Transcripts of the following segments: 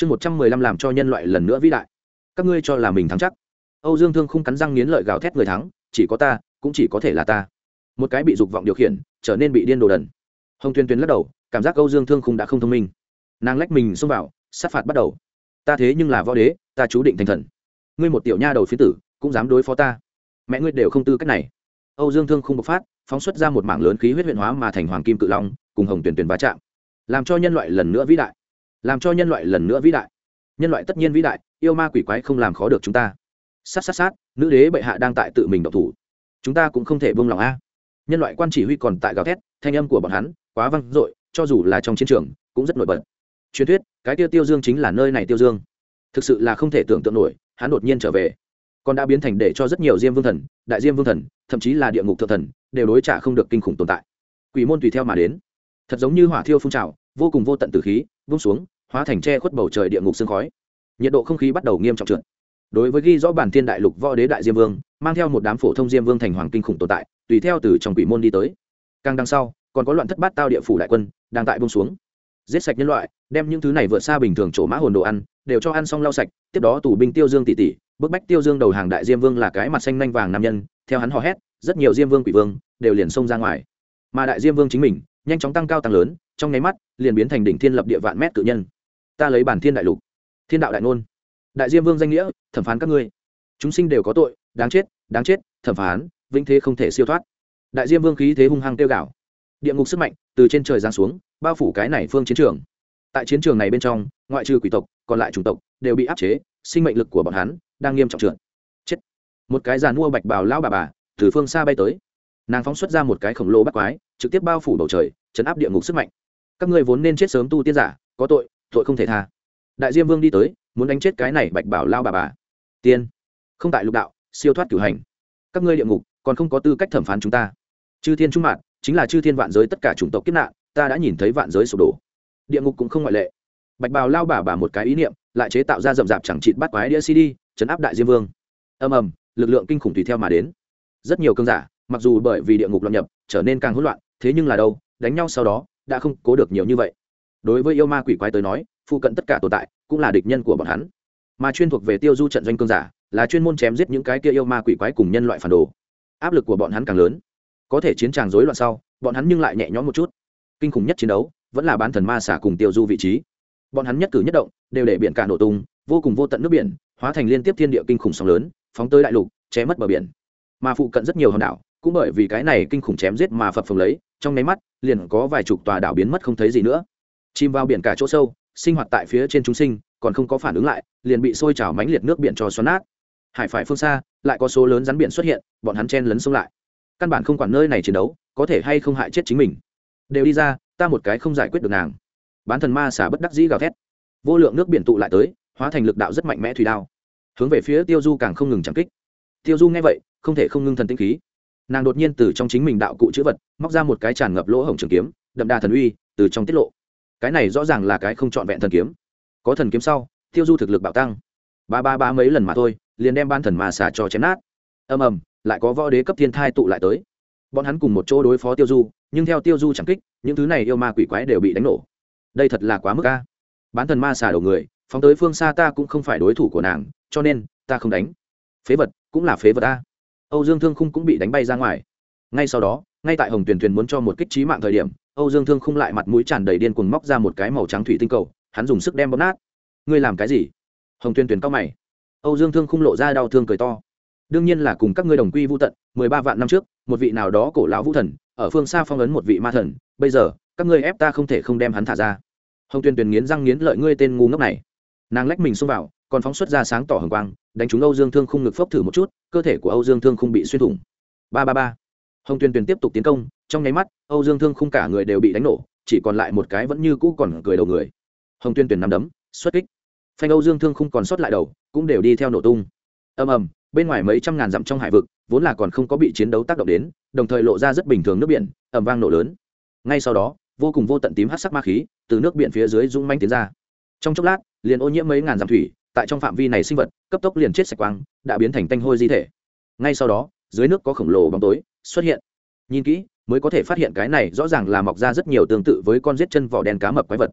chương một trăm mười lăm làm cho nhân loại lần nữa vĩ đại. Các ngươi cho là mình thắng chắc. Âu dương thương không cắn răng nghiến lợi gào thét người thắng, chỉ có ta, cũng chỉ có thể là ta. Một cái bị dục vọng điều khiển, trở nên bị điên đồ đần. Hồng tuyên tuyên lắc đầu, cảm giác âu dương thương không đã không thông minh. Nàng lách mình xông vào, sát phạt bắt đầu. Ta thế nhưng là võ đế, ta chú định thành thần. Ngươi một tiểu nha đầu phía tử, cũng dám đối phó ta. Mẹ ngươi đều không tư cách này. Âu dương thương không bộc phát, phóng xuất ra một mảng lớn khí huyết huyện hóa mà thành hoàng kim cự long, cùng hồng tuyển tuyển va chạm. Làm cho nhân loại lần nữa vĩ đại làm cho nhân loại lần nữa vĩ đại. Nhân loại tất nhiên vĩ đại, yêu ma quỷ quái không làm khó được chúng ta. Sát sát sát, nữ đế bệ hạ đang tại tự mình độc thủ. Chúng ta cũng không thể buông lòng a. Nhân loại quan chỉ huy còn tại gào thét, thanh âm của bọn hắn quá vang dội, cho dù là trong chiến trường, cũng rất nổi bật. Truyền thuyết, cái tiêu tiêu dương chính là nơi này tiêu dương. Thực sự là không thể tưởng tượng nổi, hắn đột nhiên trở về. Còn đã biến thành để cho rất nhiều diêm vương thần, đại diêm vương thần, thậm chí là địa ngục thượng thần, đều đối trả không được kinh khủng tồn tại. Quỷ môn tùy theo mà đến. Thật giống như hỏa thiêu phun trào, vô cùng vô tận từ khí, vung xuống hóa thành tre khuất bầu trời địa ngục sương khói. Nhiệt độ không khí bắt đầu nghiêm trọng trượt. Đối với ghi rõ bản thiên đại lục võ đế đại diêm vương, mang theo một đám phổ thông diêm vương thành hoàng kinh khủng tồn tại, tùy theo từ trong quỷ môn đi tới. Càng đằng sau, còn có loạn thất bát tao địa phủ đại quân đang tại bông xuống. Giết sạch nhân loại, đem những thứ này vượt xa bình thường chỗ mã hồn đồ ăn, đều cho ăn xong lau sạch, tiếp đó tù binh tiêu dương tỷ tỷ, bức bách tiêu dương đầu hàng đại diêm vương là cái mặt xanh nanh vàng nam nhân, theo hắn hò hét, rất nhiều diêm vương quỷ vương đều liền xông ra ngoài. Mà đại diêm vương chính mình, nhanh chóng tăng cao tăng lớn, trong nháy mắt, liền biến thành đỉnh thiên lập địa vạn mét tự nhân ta lấy bản thiên đại lục, thiên đạo đại nôn đại diêm vương danh nghĩa, thẩm phán các ngươi. Chúng sinh đều có tội, đáng chết đáng chết, thẩm phán, vĩnh thế không thể siêu thoát. Đại diêm vương khí thế hung hăng tiêu gạo. Địa ngục sức mạnh từ trên trời giáng xuống, bao phủ cái này phương chiến trường. Tại chiến trường này bên trong, ngoại trừ quỷ tộc, còn lại chủng tộc đều bị áp chế, sinh mệnh lực của bọn hắn đang nghiêm trọng trượt. Chết. Một cái giàn mua bạch bào lão bà bà, từ phương xa bay tới. Nàng phóng xuất ra một cái khổng lồ bắt quái, trực tiếp bao phủ bầu trời, chấn áp địa ngục sức mạnh. Các ngươi vốn nên chết sớm tu tiên giả, có tội tội không thể tha. Đại diêm vương đi tới, muốn đánh chết cái này bạch bảo lao bà bà. Tiên, không tại lục đạo, siêu thoát cửu hành. Các ngươi địa ngục, còn không có tư cách thẩm phán chúng ta. Chư thiên trung mạng chính là chư thiên vạn giới tất cả chủng tộc kiếp nạn, ta đã nhìn thấy vạn giới sụp đổ. Địa ngục cũng không ngoại lệ. Bạch bào lao bà bà một cái ý niệm, lại chế tạo ra rậm rạp chẳng chịt bắt quái đĩa cd, chấn áp đại diêm vương. Ầm ầm, lực lượng kinh khủng tùy theo mà đến. Rất nhiều cơn giả, mặc dù bởi vì địa ngục loạn nhập, trở nên càng hỗn loạn, thế nhưng là đâu, đánh nhau sau đó, đã không cố được nhiều như vậy đối với yêu ma quỷ quái tới nói, phụ cận tất cả tồn tại cũng là địch nhân của bọn hắn. Mà chuyên thuộc về tiêu du trận doanh cương giả, là chuyên môn chém giết những cái kia yêu ma quỷ quái cùng nhân loại phản đồ. Áp lực của bọn hắn càng lớn. Có thể chiến tràng rối loạn sau, bọn hắn nhưng lại nhẹ nhõm một chút. Kinh khủng nhất chiến đấu vẫn là bán thần ma xả cùng tiêu du vị trí. Bọn hắn nhất cử nhất động, đều để biển cả nổ tung, vô cùng vô tận nước biển, hóa thành liên tiếp thiên địa kinh khủng sóng lớn, phóng tới đại lục ché mất bờ biển. Mà phụ cận rất nhiều hòn đảo, cũng bởi vì cái này kinh khủng chém giết mà phập phồng lấy, trong nháy mắt, liền có vài chục tòa đảo biến mất không thấy gì nữa chìm vào biển cả chỗ sâu, sinh hoạt tại phía trên chúng sinh, còn không có phản ứng lại, liền bị sôi trào mánh liệt nước biển cho xoắn nát. Hải phải phương xa, lại có số lớn rắn biển xuất hiện, bọn hắn chen lấn xông lại. Căn bản không quản nơi này chiến đấu, có thể hay không hại chết chính mình. Đều đi ra, ta một cái không giải quyết được nàng. Bán thần ma xả bất đắc dĩ gào thét. Vô lượng nước biển tụ lại tới, hóa thành lực đạo rất mạnh mẽ thủy đao. Hướng về phía tiêu du càng không ngừng chẳng kích. Tiêu du nghe vậy, không thể không ngưng thần tinh khí. Nàng đột nhiên từ trong chính mình đạo cụ chữ vật, móc ra một cái tràn ngập lỗ hổng trường kiếm, đậm đà thần uy, từ trong tiết lộ cái này rõ ràng là cái không trọn vẹn thần kiếm. Có thần kiếm sau, tiêu du thực lực bạo tăng. Ba ba ba mấy lần mà thôi, liền đem ban thần mà xả cho chém nát. Ầm ầm, lại có võ đế cấp thiên thai tụ lại tới. Bọn hắn cùng một chỗ đối phó tiêu du, nhưng theo tiêu du chẳng kích, những thứ này yêu ma quỷ quái đều bị đánh nổ. Đây thật là quá mức ca bán thần ma xả đầu người, phóng tới phương xa ta cũng không phải đối thủ của nàng, cho nên, ta không đánh. Phế vật, cũng là phế vật ta âu dương thương khung cũng bị đánh bay ra ngoài. Ngay sau đó, ngay tại hồng tuyền tuyền muốn cho một kích trí mạng thời điểm âu dương thương khung lại mặt mũi tràn đầy điên cuồng móc ra một cái màu trắng thủy tinh cầu, hắn dùng sức đem bóp nát. Ngươi làm cái gì? Hồng Tuyên tuyền cao mày. Âu dương thương khung lộ ra đau thương cười to. Đương nhiên là cùng các ngươi đồng quy vu tận, mười ba vạn năm trước, một vị nào đó cổ lão vũ thần, ở phương xa phong ấn một vị ma thần, bây giờ, các ngươi ép ta không thể không đem hắn thả ra. Hồng Tuyên tuyền nghiến răng nghiến lợi ngươi tên ngu ngốc này. Nàng lách mình xông vào, còn phóng xuất ra sáng tỏ hừng quang, đánh trúng âu dương thương khung ngực phốc thử một chút, cơ thể của âu dương thương khung bị xuyên thủng. Ba ba ba. Hồng Tuyên tuyền tiếp tục tiến công trong nháy mắt, âu dương thương khung cả người đều bị đánh nổ, chỉ còn lại một cái vẫn như cũ còn cười đầu người. Hồng tuyên tuyển nắm đấm, xuất kích. Phanh âu dương thương khung còn sót lại đầu, cũng đều đi theo nổ tung. Ầm ầm, bên ngoài mấy trăm ngàn dặm trong hải vực, vốn là còn không có bị chiến đấu tác động đến, đồng thời lộ ra rất bình thường nước biển, ầm vang nổ lớn. Ngay sau đó, vô cùng vô tận tím hát sắc ma khí từ nước biển phía dưới rung manh tiến ra. Trong chốc lát, liền ô nhiễm mấy ngàn dặm thủy, tại trong phạm vi này sinh vật, cấp tốc liền chết sạch quang, đã biến thành tanh hôi di thể. Ngay sau đó, dưới nước có khổng lồ bóng tối xuất hiện. Nhìn kỹ mới có thể phát hiện cái này rõ ràng là mọc ra rất nhiều tương tự với con giết chân vỏ đen cá mập quái vật.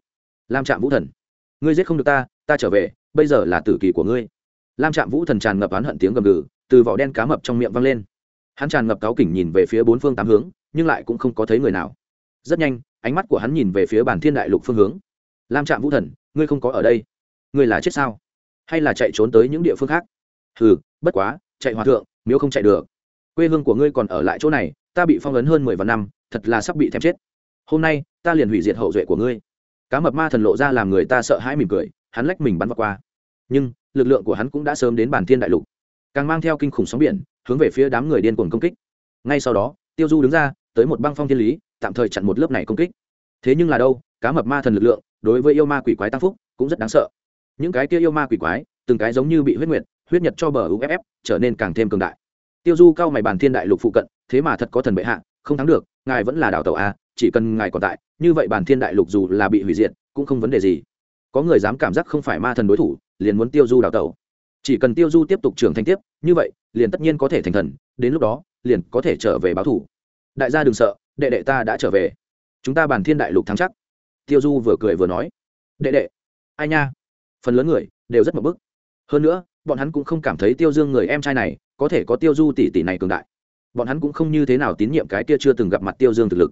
Lam trạm vũ thần, ngươi giết không được ta ta trở về, bây giờ là tử kỳ của ngươi. Lam trạm vũ thần tràn ngập oán hận tiếng gầm gừ, từ vỏ đen cá mập trong miệng vang lên. Hắn tràn ngập cáu kỉnh nhìn về phía bốn phương tám hướng, nhưng lại cũng không có thấy người nào. Rất nhanh, ánh mắt của hắn nhìn về phía bản thiên đại lục phương hướng. Lam trạm vũ thần, ngươi không có ở đây. Ngươi là chết sao? Hay là chạy trốn tới những địa phương khác? Hừ, bất quá, chạy hòa thượng nếu không chạy được. Quê hương của ngươi còn ở lại chỗ này ta bị phong ấn hơn mười vạn năm, thật là sắp bị thèm chết. Hôm nay, ta liền hủy diệt hậu duệ của ngươi. Cá mập ma thần lộ ra làm người ta sợ hãi mỉm cười, hắn lách mình bắn vào qua. Nhưng, lực lượng của hắn cũng đã sớm đến bản thiên đại lục. Càng mang theo kinh khủng sóng biển, hướng về phía đám người điên cuồng công kích. Ngay sau đó, tiêu du đứng ra, tới một băng phong thiên lý, tạm thời chặn một lớp này công kích. Thế nhưng là đâu, cá mập ma thần lực lượng, đối với yêu ma quỷ quái tăng phúc, cũng rất đáng sợ. Những cái kia yêu ma quỷ quái, từng cái giống như bị huyết nguyệt, huyết nhật cho bờ uff trở nên càng thêm cường đại. Tiêu du cao mày bản thiên đại lục phụ cận thế mà thật có thần bệ hạ, không thắng được, ngài vẫn là đảo tàu a, chỉ cần ngài còn tại, như vậy bản thiên đại lục dù là bị hủy diệt, cũng không vấn đề gì. Có người dám cảm giác không phải ma thần đối thủ, liền muốn tiêu du đảo tàu. Chỉ cần tiêu du tiếp tục trưởng thành tiếp, như vậy, liền tất nhiên có thể thành thần, đến lúc đó, liền có thể trở về báo thủ. Đại gia đừng sợ, đệ đệ ta đã trở về. Chúng ta bàn thiên đại lục thắng chắc. Tiêu du vừa cười vừa nói. Đệ đệ. Ai nha? Phần lớn người đều rất mập bức. Hơn nữa, bọn hắn cũng không cảm thấy tiêu dương người em trai này có thể có tiêu du tỷ tỷ này cường đại bọn hắn cũng không như thế nào tín nhiệm cái kia chưa từng gặp mặt tiêu dương thực lực.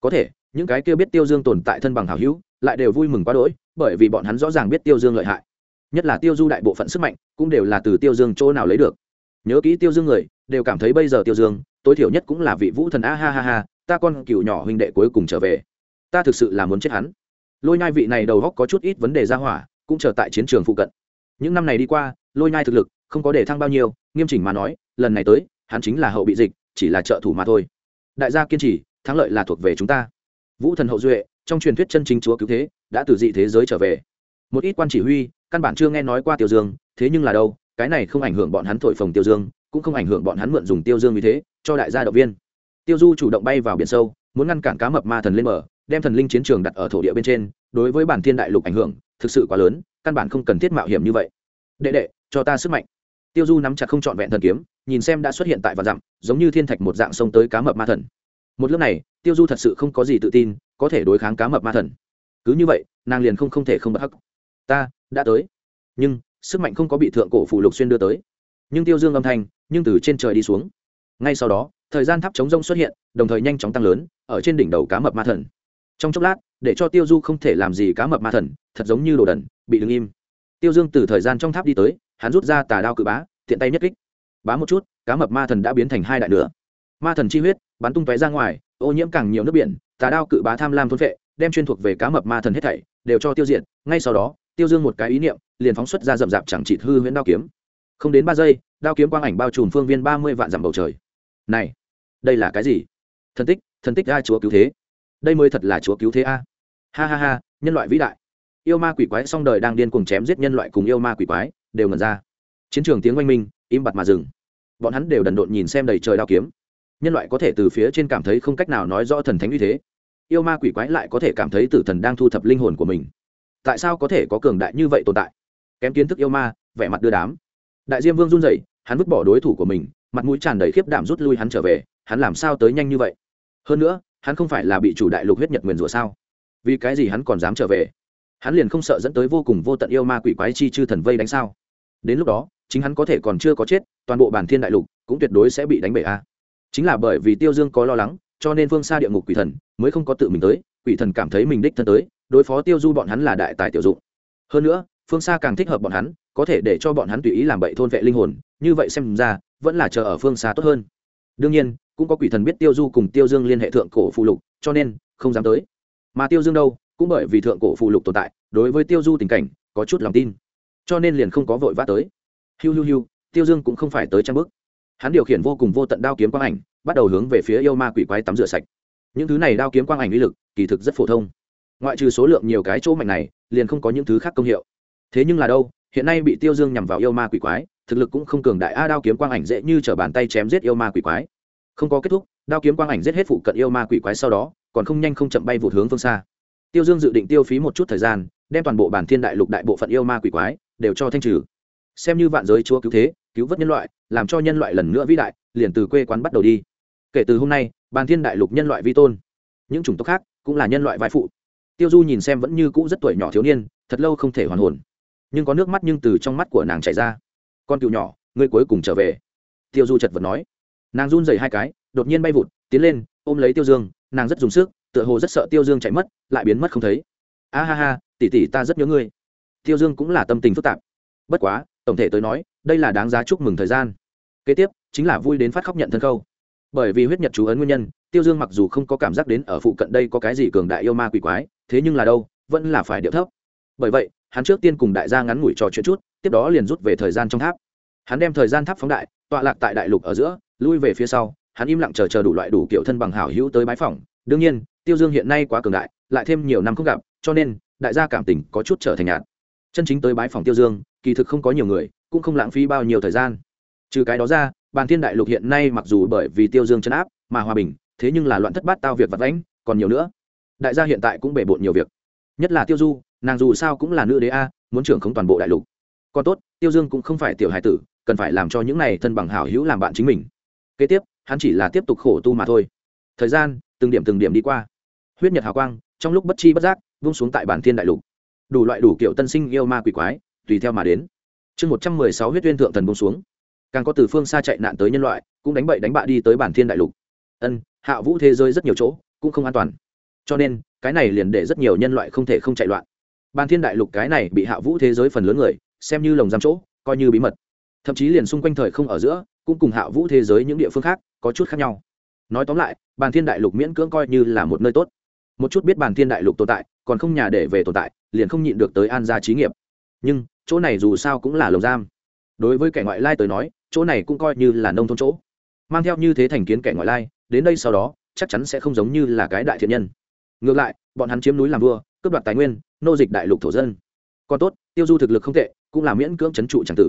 Có thể, những cái kia biết tiêu dương tồn tại thân bằng hảo hữu, lại đều vui mừng quá đỗi, bởi vì bọn hắn rõ ràng biết tiêu dương lợi hại. Nhất là tiêu du đại bộ phận sức mạnh, cũng đều là từ tiêu dương chỗ nào lấy được. Nhớ kỹ tiêu dương người, đều cảm thấy bây giờ tiêu dương, tối thiểu nhất cũng là vị vũ thần a ha ha ha, ta con cựu nhỏ huynh đệ cuối cùng trở về. Ta thực sự là muốn chết hắn. Lôi nhai vị này đầu góc có chút ít vấn đề ra hỏa, cũng trở tại chiến trường phụ cận. Những năm này đi qua, lôi nhai thực lực không có để thăng bao nhiêu, nghiêm chỉnh mà nói, lần này tới, hắn chính là hậu bị dịch chỉ là trợ thủ mà thôi. Đại gia kiên trì, thắng lợi là thuộc về chúng ta. Vũ thần hậu duệ, trong truyền thuyết chân chính chúa cứu thế, đã từ dị thế giới trở về. Một ít quan chỉ huy, căn bản chưa nghe nói qua tiêu dương, thế nhưng là đâu, cái này không ảnh hưởng bọn hắn thổi phồng tiêu dương, cũng không ảnh hưởng bọn hắn mượn dùng tiêu dương như thế, cho đại gia động viên. Tiêu du chủ động bay vào biển sâu, muốn ngăn cản cá mập ma thần lên mở đem thần linh chiến trường đặt ở thổ địa bên trên, đối với bản thiên đại lục ảnh hưởng, thực sự quá lớn, căn bản không cần thiết mạo hiểm như vậy. Đệ đệ, cho ta sức mạnh. Tiêu du nắm chặt không trọn vẹn thần kiếm nhìn xem đã xuất hiện tại vạn dặm, giống như thiên thạch một dạng sông tới cá mập ma thần. Một lớp này, tiêu du thật sự không có gì tự tin, có thể đối kháng cá mập ma thần. Cứ như vậy, nàng liền không không thể không bất hắc. Ta, đã tới. Nhưng, sức mạnh không có bị thượng cổ phụ lục xuyên đưa tới. Nhưng tiêu dương âm thanh, nhưng từ trên trời đi xuống. Ngay sau đó, thời gian tháp chống rông xuất hiện, đồng thời nhanh chóng tăng lớn, ở trên đỉnh đầu cá mập ma thần. Trong chốc lát, để cho tiêu du không thể làm gì cá mập ma thần, thật giống như đồ đần, bị đứng im. Tiêu dương từ thời gian trong tháp đi tới, hắn rút ra tà đao cự bá, tiện tay nhất kích bá một chút, cá mập ma thần đã biến thành hai đại nửa. Ma thần chi huyết, bắn tung tóe ra ngoài, ô nhiễm càng nhiều nước biển, tà đao cự bá tham lam thôn vệ đem chuyên thuộc về cá mập ma thần hết thảy đều cho tiêu diệt. Ngay sau đó, tiêu dương một cái ý niệm, liền phóng xuất ra rậm rạp chẳng chịt hư huyễn đao kiếm. Không đến ba giây, đao kiếm quang ảnh bao trùm phương viên ba mươi vạn dặm bầu trời. Này, đây là cái gì? Thần tích thần tích a chúa cứu thế. Đây mới thật là chúa cứu thế a. Ha ha ha, nhân loại vĩ đại. Yêu ma quỷ quái song đời đang điên cuồng chém giết nhân loại cùng yêu ma quỷ quái, đều ngần ra. Chiến trường tiếng oanh minh, im bặt mà dừng bọn hắn đều đần độn nhìn xem đầy trời đao kiếm. Nhân loại có thể từ phía trên cảm thấy không cách nào nói rõ thần thánh uy thế. Yêu ma quỷ quái lại có thể cảm thấy tử thần đang thu thập linh hồn của mình. Tại sao có thể có cường đại như vậy tồn tại? Kém kiến thức yêu ma, vẻ mặt đưa đám. Đại diêm vương run rẩy, hắn vứt bỏ đối thủ của mình, mặt mũi tràn đầy khiếp đảm rút lui hắn trở về, hắn làm sao tới nhanh như vậy? Hơn nữa, hắn không phải là bị chủ đại lục huyết nhật nguyền rủa sao? Vì cái gì hắn còn dám trở về? Hắn liền không sợ dẫn tới vô cùng vô tận yêu ma quỷ quái chi chư thần vây đánh sao? Đến lúc đó chính hắn có thể còn chưa có chết, toàn bộ bản thiên đại lục cũng tuyệt đối sẽ bị đánh bể a. Chính là bởi vì tiêu dương có lo lắng, cho nên phương xa địa ngục quỷ thần mới không có tự mình tới, quỷ thần cảm thấy mình đích thân tới, đối phó tiêu du bọn hắn là đại tài tiểu dụng. Hơn nữa, phương xa càng thích hợp bọn hắn, có thể để cho bọn hắn tùy ý làm bậy thôn vệ linh hồn, như vậy xem ra, vẫn là chờ ở phương xa tốt hơn. Đương nhiên, cũng có quỷ thần biết tiêu du cùng tiêu dương liên hệ thượng cổ phụ lục, cho nên không dám tới. Mà tiêu dương đâu, cũng bởi vì thượng cổ phụ lục tồn tại, đối với tiêu du tình cảnh có chút lòng tin, cho nên liền không có vội vã tới hiu hiu hiu, tiêu dương cũng không phải tới trang bức. Hắn điều khiển vô cùng vô tận đao kiếm quang ảnh, bắt đầu hướng về phía yêu ma quỷ quái tắm rửa sạch. Những thứ này đao kiếm quang ảnh uy lực, kỳ thực rất phổ thông. Ngoại trừ số lượng nhiều cái chỗ mạnh này, liền không có những thứ khác công hiệu. Thế nhưng là đâu, hiện nay bị tiêu dương nhằm vào yêu ma quỷ quái, thực lực cũng không cường đại, a, đao kiếm quang ảnh dễ như t r ở bàn tay chém giết yêu ma quỷ quái. Không có kết thúc, đao kiếm quang ảnh giết hết phụ cận yêu ma quỷ quái sau đó, còn không nhanh không chậm bay vụt hướng phương xa. Tiêu dương dự định tiêu phí một chút thời gian, đem toàn bộ bản thiên đại lục đại bộ phận yêu ma quỷ quái đều cho thanh trừ xem như vạn giới chúa cứu thế, cứu vớt nhân loại, làm cho nhân loại lần nữa vĩ đại, liền từ quê quán bắt đầu đi. Kể từ hôm nay, bàn thiên đại lục nhân loại vi tôn, những chủng tộc khác cũng là nhân loại vai phụ. Tiêu du nhìn xem vẫn như cũ rất tuổi nhỏ thiếu niên, thật lâu không thể hoàn hồn. Nhưng có nước mắt nhưng từ trong mắt của nàng chảy ra. Con cựu nhỏ, ngươi cuối cùng trở về. Tiêu du chật vật nói. Nàng run dày hai cái, đột nhiên bay vụt, tiến lên, ôm lấy tiêu dương, nàng rất dùng sức, tựa hồ rất sợ tiêu dương chạy mất, lại biến mất không thấy. A ha ha tỉ tỉ ta rất nhớ ngươi. Tiêu dương cũng là tâm tình phức tạp. Bất quá tổng thể tới nói, đây là đáng giá chúc mừng thời gian. Kế tiếp, chính là vui đến phát khóc nhận thân câu bởi vì huyết nhật chú ấn nguyên nhân, tiêu dương mặc dù không có cảm giác đến ở phụ cận đây có cái gì cường đại yêu ma quỷ quái, thế nhưng là đâu, vẫn là phải điệu thấp. Bởi vậy, hắn trước tiên cùng đại gia ngắn ngủi trò chuyện chút, tiếp đó liền rút về thời gian trong tháp. Hắn đem thời gian tháp phóng đại, tọa lạc tại đại lục ở giữa, lui về phía sau, hắn im lặng chờ chờ đủ loại đủ kiểu thân bằng hảo hữu tới bái phỏng. Đương nhiên, tiêu dương hiện nay quá cường đại, lại thêm nhiều năm không gặp, cho nên, đại gia cảm tình có chút trở thành nhạt. Chân chính tới bái phòng tiêu dương kỳ thực không có nhiều người, cũng không lãng phí bao nhiêu thời gian. Trừ cái đó ra, bàn thiên đại lục hiện nay mặc dù bởi vì tiêu dương chấn áp mà hòa bình, thế nhưng là loạn thất bát tao việc vật lãnh còn nhiều nữa. Đại gia hiện tại cũng bể bộn nhiều việc. Nhất là tiêu du, nàng dù sao cũng là nữ đế a, muốn trưởng không toàn bộ đại lục. Còn tốt, tiêu dương cũng không phải tiểu hải tử, cần phải làm cho những này thân bằng hảo hữu làm bạn chính mình. Kế tiếp, hắn chỉ là tiếp tục khổ tu mà thôi. Thời gian, từng điểm từng điểm đi qua. Huyết nhật hào quang, trong lúc bất chi bất giác vung xuống tại bản thiên đại lục. Đủ loại đủ kiểu tân sinh yêu ma quỷ quái tùy theo mà đến. Chương một trăm mười sáu huyết nguyên thượng thần bông xuống. Càng có từ phương xa chạy nạn tới nhân loại, cũng đánh bậy đánh bạ đi tới bản thiên đại lục. Ân, hạ vũ thế giới rất nhiều chỗ, cũng không an toàn. Cho nên, cái này liền để rất nhiều nhân loại không thể không chạy loạn. Bản thiên đại lục cái này bị hạ vũ thế giới phần lớn người, xem như lồng giam chỗ, coi như bí mật. Thậm chí liền xung quanh thời không ở giữa, cũng cùng hạ vũ thế giới những địa phương khác, có chút khác nhau. Nói tóm lại, bản thiên đại lục miễn cưỡng coi như là một nơi tốt. Một chút biết bản thiên đại lục tồn tại, còn không nhà để về tồn tại, liền không nhịn được tới an gia trí nghiệp nhưng chỗ này dù sao cũng là lồng giam. Đối với kẻ ngoại lai tới nói, chỗ này cũng coi như là nông thôn chỗ. Mang theo như thế thành kiến kẻ ngoại lai, đến đây sau đó, chắc chắn sẽ không giống như là cái đại thiện nhân. Ngược lại, bọn hắn chiếm núi làm vua, cướp đoạt tài nguyên, nô dịch đại lục thổ dân. Còn tốt, tiêu du thực lực không tệ, cũng là miễn cưỡng c h ấ n trụ tràng tử.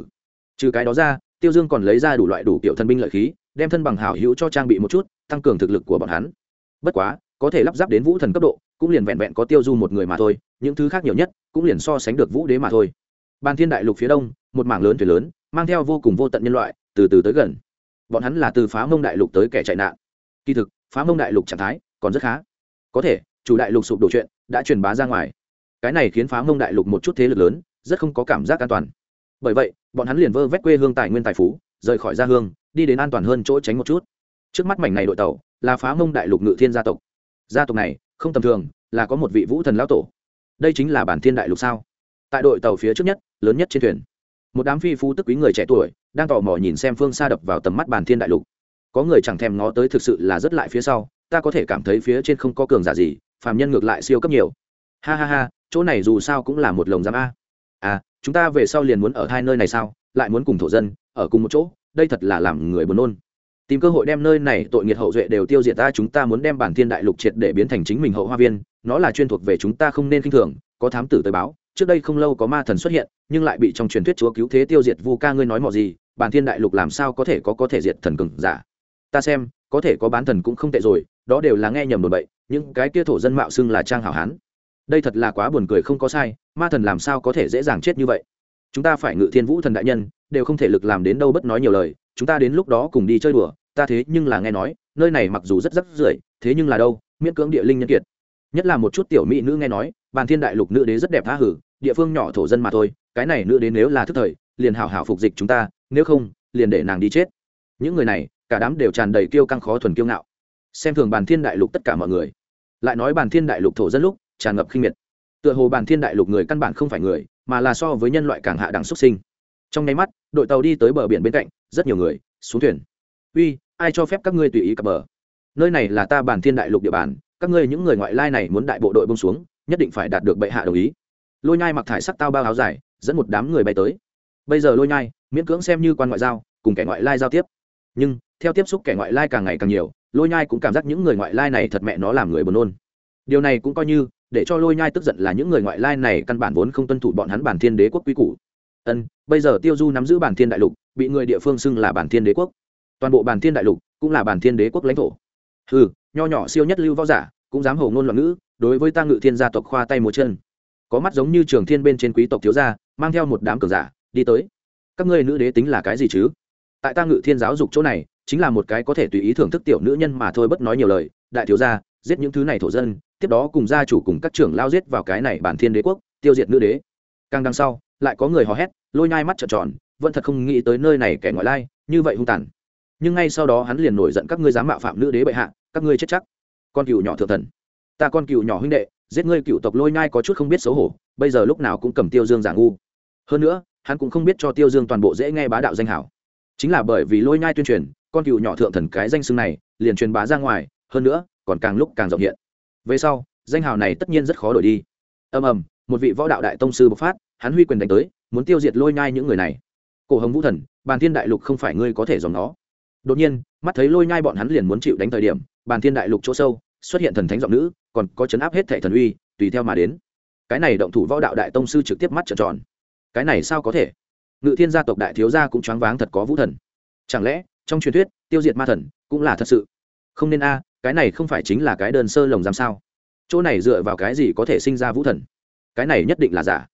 Trừ cái đó ra, tiêu dương còn lấy ra đủ loại đủ kiểu thân binh lợi khí, đem thân bằng hảo hữu cho trang bị một chút, tăng cường thực lực của bọn hắn. Bất quá, có thể lắp ráp đến vũ thần cấp độ, cũng liền vẹn vẹn có tiêu du một người mà thôi, những thứ khác nhiều nhất, cũng liền so sánh được vũ đế mà thôi ban thiên đại lục phía đông, một mảng lớn thuyền lớn, mang theo vô cùng vô tận nhân loại, từ từ tới gần. Bọn hắn là từ phá mông đại lục tới kẻ chạy nạn. Kỳ thực, phá mông đại lục trạng thái còn rất khá. Có thể, chủ đại lục sụp đổ chuyện đã truyền bá ra ngoài. Cái này khiến phá mông đại lục một chút thế lực lớn rất không có cảm giác an toàn. Bởi vậy, bọn hắn liền vơ vét quê hương tài nguyên tài phú, rời khỏi gia hương, đi đến an toàn hơn chỗ tránh một chút. Trước mắt mảnh này đội tàu là phá mông đại lục ngự thiên gia tộc. Gia tộc này không tầm thường, là có một vị vũ thần lão tổ. Đây chính là bản thiên đại lục sao? Tại đội tàu phía trước nhất lớn nhất trên thuyền. Một đám phi phú tức quý người trẻ tuổi đang tò mò nhìn xem phương xa đập vào tầm mắt bàn thiên đại lục. Có người chẳng thèm ngó tới thực sự là rất lại phía sau, ta có thể cảm thấy phía trên không có cường giả gì, phàm nhân ngược lại siêu cấp nhiều. Ha ha ha, chỗ này dù sao cũng là một lồng giam a. À chúng ta về sau liền muốn ở hai nơi này sao, lại muốn cùng thổ dân, ở cùng một chỗ, đây thật là làm người buồn nôn. Tìm cơ hội đem nơi này tội nghiệt hậu duệ đều tiêu diệt ta, chúng ta muốn đem bản thiên đại lục triệt để biến thành chính mình hậu hoa viên, nó là chuyên thuộc về chúng ta không nên k i n h thường, có thám tử tới báo, trước đây không lâu có ma thần xuất hiện nhưng lại bị trong truyền thuyết chúa cứu thế tiêu diệt vu ca ngươi nói mò gì, bản thiên đại lục làm sao có thể có có thể diệt thần cường giả? Ta xem, có thể có bán thần cũng không tệ rồi, đó đều là nghe nhầm đồn bậy, những cái kia thổ dân mạo xưng là trang hảo hán. Đây thật là quá buồn cười không có sai, ma thần làm sao có thể dễ dàng chết như vậy? Chúng ta phải ngự thiên vũ thần đại nhân, đều không thể lực làm đến đâu bất nói nhiều lời, chúng ta đến lúc đó cùng đi chơi đùa, ta thế nhưng là nghe nói, nơi này mặc dù rất rất rưởi, thế nhưng là đâu, miễn cưỡng địa linh nhân kiệt. Nhất là một chút tiểu mỹ nữ nghe nói bàn thiên đại lục nữ đế rất đẹp tha hử, địa phương nhỏ thổ dân mà thôi cái này nữ đến nếu là thức thời, liền hảo hảo phục dịch chúng ta, nếu không, liền để nàng đi chết. Những người này, cả đám đều tràn đầy kiêu căng khó thuần kiêu ngạo. Xem thường bàn thiên đại lục tất cả mọi người. Lại nói bàn thiên đại lục thổ dân lúc, tràn ngập khinh miệt. Tựa hồ bàn thiên đại lục người căn bản không phải người, mà là so với nhân loại càng hạ đẳng xuất sinh. Trong nháy mắt, đội tàu đi tới bờ biển bên cạnh, rất nhiều người, xuống thuyền. Uy, ai cho phép các ngươi tùy ý cập bờ? Nơi này là ta bàn thiên đại lục địa bàn, các ngươi những người ngoại lai này muốn đại bộ đội bông xuống, nhất định phải đạt được bệ hạ đồng ý. Lôi nhai mặc thải sắc tao bao áo dài dẫn một đám người bay tới. Bây giờ lôi nhai, miễn cưỡng xem như quan ngoại giao, cùng kẻ ngoại lai giao tiếp. Nhưng, theo tiếp xúc kẻ ngoại lai càng ngày càng nhiều, lôi nhai cũng cảm giác những người ngoại lai này thật mẹ nó làm người buồn nôn. Điều này cũng coi như, để cho lôi nhai tức giận là những người ngoại lai này căn bản vốn không tuân thủ bọn hắn bản thiên đế quốc quy củ. Ân, bây giờ tiêu du nắm giữ bản thiên đại lục, bị người địa phương xưng là bản thiên đế quốc. Toàn bộ bản thiên đại lục cũng là bản thiên đế quốc lãnh thổ. Ừ nho nhỏ siêu nhất lưu võ giả, cũng dám hầu ngôn loạn ngữ, đối với ta ngự thiên gia tộc khoa tay múa chân có mắt giống như trường thiên bên trên quý tộc thiếu gia, mang theo một đám cường giả, đi tới. Các ngươi nữ đế tính là cái gì chứ? Tại ta ngự thiên giáo dục chỗ này, chính là một cái có thể tùy ý thưởng thức tiểu nữ nhân mà thôi bất nói nhiều lời. Đại thiếu gia, giết những thứ này thổ dân, tiếp đó cùng gia chủ cùng các trưởng lao giết vào cái này bản thiên đế quốc, tiêu diệt nữ đế. Càng đằng sau, lại có người hò hét, lôi nhai mắt trợn tròn, vẫn thật không nghĩ tới nơi này kẻ ngoại lai, như vậy hung tàn. Nhưng ngay sau đó hắn liền nổi giận các ngươi dám mạo phạm nữ đế bệ hạ, các ngươi chết chắc. Con cừu nhỏ thượng thần. Ta con cừu nhỏ huynh đệ giết ngươi cựu tộc lôi nhai có chút không biết xấu hổ, bây giờ lúc nào cũng cầm tiêu dương giả ngu. Hơn nữa, hắn cũng không biết cho tiêu dương toàn bộ dễ nghe bá đạo danh hảo. Chính là bởi vì lôi nhai tuyên truyền, con cựu nhỏ thượng thần cái danh xưng này liền truyền bá ra ngoài, hơn nữa, còn càng lúc càng rộng hiện. Về sau, danh hào này tất nhiên rất khó đổi đi. Ầm ầm, một vị võ đạo đại tông sư bộc phát, hắn huy quyền đánh tới, muốn tiêu diệt lôi nhai những người này. Cổ hồng vũ thần, bàn thiên đại lục không phải ngươi có thể dòng nó đột nhiên, mắt thấy lôi nhai bọn hắn liền muốn chịu đánh thời điểm, bàn thiên đại lục chỗ sâu xuất hiện thần thánh giọng nữ, còn có chấn áp hết thệ thần uy, tùy theo mà đến. Cái này động thủ võ đạo đại tông sư trực tiếp mắt trợn tròn. Cái này sao có thể? Ngự thiên gia tộc đại thiếu gia cũng choáng váng thật có vũ thần. Chẳng lẽ, trong truyền thuyết, tiêu diệt ma thần cũng là thật sự? Không nên a, cái này không phải chính là cái đơn sơ lồng giam sao? Chỗ này dựa vào cái gì có thể sinh ra vũ thần? Cái này nhất định là giả.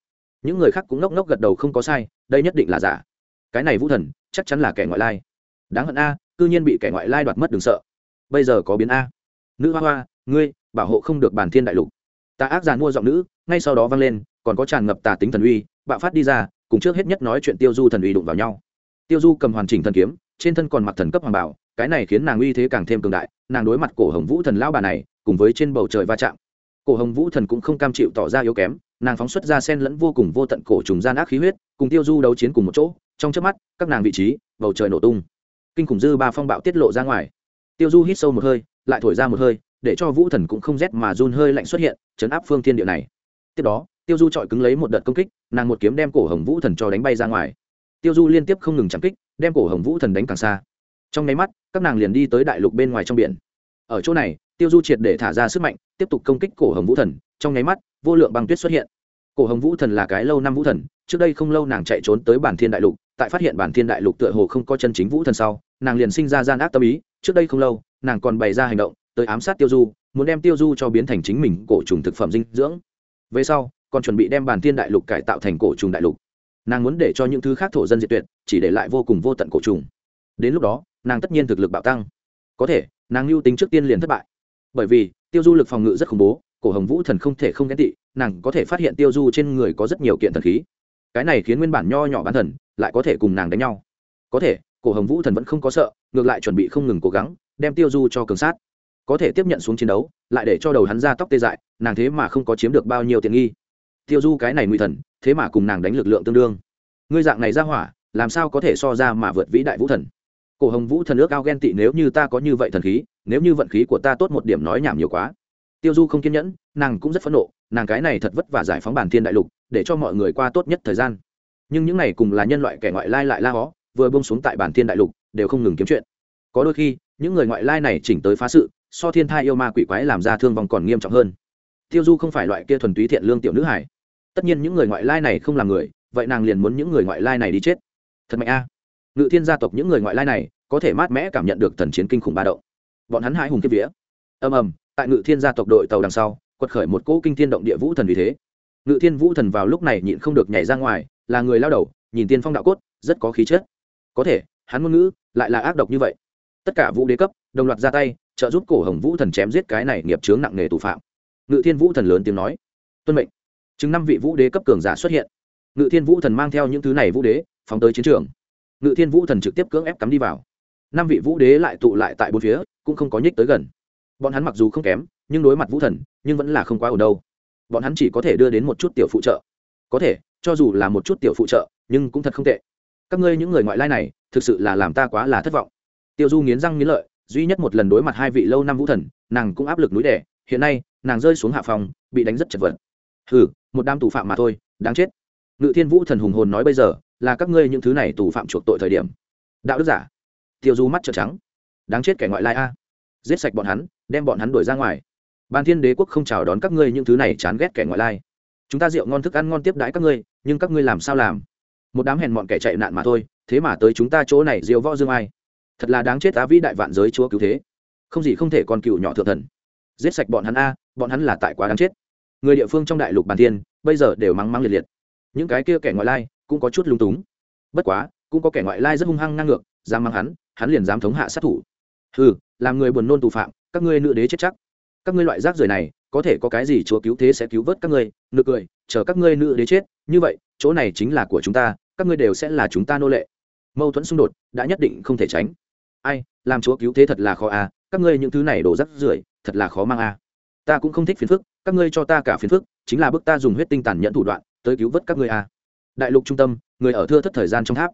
Những người khác cũng ngốc ngốc gật đầu không có sai, đây nhất định là giả. Cái này vũ thần, chắc chắn là kẻ ngoại lai. Đáng hận a, cư nhiên bị kẻ ngoại lai đoạt mất đừng sợ. Bây giờ có biến a nữ hoa hoa, ngươi, bảo hộ không được bản thiên đại lục. Ta ác giàn mua giọng nữ, ngay sau đó vang lên, còn có tràn ngập tà tính thần uy, bạo phát đi ra, cùng trước hết nhất nói chuyện tiêu du thần uy đụng vào nhau. Tiêu du cầm hoàn chỉnh thần kiếm, trên thân còn mặc thần cấp hoàng bảo, cái này khiến nàng uy thế càng thêm cường đại, nàng đối mặt cổ hồng vũ thần lao bà này, cùng với trên bầu trời va chạm. Cổ hồng vũ thần cũng không cam chịu tỏ ra yếu kém, nàng phóng xuất ra sen lẫn vô cùng vô tận cổ trùng gian ác khí huyết, cùng tiêu du đấu chiến cùng một chỗ, trong trước mắt, các nàng vị trí, bầu trời nổ tung. Kinh khủng dư ba phong bạo tiết lộ ra ngoài. Tiêu du hít sâu một hơi lại thổi ra một hơi, để cho vũ thần cũng không rét mà run hơi lạnh xuất hiện, chấn áp phương thiên địa này. Tiếp đó, tiêu du chọi cứng lấy một đợt công kích, nàng một kiếm đem cổ hồng vũ thần cho đánh bay ra ngoài. Tiêu du liên tiếp không ngừng chạm kích, đem cổ hồng vũ thần đánh càng xa. Trong nháy mắt, các nàng liền đi tới đại lục bên ngoài trong biển. Ở chỗ này, tiêu du triệt để thả ra sức mạnh, tiếp tục công kích cổ hồng vũ thần, trong nháy mắt, vô lượng băng tuyết xuất hiện. Cổ hồng vũ thần là cái lâu năm vũ thần, trước đây không lâu nàng chạy trốn tới bản thiên đại lục, tại phát hiện bản thiên đại lục tựa hồ không có chân chính vũ thần sau, nàng liền sinh ra gian ác tâm ý, trước đây không lâu nàng còn bày ra hành động, tới ám sát tiêu du, muốn đem tiêu du cho biến thành chính mình cổ trùng thực phẩm dinh dưỡng. Về sau, còn chuẩn bị đem bản thiên đại lục cải tạo thành cổ trùng đại lục. Nàng muốn để cho những thứ khác thổ dân diệt tuyệt, chỉ để lại vô cùng vô tận cổ trùng. Đến lúc đó, nàng tất nhiên thực lực bạo tăng. Có thể, nàng lưu tính trước tiên liền thất bại. Bởi vì, tiêu du lực phòng ngự rất khủng bố, cổ hồng vũ thần không thể không ghét tị, nàng có thể phát hiện tiêu du trên người có rất nhiều kiện thần khí. Cái này khiến nguyên bản nho nhỏ bán thần lại có thể cùng nàng đánh nhau. Có thể, cổ hồng vũ thần vẫn không có sợ, ngược lại chuẩn bị không ngừng cố gắng đem tiêu du cho cường sát. Có thể tiếp nhận xuống chiến đấu, lại để cho đầu hắn ra tóc tê dại, nàng thế mà không có chiếm được bao nhiêu tiện nghi. Tiêu du cái này nguy thần, thế mà cùng nàng đánh lực lượng tương đương. Ngươi dạng này ra hỏa, làm sao có thể so ra mà vượt vĩ đại vũ thần? Cổ hồng vũ thần ước ao ghen tị nếu như ta có như vậy thần khí, nếu như vận khí của ta tốt một điểm nói nhảm nhiều quá. Tiêu du không kiên nhẫn, nàng cũng rất phẫn nộ, nàng cái này thật vất vả giải phóng bản thiên đại lục, để cho mọi người qua tốt nhất thời gian. Nhưng những này cùng là nhân loại kẻ ngoại lai lại la hó, vừa bông xuống tại bản thiên đại lục, đều không ngừng kiếm chuyện. Có đôi khi những người ngoại lai này chỉnh tới phá sự, so thiên thai yêu ma quỷ quái làm ra thương vong còn nghiêm trọng hơn. Tiêu du không phải loại kia thuần túy thiện lương tiểu nữ hải tất nhiên những người ngoại lai này không làm người, vậy nàng liền muốn những người ngoại lai này đi chết. Thật mạnh a. Ngự thiên gia tộc những người ngoại lai này, có thể mát mẽ cảm nhận được thần chiến kinh khủng ba động. Bọn hắn hai hùng kiếp vía. Ầm ầm, tại ngự thiên gia tộc đội tàu đằng sau, quật khởi một cỗ kinh thiên động địa vũ thần vì thế. Ngự thiên vũ thần vào lúc này nhịn không được nhảy ra ngoài, là người lao đầu, nhìn tiên phong đạo cốt, rất có khí chất. Có thể, hắn ngôn ngữ lại là ác độc như vậy tất cả vũ đế cấp, đồng loạt ra tay, trợ giúp cổ hồng vũ thần chém giết cái này nghiệp chướng nặng nề tù phạm. Ngự thiên vũ thần lớn tiếng nói, tuân mệnh. Chứng năm vị vũ đế cấp cường giả xuất hiện. Ngự thiên vũ thần mang theo những thứ này vũ đế, phóng tới chiến trường. Ngự thiên vũ thần trực tiếp cưỡng ép cắm đi vào. Năm vị vũ đế lại tụ lại tại bốn phía, cũng không có nhích tới gần. Bọn hắn mặc dù không kém, nhưng đối mặt vũ thần, nhưng vẫn là không quá ở đâu. Bọn hắn chỉ có thể đưa đến một chút tiểu phụ trợ. Có thể, cho dù là một chút tiểu phụ trợ, nhưng cũng thật không tệ. Các ngươi những người ngoại lai này, thực sự là làm ta quá là thất vọng tiêu du nghiến răng nghiến lợi duy nhất một lần đối mặt hai vị lâu năm vũ thần nàng cũng áp lực núi đẻ hiện nay nàng rơi xuống hạ phòng bị đánh rất chật vật. Hừ, một đám tù phạm mà thôi đáng chết. Ngự thiên vũ thần hùng hồn nói bây giờ là các ngươi những thứ này tù phạm chuộc tội thời điểm. Đạo đức giả. Tiêu du mắt trợn trắng. Đáng chết kẻ ngoại lai a. Giết sạch bọn hắn đem bọn hắn đuổi ra ngoài. Ban thiên đế quốc không chào đón các ngươi những thứ này chán ghét kẻ ngoại lai. Chúng ta rượu ngon thức ăn ngon tiếp đãi các ngươi nhưng các ngươi làm sao làm? Một đám hèn mọn kẻ chạy nạn mà thôi thế mà tới chúng ta chỗ này diều võ dương ai? Thật là đáng chết á, vĩ đại vạn giới chúa cứu thế. Không gì không thể còn cựu nhỏ thượng thần. Giết sạch bọn hắn a, bọn hắn là tại quá đáng chết. Người địa phương trong đại lục bàn thiên, bây giờ đều mắng mắng liệt liệt. Những cái kia kẻ ngoại lai cũng có chút lung túng. Bất quá, cũng có kẻ ngoại lai rất hung hăng ngang ngược, dám mắng hắn hắn liền dám thống hạ sát thủ. Ừ làm người buồn nôn tù phạm, các ngươi nữ đế chết chắc. Các ngươi loại rác rưởi này, có thể có cái gì chúa cứu thế sẽ cứu vớt các ngươi, nực cười, chờ các ngươi nữ đế chết, như vậy, chỗ này chính là của chúng ta, các ngươi đều sẽ là chúng ta nô lệ. Mâu thuẫn xung đột đã nhất định không thể tránh ai, làm chúa cứu thế thật là khó à các ngươi những thứ này đổ rắc rưởi, thật là khó mang à. Ta cũng không thích phiền phức, các ngươi cho ta cả phiền phức, chính là bức ta dùng huyết tinh tàn nhẫn thủ đoạn, tới cứu vớt các ngươi à. Đại lục trung tâm, người ở thưa thất thời gian trong tháp.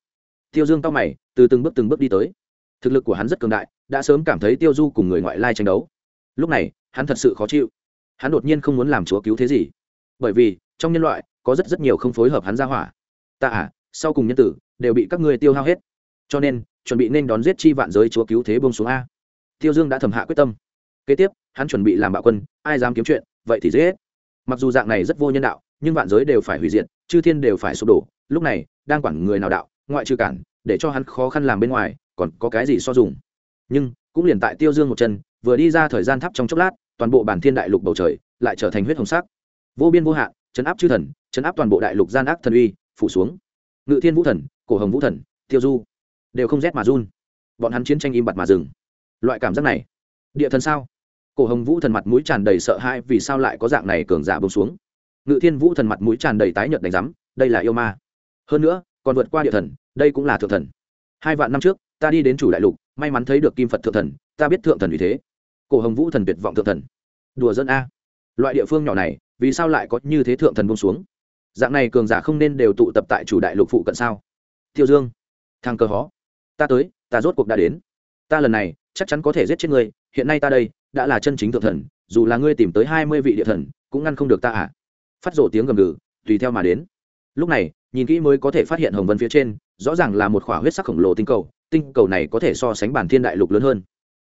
Tiêu dương cao mày, từ từng bước từng bước đi tới. Thực lực của hắn rất cường đại, đã sớm cảm thấy tiêu du cùng người ngoại lai tranh đấu. Lúc này, hắn thật sự khó chịu. Hắn đột nhiên không muốn làm chúa cứu thế gì. Bởi vì, trong nhân loại, có rất rất nhiều không phối hợp hắn ra hỏa. Ta à sau cùng nhân tử, đều bị các ngươi tiêu hao hết. Cho nên chuẩn bị nên đón giết chi vạn giới chúa cứu thế bông xuống a. Tiêu dương đã thầm hạ quyết tâm. Kế tiếp, hắn chuẩn bị làm bạo quân, ai dám kiếm chuyện, vậy thì dễ hết. Mặc dù dạng này rất vô nhân đạo, nhưng vạn giới đều phải hủy diệt, chư thiên đều phải sụp đổ. Lúc này, đang quản người nào đạo, ngoại trừ cản, để cho hắn khó khăn làm bên ngoài, còn có cái gì so dùng? Nhưng, cũng liền tại tiêu dương một chân, vừa đi ra thời gian thắp trong chốc lát, toàn bộ bản thiên đại lục bầu trời lại trở thành huyết hồng sắc. Vô biên vô hạn, chấn áp chư thần, chấn áp toàn bộ đại lục gian ác thần uy, phủ xuống. Ngự thiên vũ thần, cổ hồng vũ thần, tiêu du đều không rét mà run. Bọn hắn chiến tranh im bặt mà dừng. Loại cảm giác này, địa thần sao? Cổ hồng vũ thần mặt mũi tràn đầy sợ hãi vì sao lại có dạng này cường giả bông xuống. Ngự thiên vũ thần mặt mũi tràn đầy tái nhợt đánh rắm đây là yêu ma. Hơn nữa, còn vượt qua địa thần, đây cũng là thượng thần. Hai vạn năm trước, ta đi đến chủ đại lục, may mắn thấy được kim phật thượng thần, ta biết thượng thần vì thế. Cổ hồng vũ thần tuyệt vọng thượng thần. Đùa dân a. Loại địa phương nhỏ này, vì sao lại có như thế thượng thần bông xuống? Dạng này cường giả không nên đều tụ tập tại chủ đại lục phụ cận sao? Tiêu dương, thằng cờ hó ta tới, ta rốt cuộc đã đến. Ta lần này, chắc chắn có thể giết chết ngươi, hiện nay ta đây, đã là chân chính thượng thần, dù là ngươi tìm tới hai mươi vị địa thần, cũng ngăn không được ta ạ à. phát rộ tiếng gầm gừ, tùy theo mà đến. Lúc này, nhìn kỹ mới có thể phát hiện hồng vân phía trên, rõ ràng là một khỏa huyết sắc khổng lồ tinh cầu tinh cầu này có thể so sánh bản thiên đại lục lớn hơn.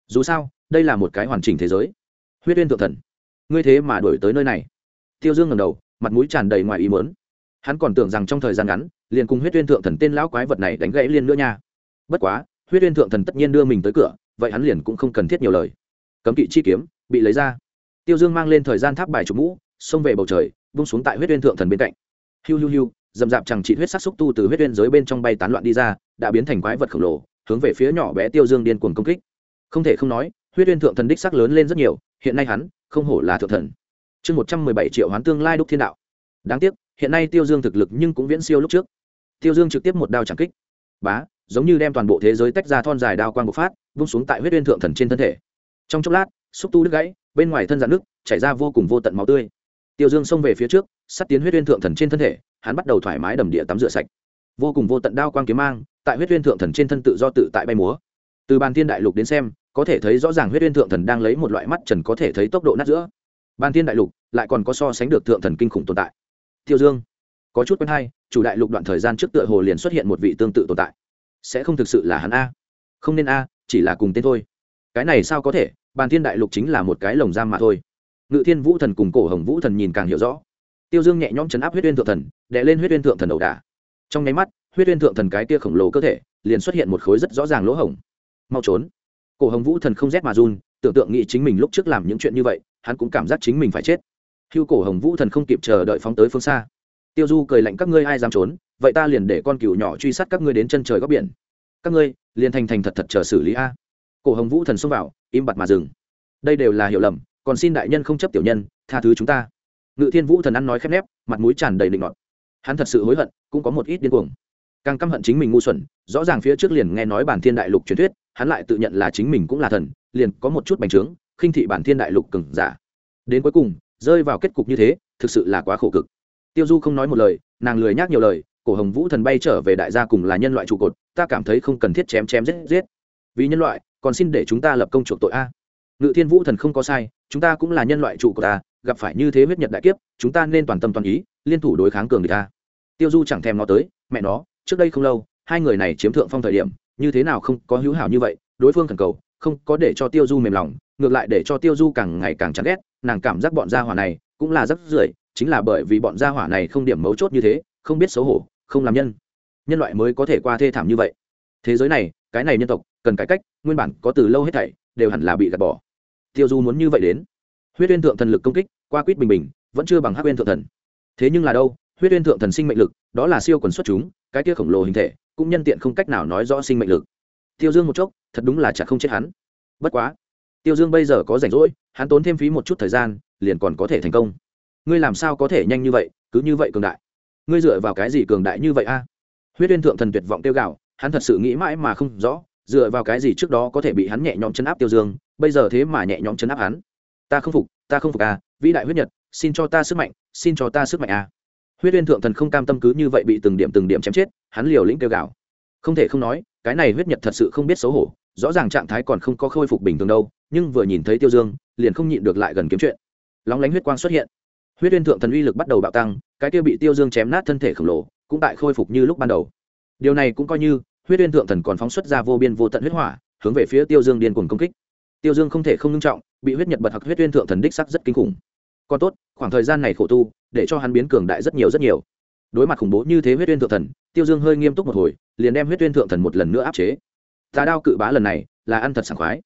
Dù sao, đây là một cái hoàn chỉnh thế giới. Huyết uyên thượng thần, ngươi thế mà đổi tới nơi này. Tiêu dương ngầm đầu, mặt mũi tràn đầy ngoài ý mớn hắn còn tưởng rằng trong thời gian ngắn, liền cùng huyết uyên thượng thần tên lão quái vật này đánh gãy liên nữa nha bất quá, huyết uyên thượng thần tất nhiên đưa mình tới cửa, vậy hắn liền cũng không cần thiết nhiều lời. Cấm kỵ chi kiếm, bị lấy ra. Tiêu dương mang lên thời gian tháp bài trục mũ, xông về bầu trời, vung xuống tại huyết uyên thượng thần bên cạnh. Hiu hiu hiu, dầm dạp chẳng trị huyết sắc xúc tu từ huyết uyên giới bên trong bay tán loạn đi ra, đã biến thành quái vật khổng lồ, hướng về phía nhỏ bé tiêu dương điên cuồng công kích. Không thể không nói, huyết uyên thượng thần đích sắc lớn lên rất nhiều, hiện nay hắn, không hổ là thượng thần. Chương một trăm mười bảy triệu hoán tương lai đúc thiên đạo. Đáng tiếc, hiện nay tiêu dương thực lực nhưng cũng viễn siêu lúc trước. Tiêu dương trực tiếp một đao chẳng kích. Bá giống như đem toàn bộ thế giới tách ra thon dài đao quang bộc phát, vung xuống tại huyết uyên thượng thần trên thân thể. Trong chốc lát, xúc tu đứt gãy, bên ngoài thân dạn nước chảy ra vô cùng vô tận máu tươi. Tiêu dương xông về phía trước, sắt tiến huyết uyên thượng thần trên thân thể, hắn bắt đầu thoải mái đầm địa tắm rửa sạch. Vô cùng vô tận đao quang kiếm mang, tại huyết uyên thượng thần trên thân tự do tự tại bay múa. Từ bàn thiên đại lục đến xem, có thể thấy rõ ràng huyết uyên thượng thần đang lấy một loại mắt trần có thể thấy tốc độ nát giữa. Bàn thiên đại lục lại còn có so sánh được thượng thần kinh khủng tồn tại. Tiêu dương, có chút quen hay, chủ đại lục đoạn thời gian trước tựa hồ liền xuất hiện một vị tương tự tồn tại sẽ không thực sự là hắn a. Không nên a, chỉ là cùng tên thôi. Cái này sao có thể, bàn thiên đại lục chính là một cái lồng giam mà thôi. Ngự thiên vũ thần cùng cổ hồng vũ thần nhìn càng hiểu rõ. Tiêu dương nhẹ nhõm chấn áp huyết uyên thượng thần đệ lên huyết uyên thượng thần đầu đà. Trong nháy mắt, huyết uyên thượng thần cái tia khổng lồ cơ thể, liền xuất hiện một khối rất rõ ràng lỗ hổng. Mau trốn. Cổ hồng vũ thần không rét mà run, tưởng tượng nghĩ chính mình lúc trước làm những chuyện như vậy, hắn cũng cảm giác chính mình phải chết. Hưu cổ hồng vũ thần không kịp chờ đợi phóng tới phương xa. Tiêu du cười lạnh, các ngươi ai dám trốn? Vậy ta liền để con cừu nhỏ truy sát các ngươi đến chân trời góc biển. Các ngươi, liền thành thành thật thật chờ xử lý a. Cổ hồng vũ thần xông vào, im bặt mà dừng. Đây đều là hiểu lầm, còn xin đại nhân không chấp tiểu nhân, tha thứ chúng ta. Ngự thiên vũ thần ăn nói khép nép, mặt mũi tràn đầy định ngọt hắn thật sự hối hận, cũng có một ít điên cuồng. Càng căm hận chính mình ngu xuẩn, rõ ràng phía trước liền nghe nói bản thiên đại lục truyền thuyết, hắn lại tự nhận là chính mình cũng là thần, liền có một chút bành trướng, khinh thị bản thiên đại lục cừng giả. Đến cuối cùng, rơi vào kết cục như thế, thực sự là quá khổ cực. Tiêu du không nói một lời, nàng lười nhác nhiều lời cổ hồng vũ thần bay trở về đại gia cùng là nhân loại trụ cột, ta cảm thấy không cần thiết chém chém giết giết. Vì nhân loại, còn xin để chúng ta lập công chuộc tội a. Ngự thiên vũ thần không có sai, chúng ta cũng là nhân loại trụ cột ta gặp phải như thế huyết nhật đại kiếp, chúng ta nên toàn tâm toàn ý, liên thủ đối kháng cường địch ta tiêu du chẳng thèm nó tới, mẹ nó, trước đây không lâu, hai người này chiếm thượng phong thời điểm, như thế nào không có hữu hảo như vậy, đối phương thần cầu, không có để cho tiêu du mềm lòng, ngược lại để cho tiêu du càng ngày càng chán ghét, nàng cảm giác bọn gia hỏa này cũng là rất rưởi, chính là bởi vì bọn gia hỏa này không điểm mấu chốt như thế, không biết xấu hổ không làm nhân. Nhân loại mới có thể qua thê thảm như vậy. Thế giới này, cái này nhân tộc, cần cải cách, nguyên bản có từ lâu hết thảy, đều hẳn là bị gạt bỏ. Tiêu du muốn như vậy đến. Huyết uyên thượng thần lực công kích, qua quýt bình bình, vẫn chưa bằng hắc uyên thượng thần. Thế nhưng là đâu, huyết uyên thượng thần sinh mệnh lực, đó là siêu quần xuất chúng, cái kia khổng lồ hình thể, cũng nhân tiện không cách nào nói rõ sinh mệnh lực. Tiêu dương một chốc, thật đúng là chả không chết hắn. Bất quá, tiêu dương bây giờ có rảnh rỗi, hắn tốn thêm phí một chút thời gian, liền còn có thể thành công. Ngươi làm sao có thể nhanh như vậy, cứ như vậy cường đại? Ngươi dựa vào cái gì cường đại như vậy a? Huyết uyên thượng thần tuyệt vọng tiêu gạo hắn thật sự nghĩ mãi mà không rõ, dựa vào cái gì trước đó có thể bị hắn nhẹ nhõm chấn áp tiêu dương, bây giờ thế mà nhẹ nhõm chấn áp hắn? Ta không phục, ta không phục à vĩ đại huyết nhật, xin cho ta sức mạnh, xin cho ta sức mạnh à. Huyết uyên thượng thần không cam tâm cứ như vậy bị từng điểm từng điểm chém chết, hắn liều lĩnh tiêu gạo không thể không nói, cái này huyết nhật thật sự không biết xấu hổ, rõ ràng trạng thái còn không có khôi phục bình thường đâu, nhưng vừa nhìn thấy tiêu dương, liền không nhịn được lại gần kiếm chuyện. Lóng lánh huyết quang xuất hiện huyết uyên thượng thần uy lực bắt đầu bạo tăng, cái kia bị tiêu dương chém nát thân thể khổng lồ, cũng tại khôi phục như lúc ban đầu. Điều này cũng coi như, huyết uyên thượng thần còn phóng xuất ra vô biên vô tận huyết hỏa, hướng về phía tiêu dương điên cuồng công kích. Tiêu dương không thể không nghiêm trọng, bị huyết nhật bật hặc huyết uyên thượng thần đích sắc rất kinh khủng. Còn tốt, khoảng thời gian này khổ tu, để cho hắn biến cường đại rất nhiều rất nhiều. Đối mặt khủng bố như thế huyết uyên thượng thần, tiêu dương hơi nghiêm túc một hồi, liền đem huyết uyên thượng thần một lần nữa áp chế. Tà đao cự bá lần này, là ăn thật sảng khoái.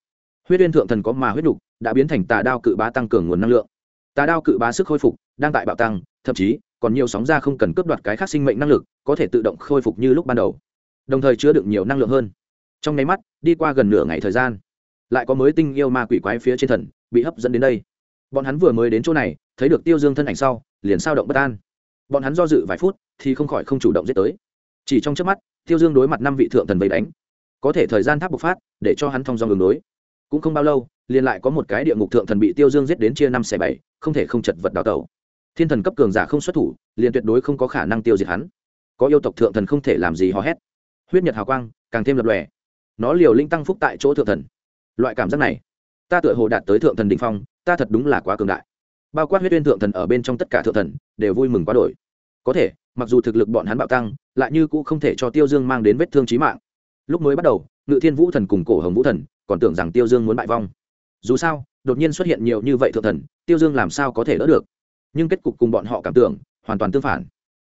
Huyết uyên thượng thần có mà huyết nhục, đã biến thành tà đao cự bá tăng cường nguồn năng lượng tà đao cự bá sức khôi phục, đang tại bạo tăng, thậm chí, còn nhiều sóng ra không cần cướp đoạt cái khác sinh mệnh năng lực, có thể tự động khôi phục như lúc ban đầu. Đồng thời chứa đựng nhiều năng lượng hơn. Trong nháy mắt, đi qua gần nửa ngày thời gian, lại có mới tinh yêu ma quỷ quái phía trên thần bị hấp dẫn đến đây. Bọn hắn vừa mới đến chỗ này, thấy được tiêu dương thân ảnh sau, liền sao động bất an. Bọn hắn do dự vài phút, thì không khỏi không chủ động giết tới. Chỉ trong trước mắt, tiêu dương đối mặt năm vị thượng thần vây đánh. Có thể thời gian tháp bộc phát, để cho hắn thông do ngừng đối. Cũng không bao lâu, liền lại có một cái địa ngục thượng thần bị tiêu dương giết đến chia năm xẻ bảy không thể không chật vật đào tẩu. Thiên thần cấp cường giả không xuất thủ, liền tuyệt đối không có khả năng tiêu diệt hắn. Có yêu tộc thượng thần không thể làm gì hò hét. Huyết nhật hào quang, càng thêm lập lòe. Nó liều linh tăng phúc tại chỗ thượng thần. Loại cảm giác này, ta tựa hồ đạt tới thượng thần đ ỉ n h phong, ta thật đúng là quá cường đại. Bao quát huyết uyên thượng thần ở bên trong tất cả thượng thần, đều vui mừng quá đổi. Có thể, mặc dù thực lực bọn hắn bạo tăng, lại như cũng không thể cho tiêu dương mang đến vết thương trí mạng. Lúc mới bắt đầu, ngự thiên vũ thần cùng cổ hồng vũ thần còn tưởng rằng tiêu dương muốn bại vong. Dù sao đột nhiên xuất hiện nhiều như vậy thượng thần, tiêu dương làm sao có thể đỡ được? Nhưng kết cục cùng bọn họ cảm tưởng hoàn toàn tương phản.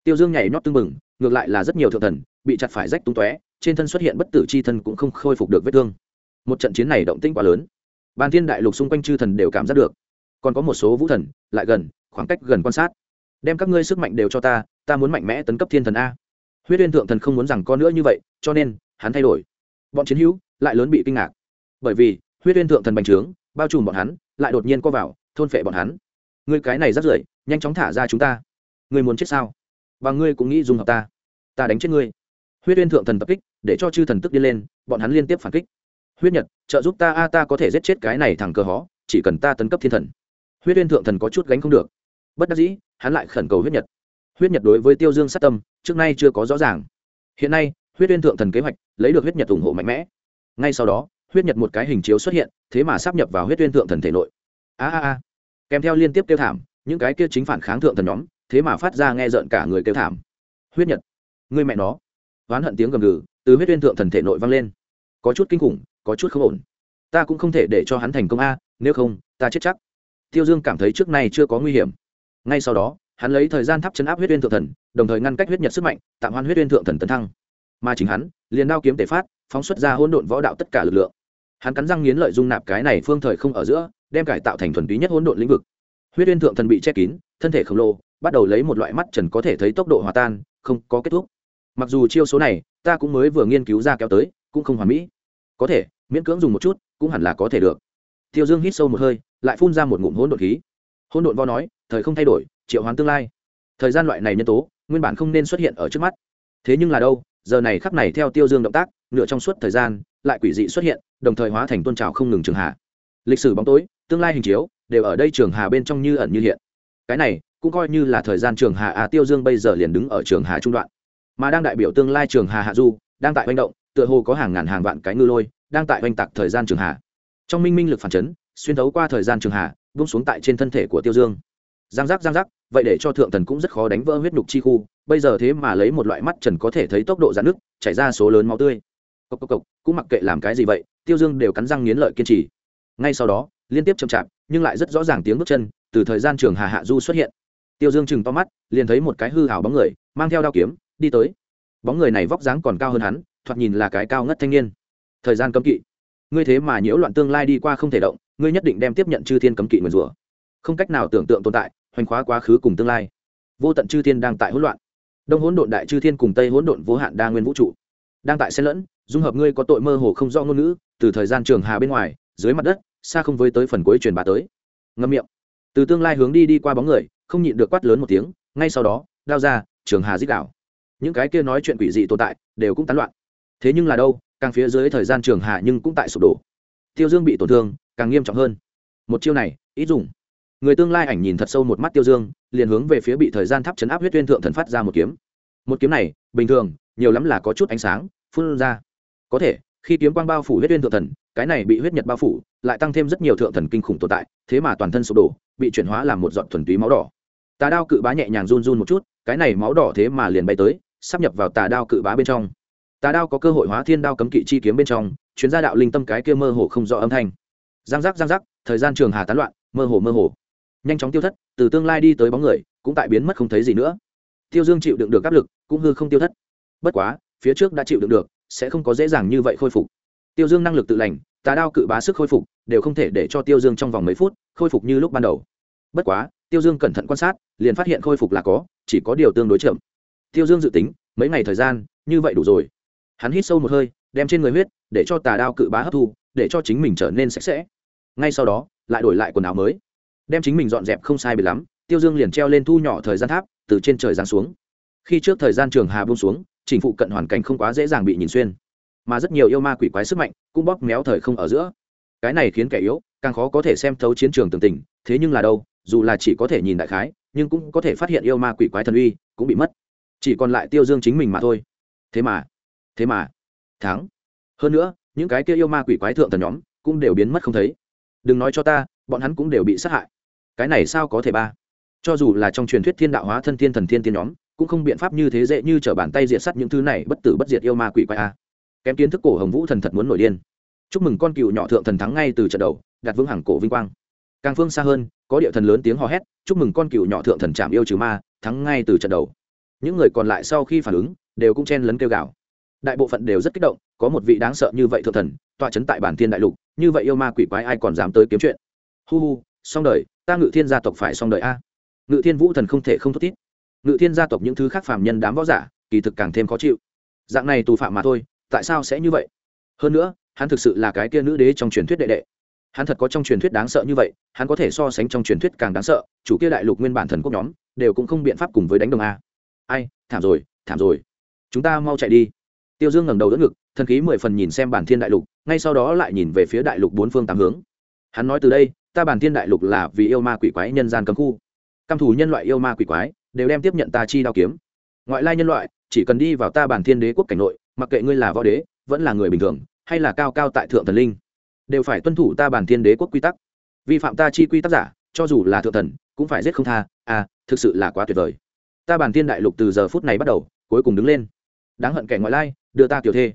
Tiêu dương nhảy nhót tưng bừng, ngược lại là rất nhiều thượng thần bị chặt phải rách tung tóe, trên thân xuất hiện bất tử c h i thân cũng không khôi phục được vết thương. Một trận chiến này động tĩnh quá lớn. Ban thiên đại lục xung quanh chư thần đều cảm giác được. Còn có một số vũ thần, lại gần, khoảng cách gần quan sát. Đem các ngươi sức mạnh đều cho ta ta muốn mạnh mẽ tấn cấp thiên thần a. Huyết uyên thượng thần không muốn rằng con nữa như vậy, cho nên hắn thay đổi. Bọn chiến hữu lại lớn bị kinh ngạc. Bởi vì, huyết uyên thượng thần bành trướng bao trùm bọn hắn, lại đột nhiên co vào, thôn phệ bọn hắn. Ngươi cái này rất rưởi, nhanh chóng thả ra chúng ta. Ngươi muốn chết sao? Và ngươi cũng nghĩ dùng hợp ta. Ta đánh chết ngươi. Huyết uyên thượng thần tập kích, để cho chư thần tức đi lên, bọn hắn liên tiếp phản kích. Huyết nhật, trợ giúp ta, a, ta có thể giết chết cái này thằng cờ hó, chỉ cần ta tấn cấp thiên thần. Huyết uyên thượng thần có chút gánh không được. Bất đắc dĩ, hắn lại khẩn cầu huyết nhật. Huyết nhật đối với tiêu dương sát tâm, trước nay chưa có rõ ràng. Hiện nay, huyết uyên thượng thần kế hoạch, lấy được huyết nhật ủng hộ mạnh mẽ. Ngay sau đó, huyết nhật một cái hình chiếu xuất hiện thế mà sắp nhập vào huyết uyên thượng thần thể nội. A a a. Kèm theo liên tiếp kêu thảm, những cái kia chính phản kháng thượng thần nhóm, thế mà phát ra nghe rợn cả người kêu thảm. Huyết nhật người mẹ nó. Oán hận tiếng gầm gừ từ huyết uyên thượng thần thể nội vang lên. Có chút kinh khủng, có chút không ổn. Ta cũng không thể để cho hắn thành công a, nếu không, ta chết chắc. Tiêu dương cảm thấy trước nay chưa có nguy hiểm. Ngay sau đó, hắn lấy thời gian thắp chấn áp huyết uyên thượng thần, đồng thời ngăn cách huyết nhật sức mạnh, tạm hoan huyết uyên thượng thần tấn thăng. Mà chính hắn, liền đao kiếm tể phát, phóng xuất ra hỗn độn võ đạo tất cả lực lượng hắn cắn răng nghiến lợi dung nạp cái này phương thời không ở giữa, đem cải tạo thành thuần túy nhất hỗn độn lĩnh vực. Huyết uyên thượng thần bị che kín, thân thể khổng lồ, bắt đầu lấy một loại mắt trần có thể thấy tốc độ hòa tan, không có kết thúc. Mặc dù chiêu số này, ta cũng mới vừa nghiên cứu ra kéo tới, cũng không hoàn mỹ. Có thể, miễn cưỡng dùng một chút, cũng hẳn là có thể được. Tiêu dương hít sâu một hơi, lại phun ra một ngụm hỗn độn khí. Hỗn độn vo nói, thời không thay đổi, triệu hoán tương lai. Thời gian loại này nhân tố, nguyên bản không nên xuất hiện ở trước mắt. Thế nhưng là đâu, giờ này khắc này theo tiêu dương động tác, nửa trong suốt thời gian, lại quỷ dị xuất hiện đồng thời hóa thành tôn trào không ngừng trường hạ lịch sử bóng tối tương lai hình chiếu đều ở đây trường hà bên trong như ẩn như hiện. Cái này cũng coi như là thời gian trường hà à tiêu dương bây giờ liền đứng ở trường hà trung đoạn. Mà đang đại biểu tương lai trường hà hạ du đang tại hành động tựa hồ có hàng ngàn hàng vạn cái ngư lôi đang tại oanh tạc thời gian trường hà. Trong minh minh lực phản chấn xuyên thấu qua thời gian trường hà bung xuống tại trên thân thể của tiêu dương. Giang giác giang giác vậy để cho thượng thần cũng rất khó đánh vỡ huyết nhục chi khu bây giờ thế mà lấy một loại mắt trần có thể thấy tốc độ giãn nước chảy ra số lớn máu tươi. Cốc cốc cốc, cũng mặc kệ làm cái gì vậy tiêu dương đều cắn răng nghiến lợi kiên trì. Ngay sau đó, liên tiếp chậm chạp, nhưng lại rất rõ ràng tiếng bước chân từ thời gian trường hà hạ du xuất hiện. Tiêu dương chừng to mắt, liền thấy một cái hư hảo bóng người, mang theo đao kiếm, đi tới. Bóng người này vóc dáng còn cao hơn hắn, thoạt nhìn là cái cao ngất thanh niên. Thời gian cấm kỵ. Ngươi thế mà nhiễu loạn tương lai đi qua không thể động, ngươi nhất định đem tiếp nhận chư thiên cấm kỵ nguyền rủa. Không cách nào tưởng tượng tồn tại, hoành khóa quá khứ cùng tương lai. Vô tận chư thiên đang tại hỗn loạn. Đông hỗn độn đại chư thiên cùng tây hỗn độn vô hạn đa nguyên vũ trụ đang tại xen lẫn, dung hợp ngươi có tội mơ hồ không rõ ngôn ngữ, từ thời gian trường hà bên ngoài, dưới mặt đất, xa không với tới phần cuối truyền bá tới. Ngâm miệng. Từ tương lai hướng đi đi qua bóng người, không nhịn được quát lớn một tiếng, ngay sau đó, đao ra, trường hà dích đảo. Những cái kia nói chuyện quỷ dị tồn tại, đều cũng tán loạn. Thế nhưng là đâu, càng phía dưới thời gian trường hà nhưng cũng tại sụp đổ. Tiêu dương bị tổn thương, càng nghiêm trọng hơn. Một chiêu này, ít dùng. Người tương lai ảnh nhìn thật sâu một mắt tiêu dương, liền hướng về phía bị thời gian thắp chấn áp huyết tuyên thượng thần phát ra một kiếm. Một kiếm này, bình thường nhiều lắm là có chút ánh sáng, phun ra. Có thể, khi kiếm quang bao phủ huyết tuyên thượng thần, cái này bị huyết nhật bao phủ, lại tăng thêm rất nhiều thượng thần kinh khủng tồn tại, thế mà toàn thân sụp đổ, bị chuyển hóa làm một giọt thuần túy máu đỏ. Tà đao cự bá nhẹ nhàng run run một chút, cái này máu đỏ thế mà liền bay tới, sắp nhập vào tà đao cự bá bên trong. Tà đao có cơ hội hóa thiên đao cấm kỵ chi kiếm bên trong chuyến gia đạo linh tâm cái kia mơ hồ không rõ âm thanh. Giang giác giang giác, thời gian trường hà tán loạn, mơ hồ mơ hồ. Nhanh chóng tiêu thất, từ tương lai đi tới bóng người, cũng tại biến mất không thấy gì nữa. Tiêu dương chịu đựng được áp lực, cũng hư không tiêu thất bất quá, phía trước đã chịu đựng được, sẽ không có dễ dàng như vậy khôi phục. Tiêu dương năng lực tự lành, tà đao cự bá sức khôi phục, đều không thể để cho tiêu dương trong vòng mấy phút khôi phục như lúc ban đầu. Bất quá, tiêu dương cẩn thận quan sát, liền phát hiện khôi phục là có, chỉ có điều tương đối chậm. Tiêu dương dự tính, mấy ngày thời gian, như vậy đủ rồi. Hắn hít sâu một hơi, đem trên người huyết, để cho tà đao cự bá hấp thu, để cho chính mình trở nên sạch sẽ. Ngay sau đó, lại đổi lại quần áo mới. Đem chính mình dọn dẹp không sai bị lắm, tiêu dương liền treo lên thu nhỏ thời gian tháp, từ trên trời giáng xuống. Khi trước thời gian trường hà bông xuống chỉnh phụ cận hoàn cảnh không quá dễ dàng bị nhìn xuyên. Mà rất nhiều yêu ma quỷ quái sức mạnh cũng bóp méo thời không ở giữa. Cái này khiến kẻ yếu càng khó có thể xem thấu chiến trường tường tình, thế nhưng là đâu, dù là chỉ có thể nhìn đại khái, nhưng cũng có thể phát hiện yêu ma quỷ quái thần uy cũng bị mất. Chỉ còn lại tiêu dương chính mình mà thôi. Thế mà thế mà, thắng. Hơn nữa, những cái kia yêu ma quỷ quái thượng thần nhóm cũng đều biến mất không thấy. Đừng nói cho ta, bọn hắn cũng đều bị sát hại. Cái này sao có thể ba? Cho dù là trong truyền thuyết thiên đạo hóa thân thiên thần thiên tiên nhóm cũng không biện pháp như thế dễ như t r ở bàn tay diệt sắt những thứ này, bất tử bất diệt yêu ma quỷ quái a. Kém kiến thức cổ hồng vũ thần thật muốn nổi điên. Chúc mừng con cựu nhỏ thượng thần thắng ngay từ trận đầu đặt vững hàng cổ vinh quang. Càng phương xa hơn, có địa thần lớn tiếng hò hét, chúc mừng con cựu nhỏ thượng thần chạm yêu trừ ma, thắng ngay từ trận đầu. Những người còn lại sau khi phản ứng, đều cũng chen lấn kêu gào. Đại bộ phận đều rất kích động, có một vị đáng sợ như vậy thượng thần, tọa chấn tại bản thiên đại lục, như vậy yêu ma quỷ quái ai còn dám tới kiếm chuyện? Hu hu, xong đời, ta ngự thiên gia tộc phải xong đời a. Ngự thiên vũ thần không thể không thốt tít ngự thiên gia tộc những thứ khác phàm nhân đám võ giả, kỳ thực càng thêm khó chịu. Dạng này tù phạm mà thôi, tại sao sẽ như vậy? Hơn nữa, hắn thực sự là cái kia nữ đế trong truyền thuyết đệ đệ. Hắn thật có trong truyền thuyết đáng sợ như vậy, hắn có thể so sánh trong truyền thuyết càng đáng sợ, chủ kia đại lục nguyên bản thần quốc nhóm, đều cũng không biện pháp cùng với đánh đồng a. Ai, thảm rồi thảm rồi. Chúng ta mau chạy đi. Tiêu dương ngẩng đầu đỡ ngực, thần khí mười phần nhìn xem bản thiên đại lục, ngay sau đó lại nhìn về phía đại lục bốn phương tám hướng. Hắn nói từ đây, ta bản thiên đại lục là vì yêu ma quỷ quái nhân gian cấm khu. Căm thù nhân loại yêu ma quỷ quái đều đem tiếp nhận ta chi đao kiếm. Ngoại lai nhân loại, chỉ cần đi vào ta bản thiên đế quốc cảnh nội, mặc kệ ngươi là võ đế, vẫn là người bình thường, hay là cao cao tại thượng thần linh, đều phải tuân thủ ta bản thiên đế quốc quy tắc. Vi phạm ta chi quy tắc giả, cho dù là thượng thần, cũng phải giết không tha à thực sự là quá tuyệt vời. Ta bản thiên đại lục từ giờ phút này bắt đầu, cuối cùng đứng lên. Đáng hận kẻ ngoại lai, đưa ta kiểu thê.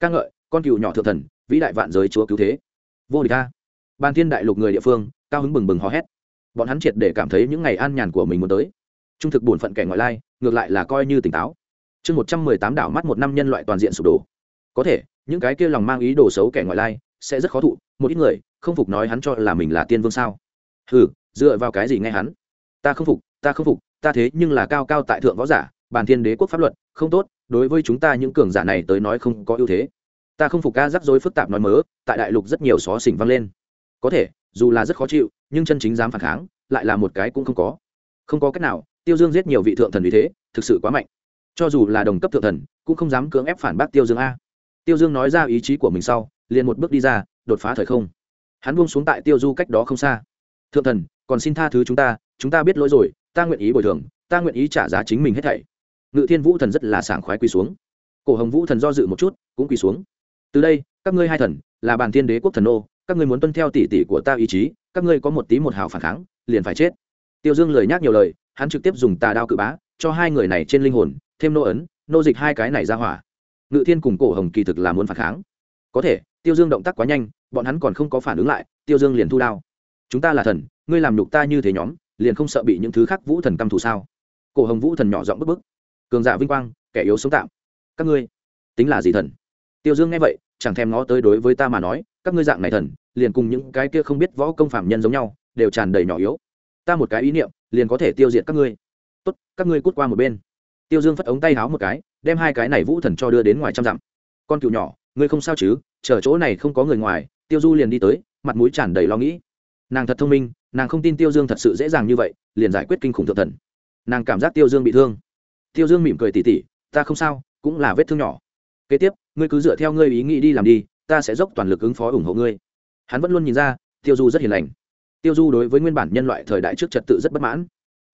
Ca ngợi, con cựu nhỏ thượng thần, vĩ đại vạn giới chúa cứu thế. Vô địch ta. Bản thiên đại lục người địa phương, cao hứng bừng bừng hò hét. Bọn hắn triệt để cảm thấy những ngày an nhàn của mình muốn tới trung thực bổn phận kẻ ngoại lai, ngược lại là coi như tỉnh táo. Chương một trăm mười tám đảo mắt một năm nhân loại toàn diện sụp đổ. Có thể, những cái kia lòng mang ý đồ xấu kẻ ngoại lai sẽ rất khó thụ, một ít người không phục nói hắn cho là mình là tiên vương sao? Hừ, dựa vào cái gì nghe hắn? Ta không phục, ta không phục, ta thế nhưng là cao cao tại thượng võ giả bàn thiên đế quốc pháp luật, không tốt, đối với chúng ta những cường giả này tới nói không có ưu thế. Ta không phục ca rắc rối phức tạp nói mớ, tại đại lục rất nhiều xó xỉnh vang lên. Có thể, dù là rất khó chịu, nhưng chân chính dám phản kháng, lại là một cái cũng không có. Không có cách nào tiêu dương giết nhiều vị thượng thần vì thế, thực sự quá mạnh. Cho dù là đồng cấp thượng thần, cũng không dám cưỡng ép phản bác tiêu dương a. Tiêu dương nói ra ý chí của mình sau, liền một bước đi ra, đột phá thời không. Hắn buông xuống tại tiêu du cách đó không xa. Thượng thần, còn xin tha thứ chúng ta chúng ta biết lỗi rồi, ta nguyện ý bồi thường, ta nguyện ý trả giá chính mình hết thảy. Ngự thiên vũ thần rất là sảng khoái quỳ xuống. Cổ hồng vũ thần do dự một chút, cũng quỳ xuống. Từ đây, các ngươi hai thần, là bàn thiên đế quốc thần ô các ngươi muốn tuân theo tỷ tỷ của ta ý chí, các ngươi có một tí một hào phản kháng, liền phải chết. Tiêu dương lời nhắc nhiều lời hắn trực tiếp dùng tà đao cự bá, cho hai người này trên linh hồn, thêm nô ấn, nô dịch hai cái này ra hỏa. Ngự thiên cùng cổ hồng kỳ thực là muốn phản kháng. Có thể, tiêu dương động tác quá nhanh, bọn hắn còn không có phản ứng lại, tiêu dương liền thu đao. Chúng ta là thần, ngươi làm nhục ta như thế nhóm, liền không sợ bị những thứ khác vũ thần căm thù sao? Cổ hồng vũ thần nhỏ giọng bức bức. Cường giả vinh quang, kẻ yếu sống tạm. Các ngươi, tính là gì thần? Tiêu dương nghe vậy, chẳng thèm ngó tới đối với ta mà nói, các ngươi dạng này thần, liền cùng những cái kia không biết võ công phạm nhân giống nhau, đều tràn đầy nhỏ yếu. Ta một cái ý niệm liền có thể tiêu diệt các ngươi. Tốt, các ngươi cút qua một bên. Tiêu dương phất ống tay háo một cái, đem hai cái này vũ thần cho đưa đến ngoài trăm dặm. Con cựu nhỏ, ngươi không sao chứ? Chờ chỗ này không có người ngoài, tiêu du liền đi tới, mặt mũi tràn đầy lo nghĩ. Nàng thật thông minh, nàng không tin tiêu dương thật sự dễ dàng như vậy, liền giải quyết kinh khủng thượng thần. Nàng cảm giác tiêu dương bị thương. Tiêu dương mỉm cười tỉ tỉ, ta không sao, cũng là vết thương nhỏ. Kế tiếp, ngươi cứ dựa theo ngươi ý nghĩ đi làm đi, ta sẽ dốc toàn lực ứng phó ủng hộ ngươi. Hắn vẫn luôn nhìn ra, tiêu du rất hiền lành tiêu du đối với nguyên bản nhân loại thời đại trước trật tự rất bất mãn.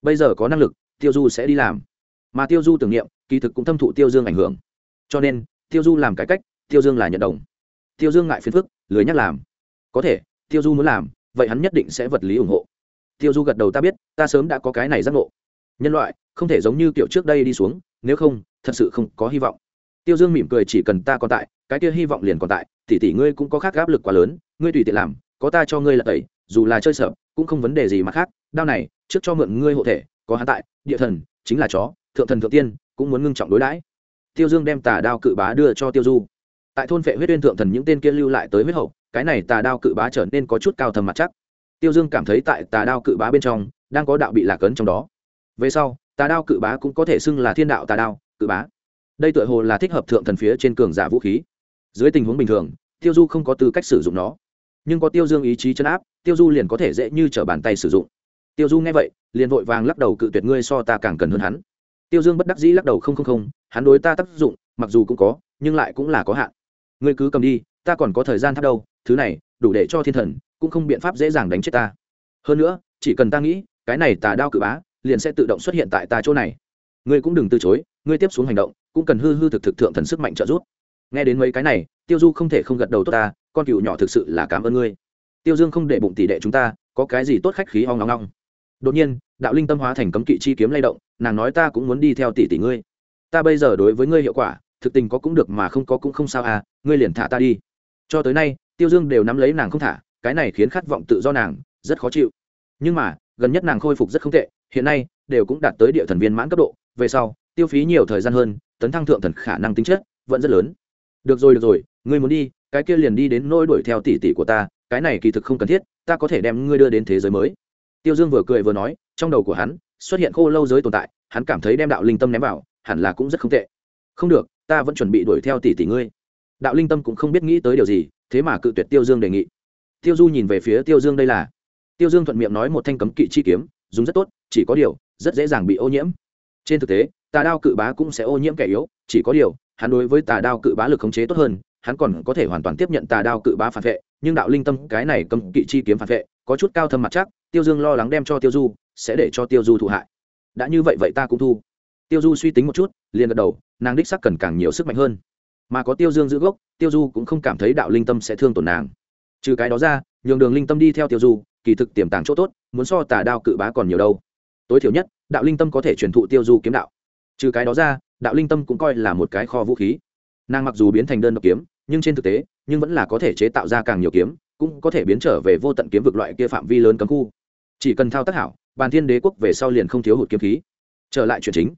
Bây giờ có năng lực, tiêu du sẽ đi làm. Mà tiêu du tưởng niệm, kỳ thực cũng thâm thụ tiêu dương ảnh hưởng. Cho nên, tiêu du làm cải cách, tiêu dương là nhận đồng. Tiêu dương ngại phiền phức, lười nhắc làm. Có thể, tiêu du muốn làm, vậy hắn nhất định sẽ vật lý ủng hộ. Tiêu du gật đầu ta biết, ta sớm đã có cái này giác ngộ. Nhân loại, không thể giống như kiểu trước đây đi xuống, nếu không, thật sự không có hy vọng. Tiêu dương mỉm cười chỉ cần ta còn tại, cái kia hy vọng liền còn tại, tỷ tỷ ngươi cũng có khác áp lực quá lớn, ngươi tùy tiện làm, có ta cho ngươi là tẩy dù là chơi sợ, cũng không vấn đề gì mà khác, đao này, trước cho mượn ngươi hộ thể, có hắn tại, địa thần, chính là chó, thượng thần thượng tiên, cũng muốn ngưng trọng đối đãi. Tiêu dương đem tà đao cự bá đưa cho tiêu du. Tại thôn vệ huyết uyên thượng thần những tên kia lưu lại tới huyết hậu, cái này tà đao cự bá trở nên có chút cao thầm mặt chắc. Tiêu dương cảm thấy tại tà đao cự bá bên trong, đang có đạo bị lạc ấn trong đó. Về sau, tà đao cự bá cũng có thể xưng là thiên đạo tà đao, cự bá. Đây tựa hồ là thích hợp thượng thần phía trên cường giả vũ khí. Dưới tình huống bình thường, tiêu du không có tư cách sử dụng nó nhưng có tiêu dương ý chí chấn áp, tiêu du liền có thể dễ như t r ở bàn tay sử dụng. Tiêu du nghe vậy, liền vội vàng lắc đầu cự tuyệt ngươi so ta càng cần hơn hắn. Tiêu dương bất đắc dĩ lắc đầu không không không, hắn đối ta tác dụng, mặc dù cũng có, nhưng lại cũng là có hạn. Ngươi cứ cầm đi, ta còn có thời gian thắt đâu, thứ này, đủ để cho thiên thần, cũng không biện pháp dễ dàng đánh chết ta. Hơn nữa, chỉ cần ta nghĩ, cái này tà đao cự bá, liền sẽ tự động xuất hiện tại ta chỗ này. Ngươi cũng đừng từ chối, ngươi tiếp xuống hành động, cũng cần hư hư thực thực thượng thần sức mạnh trợ giúp. Nghe đến mấy cái này, tiêu du không thể không gật đầu tốt ta con cựu nhỏ thực sự là cảm ơn ngươi. Tiêu dương không để bụng tỷ đệ chúng ta, có cái gì tốt khách khí hoang ngong ngong đột nhiên, đạo linh tâm hóa thành cấm kỵ chi kiếm lay động, nàng nói ta cũng muốn đi theo tỷ tỷ ngươi. Ta bây giờ đối với ngươi hiệu quả, thực tình có cũng được mà không có cũng không sao à ngươi liền thả ta đi. Cho tới nay, tiêu dương đều nắm lấy nàng không thả, cái này khiến khát vọng tự do nàng, rất khó chịu. Nhưng mà, gần nhất nàng khôi phục rất không tệ, hiện nay, đều cũng đạt tới địa thần viên mãn cấp độ, về sau, tiêu phí nhiều thời gian hơn, tấn thăng thượng thần khả năng tính chất, vẫn rất lớn. Được rồi được rồi, ngươi muốn đi cái kia liền đi đến nôi đuổi theo tỷ tỷ của ta, cái này kỳ thực không cần thiết, ta có thể đem ngươi đưa đến thế giới mới. Tiêu dương vừa cười vừa nói, trong đầu của hắn xuất hiện khô lâu giới tồn tại, hắn cảm thấy đem đạo linh tâm ném vào, hẳn là cũng rất không tệ. Không được, ta vẫn chuẩn bị đuổi theo tỷ tỷ ngươi. Đạo linh tâm cũng không biết nghĩ tới điều gì, thế mà cự tuyệt tiêu dương đề nghị. Tiêu du nhìn về phía tiêu dương đây là. Tiêu dương thuận miệng nói một thanh cấm kỵ chi kiếm, dùng rất tốt, chỉ có điều, rất dễ dàng bị ô nhiễm. Trên thực tế, tà đao cự bá cũng sẽ ô nhiễm kẻ yếu, chỉ có điều, hắn đối với tà đao cự bá lực khống chế tốt hơn hắn còn có thể hoàn toàn tiếp nhận tà đao cự bá phản vệ, nhưng đạo linh tâm cái này cầm kỵ chi kiếm phản vệ, có chút cao thâm mặt chắc, tiêu dương lo lắng đem cho tiêu du, sẽ để cho tiêu du thụ hại. Đã như vậy vậy ta cũng thu. Tiêu du suy tính một chút, liền gật đầu, nàng đích sắc cần càng nhiều sức mạnh hơn. Mà có tiêu dương giữ gốc, tiêu du cũng không cảm thấy đạo linh tâm sẽ thương tổn nàng. Trừ cái đó ra, nhường đường linh tâm đi theo tiêu du, kỳ thực tiềm tàng chỗ tốt, muốn so tà đao cự bá còn nhiều đâu. Tối thiểu nhất, đạo linh tâm có thể truyền thụ tiêu du kiếm đạo. Trừ cái đó ra, đạo linh tâm cũng coi là một cái kho vũ khí. Nàng mặc dù biến thành đơn độc kiếm nhưng trên thực tế, nhưng vẫn là có thể chế tạo ra càng nhiều kiếm, cũng có thể biến trở về vô tận kiếm vực loại kia phạm vi lớn cấm khu. Chỉ cần thao tác hảo, bàn thiên đế quốc về sau liền không thiếu hụt kiếm khí. Trở lại chuyện chính.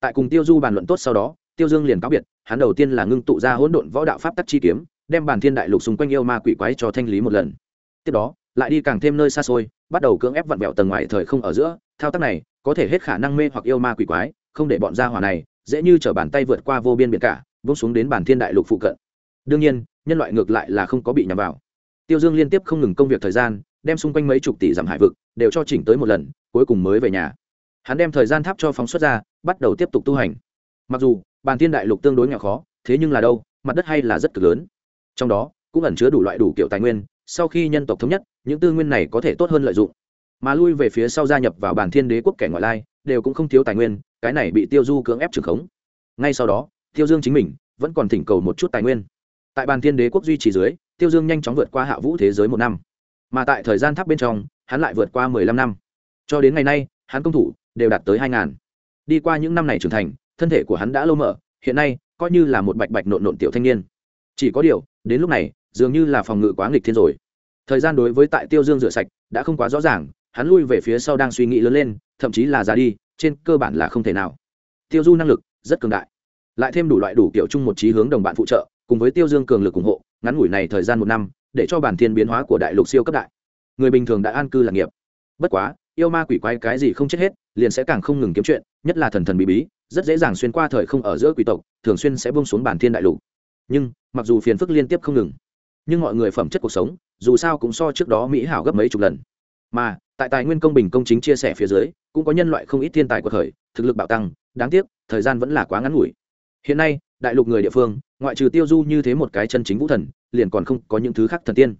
Tại cùng tiêu du bàn luận tốt sau đó, tiêu dương liền cáo biệt, hắn đầu tiên là ngưng tụ ra hỗn độn võ đạo pháp tắc chi kiếm, đem bàn thiên đại lục xung quanh yêu ma quỷ quái cho thanh lý một lần. Tiếp đó, lại đi càng thêm nơi xa xôi, bắt đầu cưỡng ép vặn vẹo tầng ngoài thời không ở giữa, thao tác này có thể hết khả năng mê hoặc yêu ma quỷ quái, không để bọn gia hỏa này dễ như t bàn tay vượt qua vô biên biển cả vung xuống đến bản thiên đại lục phụ cận đương nhiên, nhân loại ngược lại là không có bị nhằm vào. Tiêu dương liên tiếp không ngừng công việc thời gian, đem xung quanh mấy chục tỷ dặm hải vực đều cho chỉnh tới một lần, cuối cùng mới về nhà. Hắn đem thời gian tháp cho phóng xuất ra, bắt đầu tiếp tục tu hành. Mặc dù bàn thiên đại lục tương đối nghèo khó, thế nhưng là đâu, mặt đất hay là rất cực lớn. Trong đó, cũng ẩn chứa đủ loại đủ kiểu tài nguyên, sau khi nhân tộc thống nhất, những tư nguyên này có thể tốt hơn lợi dụng. Mà lui về phía sau gia nhập vào bản thiên đế quốc kẻ ngoại lai, đều cũng không thiếu tài nguyên, cái này bị tiêu du cưỡng ép trường khống. Ngay sau đó, tiêu dương chính mình vẫn còn thỉnh cầu một chút tài nguyên tại bàn thiên đế quốc duy trì dưới, tiêu dương nhanh chóng vượt qua hạ vũ thế giới một năm. Mà tại thời gian tháp bên trong, hắn lại vượt qua mười lăm năm. Cho đến ngày nay, hắn công thủ đều đạt tới hai ngàn. Đi qua những năm này trưởng thành, thân thể của hắn đã lâu mở hiện nay coi như là một bạch bạch nộn nộn tiểu thanh niên. Chỉ có điều, đến lúc này, dường như là phòng ngự quá nghịch thiên rồi. Thời gian đối với tại tiêu dương rửa sạch đã không quá rõ ràng, hắn lui về phía sau đang suy nghĩ lớn lên, thậm chí là ra đi, trên cơ bản là không thể nào. Tiêu du năng lực rất cường đại. Lại thêm đủ loại đủ kiểu chung một trí hướng đồng bạn phụ trợ cùng với tiêu dương cường lực ủng hộ, ngắn ngủi này thời gian một năm, để cho bản thiên biến hóa của đại lục siêu cấp đại. Người bình thường đã an cư lạc nghiệp. Bất quá, yêu ma quỷ quái cái gì không chết hết, liền sẽ càng không ngừng kiếm chuyện, nhất là thần thần bí bí, rất dễ dàng xuyên qua thời không ở giữa quỷ tộc, thường xuyên sẽ bông xuống bản thiên đại lục. Nhưng, mặc dù phiền phức liên tiếp không ngừng, nhưng mọi người phẩm chất cuộc sống, dù sao cũng so trước đó mỹ hảo gấp mấy chục lần. Mà, tại tài nguyên công bình công chính chia sẻ phía dưới, cũng có nhân loại không ít thiên tài của thời, thực lực bạo tăng, đáng tiếc, thời gian vẫn là quá ngắn ngủi. Hiện nay đại lục người địa phương, ngoại trừ tiêu du như thế một cái chân chính vũ thần, liền còn không có những thứ khác thần tiên.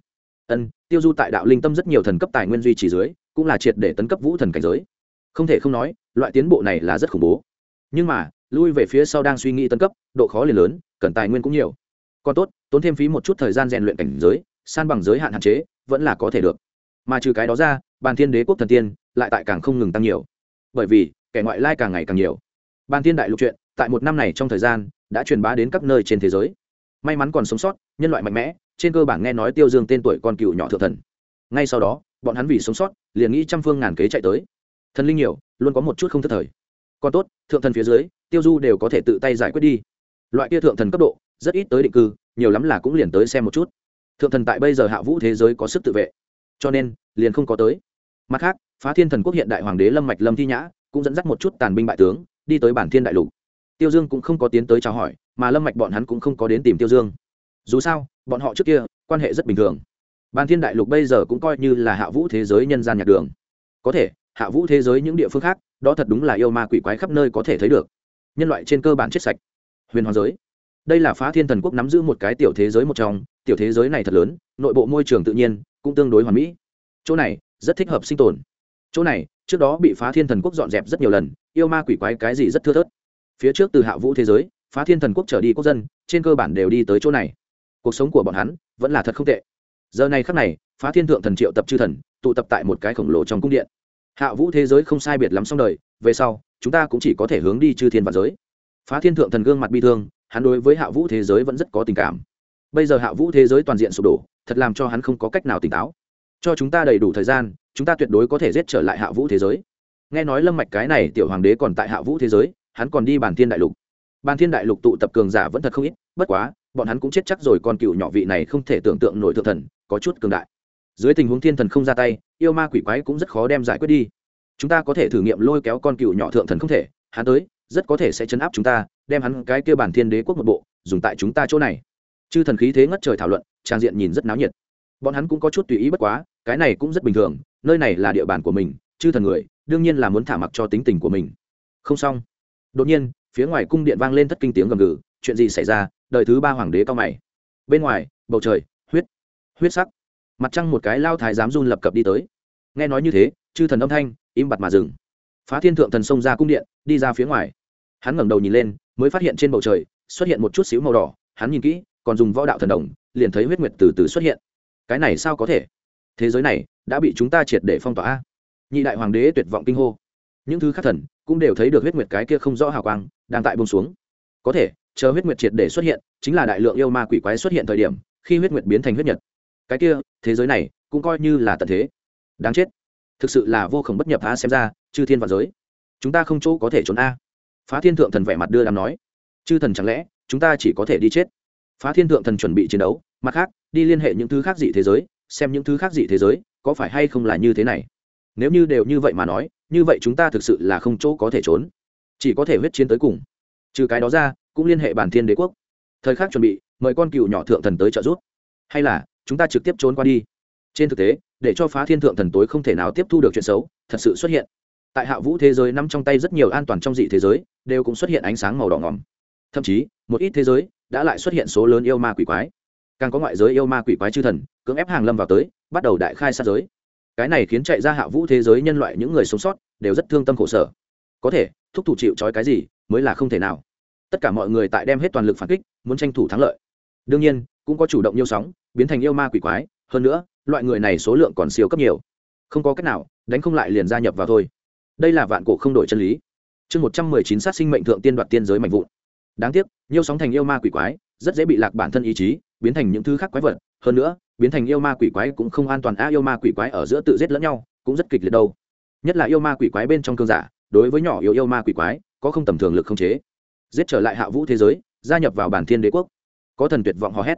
Ân, tiêu du tại đạo linh tâm rất nhiều thần cấp tài nguyên duy trì dưới, cũng là triệt để tấn cấp vũ thần cảnh giới. Không thể không nói, loại tiến bộ này là rất khủng bố. Nhưng mà, lui về phía sau đang suy nghĩ tấn cấp, độ khó liền lớn, cần tài nguyên cũng nhiều. Còn tốt, tốn thêm phí một chút thời gian rèn luyện cảnh giới, san bằng giới hạn hạn chế, vẫn là có thể được. Mà trừ cái đó ra, bàn thiên đế quốc thần tiên, lại tại càng không ngừng tăng nhiều. Bởi vì, kẻ ngoại lai càng ngày càng nhiều. Bàn thiên đại lục chuyện, tại một năm này trong thời gian đã truyền bá đến các nơi trên thế giới. May mắn còn sống sót, nhân loại mạnh mẽ, trên cơ bản nghe nói tiêu dương tên tuổi con cựu nhỏ thượng thần. Ngay sau đó, bọn hắn vì sống sót, liền nghĩ trăm phương ngàn kế chạy tới. Thần linh nhiều, luôn có một chút không thất thời. Còn tốt, thượng thần phía dưới, tiêu du đều có thể tự tay giải quyết đi. Loại kia thượng thần cấp độ, rất ít tới định cư, nhiều lắm là cũng liền tới xem một chút. Thượng thần tại bây giờ hạ vũ thế giới có sức tự vệ. Cho nên, liền không có tới. Mặt khác, phá thiên thần quốc hiện đại hoàng đế lâm mạch lâm thi nhã, cũng dẫn dắt một chút tàn binh bại tướng, đi tới bản thiên đại lục tiêu dương cũng không có tiến tới chào hỏi, mà lâm mạch bọn hắn cũng không có đến tìm tiêu dương. Dù sao, bọn họ trước kia, quan hệ rất bình thường. Ban thiên đại lục bây giờ cũng coi như là hạ vũ thế giới nhân gian nhạc đường. Có thể, hạ vũ thế giới những địa phương khác, đó thật đúng là yêu ma quỷ quái khắp nơi có thể thấy được. Nhân loại trên cơ bản chết sạch. Huyền hoàng giới. Đây là phá thiên thần quốc nắm giữ một cái tiểu thế giới một trong, tiểu thế giới này thật lớn, nội bộ môi trường tự nhiên, cũng tương đối hoàn mỹ. Chỗ này, rất thích hợp sinh tồn. Chỗ này, trước đó bị phá thiên thần quốc dọn dẹp rất nhiều lần, yêu ma quỷ quái cái gì rất thưa thớt phía trước từ hạ vũ thế giới, phá thiên thần quốc trở đi quốc dân, trên cơ bản đều đi tới chỗ này. Cuộc sống của bọn hắn vẫn là thật không tệ. Giờ này khắc này, phá thiên thượng thần triệu tập chư thần, tụ tập tại một cái khổng lồ trong cung điện. Hạ vũ thế giới không sai biệt lắm xong đời, về sau, chúng ta cũng chỉ có thể hướng đi chư thiên và giới. Phá thiên thượng thần gương mặt bi thương, hắn đối với hạ vũ thế giới vẫn rất có tình cảm. Bây giờ hạ vũ thế giới toàn diện sụp đổ, thật làm cho hắn không có cách nào tỉnh táo. Cho chúng ta đầy đủ thời gian, chúng ta tuyệt đối có thể giết trở lại hạ vũ thế giới. Nghe nói lâm mạch cái này tiểu hoàng đế còn tại hạ vũ thế giới hắn còn đi bàn thiên đại lục. Bàn thiên đại lục tụ tập cường giả vẫn thật không ít, bất quá, bọn hắn cũng chết chắc rồi con cựu nhỏ vị này không thể tưởng tượng nổi thượng thần, có chút cường đại. Dưới tình huống thiên thần không ra tay, yêu ma quỷ quái cũng rất khó đem giải quyết đi. Chúng ta có thể thử nghiệm lôi kéo con cựu nhỏ thượng thần không thể, hắn tới, rất có thể sẽ chấn áp chúng ta, đem hắn cái kia bản thiên đế quốc một bộ, dùng tại chúng ta chỗ này. Chư thần khí thế ngất trời thảo luận, trang diện nhìn rất náo nhiệt. Bọn hắn cũng có chút tùy ý bất quá, cái này cũng rất bình thường, nơi này là địa bàn của mình, chư thần người, đương nhiên là muốn thả mặc cho tính tình của mình. Không xong đột nhiên, phía ngoài cung điện vang lên thất kinh tiếng gầm gừ, chuyện gì xảy ra? Đời thứ ba hoàng đế cao mày. Bên ngoài, bầu trời, huyết huyết sắc. Mặt trăng một cái lao thái dám run lập cập đi tới. Nghe nói như thế, chư thần âm thanh, im bặt mà dừng. Phá thiên thượng thần xông ra cung điện, đi ra phía ngoài. Hắn ngẩng đầu nhìn lên, mới phát hiện trên bầu trời, xuất hiện một chút xíu màu đỏ. Hắn nhìn kỹ, còn dùng võ đạo thần đồng, liền thấy huyết nguyệt từ từ xuất hiện. Cái này sao có thể? Thế giới này, đã bị chúng ta triệt để phong tỏa. Nhị đại hoàng đế tuyệt vọng kinh hô. Những thứ khác thần cũng đều thấy được huyết nguyệt cái kia không rõ hào quang, đang tại bông xuống. Có thể, chờ huyết nguyệt triệt để xuất hiện, chính là đại lượng yêu ma quỷ quái xuất hiện thời điểm, khi huyết nguyệt biến thành huyết nhật. Cái kia, thế giới này, cũng coi như là tận thế. Đáng chết. Thực sự là vô khổng bất nhập a xem ra, chư thiên và giới. Chúng ta không chỗ có thể trốn a. Phá thiên thượng thần vẻ mặt đưa đàm nói. Chư thần chẳng lẽ, chúng ta chỉ có thể đi chết? Phá thiên thượng thần chuẩn bị chiến đấu, mặt khác, đi liên hệ những thứ khác dị thế giới, xem những thứ khác dị thế giới, có phải hay không là như thế này? Nếu như đều như vậy mà nói như vậy chúng ta thực sự là không chỗ có thể trốn. Chỉ có thể huyết chiến tới cùng. Trừ cái đó ra, cũng liên hệ bản thiên đế quốc. Thời khắc chuẩn bị, mời con cựu nhỏ thượng thần tới trợ giúp. Hay là, chúng ta trực tiếp trốn qua đi. Trên thực tế, để cho phá thiên thượng thần tối không thể nào tiếp thu được chuyện xấu, thật sự xuất hiện. Tại hạ vũ thế giới nằm trong tay rất nhiều an toàn trong dị thế giới, đều cũng xuất hiện ánh sáng màu đỏ ngỏm thậm chí, một ít thế giới đã lại xuất hiện số lớn yêu ma quỷ quái. Càng có ngoại giới yêu ma quỷ quái chư thần, cưỡng ép hàng lâm vào tới, bắt đầu đại khai sát giới cái này khiến chạy ra hạ vũ thế giới nhân loại những người sống sót đều rất thương tâm khổ sở. Có thể, thúc thủ chịu trói cái gì mới là không thể nào. Tất cả mọi người tại đem hết toàn lực phản kích, muốn tranh thủ thắng lợi. Đương nhiên, cũng có chủ động yêu sóng, biến thành yêu ma quỷ quái. Hơn nữa, loại người này số lượng còn siêu cấp nhiều. Không có cách nào, đánh không lại liền gia nhập vào thôi. Đây là vạn cổ không đổi chân lý. Chương một trăm mười chín sát sinh mệnh thượng tiên đoạt tiên giới mạnh vụn. Đáng tiếc, nhiều sóng thành yêu ma quỷ quái rất dễ bị lạc bản thân ý chí, biến thành những thứ khác quái vật. Hơn nữa biến thành yêu ma quỷ quái cũng không an toàn. A, yêu ma quỷ quái ở giữa tự giết lẫn nhau, cũng rất kịch liệt đâu. Nhất là yêu ma quỷ quái bên trong cơn giả, đối với nhỏ yêu yêu ma quỷ quái, có không tầm thường lực không chế. Giết trở lại hạ vũ thế giới, gia nhập vào bản thiên đế quốc. Có thần tuyệt vọng hò hét.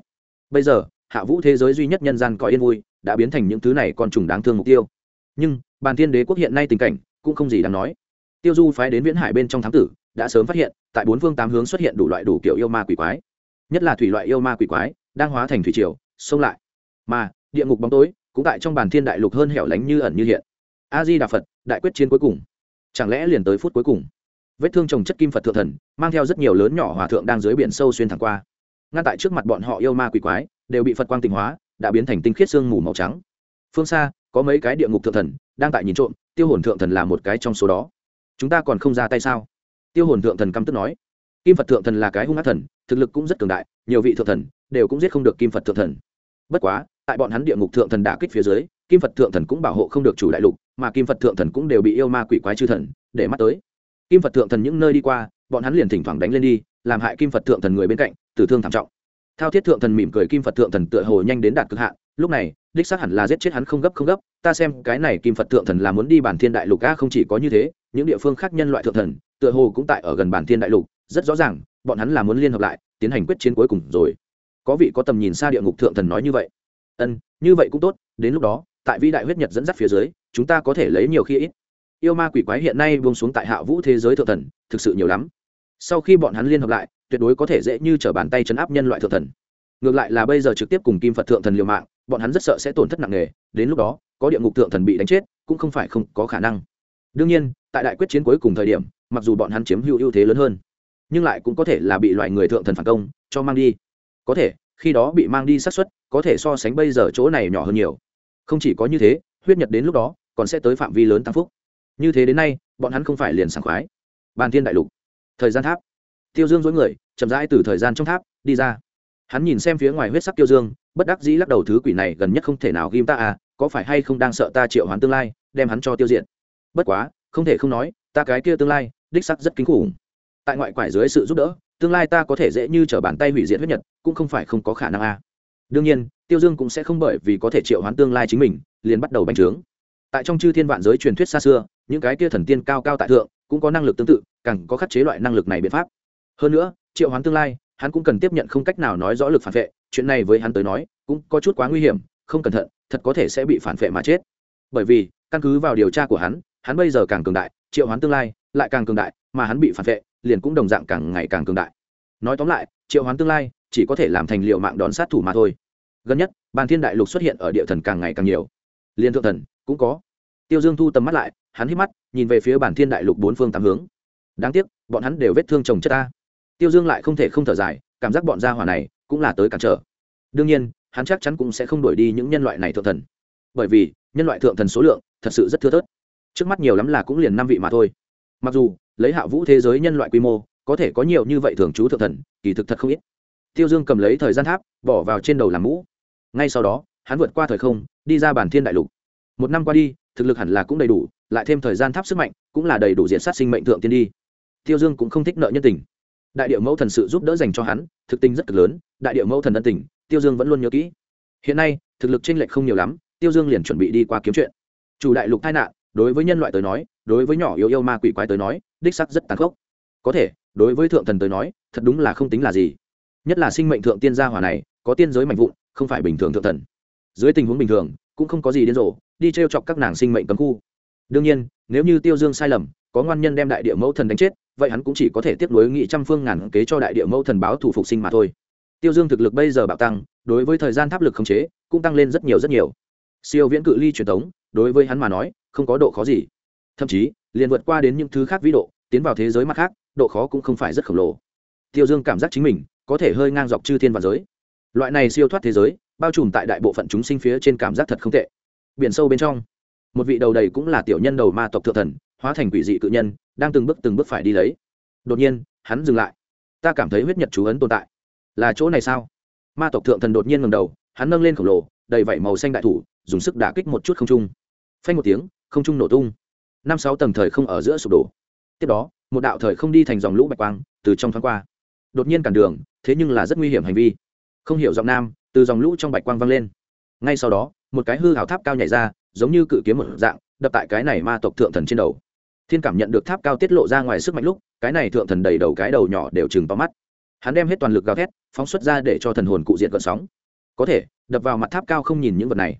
Bây giờ, hạ vũ thế giới duy nhất nhân gian có yên vui, đã biến thành những thứ này còn trùng đáng thương mục tiêu. Nhưng, bản thiên đế quốc hiện nay tình cảnh cũng không gì đáng nói. Tiêu du phái đến viễn hải bên trong thám tử, đã sớm phát hiện, tại bốn phương tám hướng xuất hiện đủ loại đủ kiểu yêu ma quỷ quái. Nhất là thủy loại yêu ma quỷ quái, đang hóa thành thủy triều, xông lại mà, địa ngục bóng tối cũng tại trong bản thiên đại lục hơn hẻo lánh như ẩn như hiện. A di đà phật đại quyết chiến cuối cùng. Chẳng lẽ liền tới phút cuối cùng? Vết thương trồng chất kim phật thượng thần, mang theo rất nhiều lớn nhỏ hòa thượng đang dưới biển sâu xuyên thẳng qua. Ngay tại trước mặt bọn họ yêu ma quỷ quái, đều bị phật quang tịnh hóa, đã biến thành tinh khiết sương mù màu trắng. Phương xa, có mấy cái địa ngục thượng thần đang tại nhìn trộm, tiêu hồn thượng thần là một cái trong số đó. Chúng ta còn không ra tay sao? Tiêu hồn thượng thần căm tức nói. Kim phật thượng thần là cái hung ác thần, thực lực cũng rất cường đại, nhiều vị thượng thần đều cũng giết không được kim phật thượng thần. Bất quá tại bọn hắn địa ngục thượng thần đả kích phía dưới, kim phật thượng thần cũng bảo hộ không được chủ đại lục, mà kim phật thượng thần cũng đều bị yêu ma quỷ quái chư thần để mắt tới. Kim phật thượng thần những nơi đi qua, bọn hắn liền thỉnh thoảng đánh lên đi, làm hại kim phật thượng thần người bên cạnh, tử thương thảm trọng. Thao thiết thượng thần mỉm cười kim phật thượng thần tựa hồ nhanh đến đạt cực hạn, lúc này, đích xác hẳn là giết chết hắn không gấp không gấp, ta xem cái này kim phật thượng thần là muốn đi bản thiên đại lục a, không chỉ có như thế, những địa phương khác nhân loại thượng thần, tựa hồ cũng tại ở gần bản thiên đại lục, rất rõ ràng, bọn hắn là muốn liên hợp lại, tiến hành quyết chiến cuối cùng rồi. Có vị có tầm nhìn xa địa ngục thượng thần nói như vậy ân, như vậy cũng tốt, đến lúc đó, tại vĩ đại huyết nhật dẫn dắt phía dưới, chúng ta có thể lấy nhiều khi ít. Yêu ma quỷ quái hiện nay buông xuống tại hạ vũ thế giới thượng thần, thực sự nhiều lắm. Sau khi bọn hắn liên hợp lại, tuyệt đối có thể dễ như t r ở bàn tay chấn áp nhân loại thượng thần. Ngược lại là bây giờ trực tiếp cùng kim phật thượng thần liều mạng, bọn hắn rất sợ sẽ tổn thất nặng nề, đến lúc đó, có địa ngục thượng thần bị đánh chết, cũng không phải không có khả năng. Đương nhiên, tại đại quyết chiến cuối cùng thời điểm, mặc dù bọn hắn chiếm hữu ưu thế lớn hơn, nhưng lại cũng có thể là bị loại người thượng thần phản công, cho mang đi. Có thể, khi đó bị mang đi sát suất có thể so sánh bây giờ chỗ này nhỏ hơn nhiều. Không chỉ có như thế, huyết nhật đến lúc đó, còn sẽ tới phạm vi lớn tăng phúc. Như thế đến nay, bọn hắn không phải liền sảng khoái. Bàn thiên đại lục. Thời gian tháp. Tiêu dương dối người, chậm rãi từ thời gian trong tháp, đi ra. Hắn nhìn xem phía ngoài huyết sắc tiêu dương, bất đắc dĩ lắc đầu thứ quỷ này gần nhất không thể nào ghim ta à có phải hay không đang sợ ta triệu hoán tương lai, đem hắn cho tiêu diện bất quá, không thể không nói, ta cái kia tương lai, đích sắc rất kinh khủng. Tại ngoại quải dưới sự giúp đỡ, tương lai ta có thể dễ như t r ở bàn tay hủy diệt huyết nhật, cũng không phải không có khả năng à đương nhiên, tiêu dương cũng sẽ không bởi vì có thể triệu hoán tương lai chính mình, liền bắt đầu bành trướng. Tại trong chư thiên vạn giới truyền thuyết xa xưa, những cái kia thần tiên cao cao tại thượng, cũng có năng lực tương tự, càng có khắc chế loại năng lực này biện pháp. Hơn nữa, triệu hoán tương lai, hắn cũng cần tiếp nhận không cách nào nói rõ lực phản vệ, chuyện này với hắn tới nói, cũng có chút quá nguy hiểm, không cẩn thận, thật có thể sẽ bị phản vệ mà chết. Bởi vì, căn cứ vào điều tra của hắn hắn bây giờ càng cường đại, triệu hoán tương lai lại càng cường đại, mà hắn bị phản vệ, liền cũng đồng dạng càng ngày càng cường đại. Nói tóm lại, triệu hoán tương lai chỉ có thể làm thành liệu mạng đón sát thủ mà thôi gần nhất, bàn thiên đại lục xuất hiện ở địa thần càng ngày càng nhiều. Liên thượng thần, cũng có. Tiêu dương thu tầm mắt lại, hắn hít mắt, nhìn về phía bản thiên đại lục bốn phương tám hướng. Đáng tiếc, bọn hắn đều vết thương chồng chất ta. Tiêu dương lại không thể không thở dài, cảm giác bọn gia hỏa này cũng là tới cản trở. Đương nhiên, hắn chắc chắn cũng sẽ không đuổi đi những nhân loại này thượng thần. Bởi vì, nhân loại thượng thần số lượng thật sự rất thưa thớt. Trước mắt nhiều lắm là cũng liền năm vị mà thôi. Mặc dù, lấy hạ vũ thế giới nhân loại quy mô, có thể có nhiều như vậy thường trú thượng thần, kỳ thực thật không ít. Tiêu dương cầm lấy thời gian tháp, bỏ vào trên đầu làm mũ ngay sau đó, hắn vượt qua thời không, đi ra bản thiên đại lục. Một năm qua đi, thực lực hẳn là cũng đầy đủ, lại thêm thời gian tháp sức mạnh, cũng là đầy đủ diện sát sinh mệnh thượng tiên đi. Tiêu dương cũng không thích nợ nhân tình. Đại địa mẫu thần sự giúp đỡ dành cho hắn, thực tình rất cực lớn, đại địa mẫu thần ân tình, tiêu dương vẫn luôn nhớ kỹ. Hiện nay, thực lực tranh lệch không nhiều lắm, tiêu dương liền chuẩn bị đi qua kiếm chuyện. Chủ đại lục tai nạn, đối với nhân loại tới nói, đối với nhỏ yếu yêu ma quỷ quái tới nói, đích sắc rất tàn khốc. Có thể, đối với thượng thần tới nói, thật đúng là không tính là gì. Nhất là sinh mệnh thượng tiên gia hỏa này, có tiên giới mạnh vụn không phải bình thường thượng thần. Dưới tình huống bình thường, cũng không có gì điên rồ, đi t r e o chọc các nàng sinh mệnh cấm khu. Đương nhiên, nếu như tiêu dương sai lầm, có ngoan nhân đem đại địa mẫu thần đánh chết, vậy hắn cũng chỉ có thể tiếp nối nghị trăm phương ngàn kế cho đại địa mẫu thần báo thủ phục sinh mà thôi. Tiêu dương thực lực bây giờ bạo tăng, đối với thời gian tháp lực khống chế, cũng tăng lên rất nhiều rất nhiều. Siêu viễn cự ly truyền thống, đối với hắn mà nói, không có độ khó gì. Thậm chí, liền vượt qua đến những thứ khác vĩ độ, tiến vào thế giới mặt khác, độ khó cũng không phải rất khổng lồ. Tiêu dương cảm giác chính mình, có thể hơi ngang dọc chư thiên và giới loại này siêu thoát thế giới, bao trùm tại đại bộ phận chúng sinh phía trên cảm giác thật không tệ. Biển sâu bên trong, một vị đầu đầy cũng là tiểu nhân đầu ma tộc thượng thần, hóa thành quỷ dị cự nhân, đang từng bước từng bước phải đi lấy. Đột nhiên, hắn dừng lại. Ta cảm thấy huyết nhật chú ấn tồn tại. Là chỗ này sao? Ma tộc thượng thần đột nhiên ngầm đầu, hắn nâng lên khổng lồ, đầy vảy màu xanh đại thủ, dùng sức đả kích một chút không trung. Phanh một tiếng, không trung nổ tung. Năm sáu tầng thời không ở giữa sụp đổ. Tiếp đó, một đạo thời không đi thành dòng lũ bạch quang từ trong thoáng qua. Đột nhiên cản đường, thế nhưng là rất nguy hiểm hành vi không hiểu giọng nam, từ dòng lũ trong bạch quang vang lên. Ngay sau đó, một cái hư hào tháp cao nhảy ra, giống như cự kiếm một dạng, đập tại cái này ma tộc thượng thần trên đầu. Thiên cảm nhận được tháp cao tiết lộ ra ngoài sức mạnh lúc, cái này thượng thần đầy đầu cái đầu nhỏ đều chừng vào mắt. Hắn đem hết toàn lực gào thét, phóng xuất ra để cho thần hồn cụ diện gợn sóng. Có thể, đập vào mặt tháp cao không nhìn những vật này.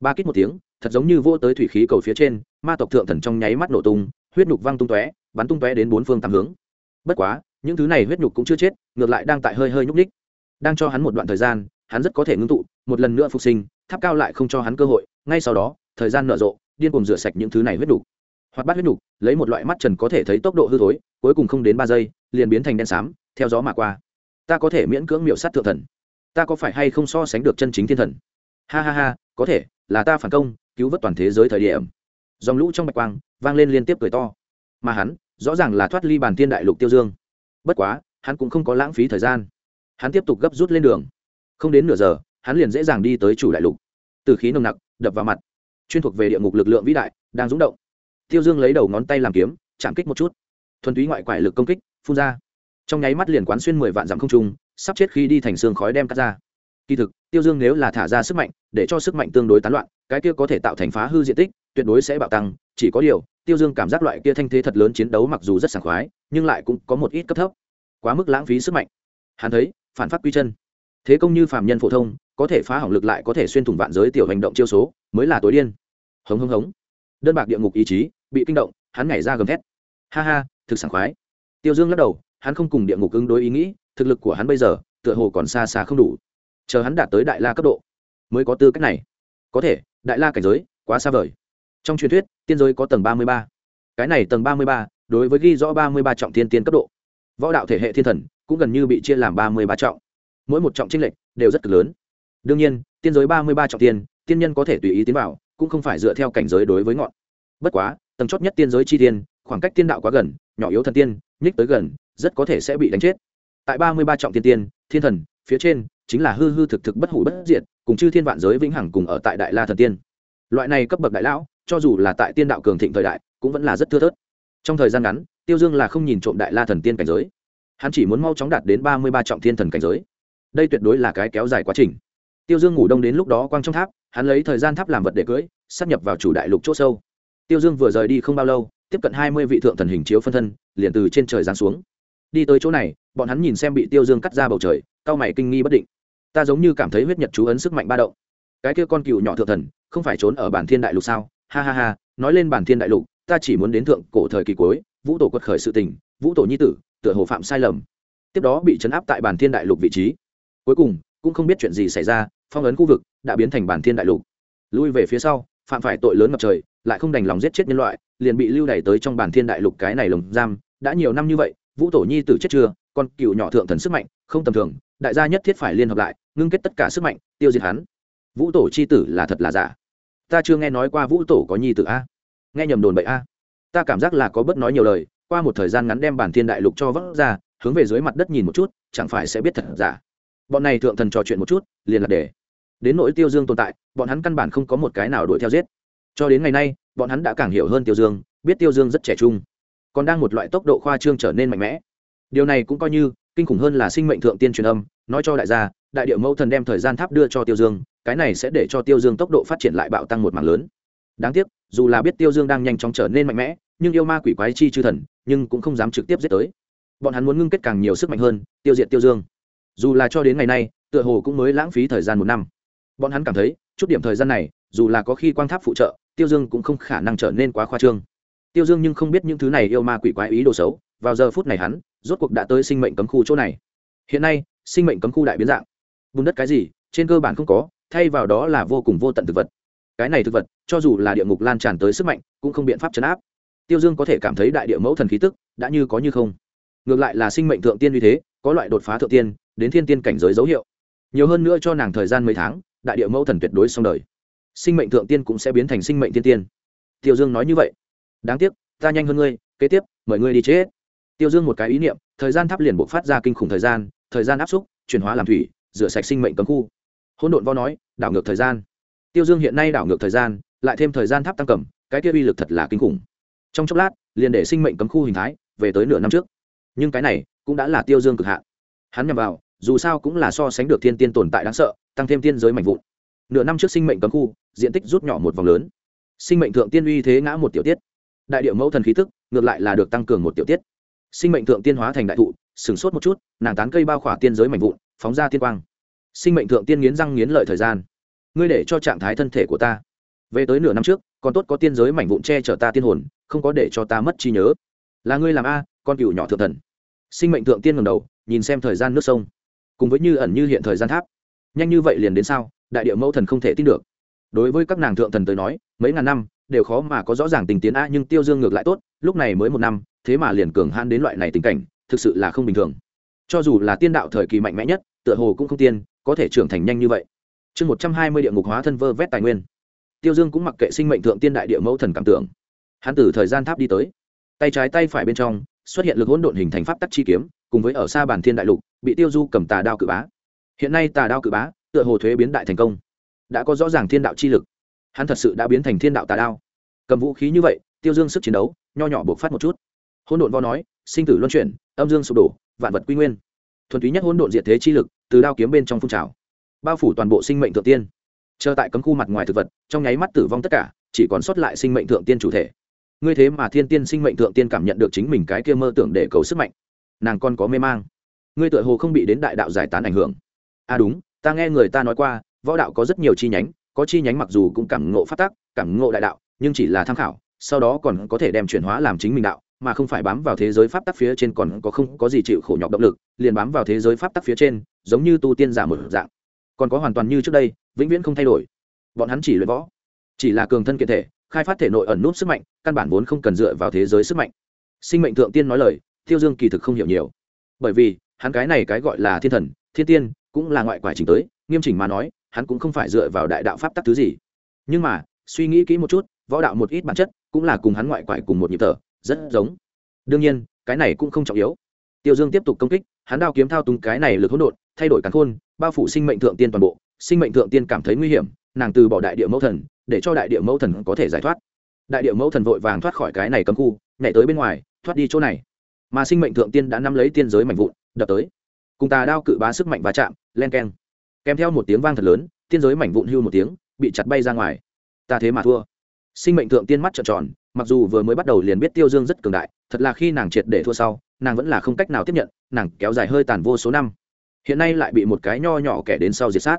Ba kích một tiếng, thật giống như vô tới thủy khí cầu phía trên, ma tộc thượng thần trong nháy mắt nổ tung, huyết nhục văng tung tóe, bắn tung tóe đến bốn phương tám hướng. Bất quá, những thứ này huyết nhục cũng chưa chết, ngược lại đang tại hơi hơi nhúc ních đang cho hắn một đoạn thời gian, hắn rất có thể ngưng tụ, một lần nữa phục sinh, tháp cao lại không cho hắn cơ hội, ngay sau đó, thời gian nở rộ, điên cùng rửa sạch những thứ này huyết đục. Hoặc bắt huyết đục, lấy một loại mắt trần có thể thấy tốc độ hư thối, cuối cùng không đến ba giây, liền biến thành đen xám, theo gió mà qua. Ta có thể miễn cưỡng miệu sát thượng thần. Ta có phải hay không so sánh được chân chính thiên thần? Ha ha ha, có thể, là ta phản công, cứu vớt toàn thế giới thời điểm. Dòng lũ trong bạch quang, vang lên liên tiếp cười to. Mà hắn, rõ ràng là thoát ly bàn thiên đại lục tiêu dương. Bất quá, hắn cũng không có lãng phí thời gian hắn tiếp tục gấp rút lên đường. Không đến nửa giờ, hắn liền dễ dàng đi tới chủ đại lục. Từ khí nồng nặc, đập vào mặt. Chuyên thuộc về địa ngục lực lượng vĩ đại, đang rúng động. Tiêu dương lấy đầu ngón tay làm kiếm, chạm kích một chút. Thuần túy ngoại quải lực công kích, phun ra. Trong nháy mắt liền quán xuyên mười vạn dặm không trung, sắp chết khi đi thành xương khói đem cắt ra. Kỳ thực, tiêu dương nếu là thả ra sức mạnh, để cho sức mạnh tương đối tán loạn, cái kia có thể tạo thành phá hư diện tích, tuyệt đối sẽ bạo tăng. Chỉ có điều, tiêu dương cảm giác loại kia thanh thế thật lớn chiến đấu mặc dù rất sảng khoái, nhưng lại cũng có một ít cấp thấp. Quá mức lãng phí sức mạnh. Hắn thấy phản phát quy chân. Thế công như phạm nhân phổ thông, có thể phá hỏng lực lại có thể xuyên thủng vạn giới tiểu hành động chiêu số, mới là tối điên. Hống hống hống. Đơn bạc địa ngục ý chí, bị kinh động, hắn nhảy ra gầm thét. Ha ha, thực sảng khoái. Tiêu dương lắc đầu, hắn không cùng địa ngục ứng đối ý nghĩ, thực lực của hắn bây giờ, tựa hồ còn xa xa không đủ. Chờ hắn đạt tới đại la cấp độ, mới có tư cách này. Có thể, đại la cảnh giới, quá xa vời. Trong truyền thuyết, tiên giới có tầng ba mươi ba. Cái này tầng ba mươi ba, đối với ghi rõ ba mươi ba trọng tiên tiên cấp độ. Võ đạo thể hệ thiên thần cũng gần như bị chia làm ba mươi ba trọng. Mỗi một trọng tranh lệch đều rất cực lớn. Đương nhiên, tiên giới ba mươi ba trọng tiên tiên nhân có thể tùy ý tiến vào, cũng không phải dựa theo cảnh giới đối với ngọn. Bất quá, tầng chót nhất tiên giới chi tiên, khoảng cách tiên đạo quá gần, nhỏ yếu thần tiên, nhích tới gần, rất có thể sẽ bị đánh chết. Tại ba mươi ba trọng tiên tiên, thiên thần, phía trên chính là hư hư thực thực bất hủ bất diệt, cùng chư thiên vạn giới vĩnh hằng cùng ở tại đại la thần tiên. Loại này cấp bậc đại lão, cho dù là tại tiên đạo cường thịnh thời đại, cũng vẫn là rất thưa thớt. Trong thời gian ngắn, tiêu dương là không nhìn trộm đại la thần tiên cảnh giới hắn chỉ muốn mau chóng đạt đến ba mươi ba trọng thiên thần cảnh giới. Đây tuyệt đối là cái kéo dài quá trình. Tiêu dương ngủ đông đến lúc đó quang trong tháp hắn lấy thời gian tháp làm vật để cưỡi, sắp nhập vào chủ đại lục c h ỗ sâu. Tiêu dương vừa rời đi không bao lâu tiếp cận hai mươi vị thượng thần hình chiếu phân thân liền từ trên trời giáng xuống. Đi tới chỗ này bọn hắn nhìn xem bị tiêu dương cắt ra bầu trời cao mày kinh nghi bất định. Ta giống như cảm thấy huyết nhật chú ấn sức mạnh ba động. Cái kia con cựu nhỏ thượng thần không phải trốn ở bản thiên đại lục sao? Ha ha ha nói lên bản thiên đại lục ta chỉ muốn đến thượng cổ thời kỳ cuối vũ tổ quật khởi sự tình vũ tổ nhi tử tựa hồ phạm sai lầm. Tiếp đó bị chấn áp tại bản thiên đại lục vị trí. Cuối cùng, cũng không biết chuyện gì xảy ra, phong ấn khu vực đã biến thành bản thiên đại lục. Lui về phía sau, phạm phải tội lớn ngập trời, lại không đành lòng giết chết nhân loại, liền bị lưu đày tới trong bản thiên đại lục cái này lồng giam. Đã nhiều năm như vậy, vũ tổ nhi tử chết chưa? Con cựu nhỏ thượng thần sức mạnh, không tầm thường, đại gia nhất thiết phải liên hợp lại, ngưng kết tất cả sức mạnh, tiêu diệt hắn. Vũ tổ c h i tử là thật là giả? Ta chưa nghe nói qua vũ tổ có nhi tử a. Nghe nhầm đồn bậy a. Ta cảm giác là có bớt nói nhiều lời qua một thời gian ngắn đem bản thiên đại lục cho vắt ra, hướng về dưới mặt đất nhìn một chút, chẳng phải sẽ biết thật giả. Bọn này thượng thần trò chuyện một chút, liền là để. Đến nỗi tiêu dương tồn tại, bọn hắn căn bản không có một cái nào đuổi theo giết. Cho đến ngày nay, bọn hắn đã càng hiểu hơn tiêu dương, biết tiêu dương rất trẻ trung, còn đang một loại tốc độ khoa trương trở nên mạnh mẽ. Điều này cũng coi như kinh khủng hơn là sinh mệnh thượng tiên truyền âm, nói cho đại gia, đại điệu mẫu thần đem thời gian tháp đưa cho tiêu dương, cái này sẽ để cho tiêu dương tốc độ phát triển lại bạo tăng một mảng lớn. Đáng tiếc, dù là biết tiêu dương đang nhanh chóng trở nên mạnh mẽ nhưng yêu ma quỷ quái chi chư thần, nhưng cũng không dám trực tiếp giết tới. Bọn hắn muốn ngưng kết càng nhiều sức mạnh hơn, tiêu diệt tiêu dương. Dù là cho đến ngày nay, tựa hồ cũng mới lãng phí thời gian một năm. Bọn hắn cảm thấy, chút điểm thời gian này, dù là có khi quang tháp phụ trợ, tiêu dương cũng không khả năng trở nên quá khoa trương. Tiêu dương nhưng không biết những thứ này yêu ma quỷ quái ý đồ xấu, vào giờ phút này hắn, rốt cuộc đã tới sinh mệnh cấm khu chỗ này. Hiện nay, sinh mệnh cấm khu đại biến dạng. Bùn đất cái gì, trên cơ bản không có, thay vào đó là vô cùng vô tận thực vật. Cái này thực vật, cho dù là địa ngục lan tràn tới sức mạnh, cũng không biện pháp chấn áp tiêu dương có thể cảm thấy đại địa mẫu thần khí tức đã như có như không. Ngược lại là sinh mệnh thượng tiên như thế, có loại đột phá thượng tiên, đến thiên tiên cảnh giới dấu hiệu. Nhiều hơn nữa cho nàng thời gian mấy tháng, đại địa mẫu thần tuyệt đối xong đời. Sinh mệnh thượng tiên cũng sẽ biến thành sinh mệnh thiên tiên. Tiêu dương nói như vậy. Đáng tiếc, ta nhanh hơn ngươi, kế tiếp, mời ngươi đi chết tiêu dương một cái ý niệm, thời gian tháp liền buộc phát ra kinh khủng thời gian thời gian áp xúc, chuyển hóa làm thủy, rửa sạch sinh mệnh cấm khu. Hỗn độn vo nói, đảo ngược thời gian. Tiêu dương hiện nay đảo ngược thời gian, lại thêm thời gian tháp tăng cầm, cái kia uy lực thật là kinh khủng trong chốc lát, liền để sinh mệnh cấm khu hình thái về tới nửa năm trước. Nhưng cái này cũng đã là tiêu dương cực hạn hắn nhằm vào, dù sao cũng là so sánh được thiên tiên tồn tại đáng sợ, tăng thêm tiên giới mạnh vụn. Nửa năm trước sinh mệnh cấm khu, diện tích rút nhỏ một vòng lớn. Sinh mệnh thượng tiên uy thế ngã một tiểu tiết. Đại điệu mẫu thần khí tức, ngược lại là được tăng cường một tiểu tiết. Sinh mệnh thượng tiên hóa thành đại thụ, sửng sốt một chút, nàng tán cây bao khỏa tiên giới mạnh vụn, phóng ra tiên quang. Sinh mệnh thượng tiên nghiến răng nghiến lợi thời gian. Ngươi để cho trạng thái thân thể của ta. Về tới nửa năm trước, còn tốt có tiên giới mảnh vụn che chở ta tiên hồn không có để cho ta mất trí nhớ. Là ngươi làm a, con cựu nhỏ thượng thần. Sinh mệnh thượng tiên ngầm đầu, nhìn xem thời gian nước sông. Cùng với như ẩn như hiện thời gian tháp. Nhanh như vậy liền đến sao, đại địa mẫu thần không thể tin được. Đối với các nàng thượng thần tới nói, mấy ngàn năm, đều khó mà có rõ ràng tình tiến a, nhưng tiêu dương ngược lại tốt, lúc này mới một năm, thế mà liền cường han đến loại này tình cảnh, thực sự là không bình thường. Cho dù là tiên đạo thời kỳ mạnh mẽ nhất, tựa hồ cũng không tiên, có thể trưởng thành nhanh như vậy. Chương một trăm hai mươi địa ngục hóa thân vơ vét tài nguyên. Tiêu dương cũng mặc kệ sinh mệnh thượng tiên đại địa mẫu thần cảm tưởng hắn từ thời gian tháp đi tới. Tay trái tay phải bên trong, xuất hiện lực hỗn độn hình thành pháp tắc chi kiếm, cùng với ở xa bản thiên đại lục, bị tiêu du cầm tà đao cự bá. Hiện nay tà đao cự bá, tựa hồ thuế biến đại thành công. Đã có rõ ràng thiên đạo chi lực. Hắn thật sự đã biến thành thiên đạo tà đao. Cầm vũ khí như vậy, tiêu dương sức chiến đấu, nho nhỏ buộc phát một chút. Hỗn độn vo nói, sinh tử luân chuyển, âm dương sụp đổ, vạn vật quy nguyên. Thuần túy nhất hỗn độn diệt thế chi lực, từ đao kiếm bên trong phun trào. Bao phủ toàn bộ sinh mệnh thượng tiên. Chờ tại cấm khu mặt ngoài thực vật, trong nháy mắt tử vong tất cả, chỉ còn sót lại sinh mệnh thượng tiên chủ thể ngươi thế mà thiên tiên sinh mệnh thượng tiên cảm nhận được chính mình cái kia mơ tưởng để cầu sức mạnh. Nàng còn có mê mang. Ngươi tựa hồ không bị đến đại đạo giải tán ảnh hưởng. À đúng, ta nghe người ta nói qua, võ đạo có rất nhiều chi nhánh, có chi nhánh mặc dù cũng cảm ngộ phát tác cảm ngộ đại đạo, nhưng chỉ là tham khảo, sau đó còn có thể đem chuyển hóa làm chính mình đạo, mà không phải bám vào thế giới pháp tắc phía trên còn có không có gì chịu khổ nhọc động lực, liền bám vào thế giới pháp tắc phía trên, giống như tu tiên giả một dạng. Còn có hoàn toàn như trước đây, vĩnh viễn không thay đổi. Bọn hắn chỉ luyện võ, chỉ là cường thân kiện thể khai phát thể nội ẩn nút sức mạnh, căn bản vốn không cần dựa vào thế giới sức mạnh. Sinh mệnh thượng tiên nói lời, tiêu dương kỳ thực không hiểu nhiều. Bởi vì, hắn cái này cái gọi là thiên thần, thiên tiên, cũng là ngoại quả trình tới, nghiêm chỉnh mà nói, hắn cũng không phải dựa vào đại đạo pháp tắc thứ gì. Nhưng mà, suy nghĩ kỹ một chút, võ đạo một ít bản chất, cũng là cùng hắn ngoại quải cùng một nhịp thở, rất giống. Đương nhiên, cái này cũng không trọng yếu. Tiêu dương tiếp tục công kích, hắn đao kiếm thao túng cái này lực hỗn độn, thay đổi cắn khôn, bao phủ sinh mệnh thượng tiên toàn bộ. Sinh mệnh thượng tiên cảm thấy nguy hiểm, nàng từ bỏ đại địa mẫu thần để cho đại địa mẫu thần có thể giải thoát. Đại địa mẫu thần vội vàng thoát khỏi cái này cấm khu, nhảy tới bên ngoài, thoát đi chỗ này. Mà sinh mệnh thượng tiên đã nắm lấy tiên giới mạnh vụn, đập tới. Cùng tà đao cự bá sức mạnh va chạm, len keng. Kèm theo một tiếng vang thật lớn, tiên giới mảnh vụn hưu một tiếng, bị chặt bay ra ngoài. Ta thế mà thua. Sinh mệnh thượng tiên mắt trợn tròn, mặc dù vừa mới bắt đầu liền biết tiêu dương rất cường đại, thật là khi nàng triệt để thua sau, nàng vẫn là không cách nào tiếp nhận, nàng kéo dài hơi tàn vô số năm. Hiện nay lại bị một cái nho nhỏ kẻ đến sau diệt sát.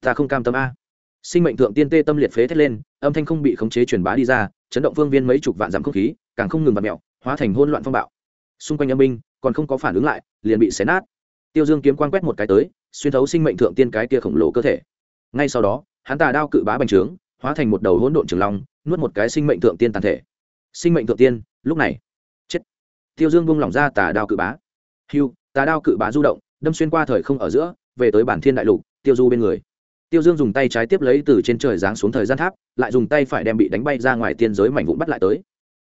Ta không cam tâm a sinh mệnh thượng tiên tê tâm liệt phế thét lên, âm thanh không bị khống chế truyền bá đi ra, chấn động phương viên mấy chục vạn dặm không khí, càng không ngừng vặt mẹo hóa thành hôn loạn phong bạo. Xung quanh âm binh còn không có phản ứng lại, liền bị xé nát. Tiêu dương kiếm quan quét một cái tới, xuyên thấu sinh mệnh thượng tiên cái kia khổng lồ cơ thể. Ngay sau đó, hắn tà đao cự bá bành trướng, hóa thành một đầu hỗn độn trường long, nuốt một cái sinh mệnh thượng tiên tàn thể. Sinh mệnh thượng tiên, lúc này, chết. Tiêu dương bung lỏng ra tà đao cự bá. Hiu tà đao cự bá du động, đâm xuyên qua thời không ở giữa, về tới bản thiên đại lục, tiêu du bên người tiêu dương dùng tay trái tiếp lấy từ trên trời giáng xuống thời gian tháp, lại dùng tay phải đem bị đánh bay ra ngoài tiên giới mảnh vụn bắt lại tới.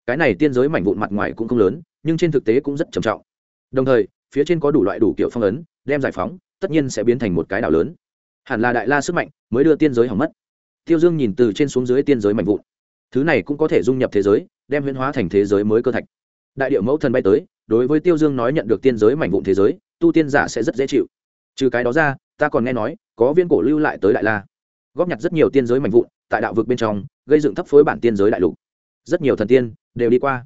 Cái này tiên giới mảnh vụn mặt ngoài cũng không lớn, nhưng trên thực tế cũng rất trầm trọng. Đồng thời, phía trên có đủ loại đủ kiểu phong ấn, đem giải phóng, tất nhiên sẽ biến thành một cái đảo lớn. Hẳn là đại la sức mạnh mới đưa tiên giới hỏng mất. Tiêu dương nhìn từ trên xuống dưới tiên giới mạnh vụn. Thứ này cũng có thể dung nhập thế giới, đem huyễn hóa thành thế giới mới cơ thạch. Đại điệu mẫu thần bay tới, đối với tiêu dương nói nhận được tiên giới mảnh vụn thế giới, tu tiên giả sẽ rất dễ chịu. Trừ cái đó ra, ta còn nghe nói có viên cổ lưu lại tới đại la. Góp nhặt rất nhiều tiên giới mạnh vụn tại đạo vực bên trong, gây dựng thấp phối bản tiên giới đại lục. Rất nhiều thần tiên đều đi qua.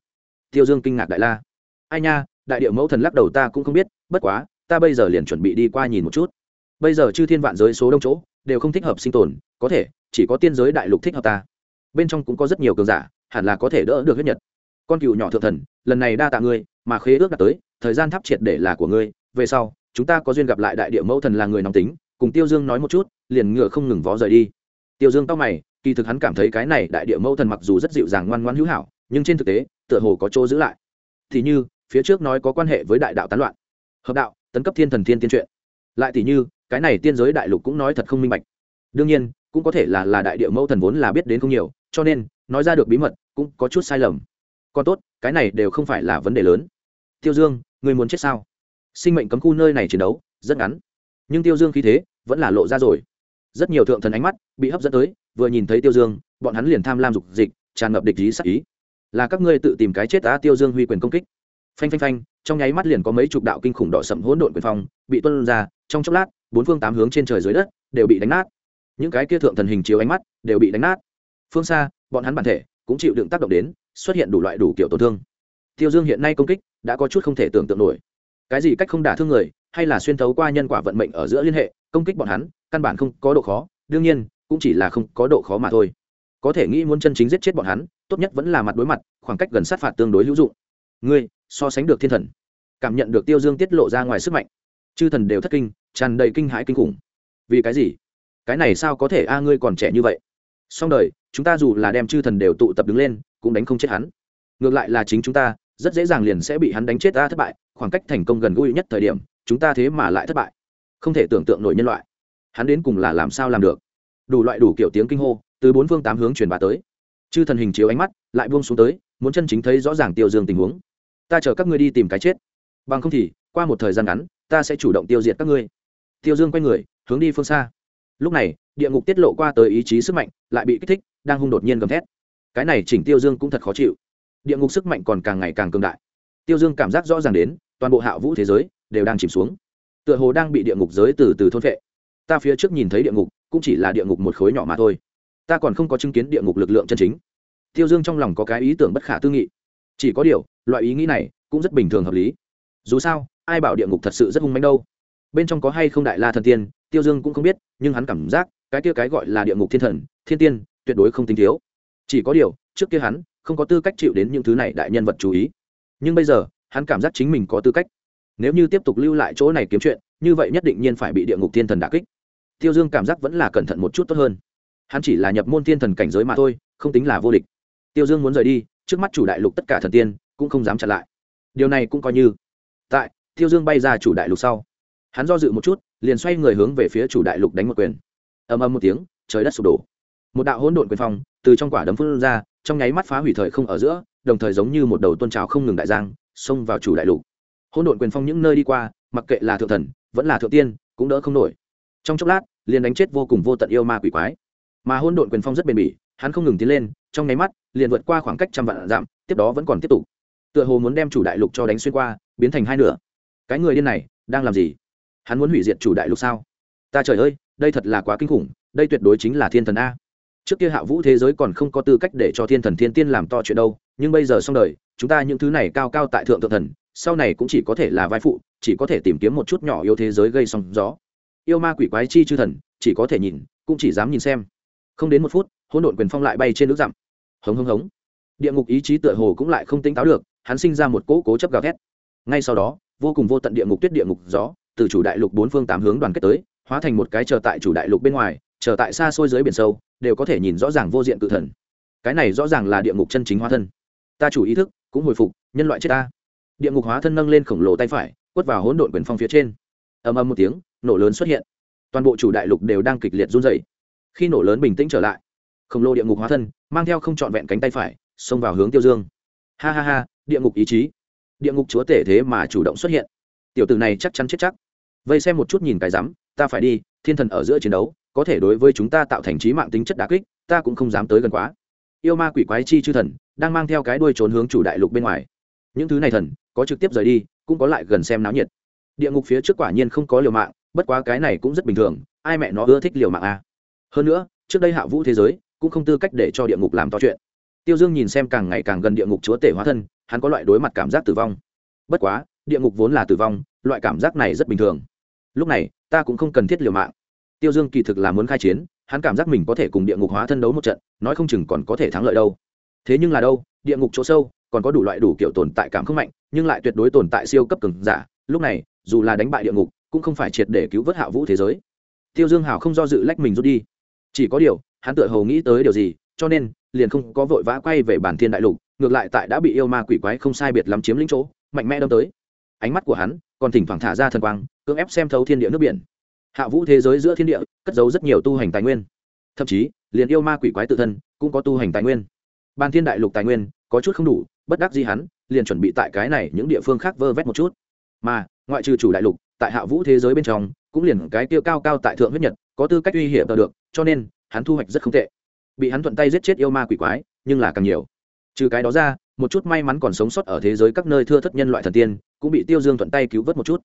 Tiêu dương kinh ngạc đại la. Ai nha, đại điệu mẫu thần lắc đầu ta cũng không biết, bất quá, ta bây giờ liền chuẩn bị đi qua nhìn một chút. Bây giờ chư thiên vạn giới số đông chỗ, đều không thích hợp sinh tồn, có thể, chỉ có tiên giới đại lục thích hợp ta. Bên trong cũng có rất nhiều cường giả, hẳn là có thể đỡ được huyết nhật. Con cựu nhỏ thượng thần, lần này đa tạ ngươi, mà khế ước đã tới, thời gian tháp triệt để là của ngươi, về sau, chúng ta có duyên gặp lại đại địa mẫu thần là người nóng tính cùng tiêu dương nói một chút, liền ngựa không ngừng vó rời đi. Tiêu dương tóc mày, kỳ thực hắn cảm thấy cái này đại địa mẫu thần mặc dù rất dịu dàng ngoan ngoan hữu hảo, nhưng trên thực tế, tựa hồ có chỗ giữ lại. Thì như, phía trước nói có quan hệ với đại đạo tán loạn. Hợp đạo, tấn cấp thiên thần thiên tiên truyện lại thì như, cái này tiên giới đại lục cũng nói thật không minh bạch. Đương nhiên, cũng có thể là là đại địa mẫu thần vốn là biết đến không nhiều, cho nên, nói ra được bí mật, cũng có chút sai lầm. Còn tốt, cái này đều không phải là vấn đề lớn. Tiêu dương, người muốn chết sao? Sinh mệnh cấm khu nơi này chiến đấu, rất ngắn nhưng tiêu dương khí thế vẫn là lộ ra rồi. Rất nhiều thượng thần ánh mắt bị hấp dẫn tới, vừa nhìn thấy tiêu dương, bọn hắn liền tham lam dục dịch, tràn ngập địch ý sắc ý. Là các ngươi tự tìm cái chết á tiêu dương huy quyền công kích. Phanh phanh phanh, trong nháy mắt liền có mấy chục đạo kinh khủng đỏ sầm hỗn độn quyền phong bị tuân ra, trong chốc lát, bốn phương tám hướng trên trời dưới đất đều bị đánh nát. Những cái kia thượng thần hình chiếu ánh mắt đều bị đánh nát. Phương xa, bọn hắn bản thể cũng chịu đựng tác động đến, xuất hiện đủ loại đủ kiểu tổn thương. Tiêu dương hiện nay công kích đã có chút không thể tưởng tượng nổi. Cái gì cách không đả thương người hay là xuyên thấu qua nhân quả vận mệnh ở giữa liên hệ, công kích bọn hắn, căn bản không có độ khó, đương nhiên, cũng chỉ là không có độ khó mà thôi. Có thể nghĩ muốn chân chính giết chết bọn hắn, tốt nhất vẫn là mặt đối mặt, khoảng cách gần sát phạt tương đối hữu dụng. Ngươi, so sánh được thiên thần. Cảm nhận được tiêu dương tiết lộ ra ngoài sức mạnh. Chư thần đều thất kinh, tràn đầy kinh hãi kinh khủng. Vì cái gì? Cái này sao có thể a, ngươi còn trẻ như vậy? Song đời, chúng ta dù là đem chư thần đều tụ tập đứng lên, cũng đánh không chết hắn. Ngược lại là chính chúng ta rất dễ dàng liền sẽ bị hắn đánh chết ta thất bại, khoảng cách thành công gần gũi nhất thời điểm, chúng ta thế mà lại thất bại. Không thể tưởng tượng nổi nhân loại. Hắn đến cùng là làm sao làm được? Đủ loại đủ kiểu tiếng kinh hô, từ bốn phương tám hướng truyền bá tới. Chư thần hình chiếu ánh mắt lại buông xuống tới, muốn chân chính thấy rõ ràng tiêu dương tình huống. Ta chờ các ngươi đi tìm cái chết. Bằng không thì, qua một thời gian ngắn, ta sẽ chủ động tiêu diệt các ngươi. Tiêu dương quay người, hướng đi phương xa. Lúc này, địa ngục tiết lộ qua tới ý chí sức mạnh, lại bị kích thích, đang hung đột nhiên gầm thét. Cái này chỉnh tiêu dương cũng thật khó chịu địa ngục sức mạnh còn càng ngày càng cường đại. Tiêu dương cảm giác rõ ràng đến, toàn bộ hạ vũ thế giới đều đang chìm xuống. Tựa hồ đang bị địa ngục giới từ từ thôn vệ ta phía trước nhìn thấy địa ngục, cũng chỉ là địa ngục một khối nhỏ mà thôi. Ta còn không có chứng kiến địa ngục lực lượng chân chính. Tiêu dương trong lòng có cái ý tưởng bất khả tư nghị. Chỉ có điều, loại ý nghĩ này cũng rất bình thường hợp lý. Dù sao, ai bảo địa ngục thật sự rất hung manh đâu? Bên trong có hay không đại la thần tiên, tiêu dương cũng không biết, nhưng hắn cảm giác cái kia cái gọi là địa ngục thiên thần, thiên tiên, tuyệt đối không tính thiếu. Chỉ có điều, trước kia hắn không có tư cách chịu đến những thứ này đại nhân vật chú ý. Nhưng bây giờ, hắn cảm giác chính mình có tư cách. Nếu như tiếp tục lưu lại chỗ này kiếm chuyện, như vậy nhất định nhiên phải bị địa ngục thiên thần đà kích. Tiêu dương cảm giác vẫn là cẩn thận một chút tốt hơn. Hắn chỉ là nhập môn thiên thần cảnh giới mà thôi, không tính là vô địch. Tiêu dương muốn rời đi, trước mắt chủ đại lục tất cả thần tiên cũng không dám chặn lại. Điều này cũng coi như. Tại, tiêu dương bay ra chủ đại lục sau. Hắn do dự một chút, liền xoay người hướng về phía chủ đại lục đánh một quyền. Ầm ầm một tiếng, trời đất sụp đổ. Một đạo hỗn độn quyền phong từ trong quả đấm phun ra trong nháy mắt phá hủy thời không ở giữa, đồng thời giống như một đầu tôn trào không ngừng đại giang, xông vào chủ đại lục. Hỗn độn quyền phong những nơi đi qua, mặc kệ là thượng thần, vẫn là thượng tiên, cũng đỡ không nổi. Trong chốc lát, liền đánh chết vô cùng vô tận yêu ma quỷ quái. Mà hỗn độn quyền phong rất bền bỉ, hắn không ngừng tiến lên, trong nháy mắt, liền vượt qua khoảng cách trăm vạn dặm, tiếp đó vẫn còn tiếp tục. Tựa hồ muốn đem chủ đại lục cho đánh xuyên qua, biến thành hai nửa. Cái người điên này, đang làm gì? Hắn muốn hủy diệt chủ đại lục sao? Ta trời ơi, đây thật là quá kinh khủng, đây tuyệt đối chính là thiên thần a trước kia hạ vũ thế giới còn không có tư cách để cho thiên thần thiên tiên làm to chuyện đâu, nhưng bây giờ xong đời, chúng ta những thứ này cao cao tại thượng thượng thần, sau này cũng chỉ có thể là vai phụ, chỉ có thể tìm kiếm một chút nhỏ yêu thế giới gây sóng gió. Yêu ma quỷ quái chi chư thần, chỉ có thể nhìn, cũng chỉ dám nhìn xem. Không đến một phút, hỗn độn quyền phong lại bay trên nước dặm. Hống hống hống. Địa ngục ý chí tựa hồ cũng lại không tỉnh táo được, hắn sinh ra một cỗ cố chấp gào thét. Ngay sau đó, vô cùng vô tận địa ngục tuyết địa ngục gió, từ chủ đại lục bốn phương tám hướng đoàn kết tới, hóa thành một cái chờ tại chủ đại lục bên ngoài chờ tại xa xôi dưới biển sâu, đều có thể nhìn rõ ràng vô diện cự thần. Cái này rõ ràng là địa ngục chân chính hóa thân. Ta chủ ý thức, cũng hồi phục, nhân loại chết ta. Địa ngục hóa thân nâng lên khổng lồ tay phải, quất vào hỗn độn quyền phong phía trên. Ầm ầm một tiếng, nổ lớn xuất hiện. Toàn bộ chủ đại lục đều đang kịch liệt run rẩy. Khi nổ lớn bình tĩnh trở lại, khổng lồ địa ngục hóa thân mang theo không trọn vẹn cánh tay phải, xông vào hướng tiêu dương. Ha ha ha, địa ngục ý chí. Địa ngục chúa tể thế mà chủ động xuất hiện. Tiểu tử này chắc chắn chết chắc. Vây xem một chút nhìn cái rắm, ta phải đi, thiên thần ở giữa chiến đấu có thể đối với chúng ta tạo thành trí mạng tính chất đà kích, ta cũng không dám tới gần quá. Yêu ma quỷ quái chi chư thần, đang mang theo cái đuôi trốn hướng chủ đại lục bên ngoài. Những thứ này thần, có trực tiếp rời đi, cũng có lại gần xem náo nhiệt. Địa ngục phía trước quả nhiên không có liều mạng, bất quá cái này cũng rất bình thường, ai mẹ nó ưa thích liều mạng a à. hơn nữa, trước đây hạ vũ thế giới, cũng không tư cách để cho địa ngục làm to chuyện. Tiêu dương nhìn xem càng ngày càng gần địa ngục chúa tể hóa thân, hắn có loại đối mặt cảm giác tử vong. Bất quá, địa ngục vốn là tử vong, loại cảm giác này rất bình thường. Lúc này, ta cũng không cần thiết liều mạng tiêu dương kỳ thực là muốn khai chiến, hắn cảm giác mình có thể cùng địa ngục hóa thân đấu một trận, nói không chừng còn có thể thắng lợi đâu. Thế nhưng là đâu, địa ngục chỗ sâu, còn có đủ loại đủ kiểu tồn tại cảm không mạnh, nhưng lại tuyệt đối tồn tại siêu cấp cường giả, lúc này, dù là đánh bại địa ngục, cũng không phải triệt để cứu vớt hạ vũ thế giới. Tiêu dương hào không do dự lách mình rút đi. Chỉ có điều, hắn tự hầu nghĩ tới điều gì, cho nên, liền không có vội vã quay về bản thiên đại lục, ngược lại tại đã bị yêu ma quỷ quái không sai biệt lắm chiếm lĩnh chỗ, mạnh mẽ đâm tới. Ánh mắt của hắn còn thỉnh thoảng thả ra thần quang, cưỡng ép xem thấu thiên địa nước biển hạ vũ thế giới giữa thiên địa, cất giấu rất nhiều tu hành tài nguyên. Thậm chí, liền yêu ma quỷ quái tự thân, cũng có tu hành tài nguyên. Ban thiên đại lục tài nguyên, có chút không đủ, bất đắc gì hắn, liền chuẩn bị tại cái này những địa phương khác vơ vét một chút. Mà, ngoại trừ chủ đại lục, tại hạ vũ thế giới bên trong, cũng liền cái tiêu cao cao tại thượng huyết nhật, có tư cách uy hiểm tờ được, cho nên, hắn thu hoạch rất không tệ. Bị hắn thuận tay giết chết yêu ma quỷ quái, nhưng là càng nhiều. Trừ cái đó ra, một chút may mắn còn sống sót ở thế giới các nơi thưa thất nhân loại thần tiên, cũng bị tiêu dương thuận tay cứu vớt một chút.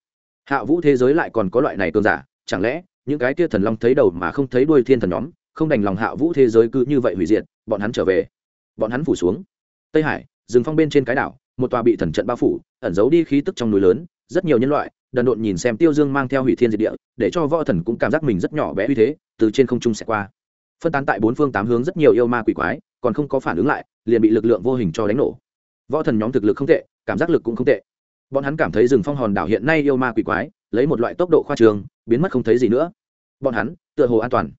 Hạ vũ thế giới lại còn có loại này cường giả chẳng lẽ, những cái kia thần long thấy đầu mà không thấy đuôi thiên thần nhóm, không đành lòng hạ vũ thế giới cứ như vậy hủy diệt, bọn hắn trở về. Bọn hắn phủ xuống. Tây hải, rừng phong bên trên cái đảo, một tòa bị thần trận bao phủ, ẩn giấu đi khí tức trong núi lớn, rất nhiều nhân loại, đần độn nhìn xem tiêu dương mang theo hủy thiên diệt địa, để cho võ thần cũng cảm giác mình rất nhỏ bé uy thế, từ trên không trung sẽ qua. Phân tán tại bốn phương tám hướng rất nhiều yêu ma quỷ quái, còn không có phản ứng lại, liền bị lực lượng vô hình cho đánh nổ. Võ thần nhóm thực lực không tệ, cảm giác lực cũng không tệ. Bọn hắn cảm thấy rừng phong hòn đảo hiện nay yêu ma quỷ quái, lấy một loại tốc độ khoa trường biến mất không thấy gì nữa. Bọn hắn, tựa hồ an toàn.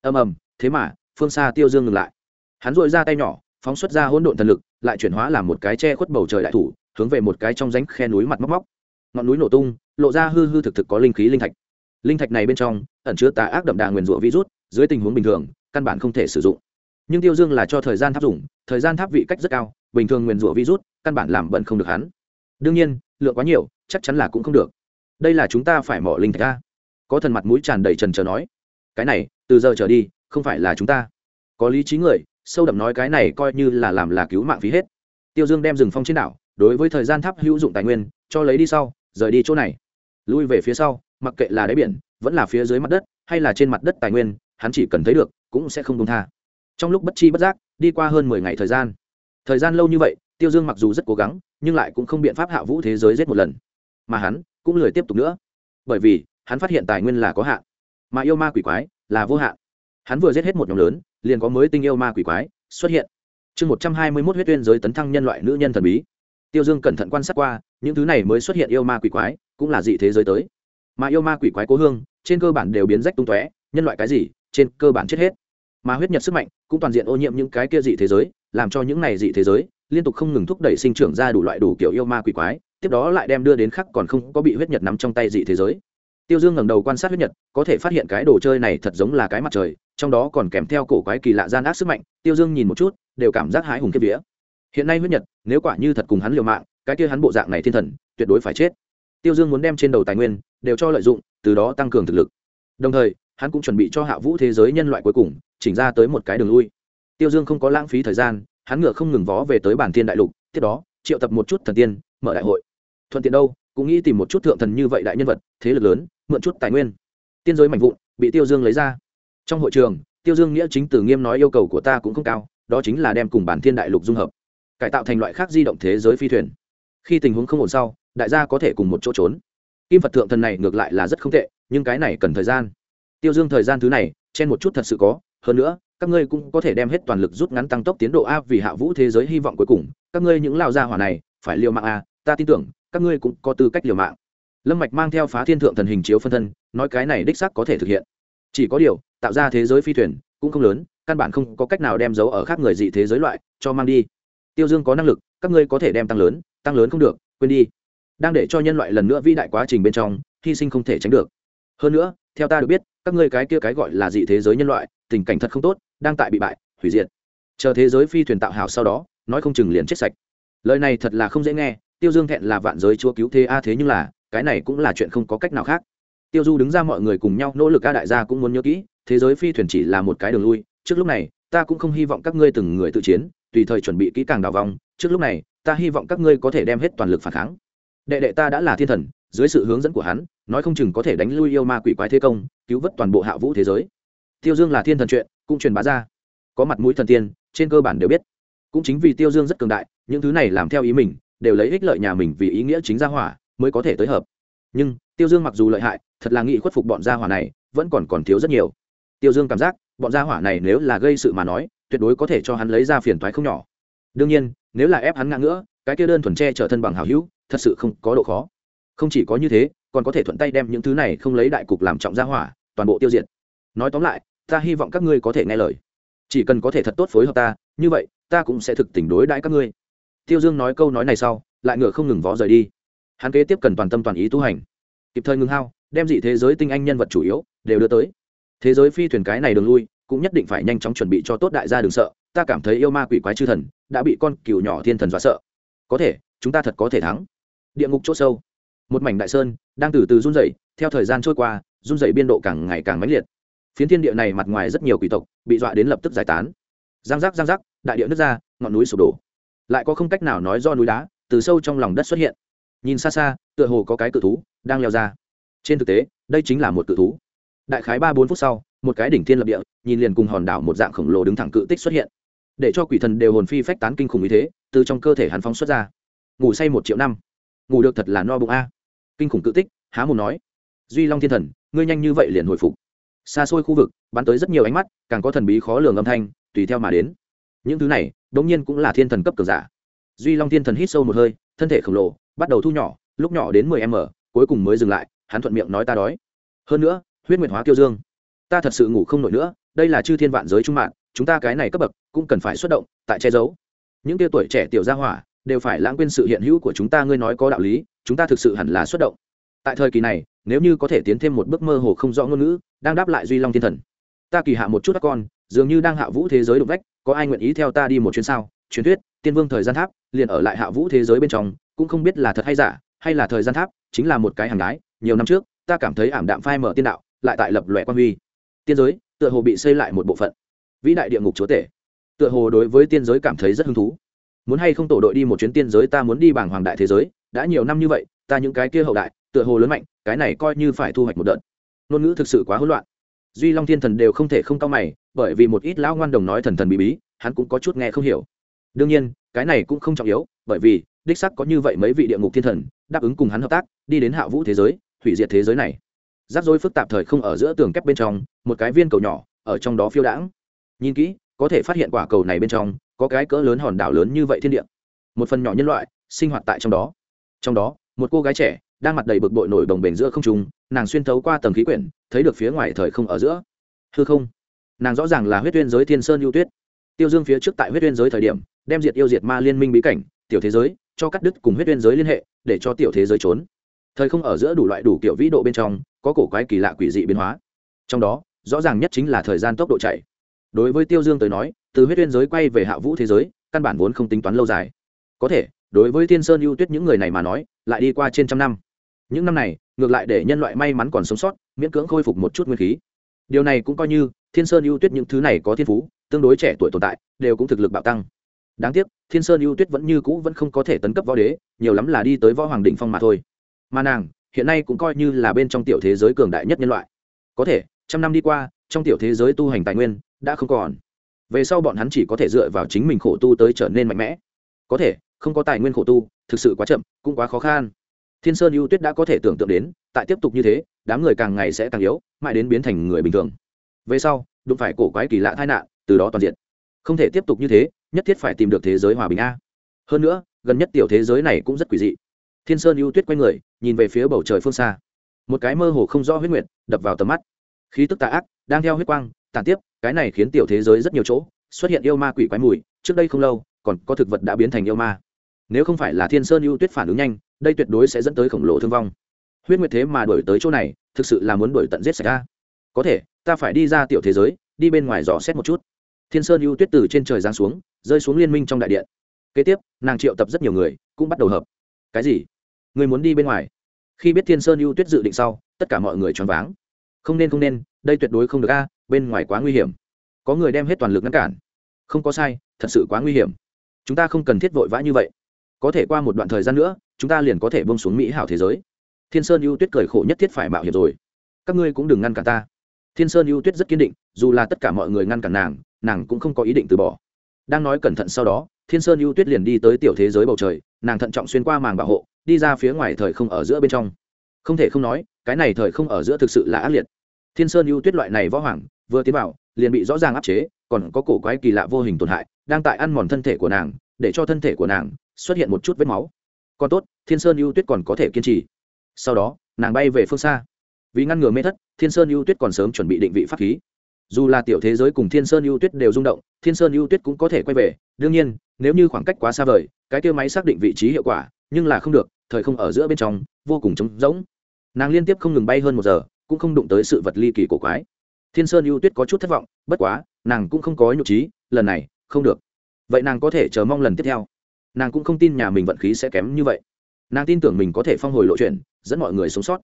Ầm ầm, thế mà, phương xa tiêu dương ngừng lại. Hắn dội ra tay nhỏ, phóng xuất ra hỗn độn thần lực, lại chuyển hóa làm một cái che khuất bầu trời đại thủ, hướng về một cái trong ránh khe núi mặt móc móc. Ngọn núi nổ tung, lộ ra hư hư thực thực có linh khí linh thạch. Linh thạch này bên trong, ẩn chứa tà ác đậm đà nguyền rủa virus, dưới tình huống bình thường, căn bản không thể sử dụng. Nhưng tiêu dương là cho thời gian tháp dùng, thời gian tháp vị cách rất cao, bình thường nguyền rủa virus, căn bản làm bận không được hắn. Đương nhiên, lượng quá nhiều, chắc chắn là cũng không được. Đây là chúng ta phải mỏ linh thạch ra có thần mặt mũi tràn đầy trần trờ nói, cái này, từ giờ trở đi, không phải là chúng ta. Có lý trí người, sâu đậm nói cái này coi như là làm là cứu mạng phí hết. Tiêu dương đem rừng phong trên đảo, đối với thời gian tháp hữu dụng tài nguyên, cho lấy đi sau, rời đi chỗ này. Lui về phía sau, mặc kệ là đáy biển, vẫn là phía dưới mặt đất, hay là trên mặt đất tài nguyên, hắn chỉ cần thấy được, cũng sẽ không công tha. Trong lúc bất chi bất giác, đi qua hơn mười ngày thời gian. Thời gian lâu như vậy, tiêu dương mặc dù rất cố gắng, nhưng lại cũng không biện pháp hạ vũ thế giới giết một lần. Mà hắn cũng lười tiếp tục nữa. Bởi vì hắn phát hiện tài nguyên là có hạn, mà yêu ma quỷ quái là vô hạn. Hắn vừa giết hết một nhóm lớn, liền có mới tinh yêu ma quỷ quái xuất hiện. Chương một trăm hai mươi mốt huyết tuyên giới tấn thăng nhân loại nữ nhân thần bí. Tiêu dương cẩn thận quan sát qua, những thứ này mới xuất hiện yêu ma quỷ quái cũng là dị thế giới tới. Mà yêu ma quỷ quái cố hương, trên cơ bản đều biến rách tung tóe, nhân loại cái gì, trên cơ bản chết hết. Mà huyết nhật sức mạnh cũng toàn diện ô nhiễm những cái kia dị thế giới, làm cho những này dị thế giới liên tục không ngừng thúc đẩy sinh trưởng ra đủ loại đủ kiểu yêu ma quỷ quái, tiếp đó lại đem đưa đến khắc còn không có bị huyết nhật nắm trong tay dị thế giới tiêu dương ngẩng đầu quan sát huyết nhật, có thể phát hiện cái đồ chơi này thật giống là cái mặt trời, trong đó còn kèm theo cổ quái kỳ lạ gian ác sức mạnh, tiêu dương nhìn một chút, đều cảm giác hãi hùng kiếp vía. Hiện nay huyết nhật, nếu quả như thật cùng hắn liều mạng, cái kia hắn bộ dạng này thiên thần, tuyệt đối phải chết. Tiêu dương muốn đem trên đầu tài nguyên, đều cho lợi dụng, từ đó tăng cường thực lực. Đồng thời, hắn cũng chuẩn bị cho hạ vũ thế giới nhân loại cuối cùng, chỉnh ra tới một cái đường lui. Tiêu dương không có lãng phí thời gian, hắn ngựa không ngừng vó về tới bản thiên đại lục, tiếp đó, triệu tập một chút thần tiên, mở đại hội. Thuận tiện đâu, cũng nghĩ tìm một chút thượng thần như vậy đại nhân vật, thế lực lớn mượn chút tài nguyên. Tiên giới mạnh vụn, bị tiêu dương lấy ra. Trong hội trường, tiêu dương nghĩa chính từ nghiêm nói yêu cầu của ta cũng không cao, đó chính là đem cùng bản thiên đại lục dung hợp, cải tạo thành loại khác di động thế giới phi thuyền. Khi tình huống không ổn sau, đại gia có thể cùng một chỗ trốn. Kim phật thượng thần này ngược lại là rất không tệ, nhưng cái này cần thời gian. Tiêu dương thời gian thứ này chen một chút thật sự có, hơn nữa, các ngươi cũng có thể đem hết toàn lực rút ngắn tăng tốc tiến độ a vì hạ vũ thế giới hy vọng cuối cùng, các ngươi những lao gia hỏa này, phải liều mạng a, ta tin tưởng, các ngươi cũng có tư cách liều mạng lâm mạch mang theo phá thiên thượng thần hình chiếu phân thân, nói cái này đích xác có thể thực hiện. Chỉ có điều, tạo ra thế giới phi thuyền cũng không lớn, căn bản không có cách nào đem giấu ở khác người dị thế giới loại, cho mang đi. Tiêu dương có năng lực, các ngươi có thể đem tăng lớn tăng lớn không được, quên đi. Đang để cho nhân loại lần nữa vĩ đại quá trình bên trong, hy sinh không thể tránh được. Hơn nữa, theo ta được biết, các ngươi cái kia cái gọi là dị thế giới nhân loại, tình cảnh thật không tốt, đang tại bị bại, hủy diệt. Chờ thế giới phi thuyền tạo hảo sau đó, nói không chừng liền chết sạch. Lời này thật là không dễ nghe, tiêu dương thẹn là vạn giới chúa cứu thế a, thế nhưng là cái này cũng là chuyện không có cách nào khác. Tiêu du đứng ra mọi người cùng nhau, nỗ lực a đại gia cũng muốn nhớ kỹ, thế giới phi thuyền chỉ là một cái đường lui, trước lúc này, ta cũng không hy vọng các ngươi từng người tự chiến, tùy thời chuẩn bị kỹ càng đào vong, trước lúc này, ta hy vọng các ngươi có thể đem hết toàn lực phản kháng. Đệ đệ ta đã là thiên thần, dưới sự hướng dẫn của hắn, nói không chừng có thể đánh lui yêu ma quỷ quái thế công, cứu vớt toàn bộ hạ vũ thế giới. Tiêu dương là thiên thần chuyện, cũng truyền bá ra. Có mặt mũi thần tiên, trên cơ bản đều biết. Cũng chính vì tiêu dương rất cường đại, những thứ này làm theo ý mình, đều lấy ích lợi nhà mình vì ý nghĩa chính gia hỏa mới có thể tới hợp. Nhưng, tiêu dương mặc dù lợi hại, thật là nghĩ khuất phục bọn gia hỏa này, vẫn còn còn thiếu rất nhiều. Tiêu dương cảm giác, bọn gia hỏa này nếu là gây sự mà nói, tuyệt đối có thể cho hắn lấy ra phiền toái không nhỏ. Đương nhiên, nếu là ép hắn ngã ngnữa cái kia đơn thuần che trở thân bằng hào hữu, thật sự không có độ khó. Không chỉ có như thế, còn có thể thuận tay đem những thứ này không lấy đại cục làm trọng gia hỏa, toàn bộ tiêu diệt. Nói tóm lại, ta hy vọng các ngươi có thể nghe lời. Chỉ cần có thể thật tốt phối hợp ta, như vậy, ta cũng sẽ thực tình đối đãi các ngươi. Tiêu dương nói câu nói này sau, lại ngựa không ngừng vó rời đi hắn kế tiếp cần toàn tâm toàn ý tu hành. Kịp thời ngừng hao, đem dị thế giới tinh anh nhân vật chủ yếu đều đưa tới. Thế giới phi thuyền cái này đường lui, cũng nhất định phải nhanh chóng chuẩn bị cho tốt đại gia đừng sợ, ta cảm thấy yêu ma quỷ quái chư thần đã bị con cừu nhỏ thiên thần dọa sợ. Có thể, chúng ta thật có thể thắng. Địa ngục chỗ sâu. Một mảnh đại sơn đang từ từ run rẩy, theo thời gian trôi qua, run rẩy biên độ càng ngày càng mãnh liệt. Phiến thiên địa này mặt ngoài rất nhiều quỷ tộc bị dọa đến lập tức giải tán. Giang giác giang giác, đại địa nứt ra, ngọn núi sụp đổ. Lại có không cách nào nói do núi đá từ sâu trong lòng đất xuất hiện nhìn xa xa, tựa hồ có cái cự thú đang leo ra. Trên thực tế, đây chính là một cự thú. Đại khái ba bốn phút sau, một cái đỉnh thiên lập địa, nhìn liền cùng hòn đảo một dạng khổng lồ đứng thẳng cự tích xuất hiện. Để cho quỷ thần đều hồn phi phách tán kinh khủng như thế, từ trong cơ thể hắn phóng xuất ra. Ngủ say một triệu năm. Ngủ được thật là no bụng a. Kinh khủng cự tích, há mồm nói. Duy long thiên thần, ngươi nhanh như vậy liền hồi phục. Xa xôi khu vực, bắn tới rất nhiều ánh mắt, càng có thần bí khó lường âm thanh, tùy theo mà đến. Những thứ này đ ỗ n g nhiên cũng là thiên thần cấp cường giả. Duy long thiên thần hít sâu một hơi, thân thể khổng lồ bắt đầu thu nhỏ, lúc nhỏ đến mười m cuối cùng mới dừng lại, hắn thuận miệng nói ta đói. Hơn nữa, huyết nguyệt hóa kiêu dương. Ta thật sự ngủ không nổi nữa, đây là chư thiên vạn giới trung mạng, chúng ta cái này cấp bậc cũng cần phải xuất động, tại che giấu. Những tia tuổi trẻ tiểu gia hỏa đều phải lãng quên sự hiện hữu của chúng ta, ngươi nói có đạo lý, chúng ta thực sự hẳn là xuất động. Tại thời kỳ này, nếu như có thể tiến thêm một bước mơ hồ không rõ ngôn ngữ, đang đáp lại duy long thiên thần. Ta kỳ hạ một chút các con, dường như đang hạ vũ thế giới đục vách, có ai nguyện ý theo ta đi một chuyến sao? Truyền thuyết, tiên vương thời gian tháp, liền ở lại hạ vũ thế giới bên trong cũng không biết là thật hay giả, hay là thời gian tháp, chính là một cái hàng đái. nhiều năm trước, ta cảm thấy ảm đạm phai mở tiên đạo, lại tại lập lòe quan huy. Tiên giới, tựa hồ bị xây lại một bộ phận. Vĩ đại địa ngục chúa tể. Tựa hồ đối với tiên giới cảm thấy rất hứng thú. Muốn hay không tổ đội đi một chuyến tiên giới, ta muốn đi bảng hoàng đại thế giới, đã nhiều năm như vậy, ta những cái kia hậu đại, tựa hồ lớn mạnh, cái này coi như phải thu hoạch một đợt. Ngôn ngữ thực sự quá hỗn loạn. Duy long thiên thần đều không thể không cao mày, bởi vì một ít lão ngoan đồng nói thần thần bí bí, hắn cũng có chút nghe không hiểu. Đương nhiên, cái này cũng không trọng yếu, bởi vì đích sắc có như vậy mấy vị địa ngục thiên thần, đáp ứng cùng hắn hợp tác, đi đến hạ vũ thế giới, hủy diệt thế giới này. Rắc rối phức tạp thời không ở giữa tường kép bên trong, một cái viên cầu nhỏ, ở trong đó phiêu đãng. Nhìn kỹ, có thể phát hiện quả cầu này bên trong, có cái cỡ lớn hòn đảo lớn như vậy thiên địa. Một phần nhỏ nhân loại, sinh hoạt tại trong đó. Trong đó, một cô gái trẻ, đang mặt đầy bực bội nổi đồng bền giữa không trung, nàng xuyên thấu qua tầng khí quyển, thấy được phía ngoài thời không ở giữa. Hư không. Nàng rõ ràng là huyết uyên giới thiên sơn ưu tuyết. Tiêu dương phía trước tại huyết uyên giới thời điểm, đem diệt yêu diệt ma liên minh bí cảnh, tiểu thế giới cho cắt đứt cùng huyết nguyên giới liên hệ, để cho tiểu thế giới trốn. Thời không ở giữa đủ loại đủ kiểu vĩ độ bên trong, có cổ quái kỳ lạ quỷ dị biến hóa. Trong đó, rõ ràng nhất chính là thời gian tốc độ chạy. Đối với tiêu dương tới nói, từ huyết nguyên giới quay về hạ vũ thế giới, căn bản vốn không tính toán lâu dài. Có thể, đối với thiên sơn ưu tuyết những người này mà nói, lại đi qua trên trăm năm. Những năm này, ngược lại để nhân loại may mắn còn sống sót, miễn cưỡng khôi phục một chút nguyên khí. Điều này cũng coi như thiên sơn ưu tuyết những thứ này có thiên phú, tương đối trẻ tuổi tồn tại, đều cũng thực lực bạo tăng đáng tiếc, thiên sơn ưu tuyết vẫn như cũ vẫn không có thể tấn cấp võ đế, nhiều lắm là đi tới võ hoàng đ ỉ n h phong mà thôi. Mà nàng, hiện nay cũng coi như là bên trong tiểu thế giới cường đại nhất nhân loại. Có thể, trăm năm đi qua, trong tiểu thế giới tu hành tài nguyên đã không còn. Về sau bọn hắn chỉ có thể dựa vào chính mình khổ tu tới trở nên mạnh mẽ. Có thể, không có tài nguyên khổ tu, thực sự quá chậm, cũng quá khó khăn. Thiên sơn ưu tuyết đã có thể tưởng tượng đến, tại tiếp tục như thế, đám người càng ngày sẽ càng yếu, mãi đến biến thành người bình thường. Về sau, đụng phải cổ quái kỳ lạ tai nạn, từ đó toàn diện. Không thể tiếp tục như thế nhất thiết phải tìm được thế giới hòa bình a. Hơn nữa, gần nhất tiểu thế giới này cũng rất quỷ dị. Thiên sơn ưu tuyết quay người, nhìn về phía bầu trời phương xa. Một cái mơ hồ không rõ huyết nguyệt, đập vào tầm mắt. Khí tức tà ác, đang theo huyết quang tàn tiếp, cái này khiến tiểu thế giới rất nhiều chỗ, xuất hiện yêu ma quỷ quái mùi, trước đây không lâu, còn có thực vật đã biến thành yêu ma. Nếu không phải là thiên sơn ưu tuyết phản ứng nhanh, đây tuyệt đối sẽ dẫn tới khổng lồ thương vong. Huyết nguyệt thế mà đổi tới chỗ này, thực sự là muốn đổi tận giết sạch ra có thể, ta phải đi ra tiểu thế giới, đi bên ngoài dò xét một chút. Thiên sơn ưu tuyết từ trên trời giáng xuống rơi xuống liên minh trong đại điện. Kế tiếp, nàng triệu tập rất nhiều người, cũng bắt đầu hợp. Cái gì? Người muốn đi bên ngoài. Khi biết thiên sơn ưu tuyết dự định sau, tất cả mọi người choáng váng. Không nên không nên, đây tuyệt đối không được a, bên ngoài quá nguy hiểm. Có người đem hết toàn lực ngăn cản. Không có sai, thật sự quá nguy hiểm. Chúng ta không cần thiết vội vã như vậy. Có thể qua một đoạn thời gian nữa, chúng ta liền có thể bông xuống mỹ hảo thế giới. Thiên sơn ưu tuyết cười khổ nhất thiết phải mạo hiểm rồi. Các ngươi cũng đừng ngăn cản ta. Thiên sơn ưu tuyết rất kiên định, dù là tất cả mọi người ngăn cản nàng nàng cũng không có ý định từ bỏ đang nói cẩn thận sau đó, thiên sơn ưu tuyết liền đi tới tiểu thế giới bầu trời, nàng thận trọng xuyên qua màng bảo hộ, đi ra phía ngoài thời không ở giữa bên trong. Không thể không nói, cái này thời không ở giữa thực sự là ác liệt. Thiên sơn ưu tuyết loại này võ hoàng, vừa tiến vào, liền bị rõ ràng áp chế, còn có cổ quái kỳ lạ vô hình tổn hại, đang tại ăn mòn thân thể của nàng, để cho thân thể của nàng xuất hiện một chút vết máu. Còn tốt, thiên sơn ưu tuyết còn có thể kiên trì. Sau đó, nàng bay về phương xa. Vì ngăn ngừa mê thất, thiên sơn ưu tuyết còn sớm chuẩn bị định vị pháp khí dù là tiểu thế giới cùng thiên sơn ưu tuyết đều rung động, thiên sơn ưu tuyết cũng có thể quay về. Đương nhiên, nếu như khoảng cách quá xa vời, cái kêu máy xác định vị trí hiệu quả, nhưng là không được, thời không ở giữa bên trong, vô cùng trống rỗng. Nàng liên tiếp không ngừng bay hơn một giờ, cũng không đụng tới sự vật ly kỳ cổ quái. Thiên sơn ưu tuyết có chút thất vọng, bất quá, nàng cũng không có nhục trí, lần này, không được. Vậy nàng có thể chờ mong lần tiếp theo? Nàng cũng không tin nhà mình vận khí sẽ kém như vậy. Nàng tin tưởng mình có thể phong hồi lộ chuyện, dẫn mọi người sống sót.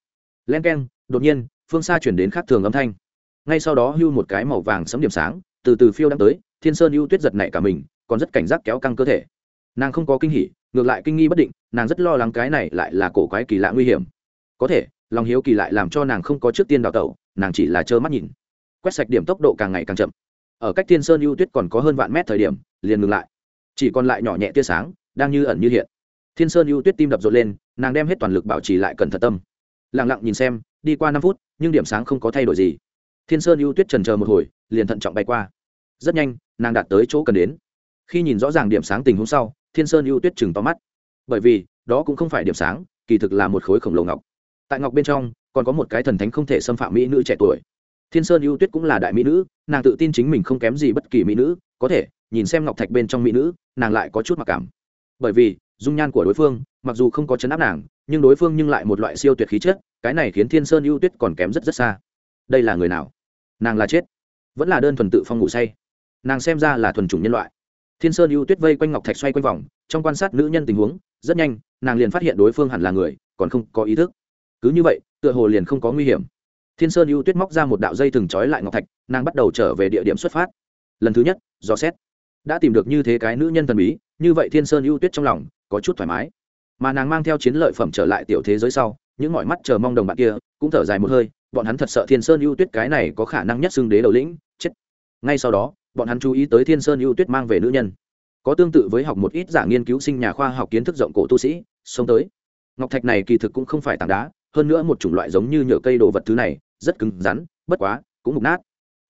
Len k e n đột nhiên, phương xa chuyển đến khác thường âm thanh ngay sau đó hưu một cái màu vàng sấm điểm sáng, từ từ phiêu đang tới, thiên sơn ưu tuyết giật nảy cả mình, còn rất cảnh giác kéo căng cơ thể. Nàng không có kinh hỉ, ngược lại kinh nghi bất định, nàng rất lo lắng cái này lại là cổ quái kỳ lạ nguy hiểm. Có thể, lòng hiếu kỳ lại làm cho nàng không có trước tiên đào tẩu, nàng chỉ là trơ mắt nhìn. Quét sạch điểm tốc độ càng ngày càng chậm. Ở cách thiên sơn ưu tuyết còn có hơn vạn mét thời điểm, liền ngừng lại. Chỉ còn lại nhỏ nhẹ tia sáng, đang như ẩn như hiện. Thiên sơn ưu tuyết tim đập rộn lên, nàng đem hết toàn lực bảo trì lại cẩn thận tâm. Lẳng lặng nhìn xem, đi qua năm phút, nhưng điểm sáng không có thay đổi gì thiên sơn ưu tuyết trần chờ một hồi, liền thận trọng bay qua. Rất nhanh, nàng đạt tới chỗ cần đến. Khi nhìn rõ ràng điểm sáng tình huống sau, thiên sơn ưu tuyết chừng to mắt. Bởi vì, đó cũng không phải điểm sáng, kỳ thực là một khối khổng lồ ngọc. Tại ngọc bên trong, còn có một cái thần thánh không thể xâm phạm mỹ nữ trẻ tuổi. Thiên sơn ưu tuyết cũng là đại mỹ nữ, nàng tự tin chính mình không kém gì bất kỳ mỹ nữ, có thể, nhìn xem ngọc thạch bên trong mỹ nữ, nàng lại có chút mặc cảm. Bởi vì, dung nhan của đối phương, mặc dù không có chấn áp nàng, nhưng đối phương nhưng lại một loại siêu tuyệt khí chất, cái này khiến thiên sơn ưu tuyết còn kém rất rất xa. Đây là người nào? Nàng là chết, vẫn là đơn thuần tự phong ngủ say. Nàng xem ra là thuần chủng nhân loại. Thiên sơn ưu tuyết vây quanh ngọc thạch xoay quanh vòng, trong quan sát nữ nhân tình huống, rất nhanh, nàng liền phát hiện đối phương hẳn là người, còn không có ý thức. Cứ như vậy, tựa hồ liền không có nguy hiểm. Thiên sơn ưu tuyết móc ra một đạo dây thừng trói lại ngọc thạch, nàng bắt đầu trở về địa điểm xuất phát. Lần thứ nhất, dò xét. Đã tìm được như thế cái nữ nhân thần bí, như vậy thiên sơn ưu tuyết trong lòng có chút thoải mái. Mà nàng mang theo chiến lợi phẩm trở lại tiểu thế giới sau, những mọi mắt chờ mong đồng bạn kia cũng thở dài một hơi bọn hắn thật sợ thiên sơn ưu tuyết cái này có khả năng nhất xưng đế đầu lĩnh, chết. Ngay sau đó, bọn hắn chú ý tới thiên sơn ưu tuyết mang về nữ nhân. Có tương tự với học một ít giả nghiên cứu sinh nhà khoa học kiến thức rộng cổ tu sĩ xông tới. Ngọc thạch này kỳ thực cũng không phải tảng đá, hơn nữa một chủng loại giống như nhựa cây đồ vật thứ này, rất cứng rắn, bất quá, cũng mục nát.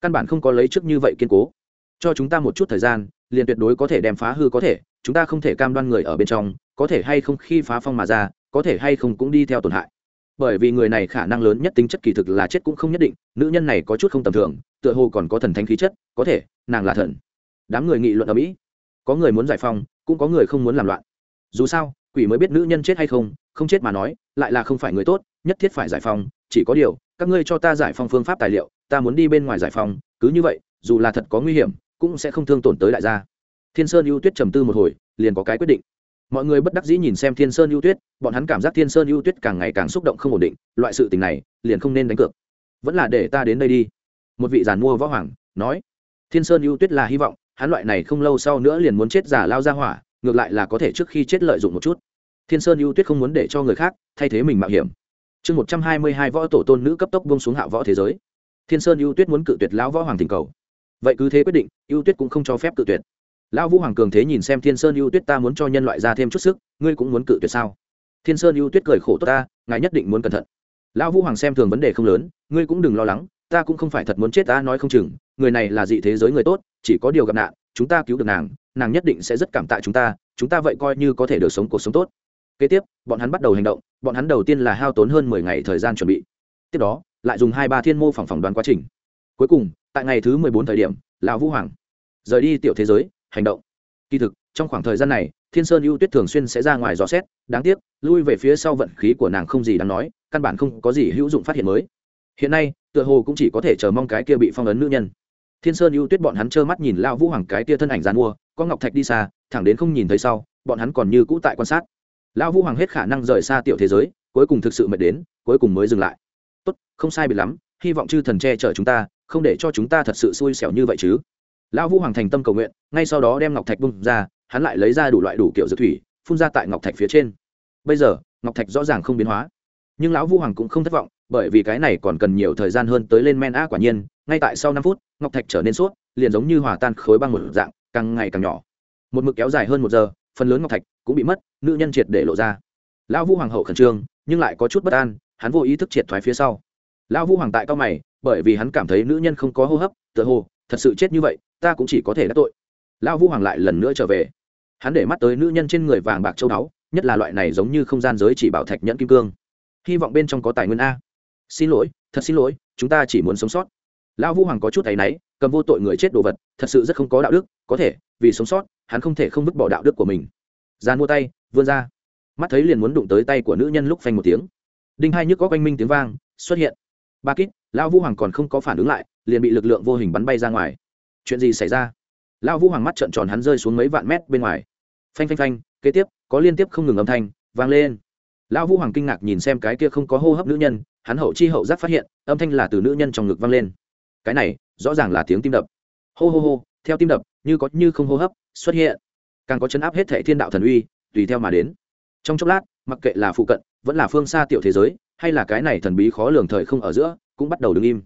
Căn bản không có lấy trước như vậy kiên cố. Cho chúng ta một chút thời gian, liền tuyệt đối có thể đem phá hư có thể, chúng ta không thể cam đoan người ở bên trong, có thể hay không khi phá phong mà ra, có thể hay không cũng đi theo tổn hại bởi vì người này khả năng lớn nhất tính chất kỳ thực là chết cũng không nhất định, nữ nhân này có chút không tầm thường, tựa hồ còn có thần thánh khí chất, có thể, nàng là thần. Đám người nghị luận ở mỹ. Có người muốn giải phong cũng có người không muốn làm loạn. Dù sao, quỷ mới biết nữ nhân chết hay không không chết mà nói, lại là không phải người tốt, nhất thiết phải giải phong chỉ có điều, các ngươi cho ta giải phong phương pháp tài liệu, ta muốn đi bên ngoài giải phong cứ như vậy, dù là thật có nguy hiểm, cũng sẽ không thương tổn tới đại gia. Thiên sơn ưu tuyết trầm tư một hồi, liền có cái quyết định mọi người bất đắc dĩ nhìn xem thiên sơn ưu tuyết, bọn hắn cảm giác thiên sơn ưu tuyết càng ngày càng xúc động không ổn định, loại sự tình này, liền không nên đánh cược. Vẫn là để ta đến đây đi. Một vị giàn mua võ hoàng, nói, thiên sơn ưu tuyết là hy vọng, hắn loại này không lâu sau nữa liền muốn chết giả lao ra hỏa, ngược lại là có thể trước khi chết lợi dụng một chút. Thiên sơn ưu tuyết không muốn để cho người khác thay thế mình mạo hiểm. Chương một trăm hai mươi hai võ tổ tôn nữ cấp tốc bông xuống hạ võ thế giới. Thiên sơn ưu tuyết muốn cự tuyệt lão võ hoàng thỉnh cầu. Vậy cứ thế quyết định, ưu tuyết cũng không cho phép cự tuyệt lão vũ hoàng cường thế nhìn xem thiên sơn ưu tuyết ta muốn cho nhân loại ra thêm chút sức, ngươi cũng muốn cự tuyệt sao? Thiên sơn ưu tuyết cười khổ tốt ta, ngài nhất định muốn cẩn thận. Lão vũ hoàng xem thường vấn đề không lớn, ngươi cũng đừng lo lắng, ta cũng không phải thật muốn chết ta, nói không chừng, người này là dị thế giới người tốt, chỉ có điều gặp nạn, chúng ta cứu được nàng nàng nhất định sẽ rất cảm tạ chúng ta chúng ta vậy coi như có thể được sống cuộc sống tốt. Kế tiếp, bọn hắn bắt đầu hành động, bọn hắn đầu tiên là hao tốn hơn mười ngày thời gian chuẩn bị. Tiếp đó, lại dùng hai ba thiên mô phỏng phỏng đoán quá trình. Cuối cùng, tại ngày thứ mười bốn thời điểm, lão vũ hoàng rời đi tiểu thế giới hành động. Kỳ thực, trong khoảng thời gian này, thiên sơn ưu tuyết thường xuyên sẽ ra ngoài dò xét, đáng tiếc, lui về phía sau vận khí của nàng không gì đáng nói, căn bản không có gì hữu dụng phát hiện mới. Hiện nay, tựa hồ cũng chỉ có thể chờ mong cái kia bị phong ấn nữ nhân. Thiên sơn ưu tuyết bọn hắn trơ mắt nhìn lao vũ hoàng cái kia thân ảnh g i mua, có ngọc thạch đi xa, thẳng đến không nhìn thấy sau, bọn hắn còn như cũ tại quan sát. Lao vũ hoàng hết khả năng rời xa tiểu thế giới, cuối cùng thực sự mệt đến, cuối cùng mới dừng lại. Tốt, không sai biệt lắm, hy vọng chư thần che chở chúng ta, không để cho chúng ta thật sự xui xẻo như vậy chứ lão vũ hoàng thành tâm cầu nguyện, ngay sau đó đem ngọc thạch bung ra, hắn lại lấy ra đủ loại đủ kiểu dược thủy, phun ra tại ngọc thạch phía trên. Bây giờ, ngọc thạch rõ ràng không biến hóa. Nhưng lão vũ hoàng cũng không thất vọng, bởi vì cái này còn cần nhiều thời gian hơn tới lên men a quả nhiên, ngay tại sau năm phút, ngọc thạch trở nên suốt liền giống như hòa tan khối băng một dạng, càng ngày càng nhỏ. Một mực kéo dài hơn một giờ, phần lớn ngọc thạch cũng bị mất, nữ nhân triệt để lộ ra. Lão vũ hoàng hậu khẩn trương, nhưng lại có chút bất an, hắn vô ý thức triệt thoái phía sau. Lão vũ hoàng tại cao mày, bởi vì hắn cảm thấy nữ nhân không có hô hấp, tựa hồ, thật sự chết như vậy ta cũng chỉ có thể đắc tội. Lão vũ hoàng lại lần nữa trở về. Hắn để mắt tới nữ nhân trên người vàng bạc châu báu, nhất là loại này giống như không gian giới chỉ bảo thạch nhẫn kim cương. Hy vọng bên trong có tài nguyên a. Xin lỗi, thật xin lỗi, chúng ta chỉ muốn sống sót. Lão vũ hoàng có chút thấy náy, cầm vô tội người chết đồ vật, thật sự rất không có đạo đức, có thể, vì sống sót, hắn không thể không vứt bỏ đạo đức của mình. Gian mua tay, vươn ra. Mắt thấy liền muốn đụng tới tay của nữ nhân lúc phanh một tiếng. Đinh hai nhức có quanh minh tiếng vang, xuất hiện. Ba kít lão vũ hoàng còn không có phản ứng lại, liền bị lực lượng vô hình bắn bay ra ngoài chuyện gì xảy ra? Lão vũ hoàng mắt trợn tròn hắn rơi xuống mấy vạn mét bên ngoài. Phanh phanh phanh, kế tiếp, có liên tiếp không ngừng âm thanh vang lên. Lão vũ hoàng kinh ngạc nhìn xem cái kia không có hô hấp nữ nhân, hắn hậu chi hậu giác phát hiện, âm thanh là từ nữ nhân trong ngực vang lên. Cái này, rõ ràng là tiếng tim đập. Hô hô hô, theo tim đập, như có như không hô hấp, xuất hiện. Càng có chấn áp hết thệ thiên đạo thần uy, tùy theo mà đến. Trong chốc lát, mặc kệ là phụ cận, vẫn là phương xa tiểu thế giới, hay là cái này thần bí khó lường thời không ở giữa, cũng bắt đầu đứng im.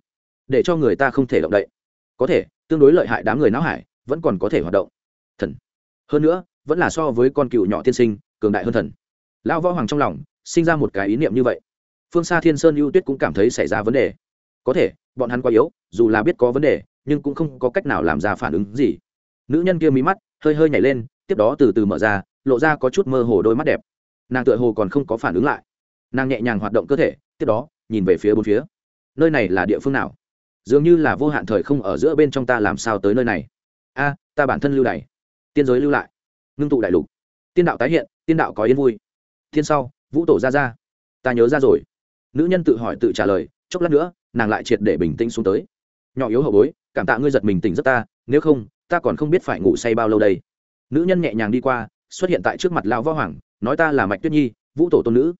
Để cho người ta không thể động đậy có thể, tương đối lợi hại đám người não hải vẫn còn có thể hoạt động. Thần. Hơn nữa, vẫn là so với con cựu nhỏ tiên sinh, cường đại hơn thần. Lão võ hoàng trong lòng sinh ra một cái ý niệm như vậy. Phương xa thiên sơn ưu tuyết cũng cảm thấy xảy ra vấn đề. Có thể, bọn hắn quá yếu, dù là biết có vấn đề, nhưng cũng không có cách nào làm ra phản ứng gì. Nữ nhân kia mí mắt, hơi hơi nhảy lên, tiếp đó từ từ mở ra, lộ ra có chút mơ hồ đôi mắt đẹp. Nàng tựa hồ còn không có phản ứng lại. Nàng nhẹ nhàng hoạt động cơ thể, tiếp đó, nhìn về phía bốn phía. Nơi này là địa phương nào? Dường như là vô hạn thời không ở giữa bên trong ta làm sao tới nơi này? A, ta bản thân lưu đày. Tiên giới lưu lại. Ngưng tụ đại lục. Tiên đạo tái hiện, tiên đạo có yên vui. Thiên sau, vũ tổ ra ra. Ta nhớ ra rồi. Nữ nhân tự hỏi tự trả lời, chốc lát nữa, nàng lại triệt để bình tĩnh xuống tới. Nhỏ yếu hậu bối, cảm tạ ngươi giật mình tỉnh giấc ta, nếu không, ta còn không biết phải ngủ say bao lâu đây. Nữ nhân nhẹ nhàng đi qua, xuất hiện tại trước mặt lão võ hoàng, nói ta là mạch tuyết nhi, vũ tổ tôn nữ.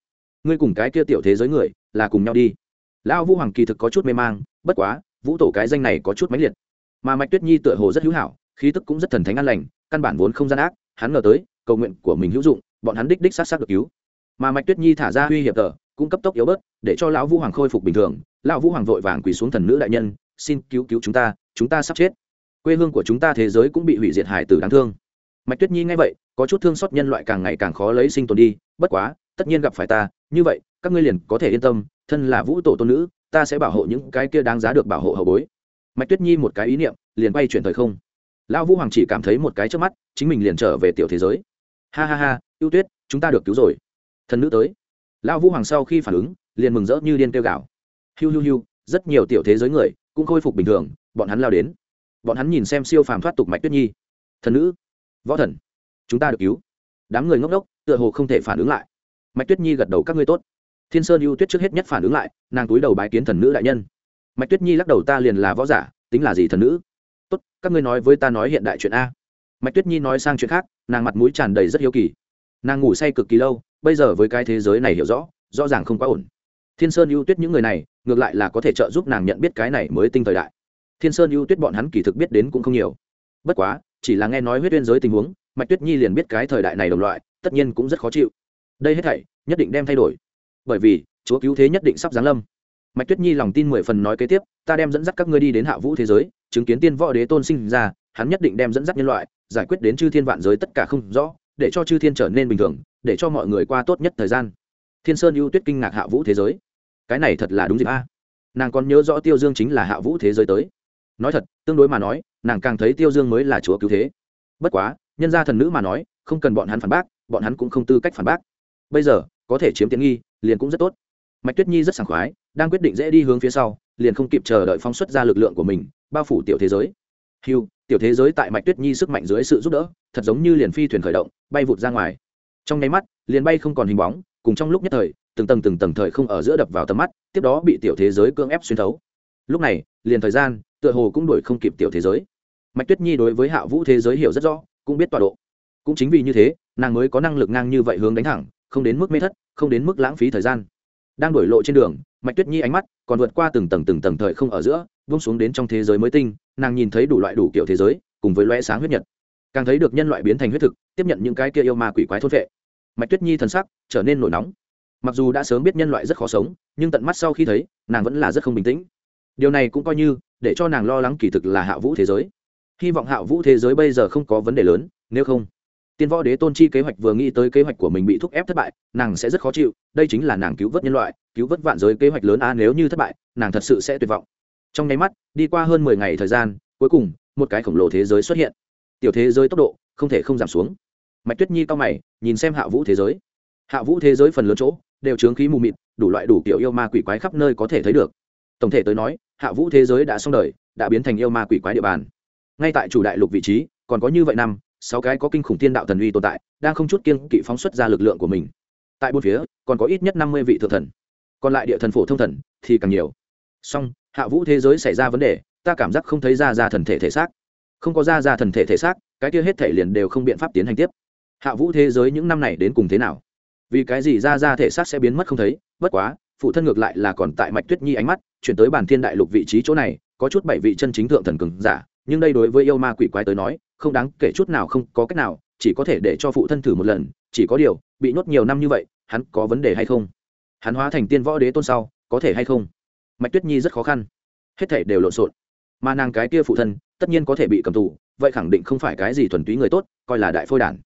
Ngươi cùng cái kia tiểu thế giới người, là cùng nhau đi. Lão vũ hoàng kỳ thực có chút mê mang, bất quá vũ tổ cái danh này có chút mãnh liệt. Mà mạch tuyết nhi tựa hồ rất hữu hảo, khí tức cũng rất thần thánh an lành, căn bản vốn không gian ác, hắn ngờ tới, cầu nguyện của mình hữu dụng, bọn hắn đích đích sát sát được cứu. Mà mạch tuyết nhi thả ra uy hiệp tờ, cũng cấp tốc yếu bớt, để cho lão vũ hoàng khôi phục bình thường. Lão vũ hoàng vội vàng quỳ xuống thần nữ đại nhân, xin cứu cứu chúng ta chúng ta sắp chết. Quê hương của chúng ta thế giới cũng bị hủy diệt hải tử đáng thương. Mạch tuyết nhi nghe vậy, có chút thương xót nhân loại càng ngày càng khó lấy sinh tồn đi. Bất quá, tất nhiên gặp phải ta, như vậy, các ngươi liền có thể yên tâm, thân là vũ tổ tôn nữ ta sẽ bảo hộ những cái kia đáng giá được bảo hộ hậu bối. Mạch tuyết nhi một cái ý niệm, liền bay chuyển thời không. Lão vũ hoàng chỉ cảm thấy một cái trước mắt, chính mình liền trở về tiểu thế giới. Ha ha ha, ưu tuyết, chúng ta được cứu rồi. Thần nữ tới. Lão vũ hoàng sau khi phản ứng, liền mừng rỡ như điên kêu gạo hiu hiu hiu, rất nhiều tiểu thế giới người cũng khôi phục bình thường, bọn hắn lao đến. Bọn hắn nhìn xem siêu phàm thoát tục mạch tuyết nhi. Thần nữ, võ thần, chúng ta được cứu. Đám người ngốc đốc tựa hồ không thể phản ứng lại. Mạch tuyết nhi gật đầu, các ngươi tốt thiên sơn ưu tuyết trước hết nhất phản ứng lại, nàng túi đầu bái kiến thần nữ đại nhân. Mạch tuyết nhi lắc đầu, ta liền là võ giả, tính là gì thần nữ? Tốt, các ngươi nói với ta nói hiện đại chuyện a. Mạch tuyết nhi nói sang chuyện khác, nàng mặt mũi tràn đầy rất hiếu kỳ. Nàng ngủ say cực kỳ lâu, bây giờ với cái thế giới này hiểu rõ rõ ràng không quá ổn. Thiên sơn ưu tuyết những người này, ngược lại là có thể trợ giúp nàng nhận biết cái này mới tinh thời đại. Thiên sơn ưu tuyết bọn hắn kỳ thực biết đến cũng không nhiều. Bất quá, chỉ là nghe nói huyết uyên giới tình huống, mạch tuyết nhi liền biết cái thời đại này đồng loại, tất nhiên cũng rất khó chịu. Đây hết thảy, nhất định đem thay đổi bởi vì chúa cứu thế nhất định sắp giáng lâm. Mạch tuyết nhi lòng tin mười phần nói kế tiếp, ta đem dẫn dắt các ngươi đi đến hạ vũ thế giới, chứng kiến tiên võ đế tôn sinh ra, hắn nhất định đem dẫn dắt nhân loại, giải quyết đến chư thiên vạn giới tất cả không rõ, để cho chư thiên trở nên bình thường, để cho mọi người qua tốt nhất thời gian. Thiên sơn ưu tuyết kinh ngạc hạ vũ thế giới. Cái này thật là đúng dịp a. Nàng còn nhớ rõ tiêu dương chính là hạ vũ thế giới tới. Nói thật, tương đối mà nói, nàng càng thấy tiêu dương mới là chúa cứu thế. Bất quá, nhân gia thần nữ mà nói, không cần bọn hắn phản bác, bọn hắn cũng không tư cách phản bác. Bây giờ có thể chiếm tiện nghi, liền cũng rất tốt. Mạch tuyết nhi rất sảng khoái, đang quyết định dễ đi hướng phía sau, liền không kịp chờ đợi phóng xuất ra lực lượng của mình, bao phủ tiểu thế giới. Hiu tiểu thế giới tại mạch tuyết nhi sức mạnh dưới sự giúp đỡ, thật giống như liền phi thuyền khởi động, bay vụt ra ngoài. Trong nháy mắt, liền bay không còn hình bóng, cùng trong lúc nhất thời, từng tầng từng tầng thời không ở giữa đập vào tầm mắt, tiếp đó bị tiểu thế giới cưỡng ép xuyên thấu. Lúc này, liền thời gian, tựa hồ cũng đuổi không kịp tiểu thế giới. Mạch tuyết nhi đối với hạ vũ thế giới hiểu rất rõ, cũng biết tọa độ. Cũng chính vì như thế, nàng mới có năng lực ngang như vậy hướng đánh thẳng không đến mức mê thất, không đến mức lãng phí thời gian. Đang đổi lộ trên đường, mạch tuyết nhi ánh mắt còn vượt qua từng tầng từng tầng thời không ở giữa vung xuống đến trong thế giới mới tinh, nàng nhìn thấy đủ loại đủ kiểu thế giới, cùng với loe sáng huyết nhật. Càng thấy được nhân loại biến thành huyết thực, tiếp nhận những cái kia yêu ma quỷ quái thốt vệ. Mạch tuyết nhi thần sắc trở nên nổi nóng. Mặc dù đã sớm biết nhân loại rất khó sống, nhưng tận mắt sau khi thấy, nàng vẫn là rất không bình tĩnh. Điều này cũng coi như để cho nàng lo lắng kỳ thực là hạ vũ thế giới. Hy vọng hạ vũ thế giới bây giờ không có vấn đề lớn, nếu không tiên võ đế tôn chi kế hoạch vừa nghĩ tới kế hoạch của mình bị thúc ép thất bại, nàng sẽ rất khó chịu, đây chính là nàng cứu vớt nhân loại, cứu vớt vạn giới kế hoạch lớn, a, nếu như thất bại, nàng thật sự sẽ tuyệt vọng. Trong nháy mắt, đi qua hơn mười ngày thời gian, cuối cùng, một cái khổng lồ thế giới xuất hiện. Tiểu thế giới tốc độ không thể không giảm xuống. Mạch tuyết nhi cao mày, nhìn xem hạ vũ thế giới. Hạ vũ thế giới phần lớn chỗ đều chướng khí mù mịt, đủ loại đủ kiểu yêu ma quỷ quái khắp nơi có thể thấy được. Tổng thể tới nói, hạ vũ thế giới đã xong đời, đã biến thành yêu ma quỷ quái địa bàn. Ngay tại chủ đại lục vị trí, còn có như vậy năm sáu cái có kinh khủng thiên đạo thần uy tồn tại, đang không chút kiên kỵ phóng xuất ra lực lượng của mình. Tại bốn phía, còn có ít nhất năm mươi vị thượng thần. Còn lại địa thần phổ thông thần thì càng nhiều. Song, hạ vũ thế giới xảy ra vấn đề, ta cảm giác không thấy ra ra thần thể thể xác. Không có ra ra thần thể thể xác, cái kia hết thể liền đều không biện pháp tiến hành tiếp. Hạ vũ thế giới những năm này đến cùng thế nào? Vì cái gì ra ra thể xác sẽ biến mất không thấy? Bất quá, phụ thân ngược lại là còn tại mạch tuyết nhi ánh mắt, chuyển tới bản thiên đại lục vị trí chỗ này, có chút bảy vị chân chính thượng thần cường giả, nhưng đây đối với yêu ma quỷ quái tới nói không đáng kể chút nào không có cách nào, chỉ có thể để cho phụ thân thử một lần, chỉ có điều, bị nhốt nhiều năm như vậy, hắn có vấn đề hay không? Hắn hóa thành tiên võ đế tôn sau, có thể hay không? Mạch tuyết nhi rất khó khăn. Hết thể đều lộn xộn. Mà nàng cái kia phụ thân, tất nhiên có thể bị cầm tù, vậy khẳng định không phải cái gì thuần túy người tốt, coi là đại phôi đản.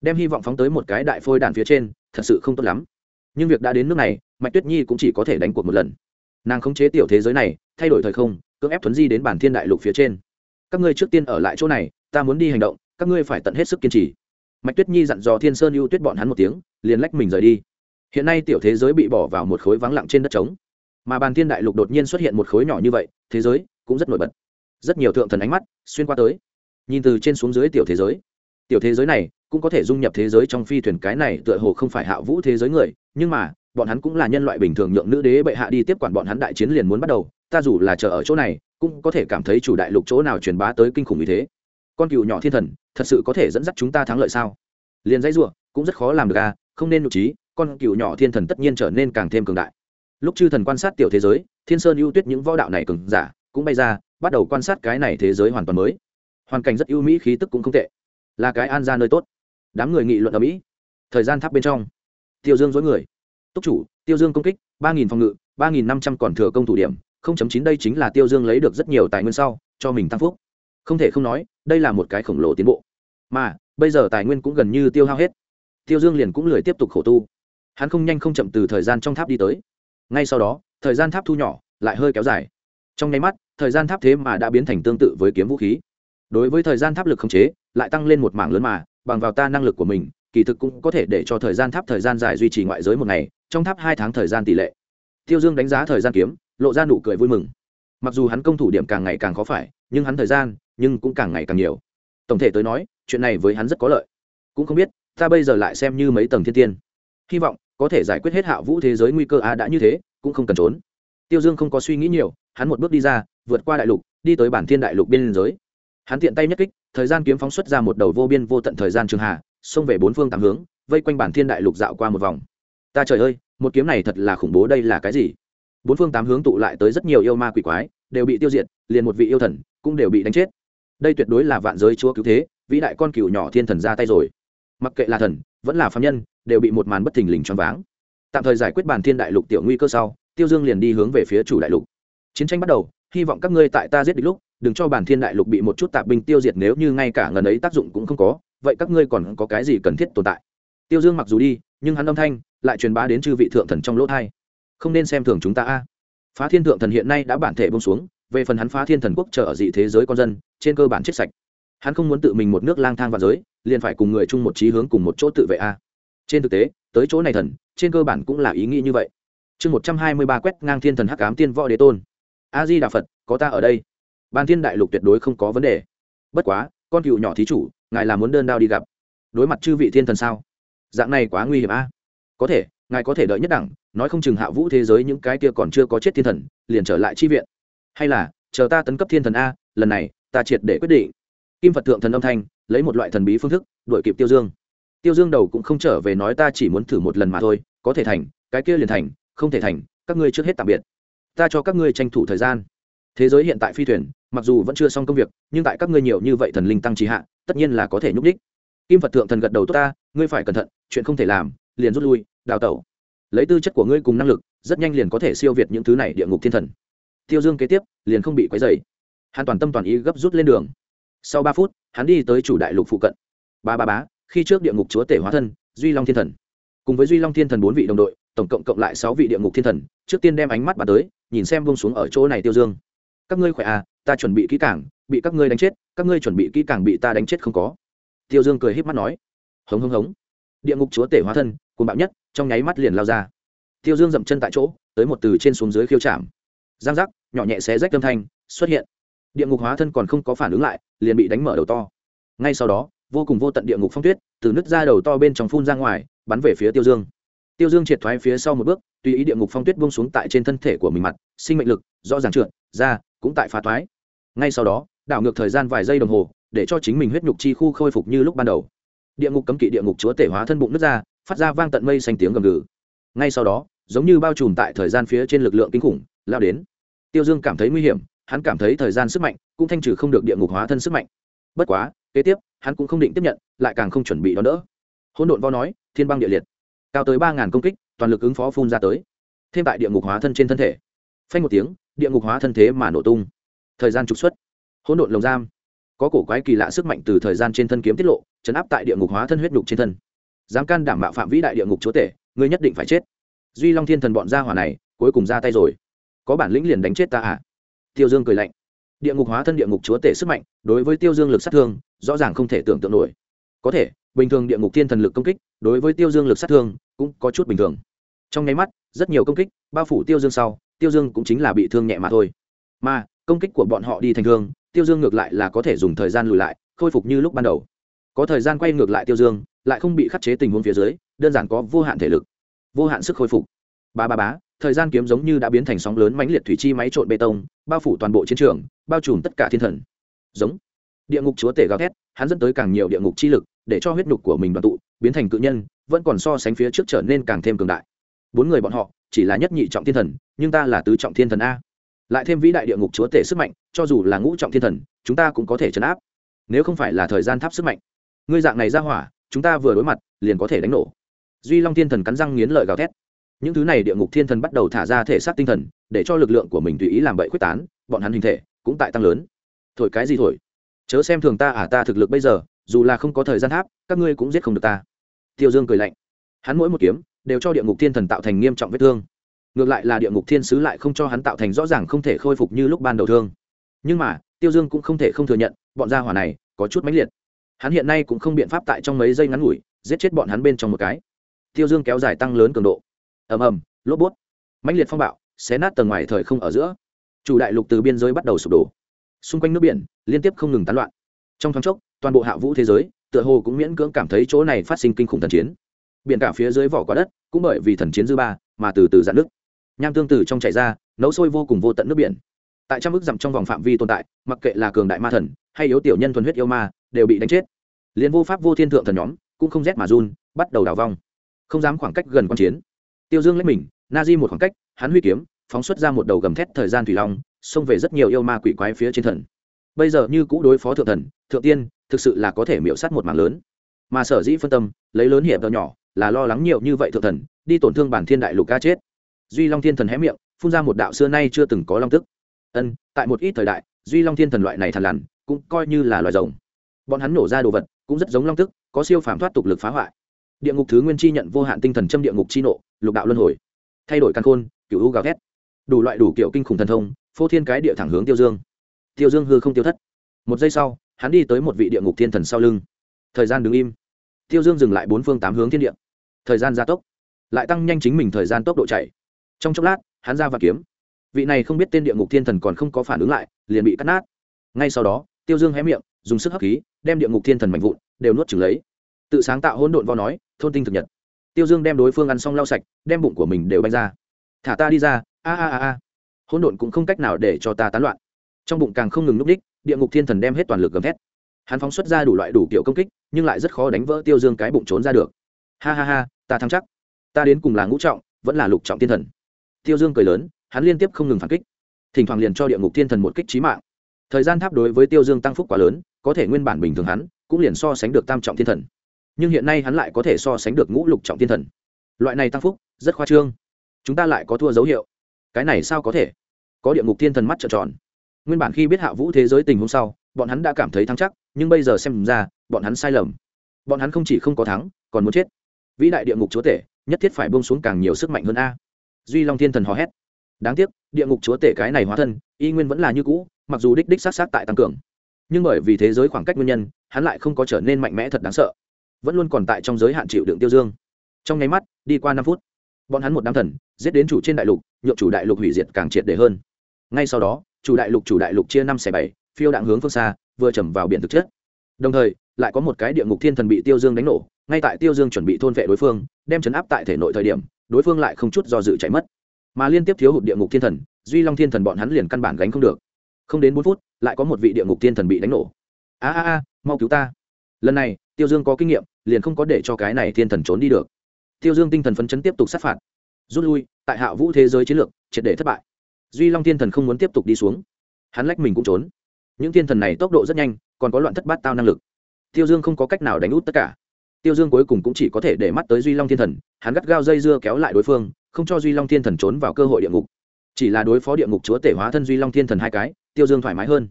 Đem hy vọng phóng tới một cái đại phôi đản phía trên, thật sự không tốt lắm. Nhưng việc đã đến nước này, mạch tuyết nhi cũng chỉ có thể đánh cuộc một lần. Nàng khống chế tiểu thế giới này, thay đổi thời không, cưỡng ép thuấn di đến bản thiên đại lục phía trên các ngươi trước tiên ở lại chỗ này, ta muốn đi hành động, các ngươi phải tận hết sức kiên trì. Mạch tuyết nhi dặn dò thiên sơn ưu tuyết bọn hắn một tiếng, liền lách mình rời đi. Hiện nay tiểu thế giới bị bỏ vào một khối vắng lặng trên đất trống. Mà bàn thiên đại lục đột nhiên xuất hiện một khối nhỏ như vậy, thế giới cũng rất nổi bật. Rất nhiều thượng thần ánh mắt xuyên qua tới. Nhìn từ trên xuống dưới tiểu thế giới. Tiểu thế giới này cũng có thể dung nhập thế giới trong phi thuyền cái này tựa hồ không phải hạ vũ thế giới người, nhưng mà, bọn hắn cũng là nhân loại bình thường nhượng nữ đế bệ hạ đi tiếp quản bọn hắn đại chiến liền muốn bắt đầu ta dù là chờ ở chỗ này, cũng có thể cảm thấy chủ đại lục chỗ nào truyền bá tới kinh khủng như thế. Con cựu nhỏ thiên thần, thật sự có thể dẫn dắt chúng ta thắng lợi sao? Liền dãy ruộng cũng rất khó làm được à không nên nhục trí, con cựu nhỏ thiên thần tất nhiên trở nên càng thêm cường đại. Lúc chư thần quan sát tiểu thế giới, thiên sơn ưu tuyết những võ đạo này cường giả, cũng bay ra, bắt đầu quan sát cái này thế giới hoàn toàn mới. Hoàn cảnh rất ưu mỹ, khí tức cũng không tệ. Là cái an ra nơi tốt. Đám người nghị luận ở mỹ. Thời gian tháp bên trong. Tiêu dương dối người. Túc chủ, tiêu dương công kích, ba nghìn phòng ngự, ba nghìn năm trăm còn thừa công thủ điểm không chấm chín đây chính là tiêu dương lấy được rất nhiều tài nguyên sau, cho mình tăng phúc. Không thể không nói, đây là một cái khổng lồ tiến bộ. Mà, bây giờ tài nguyên cũng gần như tiêu hao hết. Tiêu dương liền cũng lười tiếp tục khổ tu. Hắn không nhanh không chậm từ thời gian trong tháp đi tới. Ngay sau đó, thời gian tháp thu nhỏ, lại hơi kéo dài. Trong nháy mắt, thời gian tháp thế mà đã biến thành tương tự với kiếm vũ khí. Đối với thời gian tháp lực khống chế, lại tăng lên một mảng lớn mà, bằng vào ta năng lực của mình, kỳ thực cũng có thể để cho thời gian tháp thời gian dài duy trì ngoại giới một ngày, trong tháp hai tháng thời gian tỷ lệ. Tiêu dương đánh giá thời gian kiếm lộ ra nụ cười vui mừng. Mặc dù hắn công thủ điểm càng ngày càng khó phải, nhưng hắn thời gian, nhưng cũng càng ngày càng nhiều. Tổng thể tới nói, chuyện này với hắn rất có lợi. Cũng không biết, ta bây giờ lại xem như mấy tầng thiên tiên. Hy vọng, có thể giải quyết hết hạ vũ thế giới nguy cơ á đã như thế, cũng không cần trốn. Tiêu dương không có suy nghĩ nhiều, hắn một bước đi ra, vượt qua đại lục, đi tới bản thiên đại lục biên giới. Hắn tiện tay nhất kích, thời gian kiếm phóng xuất ra một đầu vô biên vô tận thời gian trường hạ, xông về bốn phương tám hướng, vây quanh bản thiên đại lục dạo qua một vòng. Ta trời ơi, một kiếm này thật là khủng bố, đây là cái gì? Bốn phương tám hướng tụ lại tới rất nhiều yêu ma quỷ quái, đều bị tiêu diệt, liền một vị yêu thần cũng đều bị đánh chết. Đây tuyệt đối là vạn giới chúa cứu thế, vĩ đại con cừu nhỏ thiên thần ra tay rồi. Mặc kệ là thần, vẫn là phạm nhân, đều bị một màn bất thình lình choáng váng. Tạm thời giải quyết bản thiên đại lục tiểu nguy cơ sau, tiêu dương liền đi hướng về phía chủ đại lục. Chiến tranh bắt đầu, hy vọng các ngươi tại ta giết địch lúc, đừng cho bản thiên đại lục bị một chút tạp binh tiêu diệt nếu như ngay cả ngần ấy tác dụng cũng không có, vậy các ngươi còn có cái gì cần thiết tồn tại? Tiêu dương mặc dù đi, nhưng hắn âm thanh lại truyền bá đến chư vị thượng thần trong lỗ thai không nên xem thường chúng ta a. Phá thiên thượng thần hiện nay đã bản thể bông xuống, về phần hắn phá thiên thần quốc trở ở dị thế giới con dân, trên cơ bản chết sạch. Hắn không muốn tự mình một nước lang thang vào giới, liền phải cùng người chung một trí hướng cùng một chỗ tự vệ a. Trên thực tế, tới chỗ này thần, trên cơ bản cũng là ý nghĩ như vậy. Chương một trăm hai mươi ba quét ngang thiên thần hắc cám tiên võ đế tôn. A di đà phật, có ta ở đây. Ban thiên đại lục tuyệt đối không có vấn đề. Bất quá, con cựu nhỏ thí chủ, ngài là muốn đơn đao đi gặp. Đối mặt chư vị thiên thần sao? Dạng này quá nguy hiểm a. Có thể, ngài có thể đợi nhất đẳng nói không chừng hạ vũ thế giới những cái kia còn chưa có chết thiên thần, liền trở lại chi viện. Hay là, chờ ta tấn cấp thiên thần a, lần này, ta triệt để quyết định. Kim phật thượng thần âm thanh, lấy một loại thần bí phương thức, đuổi kịp tiêu dương. Tiêu dương đầu cũng không trở về nói ta chỉ muốn thử một lần mà thôi, có thể thành, cái kia liền thành, không thể thành, các ngươi trước hết tạm biệt. Ta cho các ngươi tranh thủ thời gian. Thế giới hiện tại phi thuyền, mặc dù vẫn chưa xong công việc, nhưng tại các ngươi nhiều như vậy thần linh tăng trí hạ, tất nhiên là có thể nhúc đích kim phật thượng thần gật đầu, tốt ta, ngươi phải cẩn thận, chuyện không thể làm, liền rút lui, đào tẩu lấy tư chất của ngươi cùng năng lực, rất nhanh liền có thể siêu việt những thứ này địa ngục thiên thần. Tiêu dương kế tiếp, liền không bị quấy dày hắn toàn tâm toàn ý gấp rút lên đường. Sau ba phút, hắn đi tới chủ đại lục phụ cận. Ba ba bá khi trước địa ngục chúa tể hóa thân, duy long thiên thần. Cùng với duy long thiên thần bốn vị đồng đội, tổng cộng cộng lại sáu vị địa ngục thiên thần, trước tiên đem ánh mắt bà tới, nhìn xem vông xuống ở chỗ này tiêu dương. Các ngươi khỏe à ta chuẩn bị kỹ càng, bị các ngươi đánh chết, các ngươi chuẩn bị kỹ càng bị ta đánh chết không có. Tiêu dương cười h í p mắt nói. Hống hống hống địa ngục chúa tể hóa thân cùng bạo nhất, trong nháy mắt liền lao ra. Tiêu dương dậm chân tại chỗ, tới một từ trên xuống dưới khiêu chạm. Giang giác, nhỏ nhẹ xé rách âm thanh, xuất hiện. Địa ngục hóa thân còn không có phản ứng lại, liền bị đánh mở đầu to. Ngay sau đó, vô cùng vô tận địa ngục phong tuyết, từ nứt ra đầu to bên trong phun ra ngoài, bắn về phía tiêu dương. Tiêu dương triệt thoái phía sau một bước, tùy ý địa ngục phong tuyết bông xuống tại trên thân thể của mình mặt, sinh mệnh lực, rõ ràng trượt, ra, cũng tại phá thoái. Ngay sau đó, đảo ngược thời gian vài giây đồng hồ, để cho chính mình huyết nhục chi khu khôi phục như lúc ban đầu địa ngục cấm kỵ địa ngục chúa tể hóa thân bụng nước ra, phát ra vang tận mây xanh tiếng gầm gừ. Ngay sau đó, giống như bao trùm tại thời gian phía trên lực lượng kinh khủng, lao đến. Tiêu dương cảm thấy nguy hiểm, hắn cảm thấy thời gian sức mạnh cũng thanh trừ không được địa ngục hóa thân sức mạnh. Bất quá, kế tiếp, hắn cũng không định tiếp nhận, lại càng không chuẩn bị đón đỡ. Hỗn độn vo nói, thiên băng địa liệt. Cao tới ba ngàn công kích, toàn lực ứng phó phun ra tới. Thêm tại địa ngục hóa thân trên thân thể. Phanh một tiếng, địa ngục hóa thân thế mà nổ tung. Thời gian trục xuất. Hỗn độn lồng giam có cổ quái kỳ lạ sức mạnh từ thời gian trên thân kiếm tiết lộ, chấn áp tại địa ngục hóa thân huyết nhục trên thân. Dám can đảm bạo phạm vĩ đại địa ngục chúa tể, ngươi nhất định phải chết. Duy long thiên thần bọn gia hỏa này, cuối cùng ra tay rồi. Có bản lĩnh liền đánh chết ta à? Tiêu dương cười lạnh. Địa ngục hóa thân địa ngục chúa tể sức mạnh, đối với tiêu dương lực sát thương, rõ ràng không thể tưởng tượng nổi. Có thể, bình thường địa ngục thiên thần lực công kích, đối với tiêu dương lực sát thương, cũng có chút bình thường. Trong nháy mắt, rất nhiều công kích, bao phủ tiêu dương sau, tiêu dương cũng chính là bị thương nhẹ mà thôi. Mà, công kích của bọn họ đi thành thương tiêu dương ngược lại là có thể dùng thời gian lùi lại, khôi phục như lúc ban đầu. Có thời gian quay ngược lại tiêu dương, lại không bị khắc chế tình huống phía dưới, đơn giản có vô hạn thể lực, vô hạn sức khôi phục. Ba ba bá thời gian kiếm giống như đã biến thành sóng lớn mãnh liệt thủy chi máy trộn bê tông, bao phủ toàn bộ chiến trường, bao trùm tất cả thiên thần. Giống. Địa ngục chúa tể gào thét, hắn dẫn tới càng nhiều địa ngục chi lực, để cho huyết nhục của mình đoàn tụ, biến thành cự nhân, vẫn còn so sánh phía trước trở nên càng thêm cường đại. Bốn người bọn họ, chỉ là nhất nhị trọng thiên thần, nhưng ta là tứ trọng thiên thần a lại thêm vĩ đại địa ngục chúa tể sức mạnh, cho dù là ngũ trọng thiên thần, chúng ta cũng có thể chấn áp. Nếu không phải là thời gian tháp sức mạnh, ngươi dạng này ra hỏa, chúng ta vừa đối mặt, liền có thể đánh nổ. Duy long thiên thần cắn răng nghiến lợi gào thét. Những thứ này địa ngục thiên thần bắt đầu thả ra thể xác tinh thần, để cho lực lượng của mình tùy ý làm bậy quyết tán, bọn hắn hình thể cũng tại tăng lớn. Thổi cái gì thổi? Chớ xem thường ta à ta thực lực bây giờ, dù là không có thời gian tháp, các ngươi cũng giết không được ta. Tiêu dương cười lạnh. Hắn mỗi một kiếm đều cho địa ngục thiên thần tạo thành nghiêm trọng vết thương ngược lại là địa ngục thiên sứ lại không cho hắn tạo thành rõ ràng không thể khôi phục như lúc ban đầu thương. Nhưng mà, tiêu dương cũng không thể không thừa nhận, bọn gia hỏa này có chút mãnh liệt. Hắn hiện nay cũng không biện pháp tại trong mấy giây ngắn ngủi, giết chết bọn hắn bên trong một cái. Tiêu dương kéo dài tăng lớn cường độ. Ầm ầm, lốp bút. Mãnh liệt phong bạo, xé nát tầng ngoài thời không ở giữa. Chủ đại lục từ biên giới bắt đầu sụp đổ. Xung quanh nước biển liên tiếp không ngừng tán loạn. Trong thoáng chốc, toàn bộ hạ vũ thế giới, tựa hồ cũng miễn cưỡng cảm thấy chỗ này phát sinh kinh khủng thần chiến. Biển cả phía dưới vỏ quả đất cũng bởi vì thần chiến dư ba mà từ từ dạn nước nham tương từ trong chảy ra, nấu sôi vô cùng vô tận nước biển. Tại trăm ước dặm trong vòng phạm vi tồn tại, mặc kệ là cường đại ma thần, hay yếu tiểu nhân thuần huyết yêu ma, đều bị đánh chết. Liền vô pháp vô thiên thượng thần nhóm, cũng không rét mà run, bắt đầu đào vong. Không dám khoảng cách gần q chiến. Tiêu dương lấy mình, na di một khoảng cách, hắn huy kiếm, phóng xuất ra một đầu gầm thét thời gian thủy long, xông về rất nhiều yêu ma quỷ quái phía trên thần. Bây giờ như cũ đối phó thượng thần, thượng tiên, thực sự là có thể miễu sát một mảng lớn. Mà sở dĩ phân tâm, lấy lớn hiểm đỡ nhỏ, là lo lắng nhiều như vậy thượng thần, đi tổn thương bản thiên đại lục ca chết duy long thiên thần hé miệng, phun ra một đạo xưa nay chưa từng có long tức. Ân, tại một ít thời đại, duy long thiên thần loại này thần lằn, cũng coi như là loài rồng. Bọn hắn nổ ra đồ vật, cũng rất giống long tức, có siêu phàm thoát tục lực phá hoại. Địa ngục thứ nguyên chi nhận vô hạn tinh thần châm địa ngục chi nộ, lục đạo luân hồi. Thay đổi căn khôn cựu u gào thét. Đủ loại đủ kiểu kinh khủng thần thông, phô thiên cái địa thẳng hướng tiêu dương. Tiêu dương hư không tiêu thất. Một giây sau, hắn đi tới một vị địa ngục thiên thần sau lưng. Thời gian đứng im. Tiêu dương dừng lại bốn phương tám hướng thiên địa. Thời gian gia tốc. Lại tăng nhanh chính mình thời gian tốc độ chạy trong chốc lát, hắn ra và kiếm. Vị này không biết tên địa ngục thiên thần còn không có phản ứng lại, liền bị cắt nát. Ngay sau đó, tiêu dương hé miệng, dùng sức hấp khí, đem địa ngục thiên thần mạnh vụn đều nuốt trừng lấy. Tự sáng tạo hỗn độn vo nói, thôn tinh thực nhật. Tiêu dương đem đối phương ăn xong lau sạch, đem bụng của mình đều banh ra. Thả ta đi ra, a a a a. Hỗn độn cũng không cách nào để cho ta tán loạn. Trong bụng càng không ngừng núp đích, địa ngục thiên thần đem hết toàn lực gầm thét. Hắn phóng xuất ra đủ loại đủ kiểu công kích, nhưng lại rất khó đánh vỡ tiêu dương cái bụng trốn ra được. Ha ha ha, ta thắng chắc. Ta đến cùng là ngũ trọng, vẫn là lục trọng thiên thần tiêu dương cười lớn, hắn liên tiếp không ngừng phản kích. Thỉnh thoảng liền cho địa ngục thiên thần một kích trí mạng. Thời gian tháp đối với tiêu dương tăng phúc quá lớn, có thể nguyên bản bình thường hắn, cũng liền so sánh được tam trọng thiên thần. Nhưng hiện nay hắn lại có thể so sánh được ngũ lục trọng thiên thần. Loại này tăng phúc, rất khoa trương. Chúng ta lại có thua dấu hiệu. Cái này sao có thể? Có địa ngục thiên thần mắt trợn tròn. Nguyên bản khi biết hạ vũ thế giới tình hôm sau, bọn hắn đã cảm thấy thắng chắc, nhưng bây giờ xem ra, bọn hắn sai lầm. Bọn hắn không chỉ không có thắng, còn muốn chết. Vĩ đại địa ngục chúa tể, nhất thiết phải bông xuống càng nhiều sức mạnh hơn a duy long thiên thần hò hét. Đáng tiếc, địa ngục chúa tể cái này hóa thân, y nguyên vẫn là như cũ, mặc dù đích đích sát sát tại tăng cường. Nhưng bởi vì thế giới khoảng cách nguyên nhân, hắn lại không có trở nên mạnh mẽ thật đáng sợ. Vẫn luôn còn tại trong giới hạn chịu đựng tiêu dương. Trong nháy mắt, đi qua năm phút, bọn hắn một đám thần, giết đến chủ trên đại lục, nhượng chủ đại lục hủy diệt càng triệt để hơn. Ngay sau đó, chủ đại lục chủ đại lục chia năm xẻ bảy, phiêu đạn hướng phương xa, vừa chầm vào biển thực chất. Đồng thời, lại có một cái địa ngục thiên thần bị tiêu dương đánh nổ ngay tại tiêu dương chuẩn bị thôn vệ đối phương, đem chấn áp tại thể nội thời điểm, đối phương lại không chút do dự chạy mất. Mà liên tiếp thiếu hụt địa ngục thiên thần, duy long thiên thần bọn hắn liền căn bản gánh không được. Không đến bốn phút, lại có một vị địa ngục thiên thần bị đánh nổ. A a a, mau cứu ta. Lần này, tiêu dương có kinh nghiệm, liền không có để cho cái này thiên thần trốn đi được. Tiêu dương tinh thần phấn chấn tiếp tục sát phạt. Rút lui, tại hạ vũ thế giới chiến lược, triệt để thất bại. Duy long thiên thần không muốn tiếp tục đi xuống. Hắn lách mình cũng trốn. Những thiên thần này tốc độ rất nhanh, còn có loạn thất bát tao năng lực. Tiêu dương không có cách nào đánh út tất cả tiêu dương cuối cùng cũng chỉ có thể để mắt tới duy long thiên thần, hắn gắt gao dây dưa kéo lại đối phương, không cho duy long thiên thần trốn vào cơ hội địa ngục. Chỉ là đối phó địa ngục chúa tể hóa thân duy long thiên thần hai cái, tiêu dương thoải mái hơn.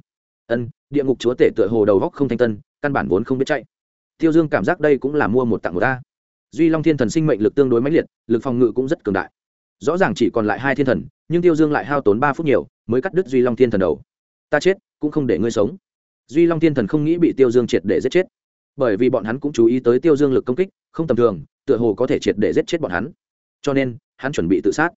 Ân, địa ngục chúa tể tựa hồ đầu góc không thanh tân, căn bản vốn không biết chạy. Tiêu dương cảm giác đây cũng là mua một tặng một ta duy long thiên thần sinh mệnh lực tương đối mãnh liệt, lực phòng ngự cũng rất cường đại. Rõ ràng chỉ còn lại hai thiên thần, nhưng tiêu dương lại hao tốn ba phút nhiều, mới cắt đứt duy long thiên thần đầu. Ta chết, cũng không để ngươi sống. Duy long thiên thần không nghĩ bị tiêu dương triệt để giết chết bởi vì bọn hắn cũng chú ý tới tiêu dương lực công kích, không tầm thường, tựa hồ có thể triệt để giết chết bọn hắn. Cho nên, hắn chuẩn bị tự sát.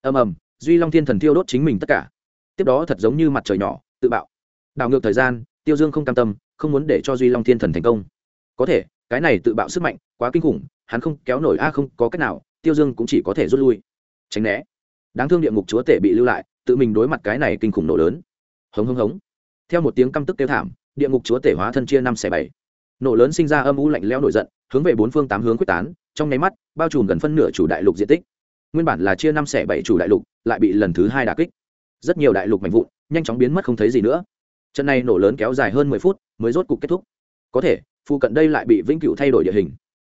Ầm ầm, duy long thiên thần tiêu đốt chính mình tất cả. Tiếp đó thật giống như mặt trời nhỏ, tự bạo. Đảo ngược thời gian, tiêu dương không cam tâm, không muốn để cho duy long thiên thần thành công. Có thể, cái này tự bạo sức mạnh, quá kinh khủng, hắn không kéo nổi, a, không có cách nào, tiêu dương cũng chỉ có thể rút lui. Tránh né. Đáng thương địa ngục chúa tể bị lưu lại, tự mình đối mặt cái này kinh khủng nổ lớn. Hống hống hống. Theo một tiếng căm tức kêu thảm, địa ngục chúa tể hóa thân chia năm xẻ bảy nổ lớn sinh ra âm u lạnh lẽo nổi giận, hướng về bốn phương tám hướng quyết tán, trong nháy mắt, bao trùm gần phân nửa chủ đại lục diện tích. Nguyên bản là chia năm xẻ bảy chủ đại lục, lại bị lần thứ hai đà kích. Rất nhiều đại lục mạnh vụn, nhanh chóng biến mất không thấy gì nữa. Trận này nổ lớn kéo dài hơn mười phút, mới rốt cục kết thúc. Có thể, phụ cận đây lại bị vĩnh cửu thay đổi địa hình.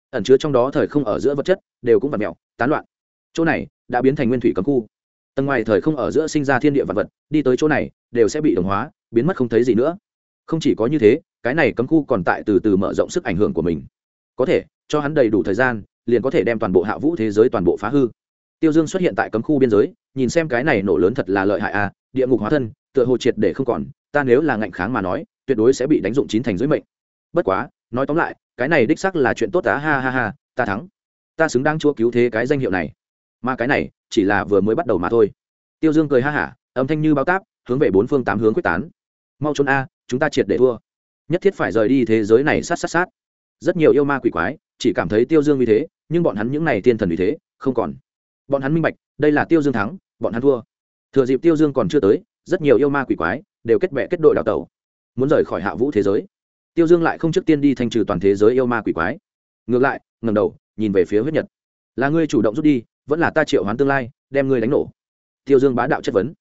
Ẩn chứa trong đó thời không ở giữa vật chất, đều cũng vặt mèo, tán loạn. Chỗ này, đã biến thành nguyên thủy cấm khu. Tầng ngoài thời không ở giữa sinh ra thiên địa vật vật, đi tới chỗ này, đều sẽ bị đồng hóa, biến mất không thấy gì nữa. Không chỉ có như thế cái này cấm khu còn tại từ từ mở rộng sức ảnh hưởng của mình. Có thể, cho hắn đầy đủ thời gian, liền có thể đem toàn bộ hạ vũ thế giới toàn bộ phá hư. Tiêu dương xuất hiện tại cấm khu biên giới, nhìn xem cái này nổ lớn thật là lợi hại à địa ngục hóa thân, tựa hồ triệt để không còn, ta nếu là ngạnh kháng mà nói, tuyệt đối sẽ bị đánh dụng chín thành dưới mệnh. Bất quá, nói tóm lại, cái này đích sắc là chuyện tốt á, ha ha ha, ta thắng. Ta xứng đáng chúa cứu thế cái danh hiệu này. Mà cái này, chỉ là vừa mới bắt đầu mà thôi. Tiêu dương cười ha hả, âm thanh như bao táp, hướng về bốn phương tám hướng quyết tán. Mau trốn a, chúng ta triệt để thua nhất thiết phải rời đi thế giới này sát sát sát. Rất nhiều yêu ma quỷ quái chỉ cảm thấy tiêu dương vì thế, nhưng bọn hắn những n à y tiên thần vì thế không còn. Bọn hắn minh bạch, đây là tiêu dương thắng, bọn hắn thua. Thừa dịp tiêu dương còn chưa tới, rất nhiều yêu ma quỷ quái đều kết bệ kết đội đào tẩu muốn rời khỏi hạ vũ thế giới. Tiêu dương lại không trước tiên đi thanh trừ toàn thế giới yêu ma quỷ quái. Ngược lại ngầm đầu, nhìn về phía huyết nhật. Là ngươi chủ động rút đi, vẫn là ta triệu hoán tương lai, đem ngươi đánh nổ. Tiêu dương bá đạo chất vấn.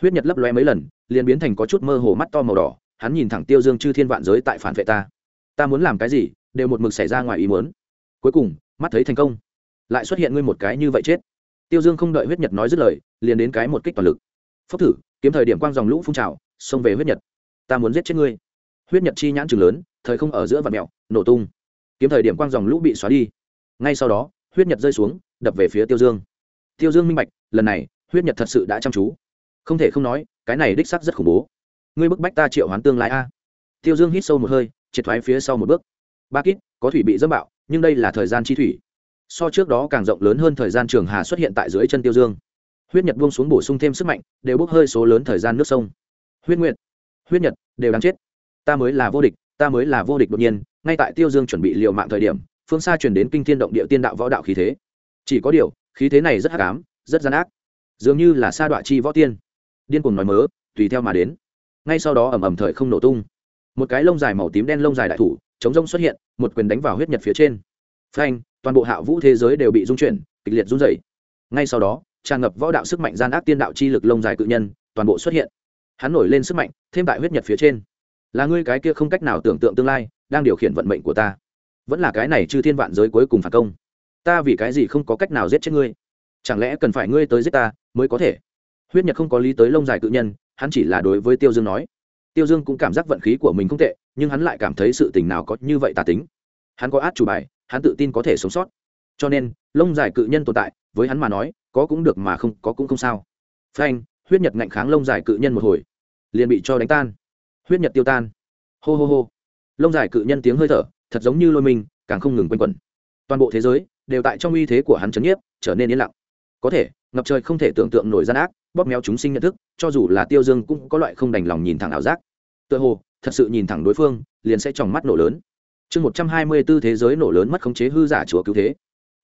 Huyết nhật lấp loe mấy lần, liền biến thành có chút mơ hồ mắt to màu đỏ hắn nhìn thẳng tiêu dương chư thiên vạn giới tại phản vệ ta. Ta muốn làm cái gì, đều một mực xảy ra ngoài ý muốn. Cuối cùng, mắt thấy thành công. Lại xuất hiện ngươi một cái như vậy chết. Tiêu dương không đợi huyết nhật nói dứt lời, liền đến cái một kích toàn lực. Phốc thử, kiếm thời điểm quang dòng lũ phun trào, xông về huyết nhật. Ta muốn giết chết ngươi. Huyết nhật chi nhãn chừng lớn, thời không ở giữa vạt mẹo, nổ tung. Kiếm thời điểm quang dòng lũ bị xóa đi. Ngay sau đó, huyết nhật rơi xuống, đập về phía tiêu dương. Tiêu dương minh bạch, lần này, huyết nhật thật sự đã chăm chú. Không thể không nói, cái này đích sắc rất khủng bố ngươi bức bách ta triệu hoán tương lai a. Tiêu dương hít sâu một hơi, triệt thoái phía sau một bước. Ba kít, có thủy bị dâm bạo, nhưng đây là thời gian chi thủy. So trước đó càng rộng lớn hơn thời gian trường hà xuất hiện tại dưới chân tiêu dương. Huyết nhật buông xuống bổ sung thêm sức mạnh, đều bốc hơi số lớn thời gian nước sông. Huyết nguyện huyết nhật, đều đáng chết. Ta mới là vô địch, ta mới là vô địch đột nhiên, ngay tại tiêu dương chuẩn bị liệu mạng thời điểm, phương xa chuyển đến kinh thiên động địa tiên đạo võ đạo khí thế. Chỉ có điều, khí thế này rất hắc ám, rất gian ác. Dường như là sa đọa chi võ tiên. Điên cuồng nói mớ, tùy theo mà đến ngay sau đó ầm ầm thời không nổ tung. Một cái lông dài màu tím đen lông dài đại thủ, chống rông xuất hiện, một quyền đánh vào huyết nhật phía trên. Phanh, toàn bộ hạ vũ thế giới đều bị rung chuyển, kịch liệt run dày ngay sau đó, tràn ngập võ đạo sức mạnh gian ác tiên đạo chi lực lông dài cự nhân, toàn bộ xuất hiện. Hắn nổi lên sức mạnh, thêm tại huyết nhật phía trên. Là ngươi cái kia không cách nào tưởng tượng tương lai, đang điều khiển vận mệnh của ta. Vẫn là cái này chư thiên vạn giới cuối cùng phản công. Ta vì cái gì không có cách nào giết chết ngươi? Chẳng lẽ cần phải ngươi tới giết ta mới có thể? Huyết nhật không có lý tới lông dài cự nhân hắn chỉ là đối với tiêu dương nói. Tiêu dương cũng cảm giác vận khí của mình không tệ, nhưng hắn lại cảm thấy sự tình nào có như vậy tà tính. Hắn có át chủ bài, hắn tự tin có thể sống sót. Cho nên, lông dài cự nhân tồn tại, với hắn mà nói, có cũng được mà không, có cũng không sao. Phanh, huyết nhật ngạnh kháng lông dài cự nhân một hồi. Liền bị cho đánh tan. Huyết nhật tiêu tan. Hô hô hô. Lông dài cự nhân tiếng hơi thở, thật giống như lôi mình, càng không ngừng quanh quẩn. Toàn bộ thế giới, đều tại trong uy thế của hắn chấn nhiếp, trở nên yên lặng. Có thể, ngập trời không thể tưởng tượng nổi gian ác, bóp méo chúng sinh nhận thức cho dù là tiêu dương cũng có loại không đành lòng nhìn thẳng ảo giác. Tựa hồ, thật sự nhìn thẳng đối phương, liền sẽ tròng mắt nổ lớn. Chương một trăm hai mươi b ố thế giới nổ lớn mất khống chế hư giả chúa cứu thế.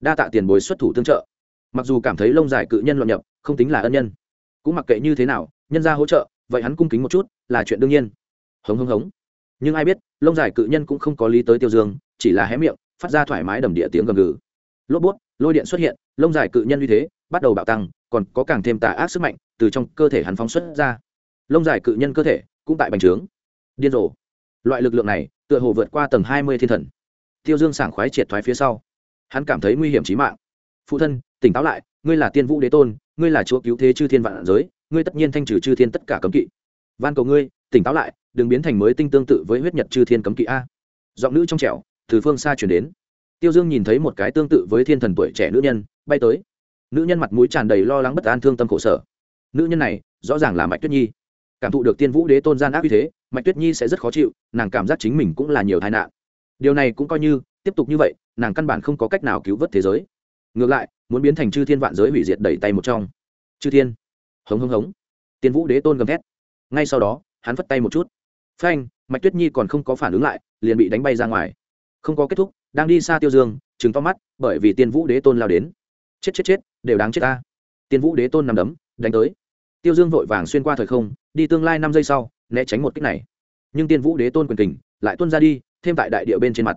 Đa tạ tiền bối xuất thủ tương trợ. Mặc dù cảm thấy lông dài cự nhân loạn nhập, không tính là ân nhân, cũng mặc kệ như thế nào, nhân ra hỗ trợ, vậy hắn cung kính một chút, là chuyện đương nhiên. Hống hống hống. Nhưng ai biết, lông dài cự nhân cũng không có lý tới tiêu dương, chỉ là hé miệng, phát ra thoải mái đầm địa tiếng gầm gừ. Lốp bút, lôi điện xuất hiện, lông dài cự nhân như thế bắt đầu bạo tăng, còn có càng thêm tà ác sức mạnh từ trong cơ thể hắn phóng xuất ra. Lông dài cự nhân cơ thể cũng tại bành trướng. Điên rồ. Loại lực lượng này tựa hồ vượt qua tầng hai mươi thiên thần. Tiêu dương sảng khoái triệt thoái phía sau. Hắn cảm thấy nguy hiểm trí mạng. Phụ thân, tỉnh táo lại, ngươi là tiên vũ đế tôn, ngươi là chúa cứu thế chư thiên vạn giới, ngươi tất nhiên thanh trừ chư thiên tất cả cấm kỵ. Van cầu ngươi, tỉnh táo lại, đừng biến thành mới tinh tương tự với huyết nhật chư thiên cấm kỵ a. Giọng nữ trong trẻo từ phương xa chuyển đến. Tiêu dương nhìn thấy một cái tương tự với thiên thần tuổi trẻ nữ nhân, bay tới nữ nhân mặt mũi tràn đầy lo lắng bất an thương tâm khổ sở. Nữ nhân này, rõ ràng là mạch tuyết nhi. Cảm thụ được tiên vũ đế tôn gian ác như thế, mạch tuyết nhi sẽ rất khó chịu, nàng cảm giác chính mình cũng là nhiều tai nạn. Điều này cũng coi như, tiếp tục như vậy, nàng căn bản không có cách nào cứu vớt thế giới. Ngược lại, muốn biến thành chư thiên vạn giới hủy diệt đẩy tay một trong. Chư thiên. Hống hống hống. Tiên vũ đế tôn gầm thét. Ngay sau đó, hắn vất tay một chút. Phanh, mạch tuyết nhi còn không có phản ứng lại, liền bị đánh bay ra ngoài. Không có kết thúc, đang đi xa tiêu dương chừng to mắt, bởi vì tiên vũ đế tôn lao đến chết chết chết, đều đáng chết ta. Tiên vũ đế tôn nằm đấm, đánh tới. Tiêu dương vội vàng xuyên qua thời không, đi tương lai năm giây sau, né tránh một kích này. Nhưng tiên vũ đế tôn quyền tình lại tuân ra đi, thêm tại đại địa bên trên mặt.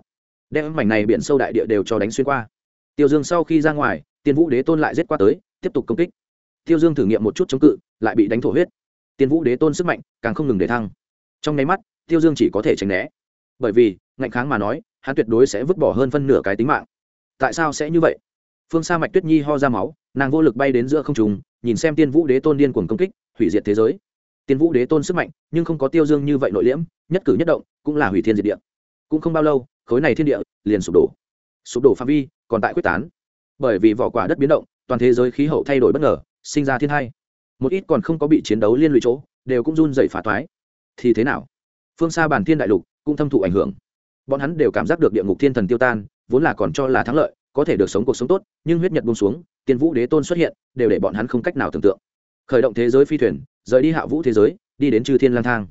Đem mảnh này biển sâu đại địa đều cho đánh xuyên qua. Tiêu dương sau khi ra ngoài, tiên vũ đế tôn lại giết qua tới, tiếp tục công kích. Tiêu dương thử nghiệm một chút chống cự, lại bị đánh thổ huyết. Tiên vũ đế tôn sức mạnh càng không ngừng để thăng. Trong nháy mắt, tiêu dương chỉ có thể tránh né. Bởi vì, ngạnh kháng mà nói, hắn tuyệt đối sẽ vứt bỏ hơn phân nửa cái tính mạng. Tại sao sẽ như vậy? Phương sa mạch tuyết nhi ho ra máu, nàng vô lực bay đến giữa không trùng nhìn xem tiên vũ đế tôn điên cuồng công kích, hủy diệt thế giới. Tiên vũ đế tôn sức mạnh, nhưng không có tiêu dương như vậy nội liễm, nhất cử nhất động, cũng là hủy thiên diệt địa. Cũng không bao lâu, khối này thiên địa liền sụp đổ. Sụp đổ phạm vi, còn tại quyết tán. Bởi vì vỏ quả đất biến động, toàn thế giới khí hậu thay đổi bất ngờ, sinh ra thiên hai. Một ít còn không có bị chiến đấu liên lụy chỗ, đều cũng run dậy phá thoái. Thì thế nào? Phương xa bản thiên đại lục cũng thâm thụ ảnh hưởng. Bọn hắn đều cảm giác được địa ngục thiên thần tiêu tan, vốn là còn cho là thắng lợi có thể được sống cuộc sống tốt, nhưng huyết nhật bung xuống, tiên vũ đế tôn xuất hiện, đều để bọn hắn không cách nào tưởng tượng. Khởi động thế giới phi thuyền, rời đi hạ vũ thế giới, đi đến chư thiên lang thang.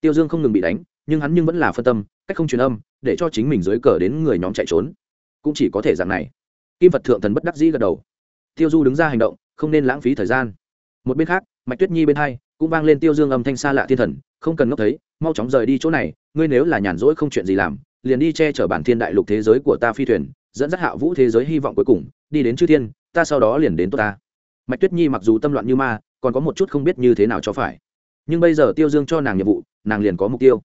Tiêu dương không ngừng bị đánh, nhưng hắn nhưng vẫn là phân tâm, cách không truyền âm, để cho chính mình dưới cờ đến người nhóm chạy trốn. Cũng chỉ có thể dạng này. Kim vật thượng thần bất đắc dĩ gật đầu. Tiêu du đứng ra hành động, không nên lãng phí thời gian. Một bên khác, mạch tuyết nhi bên hai, cũng vang lên tiêu dương âm thanh xa lạ thiên thần, không cần ngốc thấy, mau chóng rời đi chỗ này, ngươi nếu là nhàn rỗi không chuyện gì làm, liền đi che chở bản thiên đại lục thế giới của ta phi thuyền dẫn dắt hạ vũ thế giới hy vọng cuối cùng, đi đến chư thiên, ta sau đó liền đến tốt ta. Mạch tuyết nhi mặc dù tâm loạn như ma, còn có một chút không biết như thế nào cho phải. Nhưng bây giờ tiêu dương cho nàng nhiệm vụ, nàng liền có mục tiêu.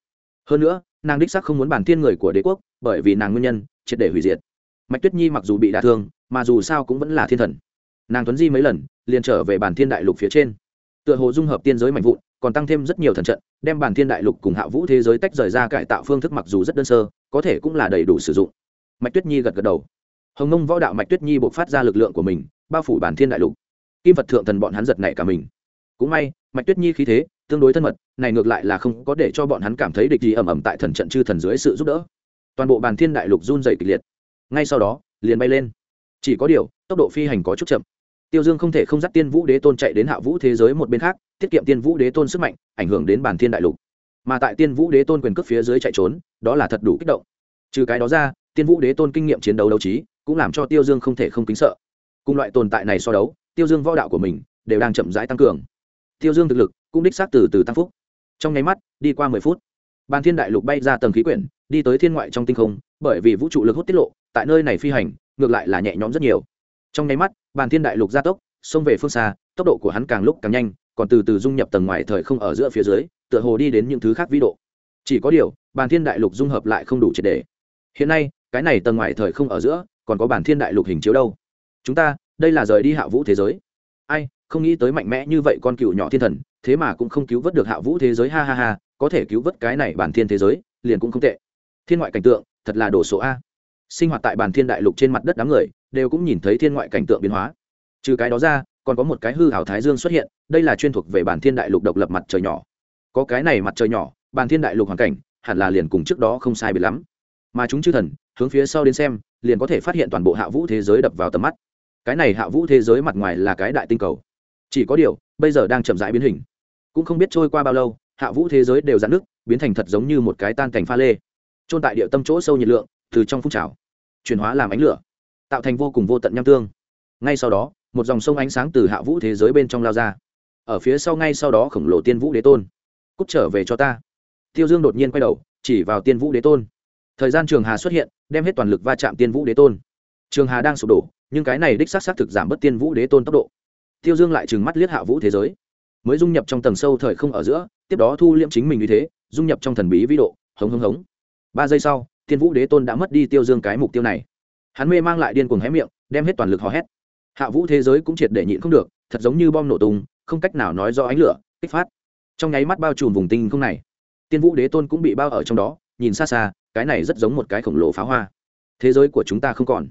Hơn nữa, nàng đích sắc không muốn bản thiên người của đế quốc, bởi vì nàng nguyên nhân, triệt để hủy diệt. Mạch tuyết nhi mặc dù bị đả thương, mà dù sao cũng vẫn là thiên thần. Nàng tuấn di mấy lần, liền trở về bản thiên đại lục phía trên. Tựa hồ dung hợp tiên giới mạnh vụn, còn tăng thêm rất nhiều thần trận, đem bản thiên đại lục cùng hạ vũ thế giới tách rời ra cải tạo phương thức mặc dù rất đơn sơ, có thể cũng là đầy đủ sử dụng mạch tuyết nhi gật gật đầu. Hồng nông võ đạo mạch tuyết nhi buộc phát ra lực lượng của mình, bao phủ bản thiên đại lục. Kim vật thượng thần bọn hắn giật này cả mình. Cũng may, mạch tuyết nhi khí thế, tương đối thân mật, này ngược lại là không có để cho bọn hắn cảm thấy địch gì ẩm ẩm tại thần trận chư thần dưới sự giúp đỡ. Toàn bộ bàn thiên đại lục run dày kịch liệt. Ngay sau đó, liền bay lên. Chỉ có điều, tốc độ phi hành có chút chậm. Tiêu dương không thể không dắt tiên vũ đế tôn chạy đến hạ vũ thế giới một bên khác, tiết kiệm tiên vũ đế tôn sức mạnh, ảnh hưởng đến bàn thiên đại lục. Mà tại tiên vũ đế tôn quyền cước phía dưới chạy trốn, đó là thật đủ kích động. Trừ cái đó ra tiên vũ đế tôn kinh nghiệm chiến đấu đấu trí, cũng làm cho tiêu dương không thể không kính sợ. Cùng loại tồn tại này so đấu, tiêu dương võ đạo của mình đều đang chậm rãi tăng cường. Tiêu dương thực lực cũng đích xác từ từ tăng phúc. Trong nháy mắt, đi qua mười phút, bàn thiên đại lục bay ra tầng khí quyển, đi tới thiên ngoại trong tinh không, bởi vì vũ trụ lực hút tiết lộ, tại nơi này phi hành, ngược lại là nhẹ nhõm rất nhiều. Trong nháy mắt, bàn thiên đại lục gia tốc, xông về phương xa, tốc độ của hắn càng lúc càng nhanh, còn từ từ dung nhập tầng ngoài thời không ở giữa phía dưới, tựa hồ đi đến những thứ khác vĩ độ. Chỉ có điều, bàn thiên đại lục dung hợp lại không đủ triệt đề hiện nay cái này tầng ngoài thời không ở giữa, còn có bản thiên đại lục hình chiếu đâu? Chúng ta, đây là rời đi hạ vũ thế giới. Ai, không nghĩ tới mạnh mẽ như vậy con cựu nhỏ thiên thần, thế mà cũng không cứu vớt được hạ vũ thế giới, ha ha ha, có thể cứu vớt cái này bản thiên thế giới, liền cũng không tệ. Thiên ngoại cảnh tượng, thật là đồ số a. Sinh hoạt tại bản thiên đại lục trên mặt đất đám người, đều cũng nhìn thấy thiên ngoại cảnh tượng biến hóa. Trừ cái đó ra, còn có một cái hư hảo thái dương xuất hiện, đây là chuyên thuộc về bản thiên đại lục độc lập mặt trời nhỏ. Có cái này mặt trời nhỏ, bản thiên đại lục hoàn cảnh, hẳn là liền cùng trước đó không sai biệt lắm. Mà chúng chư thần hướng phía sau đến xem, liền có thể phát hiện toàn bộ hạ vũ thế giới đập vào tầm mắt. Cái này hạ vũ thế giới mặt ngoài là cái đại tinh cầu. Chỉ có điều, bây giờ đang chậm rãi biến hình. Cũng không biết trôi qua bao lâu, hạ vũ thế giới đều dạn nước biến thành thật giống như một cái tan cảnh pha lê. Trôn tại địa tâm chỗ sâu nhiệt lượng, từ trong phun trào, chuyển hóa làm ánh lửa, tạo thành vô cùng vô tận nham tương. Ngay sau đó, một dòng sông ánh sáng từ hạ vũ thế giới bên trong lao ra. Ở phía sau ngay sau đó khổng lồ tiên vũ đế tôn. Cút trở về cho ta. Tiêu dương đột nhiên quay đầu, chỉ vào tiên vũ đế tôn. Thời gian trường hà xuất hiện đem hết toàn lực va chạm tiên vũ đế tôn. Trường hà đang sụp đổ, nhưng cái này đích xác xác thực giảm bớt tiên vũ đế tôn tốc độ. Tiêu dương lại trừng mắt liếc hạ vũ thế giới. Mới dung nhập trong tầng sâu thời không ở giữa, tiếp đó thu liễm chính mình như thế, dung nhập trong thần bí vĩ độ, hống hống hống. Ba giây sau, tiên vũ đế tôn đã mất đi tiêu dương cái mục tiêu này. Hắn mê mang lại điên cuồng hé miệng, đem hết toàn lực hò hét. Hạ vũ thế giới cũng triệt để nhịn không được, thật giống như bom nổ tung, không cách nào nói do ánh lửa, kích phát. Trong nháy mắt bao trùm vùng tinh không này, tiên vũ đế tôn cũng bị bao ở trong đó, nhìn xa xa cái này rất giống một cái khổng lồ pháo hoa. Thế giới của chúng ta không còn.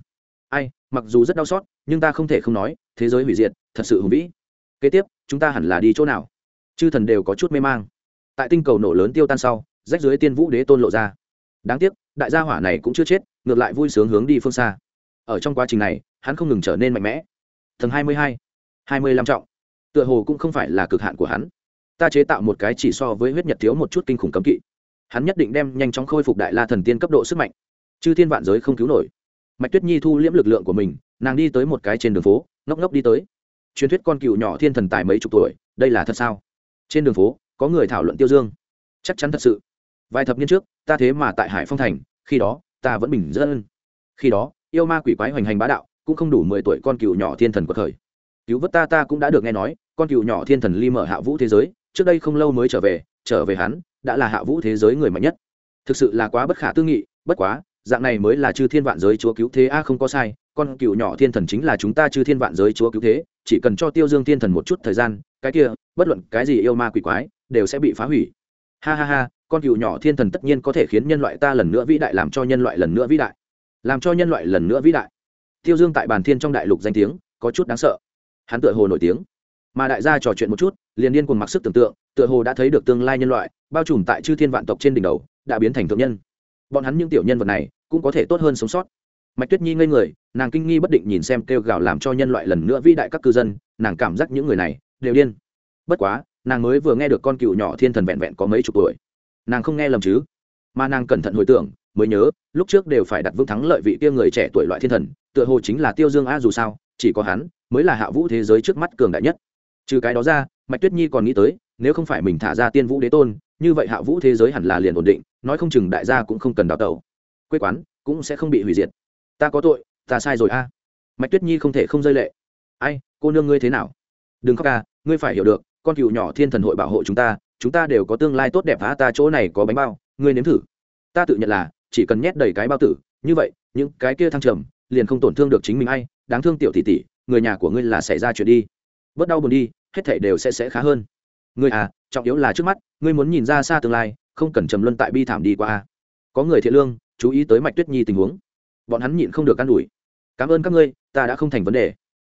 Ai, mặc dù rất đau xót, nhưng ta không thể không nói, thế giới hủy diệt, thật sự hùng vĩ. Kế tiếp, chúng ta hẳn là đi chỗ nào? Chư thần đều có chút mê mang. Tại tinh cầu nổ lớn tiêu tan sau, rách dưới tiên vũ đế tôn lộ ra. Đáng tiếc, đại gia hỏa này cũng chưa chết, ngược lại vui sướng hướng đi phương xa. Ở trong quá trình này, hắn không ngừng trở nên mạnh mẽ. Tầng hai mươi hai hai mươi lăm trọng. Tựa hồ cũng không phải là cực hạn của hắn. Ta chế tạo một cái chỉ so với huyết nhật thiếu một chút kinh khủng cấm kỵ hắn nhất định đem nhanh chóng khôi phục đại la thần tiên cấp độ sức mạnh, chư thiên vạn giới không cứu nổi. Mạch tuyết nhi thu liễm lực lượng của mình, nàng đi tới một cái trên đường phố, ngốc ngốc đi tới. Truyền thuyết con cựu nhỏ thiên thần tài mấy chục tuổi, đây là thật sao? Trên đường phố, có người thảo luận tiêu dương. Chắc chắn thật sự. Vài thập niên trước, ta thế mà tại hải phong thành, khi đó, ta vẫn bình dân. Khi đó, yêu ma quỷ quái hoành hành bá đạo, cũng không đủ mười tuổi con cựu nhỏ thiên thần của thời. Cứu vớt ta ta cũng đã được nghe nói, con cựu nhỏ thiên thần ly mở hạ vũ thế giới, trước đây không lâu mới trở về trở về hắn đã là hạ vũ thế giới người mạnh nhất. Thực sự là quá bất khả tư nghị, bất quá, dạng này mới là chư thiên vạn giới chúa cứu thế. A, không có sai, con cựu nhỏ thiên thần chính là chúng ta chư thiên vạn giới chúa cứu thế. Chỉ cần cho tiêu dương thiên thần một chút thời gian, cái kia, bất luận cái gì yêu ma quỷ quái, đều sẽ bị phá hủy. Ha ha ha, con cựu nhỏ thiên thần tất nhiên có thể khiến nhân loại ta lần nữa vĩ đại, làm cho nhân loại lần nữa vĩ đại. Làm cho nhân loại lần nữa vĩ đại. Tiêu dương tại bàn thiên trong đại lục danh tiếng, có chút đáng sợ. Hắn tựa hồ nổi tiếng. Mà đại gia trò chuyện một chút, liền điên cuồng mặc sức tưởng tượng, tựa hồ đã thấy được tương lai nhân loại bao trùm tại chư thiên vạn tộc trên đỉnh đầu, đã biến thành thượng nhân. Bọn hắn những tiểu nhân vật này cũng có thể tốt hơn sống sót. Mạch tuyết nhi ngây người, nàng kinh nghi bất định nhìn xem kêu gào làm cho nhân loại lần nữa vĩ đại các cư dân, nàng cảm giác những người này đều điên. Bất quá, nàng mới vừa nghe được con cựu nhỏ thiên thần vẹn vẹn có mấy chục tuổi. Nàng không nghe lầm chứ? Mà nàng cẩn thận hồi tưởng, mới nhớ, lúc trước đều phải đặt vững thắng lợi vị kia người trẻ tuổi loại thiên thần, tựa hồ chính là tiêu dương a dù sao, chỉ có hắn mới là hạ vũ thế giới trước mắt cường đại nhất. Trừ cái đó ra, mạch tuyết nhi còn nghĩ tới nếu không phải mình thả ra tiên vũ đế tôn, như vậy hạ vũ thế giới hẳn là liền ổn định, nói không chừng đại gia cũng không cần đào tẩu. Quê quán cũng sẽ không bị hủy diệt. Ta có tội, ta sai rồi a. Mạch tuyết nhi không thể không rơi lệ. Ai, cô nương ngươi thế nào? Đừng khóc ca ngươi phải hiểu được, con cựu nhỏ thiên thần hội bảo hộ chúng ta chúng ta đều có tương lai tốt đẹp phá ta chỗ này có bánh bao, ngươi nếm thử. Ta tự nhận là chỉ cần nhét đầy cái bao tử, như vậy, những cái kia thăng trầm, liền không tổn thương được chính mình ai, đáng thương tiểu tỷ tỷ, người nhà của ngươi là xảy ra chuyện đi. Bớt đau buồn đi, hết thảy đều sẽ sẽ khá hơn ngươi à trọng yếu là trước mắt, ngươi muốn nhìn ra xa tương lai, không cần trầm luân tại bi thảm đi qua. Có người thiện lương, chú ý tới mạch tuyết nhi tình huống. Bọn hắn nhịn không được can đuổi cảm ơn các ngươi, ta đã không thành vấn đề.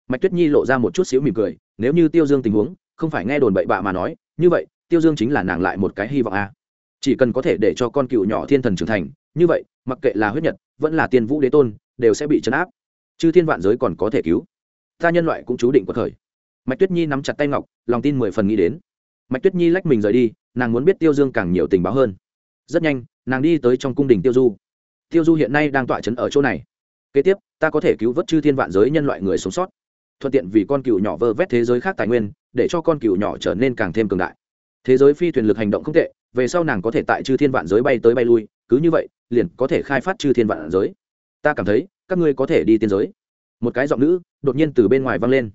Mạch tuyết nhi lộ ra một chút xíu mỉm cười, nếu như tiêu dương tình huống, không phải nghe đồn bậy bạ mà nói, như vậy, tiêu dương chính là nàng lại một cái hy vọng a chỉ cần có thể để cho con cựu nhỏ thiên thần trưởng thành, như vậy, mặc kệ là huyết nhật, vẫn là tiên vũ đế tôn, đều sẽ bị chấn áp. Chứ thiên vạn giới còn có thể cứu. Ta nhân loại cũng chú định quật khởi. Mạch tuyết nhi nắm chặt tay ngọc, lòng tin mười phần nghĩ đến mạch tuyết nhi lách mình rời đi, nàng muốn biết tiêu dương càng nhiều tình báo hơn. Rất nhanh, nàng đi tới trong cung đình tiêu du. Tiêu du hiện nay đang tọa trấn ở chỗ này. Kế tiếp, ta có thể cứu vớt chư thiên vạn giới nhân loại người sống sót. Thuận tiện vì con cừu nhỏ vơ vét thế giới khác tài nguyên, để cho con cừu nhỏ trở nên càng thêm cường đại. Thế giới phi thuyền lực hành động không tệ, về sau nàng có thể tại chư thiên vạn giới bay tới bay lui, cứ như vậy, liền có thể khai phát chư thiên vạn giới. Ta cảm thấy, các ngươi có thể đi tiên giới. Một cái giọng nữ đột nhiên từ bên ngoài vang lên.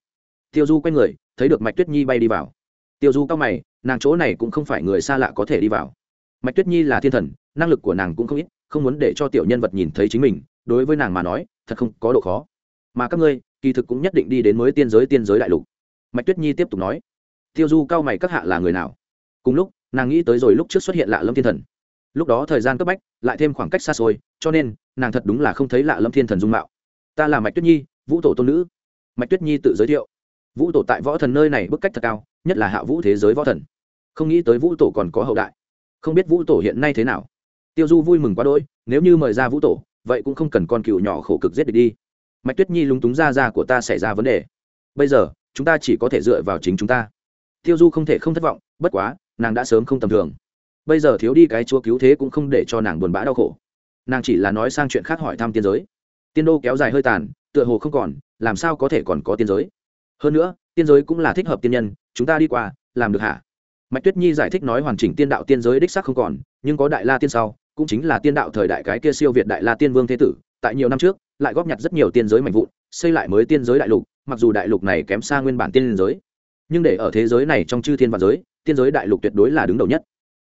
Tiêu du quay người, thấy được mạch tuyết nhi bay đi vào tiêu du cao mày, nàng chỗ này cũng không phải người xa lạ có thể đi vào. Mạch tuyết nhi là thiên thần, năng lực của nàng cũng không ít, không muốn để cho tiểu nhân vật nhìn thấy chính mình, đối với nàng mà nói, thật không có độ khó. Mà các ngươi, kỳ thực cũng nhất định đi đến mới tiên giới tiên giới đại lục. Mạch tuyết nhi tiếp tục nói. Tiêu du cao mày các hạ là người nào? Cùng lúc, nàng nghĩ tới rồi lúc trước xuất hiện lạ lâm thiên thần. Lúc đó thời gian cấp bách, lại thêm khoảng cách xa xôi, cho nên, nàng thật đúng là không thấy lạ lâm thiên thần dung mạo. Ta là mạch tuyết nhi, vũ tổ tôn nữ. Mạch tuyết nhi tự giới thiệu vũ tổ tại võ thần nơi này bức cách thật cao, nhất là hạ vũ thế giới võ thần. Không nghĩ tới vũ tổ còn có hậu đại. Không biết vũ tổ hiện nay thế nào. Tiêu du vui mừng quá đỗi, nếu như mời ra vũ tổ, vậy cũng không cần con cựu nhỏ khổ cực giết địch đi. Mạch tuyết nhi lúng túng ra ra của ta xảy ra vấn đề. Bây giờ, chúng ta chỉ có thể dựa vào chính chúng ta. Tiêu du không thể không thất vọng, bất quá, nàng đã sớm không tầm thường. Bây giờ thiếu đi cái chúa cứu thế cũng không để cho nàng buồn bã đau khổ. Nàng chỉ là nói sang chuyện khác hỏi thăm tiên giới. Tiên đô kéo dài hơi tàn, tựa hồ không còn, làm sao có thể còn có tiên giới? Hơn nữa, tiên giới cũng là thích hợp tiên nhân, chúng ta đi qua, làm được hả? Mạch tuyết nhi giải thích nói hoàn chỉnh tiên đạo tiên giới đích sắc không còn, nhưng có đại la tiên sau, cũng chính là tiên đạo thời đại cái kia siêu việt đại la tiên vương thế tử, tại nhiều năm trước, lại góp nhặt rất nhiều tiên giới mạnh vụn, xây lại mới tiên giới đại lục, mặc dù đại lục này kém xa nguyên bản tiên giới. Nhưng để ở thế giới này trong chư thiên và giới, tiên giới đại lục tuyệt đối là đứng đầu nhất.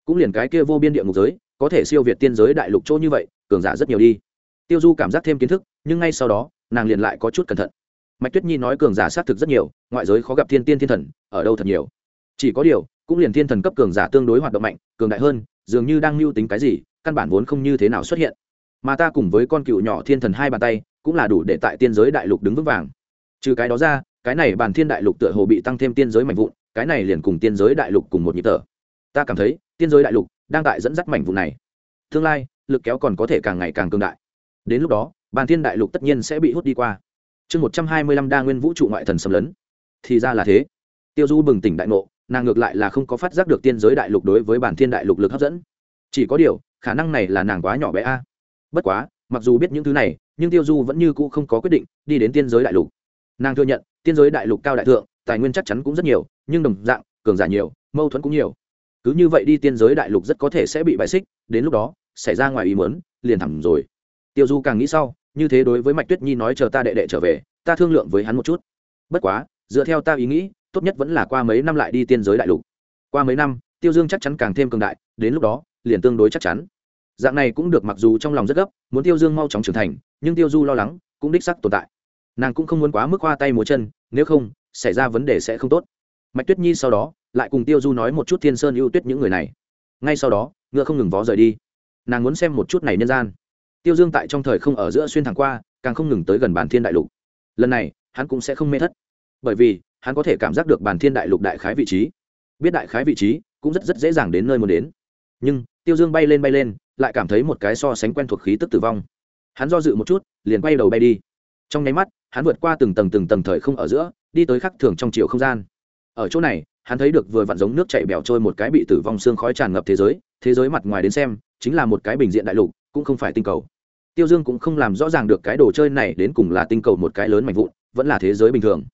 Cũng liền cái kia vô biên địa ngục giới, có thể siêu việt tiên giới đại lục chỗ như vậy, cường giả rất nhiều đi. Tiêu du cảm giác thêm kiến thức, nhưng ngay sau đó, nàng liền lại có chút cẩn thận mạch tuyết nhi nói cường giả xác thực rất nhiều, ngoại giới khó gặp thiên tiên thiên thần, ở đâu thật nhiều. Chỉ có điều, cũng liền thiên thần cấp cường giả tương đối hoạt động mạnh, cường đại hơn, dường như đang mưu tính cái gì, căn bản vốn không như thế nào xuất hiện. Mà ta cùng với con cựu nhỏ thiên thần hai bàn tay, cũng là đủ để tại tiên giới đại lục đứng vững vàng. Trừ cái đó ra, cái này bàn thiên đại lục tựa hồ bị tăng thêm tiên giới mạnh vụn, cái này liền cùng tiên giới đại lục cùng một nhịp thở. Ta cảm thấy, tiên giới đại lục đang tại dẫn dắt mảnh vụn này. Tương lai, lực kéo còn có thể càng ngày càng cường đại. Đến lúc đó bàn thiên đại lục tất nhiên sẽ bị hút đi qua chương một trăm hai mươi lăm đa nguyên vũ trụ ngoại thần xâm lấn. Thì ra là thế. Tiêu du bừng tỉnh đại ngộ, nàng ngược lại là không có phát giác được tiên giới đại lục đối với bản thiên đại lục lực hấp dẫn. Chỉ có điều, khả năng này là nàng quá nhỏ bé a. Bất quá, mặc dù biết những thứ này, nhưng tiêu du vẫn như cũ không có quyết định đi đến tiên giới đại lục. Nàng thừa nhận, tiên giới đại lục cao đại thượng, tài nguyên chắc chắn cũng rất nhiều, nhưng đồng dạng, cường giả nhiều, mâu thuẫn cũng nhiều. Cứ như vậy đi tiên giới đại lục rất có thể sẽ bị bại xích, đến lúc đó, xảy ra ngoài ý mớn liền thẳng rồi. Tiêu du càng nghĩ sau như thế đối với mạch tuyết nhi nói chờ ta đệ đệ trở về, ta thương lượng với hắn một chút. Bất quá, dựa theo ta ý nghĩ, tốt nhất vẫn là qua mấy năm lại đi tiên giới đại lục. Qua mấy năm, tiêu dương chắc chắn càng thêm cường đại, đến lúc đó, liền tương đối chắc chắn. Dạng này cũng được mặc dù trong lòng rất gấp, muốn tiêu dương mau chóng trưởng thành, nhưng tiêu du lo lắng, cũng đích sắc tồn tại. Nàng cũng không muốn quá mức hoa tay múa chân, nếu không, xảy ra vấn đề sẽ không tốt. Mạch tuyết nhi sau đó, lại cùng tiêu du nói một chút thiên sơn ưu tuyết những người này. Ngay sau đó, ngựa không ngừng vó rời đi. Nàng muốn xem một chút này nhân gian tiêu dương tại trong thời không ở giữa xuyên thẳng qua, càng không ngừng tới gần bản thiên đại lục. Lần này, hắn cũng sẽ không mê thất. Bởi vì, hắn có thể cảm giác được bản thiên đại lục đại khái vị trí. Biết đại khái vị trí, cũng rất rất dễ dàng đến nơi muốn đến. Nhưng, tiêu dương bay lên bay lên, lại cảm thấy một cái so sánh quen thuộc khí tức tử vong. Hắn do dự một chút, liền quay đầu bay đi. Trong nháy mắt, hắn vượt qua từng tầng từng tầng thời không ở giữa, đi tới khắc thường trong chiều không gian. Ở chỗ này, hắn thấy được vừa vặn giống nước chảy bèo trôi một cái bị tử vong xương khói tràn ngập thế giới thế giới mặt ngoài đến xem, chính là một cái bình diện đại lục, cũng không phải tinh cầu tiêu dương cũng không làm rõ ràng được cái đồ chơi này đến cùng là tinh cầu một cái lớn mạnh vụn, vẫn là thế giới bình thường.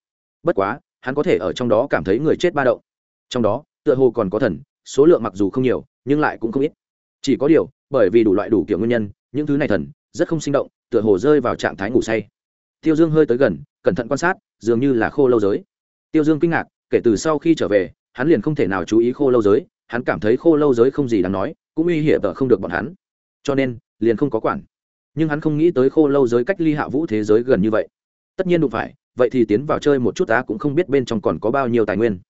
Bất quá, hắn có thể ở trong đó cảm thấy người chết ba động. Trong đó, tựa hồ còn có thần, số lượng mặc dù không nhiều, nhưng lại cũng không ít. Chỉ có điều, bởi vì đủ loại đủ kiểu nguyên nhân, những thứ này thần, rất không sinh động, tựa hồ rơi vào trạng thái ngủ say. Tiêu dương hơi tới gần, cẩn thận quan sát, dường như là khô lâu giới. Tiêu dương kinh ngạc, kể từ sau khi trở về, hắn liền không thể nào chú ý khô lâu giới, hắn cảm thấy khô lâu giới không gì đáng nói, cũng uy hiểm tờ không được bọn hắn. Cho nên, liền không có quản nhưng hắn không nghĩ tới khô lâu giới cách ly hạ vũ thế giới gần như vậy. Tất nhiên đụng phải, vậy thì tiến vào chơi một chút ta cũng không biết bên trong còn có bao nhiêu tài nguyên.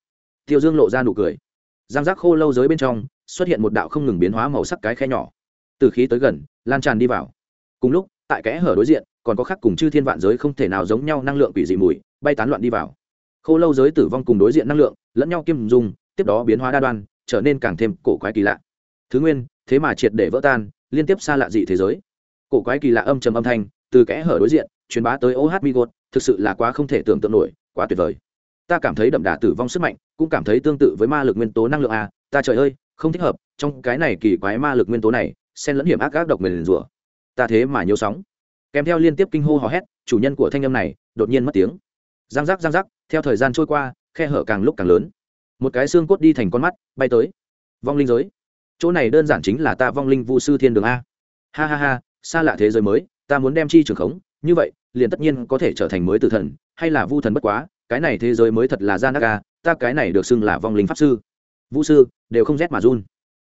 Tiêu dương lộ ra nụ cười. Giang giác khô lâu giới bên trong, xuất hiện một đạo không ngừng biến hóa màu sắc cái khe nhỏ. Từ khí tới gần, lan tràn đi vào. Cùng lúc, tại kẽ hở đối diện, còn có khác cùng chư thiên vạn giới không thể nào giống nhau năng lượng quỷ dị mùi, bay tán loạn đi vào. Khô lâu giới tử vong cùng đối diện năng lượng, lẫn nhau kim dùng tiếp đó biến hóa đa đoan, trở nên càng thêm cổ quái kỳ lạ. Thứ nguyên, thế mà triệt để vỡ tan, liên tiếp xa lạ dị thế giới cổ quái kỳ lạ âm trầm âm thanh, từ kẽ hở đối diện, truyền bá tới oh migot thực sự là quá không thể tưởng tượng nổi, quá tuyệt vời. Ta cảm thấy đậm đà tử vong sức mạnh, cũng cảm thấy tương tự với ma lực nguyên tố năng lượng a, ta trời ơi, không thích hợp, trong cái này kỳ quái ma lực nguyên tố này, xen lẫn hiểm ác ác độc nguyền rủa. Ta thế mà nhiều sóng. Kèm theo liên tiếp kinh hô hò hét, chủ nhân của thanh âm này, đột nhiên mất tiếng. Giang giác giang giác, theo thời gian trôi qua, khe hở càng lúc càng lớn. Một cái xương cốt đi thành con mắt, bay tới. Vong linh giới. Chỗ này đơn giản chính là ta vong linh vu sư thiên đường a. Ha ha ha xa lạ thế giới mới, ta muốn đem chi trường khống, như vậy, liền tất nhiên có thể trở thành mới tử thần, hay là vu thần bất quá, cái này thế giới mới thật là gian a à, ta cái này được xưng là vong linh pháp sư. Vũ sư, đều không rét mà run.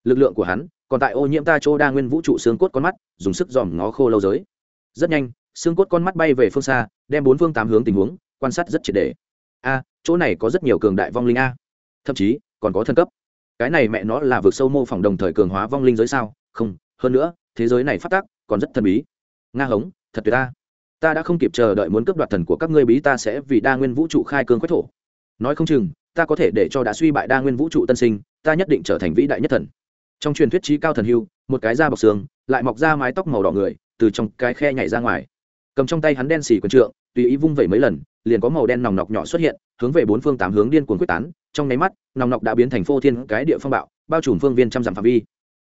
Lực lượng của hắn, còn tại ô nhiễm ta chỗ đa nguyên vũ trụ xương cốt con mắt, dùng sức dòm ngó khô lâu giới. Rất nhanh, xương cốt con mắt bay về phương xa, đem bốn phương tám hướng tình huống, quan sát rất triệt đề a, chỗ này có rất nhiều cường đại vong linh a. Thậm chí, còn có thân cấp. Cái này mẹ nó là vượt sâu mô phỏng đồng thời cường hóa vong linh giới sao? Không, hơn nữa, thế giới này phát tác còn rất thần bí. Nga hống, thật tuyệt ta. Ta đã không kịp chờ đợi muốn cướp đoạt thần của các ngươi bí ta sẽ vì đa nguyên vũ trụ khai cương quách thổ. Nói không chừng, ta có thể để cho đã suy bại đa nguyên vũ trụ tân sinh, ta nhất định trở thành vĩ đại nhất thần. Trong truyền thuyết trí cao thần hưu, một cái da bọc xương, lại mọc ra mái tóc màu đỏ người, từ trong cái khe nhảy ra ngoài. Cầm trong tay hắn đen xì quần trượng, tùy ý vung vẩy mấy lần, liền có màu đen nòng nọc nhỏ xuất hiện, hướng về bốn phương tám hướng điên cuồng quyết tán. Trong nháy mắt, nòng nọc đã biến thành phô thiên cái địa phong bạo, bao trùm phương viên trăm dặm phạm vi.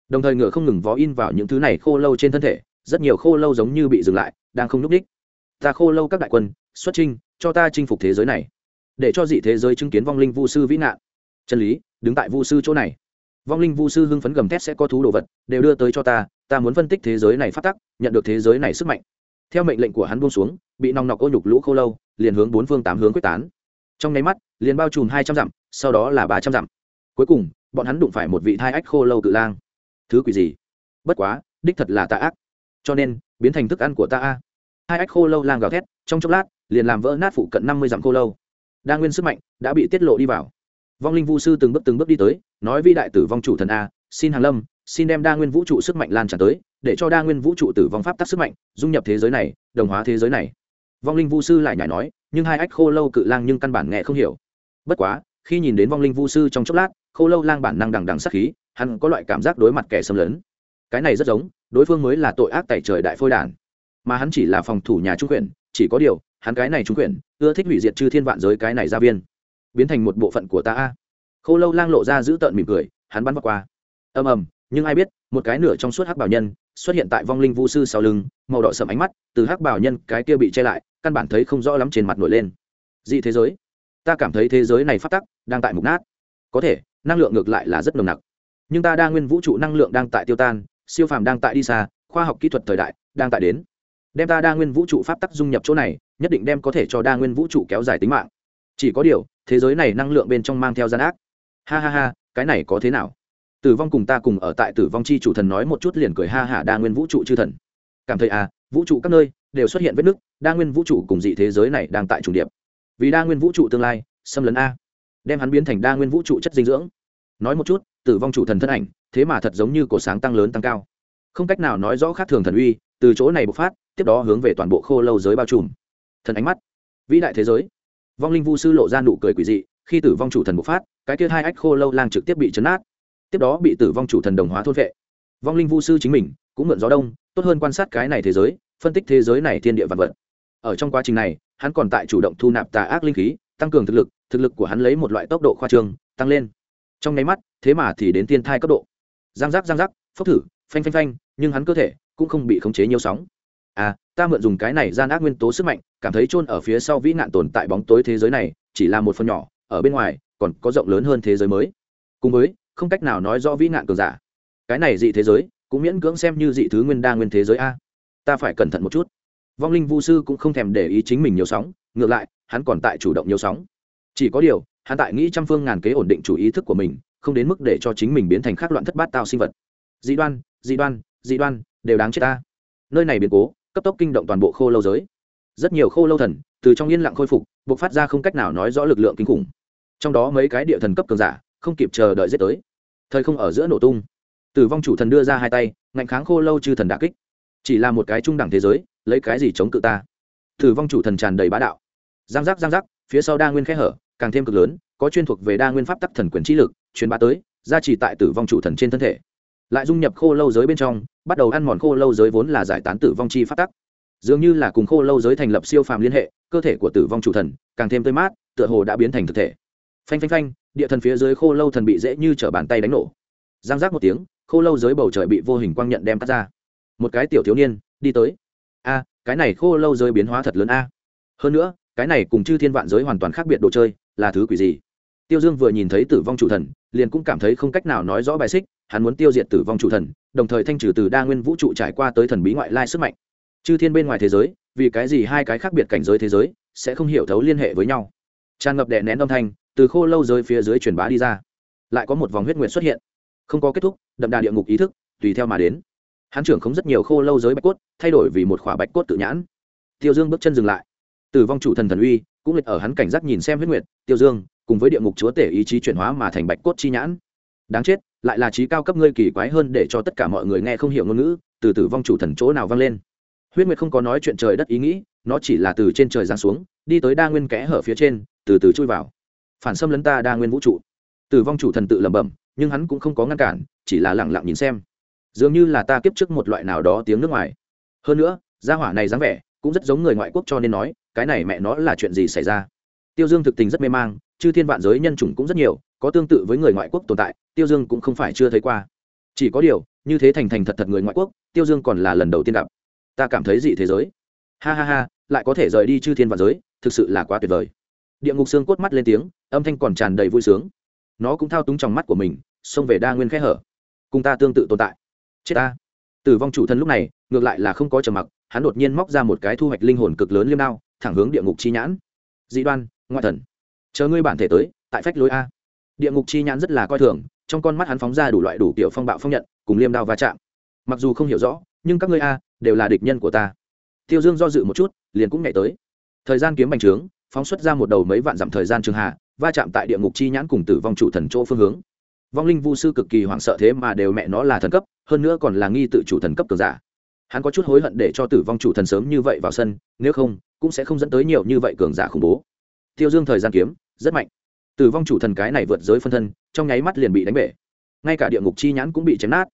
Đồng thời ngựa không ngừng vó in vào những thứ này khô lâu trên thân thể rất nhiều khô lâu giống như bị dừng lại, đang không n ú c đích ta khô lâu các đại quân, xuất trinh cho ta chinh phục thế giới này. Để cho dị thế giới chứng kiến vong linh vu sư vĩ nạn chân lý, đứng tại vu sư chỗ này. Vong linh vu sư hưng phấn gầm thét sẽ có thú đồ vật, đều đưa tới cho ta ta muốn phân tích thế giới này phát tắc, nhận được thế giới này sức mạnh. Theo mệnh lệnh của hắn buông xuống, bị nòng nọc ô nhục lũ khô lâu, liền hướng bốn phương tám hướng quyết tán. Trong nháy mắt, liền bao trùm hai trăm dặm, sau đó là ba trăm dặm. Cuối cùng, bọn hắn đụng phải một vị thai ách khô lâu cự lang. Thứ quỷ gì? Bất quá, đích thật là tà ác cho nên, biến thành thức ăn của ta a. Hai ách khô lâu lang gào thét, trong chốc lát, liền làm vỡ nát phụ cận năm mươi dặm khô lâu. Đa nguyên sức mạnh đã bị tiết lộ đi vào. Vong linh vu sư từng bước từng bước đi tới, nói vi đại tử vong chủ thần a, xin hàng lâm, xin đem đa nguyên vũ trụ sức mạnh lan tràn tới, để cho đa nguyên vũ trụ tử vong pháp tắc sức mạnh, dung nhập thế giới này, đồng hóa thế giới này. Vong linh vu sư lại nhảy nói, nhưng hai ách khô lâu cự lang nhưng căn bản nghe không hiểu. Bất quá, khi nhìn đến vong linh vu sư trong chốc lát, khô lâu lang bản năng đằng đằng sắc khí, hắn có loại cảm giác đối mặt kẻ xâm lấn. Cái này rất giống đối phương mới là tội ác tại trời đại phôi đản. Mà hắn chỉ là phòng thủ nhà trung quyền, chỉ có điều, hắn cái này trung quyền, ưa thích hủy diệt chư thiên vạn giới cái này gia viên. Biến thành một bộ phận của ta a. Khô lâu lang lộ ra giữ tợn mỉm cười, hắn bắn vào qua. Ầm ầm, nhưng ai biết, một cái nửa trong suốt hắc bảo nhân, xuất hiện tại vong linh vu sư sau lưng, màu đỏ sầm ánh mắt, từ hắc bảo nhân cái kia bị che lại, căn bản thấy không rõ lắm trên mặt nổi lên. Dị thế giới. Ta cảm thấy thế giới này phát tắc, đang tại mục nát. Có thể, năng lượng ngược lại là rất nồng nặc. Nhưng ta đa nguyên vũ trụ năng lượng đang tại tiêu tan siêu phàm đang tại đi xa, khoa học kỹ thuật thời đại đang tại đến. Đem ta đa nguyên vũ trụ pháp tắc dung nhập chỗ này, nhất định đem có thể cho đa nguyên vũ trụ kéo dài tính mạng. Chỉ có điều, thế giới này năng lượng bên trong mang theo gian ác. Ha ha ha, cái này có thế nào? Tử vong cùng ta cùng ở tại tử vong chi chủ thần nói một chút liền cười ha hả đa nguyên vũ trụ chư thần. Cảm thấy à vũ trụ các nơi đều xuất hiện vết nứt, đa nguyên vũ trụ cùng dị thế giới này đang tại chủ điệp. Vì đa nguyên vũ trụ tương lai, xâm lấn a. Đem hắn biến thành đa nguyên vũ trụ chất dinh dưỡng. Nói một chút, tử vong chủ thần thân ảnh thế mà thật giống như cổ sáng tăng lớn tăng cao. Không cách nào nói rõ khác thường thần uy, từ chỗ này bộc phát, tiếp đó hướng về toàn bộ khô lâu giới bao trùm. Thần ánh mắt. Vĩ đại thế giới. Vong linh vu sư lộ ra nụ cười quỷ dị, khi tử vong chủ thần bộc phát, cái kia hai ách khô lâu lang trực tiếp bị chấn át. Tiếp đó bị tử vong chủ thần đồng hóa thôn vệ. Vong linh vu sư chính mình, cũng mượn gió đông, tốt hơn quan sát cái này thế giới, phân tích thế giới này thiên địa vật vật. Ở trong quá trình này, hắn còn tại chủ động thu nạp tà ác linh khí, tăng cường thực lực thực lực của hắn lấy một loại tốc độ khoa trương, tăng lên. Trong nháy mắt, thế mà thì đến thiên thai cấp độ giang giác giang giác, phốc thử, phanh phanh phanh, nhưng hắn cơ thể cũng không bị khống chế nhiều sóng. À ta mượn dùng cái này gian ác nguyên tố sức mạnh, cảm thấy chôn ở phía sau vĩ nạn tồn tại bóng tối thế giới này, chỉ là một phần nhỏ, ở bên ngoài, còn có rộng lớn hơn thế giới mới. Cùng với, không cách nào nói rõ vĩ nạn cường giả. Cái này dị thế giới, cũng miễn cưỡng xem như dị thứ nguyên đa nguyên thế giới a. Ta phải cẩn thận một chút. Vong linh vu sư cũng không thèm để ý chính mình nhiều sóng, ngược lại, hắn còn tại chủ động nhiều sóng. Chỉ có điều, hắn tại nghĩ trăm phương ngàn kế ổn định chủ ý thức của mình không đến mức để cho chính mình biến thành khác loạn thất bát tao sinh vật. Dị đoan dị đoan dị đoan, đều đáng chết ta. Nơi này biến cố, cấp tốc kinh động toàn bộ khô lâu giới. Rất nhiều khô lâu thần, từ trong yên lặng khôi phục, buộc phát ra không cách nào nói rõ lực lượng kinh khủng. Trong đó mấy cái địa thần cấp cường giả, không kịp chờ đợi giết tới. Thời không ở giữa nổ tung. Tử vong chủ thần đưa ra hai tay, ngạnh kháng khô lâu chư thần đà kích. Chỉ là một cái trung đẳng thế giới, lấy cái gì chống cự ta? Tử vong chủ thần tràn đầy bá đạo. Giang giác giang giác, phía sau đa nguyên khẽ hở, càng thêm cực lớn, có chuyên thuộc về đa nguyên pháp tắc thần quyền trí lực truyền bá tới, gia trì tại tử vong chủ thần trên thân thể. Lại dung nhập khô lâu giới bên trong, bắt đầu ăn mòn khô lâu giới vốn là giải tán tử vong chi pháp tắc. Dường như là cùng khô lâu giới thành lập siêu phàm liên hệ, cơ thể của tử vong chủ thần càng thêm tươi mát, tựa hồ đã biến thành thực thể. Phanh phanh phanh, địa thần phía dưới khô lâu thần bị dễ như t bàn tay đánh nổ. Giang giác một tiếng, khô lâu giới bầu trời bị vô hình quang nhận đem cắt ra. Một cái tiểu thiếu niên, đi tới. A, cái này khô lâu giới biến hóa thật lớn a. Hơn nữa, cái này cùng chư thiên vạn giới hoàn toàn khác biệt đồ chơi, là thứ quỷ gì? Tiêu dương vừa nhìn thấy tử vong chủ thần liền cũng cảm thấy không cách nào nói rõ bài xích, hắn muốn tiêu diệt tử vong chủ thần, đồng thời thanh trừ từ đa nguyên vũ trụ trải qua tới thần bí ngoại lai sức mạnh. Chư thiên bên ngoài thế giới, vì cái gì hai cái khác biệt cảnh giới thế giới sẽ không hiểu thấu liên hệ với nhau? Tràn ngập đè nén âm thanh, từ khô lâu giới phía dưới truyền bá đi ra. Lại có một vòng huyết nguyện xuất hiện. Không có kết thúc, đậm đà địa ngục ý thức, tùy theo mà đến. Hắn trưởng không rất nhiều khô lâu giới bạch cốt, thay đổi vì một khỏa bạch cốt tự nhãn. Tiêu dương bước chân dừng lại. Tử vong chủ thần thần uy, cũng lịch ở hắn cảnh giác nhìn xem huyết nguyệt. Tiêu dương cùng với địa ngục chúa tể ý chí chuyển hóa mà thành bạch cốt chi nhãn. Đáng chết, lại là trí cao cấp ngươi kỳ quái hơn để cho tất cả mọi người nghe không hiểu ngôn ngữ, từ tử vong chủ thần chỗ nào vang lên. Huyết nguyệt không có nói chuyện trời đất ý nghĩ, nó chỉ là từ trên trời giáng xuống, đi tới đa nguyên kẽ hở phía trên, từ từ chui vào. Phản xâm lấn ta đa nguyên vũ trụ. Tử vong chủ thần tự lẩm bẩm, nhưng hắn cũng không có ngăn cản, chỉ là lẳng lặng nhìn xem. Dường như là ta kiếp trước một loại nào đó tiếng nước ngoài. Hơn nữa, gia hỏa này dáng vẻ cũng rất giống người ngoại quốc cho nên nói, cái này mẹ nó là chuyện gì xảy ra? Tiêu dương thực tình rất mê mang chư thiên vạn giới nhân chủng cũng rất nhiều, có tương tự với người ngoại quốc tồn tại, tiêu dương cũng không phải chưa thấy qua. Chỉ có điều, như thế thành thành thật thật người ngoại quốc, tiêu dương còn là lần đầu tiên gặp. Ta cảm thấy gì thế giới. Ha ha ha, lại có thể rời đi chư thiên vạn giới, thực sự là quá tuyệt vời. Địa ngục xương cốt mắt lên tiếng, âm thanh còn tràn đầy vui sướng. Nó cũng thao túng trong mắt của mình, xông về đa nguyên khẽ hở. Cùng ta tương tự tồn tại. Chết ta. Tử vong chủ thân lúc này, ngược lại là không có trầm mặc, hắn đột nhiên móc ra một cái thu hoạch linh hồn cực lớn liêm đao, thẳng hướng địa ngục chi nhãn. Dị đoan, ngoại thần chờ ngươi bản thể tới, tại phách lối a. Địa ngục chi nhãn rất là coi thường, trong con mắt hắn phóng ra đủ loại đủ kiểu phong bạo phong nhận, cùng liêm đao va chạm. Mặc dù không hiểu rõ, nhưng các ngươi a đều là địch nhân của ta. Tiêu dương do dự một chút, liền cũng nhảy tới. Thời gian kiếm bành trướng, phóng xuất ra một đầu mấy vạn dặm thời gian trường hạ, va chạm tại địa ngục chi nhãn cùng tử vong chủ thần chỗ phương hướng. Vong linh vu sư cực kỳ hoảng sợ thế mà đều mẹ nó là thần cấp, hơn nữa còn là nghi tự chủ thần cấp cường giả. Hắn có chút hối hận để cho tử vong chủ thần sớm như vậy vào sân, nếu không, cũng sẽ không dẫn tới nhiều như vậy cường giả khủng bố tiêu dương thời gian kiếm, rất mạnh. Tử vong chủ thần cái này vượt giới phân thân, trong nháy mắt liền bị đánh bể. Ngay cả địa ngục chi nhãn cũng bị chém nát.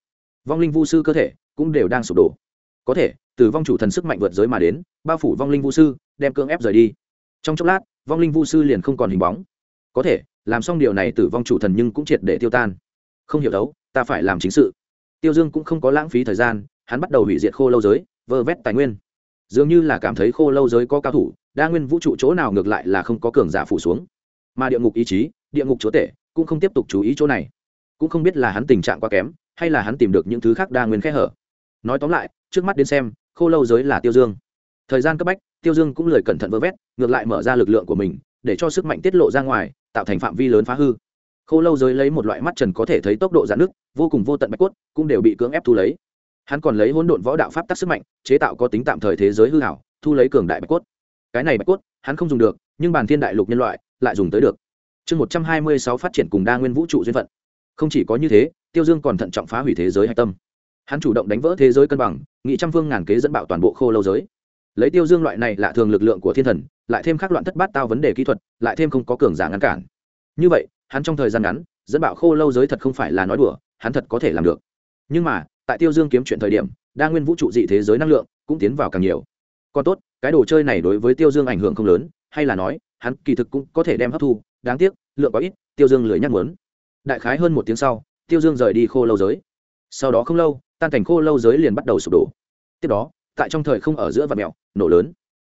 Vong linh vu sư cơ thể cũng đều đang sụp đổ. Có thể, tử vong chủ thần sức mạnh vượt giới mà đến, bao phủ vong linh vu sư, đem cưỡng ép rời đi. Trong chốc lát, vong linh vu sư liền không còn hình bóng. Có thể, làm xong điều này tử vong chủ thần nhưng cũng triệt để tiêu tan. Không hiểu đấu, ta phải làm chính sự. Tiêu dương cũng không có lãng phí thời gian, hắn bắt đầu hủy diệt khô lâu giới, vơ vét tài nguyên. Dường như là cảm thấy khô lâu giới có cao thủ đa nguyên vũ trụ chỗ nào ngược lại là không có cường giả phủ xuống. Mà địa ngục ý chí, địa ngục chúa tể cũng không tiếp tục chú ý chỗ này. Cũng không biết là hắn tình trạng quá kém, hay là hắn tìm được những thứ khác đa nguyên khẽ hở. Nói tóm lại, trước mắt đến xem, khô lâu giới là tiêu dương. Thời gian cấp bách, tiêu dương cũng lời cẩn thận vơ vét, ngược lại mở ra lực lượng của mình, để cho sức mạnh tiết lộ ra ngoài, tạo thành phạm vi lớn phá hư. Khô lâu giới lấy một loại mắt trần có thể thấy tốc độ giãn nước vô cùng vô tận bạch cốt, cũng đều bị cưỡng ép thu lấy. Hắn còn lấy hỗn độn võ đạo pháp tắc sức mạnh, chế tạo có tính tạm thời thế giới hư hảo thu lấy cường đại bạch cốt cái này bạch cốt, hắn không dùng được, nhưng bản thiên đại lục nhân loại lại dùng tới được. Chương một trăm hai mươi sáu phát triển cùng đa nguyên vũ trụ duyên phận. Không chỉ có như thế, tiêu dương còn thận trọng phá hủy thế giới hạch tâm. Hắn chủ động đánh vỡ thế giới cân bằng, nghị trăm phương ngàn kế dẫn bạo toàn bộ khô lâu giới. Lấy tiêu dương loại này lạ thường lực lượng của thiên thần, lại thêm khắc loạn thất bát tao vấn đề kỹ thuật, lại thêm không có cường giả ngăn cản. Như vậy, hắn trong thời gian ngắn, dẫn bạo khô lâu giới thật không phải là nói đùa, hắn thật có thể làm được. Nhưng mà, tại tiêu dương kiếm chuyện thời điểm, đa nguyên vũ trụ dị thế giới năng lượng cũng tiến vào càng nhiều còn tốt, cái đồ chơi này đối với tiêu dương ảnh hưởng không lớn, hay là nói, hắn kỳ thực cũng có thể đem hấp thu, đáng tiếc, lượng quá ít, tiêu dương lười nhắc muốn. Đại khái hơn một tiếng sau, tiêu dương rời đi khô lâu giới. Sau đó không lâu, tan cảnh khô lâu giới liền bắt đầu sụp đổ. Tiếp đó, tại trong thời không ở giữa và mẹo, nổ lớn.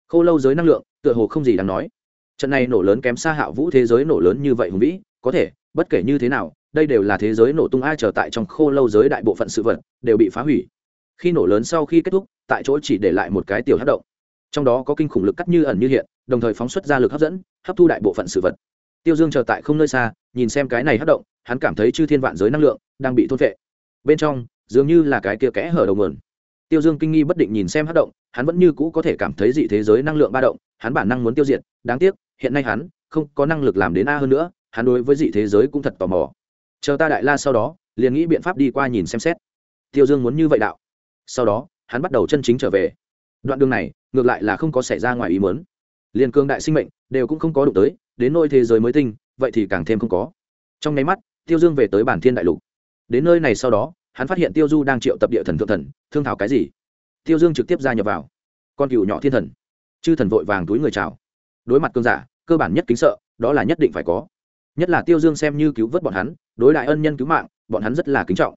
Khô lâu giới năng lượng, tựa hồ không gì đáng nói. Trận này nổ lớn kém xa hạ vũ thế giới nổ lớn như vậy hùng vĩ, có thể, bất kể như thế nào, đây đều là thế giới nổ tung ai trở tại trong khô lâu giới đại bộ phận sự vật, đều bị phá hủy. Khi nổ lớn sau khi kết thúc, tại chỗ chỉ để lại một cái tiểu hát động trong đó có kinh khủng lực cắt như ẩn như hiện, đồng thời phóng xuất ra lực hấp dẫn, hấp thu đại bộ phận sự vật. Tiêu dương chờ tại không nơi xa, nhìn xem cái này hấp động, hắn cảm thấy chư thiên vạn giới năng lượng đang bị thôn vệ bên trong, dường như là cái kia kẽ hở đầu mườn tiêu dương kinh nghi bất định nhìn xem hấp động, hắn vẫn như cũ có thể cảm thấy dị thế giới năng lượng ba động, hắn bản năng muốn tiêu diệt, đáng tiếc, hiện nay hắn không có năng lực làm đến a hơn nữa, hắn đối với dị thế giới cũng thật tò mò. Chờ ta đại la sau đó, liền nghĩ biện pháp đi qua nhìn xem xét. Tiêu dương muốn như vậy đạo. Sau đó, hắn bắt đầu chân chính trở về đoạn đường này, ngược lại là không có xảy ra ngoài ý mớn liền cương đại sinh mệnh đều cũng không có đụng tới, đến nôi thế giới mới tinh, vậy thì càng thêm không có. Trong nháy mắt, tiêu dương về tới bản thiên đại lục. Đến nơi này sau đó, hắn phát hiện tiêu du đang triệu tập địa thần thượng thần, thương thảo cái gì? Tiêu dương trực tiếp gia nhập vào. Con cựu nhỏ thiên thần. Chư thần vội vàng túi người chào. Đối mặt cơn giả, cơ bản nhất kính sợ, đó là nhất định phải có. Nhất là tiêu dương xem như cứu vớt bọn hắn, đối đại ân nhân cứu mạng, bọn hắn rất là kính trọng.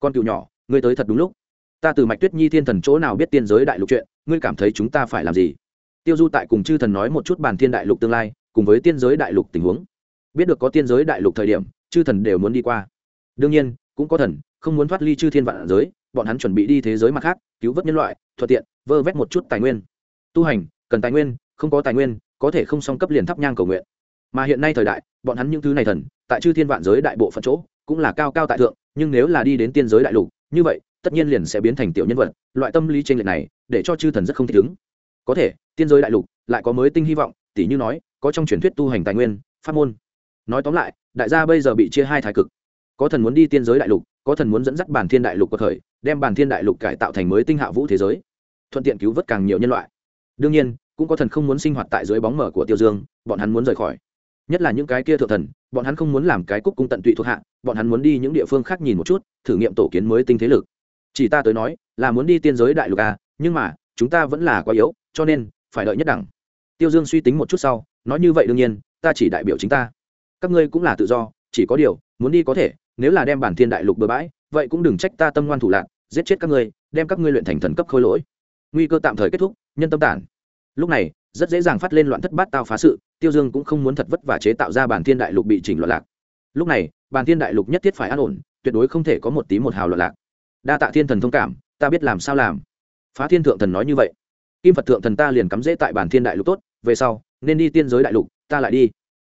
Con cựu nhỏ, ngươi tới thật đúng lúc. Ta từ mạch tuyết nhi thiên thần chỗ nào biết tiên giới đại lục chuyện ngươi cảm thấy chúng ta phải làm gì? Tiêu du tại cùng chư thần nói một chút bàn thiên đại lục tương lai, cùng với tiên giới đại lục tình huống. Biết được có tiên giới đại lục thời điểm, chư thần đều muốn đi qua. Đương nhiên, cũng có thần, không muốn thoát ly chư thiên vạn giới, bọn hắn chuẩn bị đi thế giới mặt khác, cứu vớt nhân loại, thuận tiện, vơ vét một chút tài nguyên. Tu hành, cần tài nguyên, không có tài nguyên, có thể không song cấp liền thắp nhang cầu nguyện. Mà hiện nay thời đại, bọn hắn những thứ này thần, tại chư thiên vạn giới đại bộ phận chỗ, cũng là cao cao tại thượng, nhưng nếu là đi đến tiên giới đại lục, như vậy, tất nhiên liền sẽ biến thành tiểu nhân vật. Loại tâm lý tranh lệch này để cho chư thần rất không thích ứng. Có thể, tiên giới đại lục lại có mới tinh hy vọng tỷ như nói, có trong truyền thuyết tu hành tài nguyên, pháp môn. Nói tóm lại, đại gia bây giờ bị chia hai thái cực. Có thần muốn đi tiên giới đại lục, có thần muốn dẫn dắt bản thiên đại lục của thời, đem bản thiên đại lục cải tạo thành mới tinh hạ vũ thế giới. Thuận tiện cứu vớt càng nhiều nhân loại. Đương nhiên, cũng có thần không muốn sinh hoạt tại dưới bóng mở của tiêu dương, bọn hắn muốn rời khỏi. Nhất là những cái kia thượng thần, bọn hắn không muốn làm cái cúc cung tận tụy thuộc hạ, bọn hắn muốn đi những địa phương khác nhìn một chút, thử nghiệm tổ kiến mới tinh thế lực. Chỉ ta tới nói, là muốn đi tiên giới đại lục a nhưng mà, chúng ta vẫn là quá yếu, cho nên, phải đợi nhất đẳng. Tiêu dương suy tính một chút sau, nói như vậy đương nhiên, ta chỉ đại biểu chính ta. Các ngươi cũng là tự do, chỉ có điều, muốn đi có thể, nếu là đem bản thiên đại lục bừa bãi, vậy cũng đừng trách ta tâm ngoan thủ lạc, giết chết các ngươi, đem các ngươi luyện thành thần cấp khôi lỗi. Nguy cơ tạm thời kết thúc, nhân tâm tản. Lúc này, rất dễ dàng phát lên loạn thất bát tao phá sự, tiêu dương cũng không muốn thật vất vả chế tạo ra bản thiên đại lục bị chỉnh loạn lạc. Lúc này, bản thiên đại lục nhất thiết phải an ổn, tuyệt đối không thể có một tí một hào loạn lạc. Đa tạ thiên thần thông cảm, ta biết làm sao làm phá thiên thượng thần nói như vậy. Kim phật thượng thần ta liền cắm rễ tại bản thiên đại lục tốt, về sau, nên đi tiên giới đại lục, ta lại đi.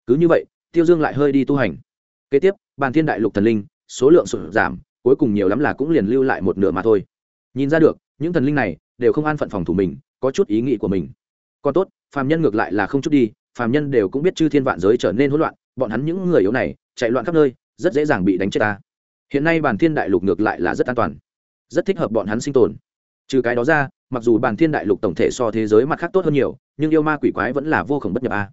Cứ như vậy, tiêu dương lại hơi đi tu hành. Kế tiếp, bản thiên đại lục thần linh, số lượng sụt giảm, cuối cùng nhiều lắm là cũng liền lưu lại một nửa mà thôi. Nhìn ra được, những thần linh này đều không an phận phòng thủ mình, có chút ý nghĩ của mình. Còn tốt, phàm nhân ngược lại là không chút đi, phàm nhân đều cũng biết chư thiên vạn giới trở nên hỗn loạn, bọn hắn những người yếu này, chạy loạn khắp nơi, rất dễ dàng bị đánh chết ta. Hiện nay bản thiên đại lục ngược lại là rất an toàn. Rất thích hợp bọn hắn sinh tồn trừ cái đó ra, mặc dù bản thiên đại lục tổng thể so thế giới mặt khác tốt hơn nhiều, nhưng yêu ma quỷ quái vẫn là vô khổng bất nhập a.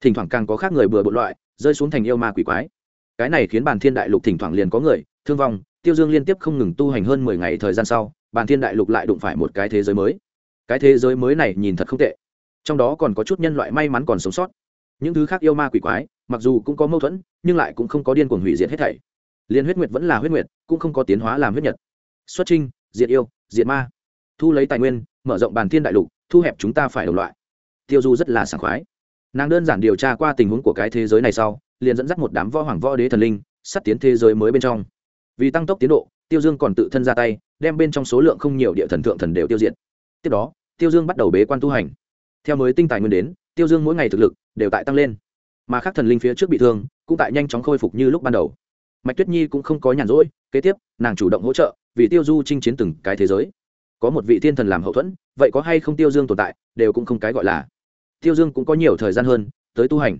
Thỉnh thoảng càng có khác người bừa bộn loại, rơi xuống thành yêu ma quỷ quái. Cái này khiến bản thiên đại lục thỉnh thoảng liền có người, thương vong, tiêu dương liên tiếp không ngừng tu hành hơn mười ngày thời gian sau, bản thiên đại lục lại đụng phải một cái thế giới mới. Cái thế giới mới này nhìn thật không tệ. Trong đó còn có chút nhân loại may mắn còn sống sót. Những thứ khác yêu ma quỷ quái, mặc dù cũng có mâu thuẫn, nhưng lại cũng không có điên cuồng hủy diệt hết thảy. Liên huyết nguyệt vẫn là huyết nguyệt, cũng không có tiến hóa làm huyết nhật. Xuất trinh diệt yêu, diệt ma thu lấy tài nguyên, mở rộng bàn thiên đại lục, thu hẹp chúng ta phải đồng loại. Tiêu du rất là sảng khoái. Nàng đơn giản điều tra qua tình huống của cái thế giới này sau, liền dẫn dắt một đám võ hoàng võ đế thần linh, sắp tiến thế giới mới bên trong. Vì tăng tốc tiến độ, tiêu dương còn tự thân ra tay, đem bên trong số lượng không nhiều địa thần thượng thần đều tiêu diệt. Tiếp đó, tiêu dương bắt đầu bế quan tu hành. Theo mới tinh tài nguyên đến, tiêu dương mỗi ngày thực lực đều tại tăng lên. Mà khác thần linh phía trước bị thương, cũng tại nhanh chóng khôi phục như lúc ban đầu. Mạch tuyết nhi cũng không có nhàn rỗi, kế tiếp, nàng chủ động hỗ trợ vì tiêu du chinh chiến từng cái thế giới có một vị thiên thần làm hậu thuẫn, vậy có hay không tiêu dương tồn tại, đều cũng không cái gọi là. Tiêu dương cũng có nhiều thời gian hơn tới tu hành.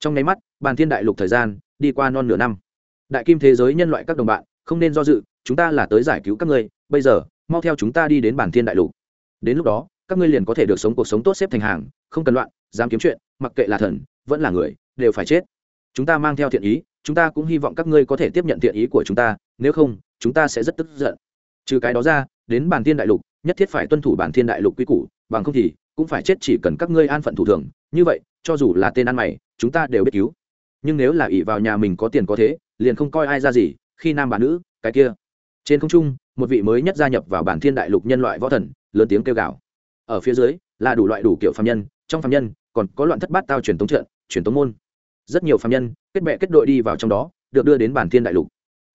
Trong nháy mắt, bàn thiên đại lục thời gian đi qua non nửa năm. Đại kim thế giới nhân loại các đồng bạn, không nên do dự, chúng ta là tới giải cứu các ngươi, bây giờ, mau theo chúng ta đi đến bản thiên đại lục. Đến lúc đó, các ngươi liền có thể được sống cuộc sống tốt xếp thành hàng, không cần loạn, dám kiếm chuyện, mặc kệ là thần, vẫn là người, đều phải chết. Chúng ta mang theo thiện ý, chúng ta cũng hy vọng các ngươi có thể tiếp nhận thiện ý của chúng ta, nếu không, chúng ta sẽ rất tức giận trừ cái đó ra, đến bản thiên đại lục, nhất thiết phải tuân thủ bản thiên đại lục quy củ, bằng không thì cũng phải chết chỉ cần các ngươi an phận thủ thường. Như vậy, cho dù là tên ăn mày, chúng ta đều biết cứu. Nhưng nếu là ỷ vào nhà mình có tiền có thế, liền không coi ai ra gì, khi nam bà nữ, cái kia. Trên không trung, một vị mới nhất gia nhập vào bản thiên đại lục nhân loại võ thần, lớn tiếng kêu gào. Ở phía dưới, là đủ loại đủ kiểu phạm nhân, trong phạm nhân, còn có loạn thất bát tao truyền tống trận, truyền tống môn. Rất nhiều phạm nhân, kết bệ kết đội đi vào trong đó, được đưa đến bản thiên đại lục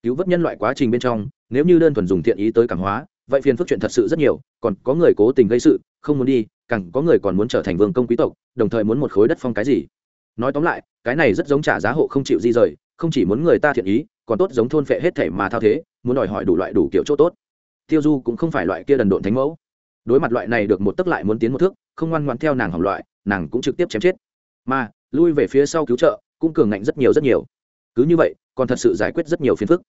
cứu vớt nhân loại quá trình bên trong, nếu như đơn thuần dùng thiện ý tới cảm hóa, vậy phiền phức chuyện thật sự rất nhiều, còn có người cố tình gây sự, không muốn đi, càng có người còn muốn trở thành vương công quý tộc, đồng thời muốn một khối đất phong cái gì. Nói tóm lại, cái này rất giống trả giá hộ không chịu di rời, không chỉ muốn người ta thiện ý, còn tốt giống thôn phệ hết thể mà thao thế, muốn đòi hỏi đủ loại đủ kiểu chỗ tốt. Tiêu du cũng không phải loại kia đần độn thánh mẫu. Đối mặt loại này được một tấc lại muốn tiến một thước, không ngoan ngoãn theo nàng hỏng loại, nàng cũng trực tiếp chém chết. Mà, lui về phía sau cứu trợ, cũng cường ngạnh rất nhiều rất nhiều. Cứ như vậy còn thật sự giải quyết rất nhiều phiền phức.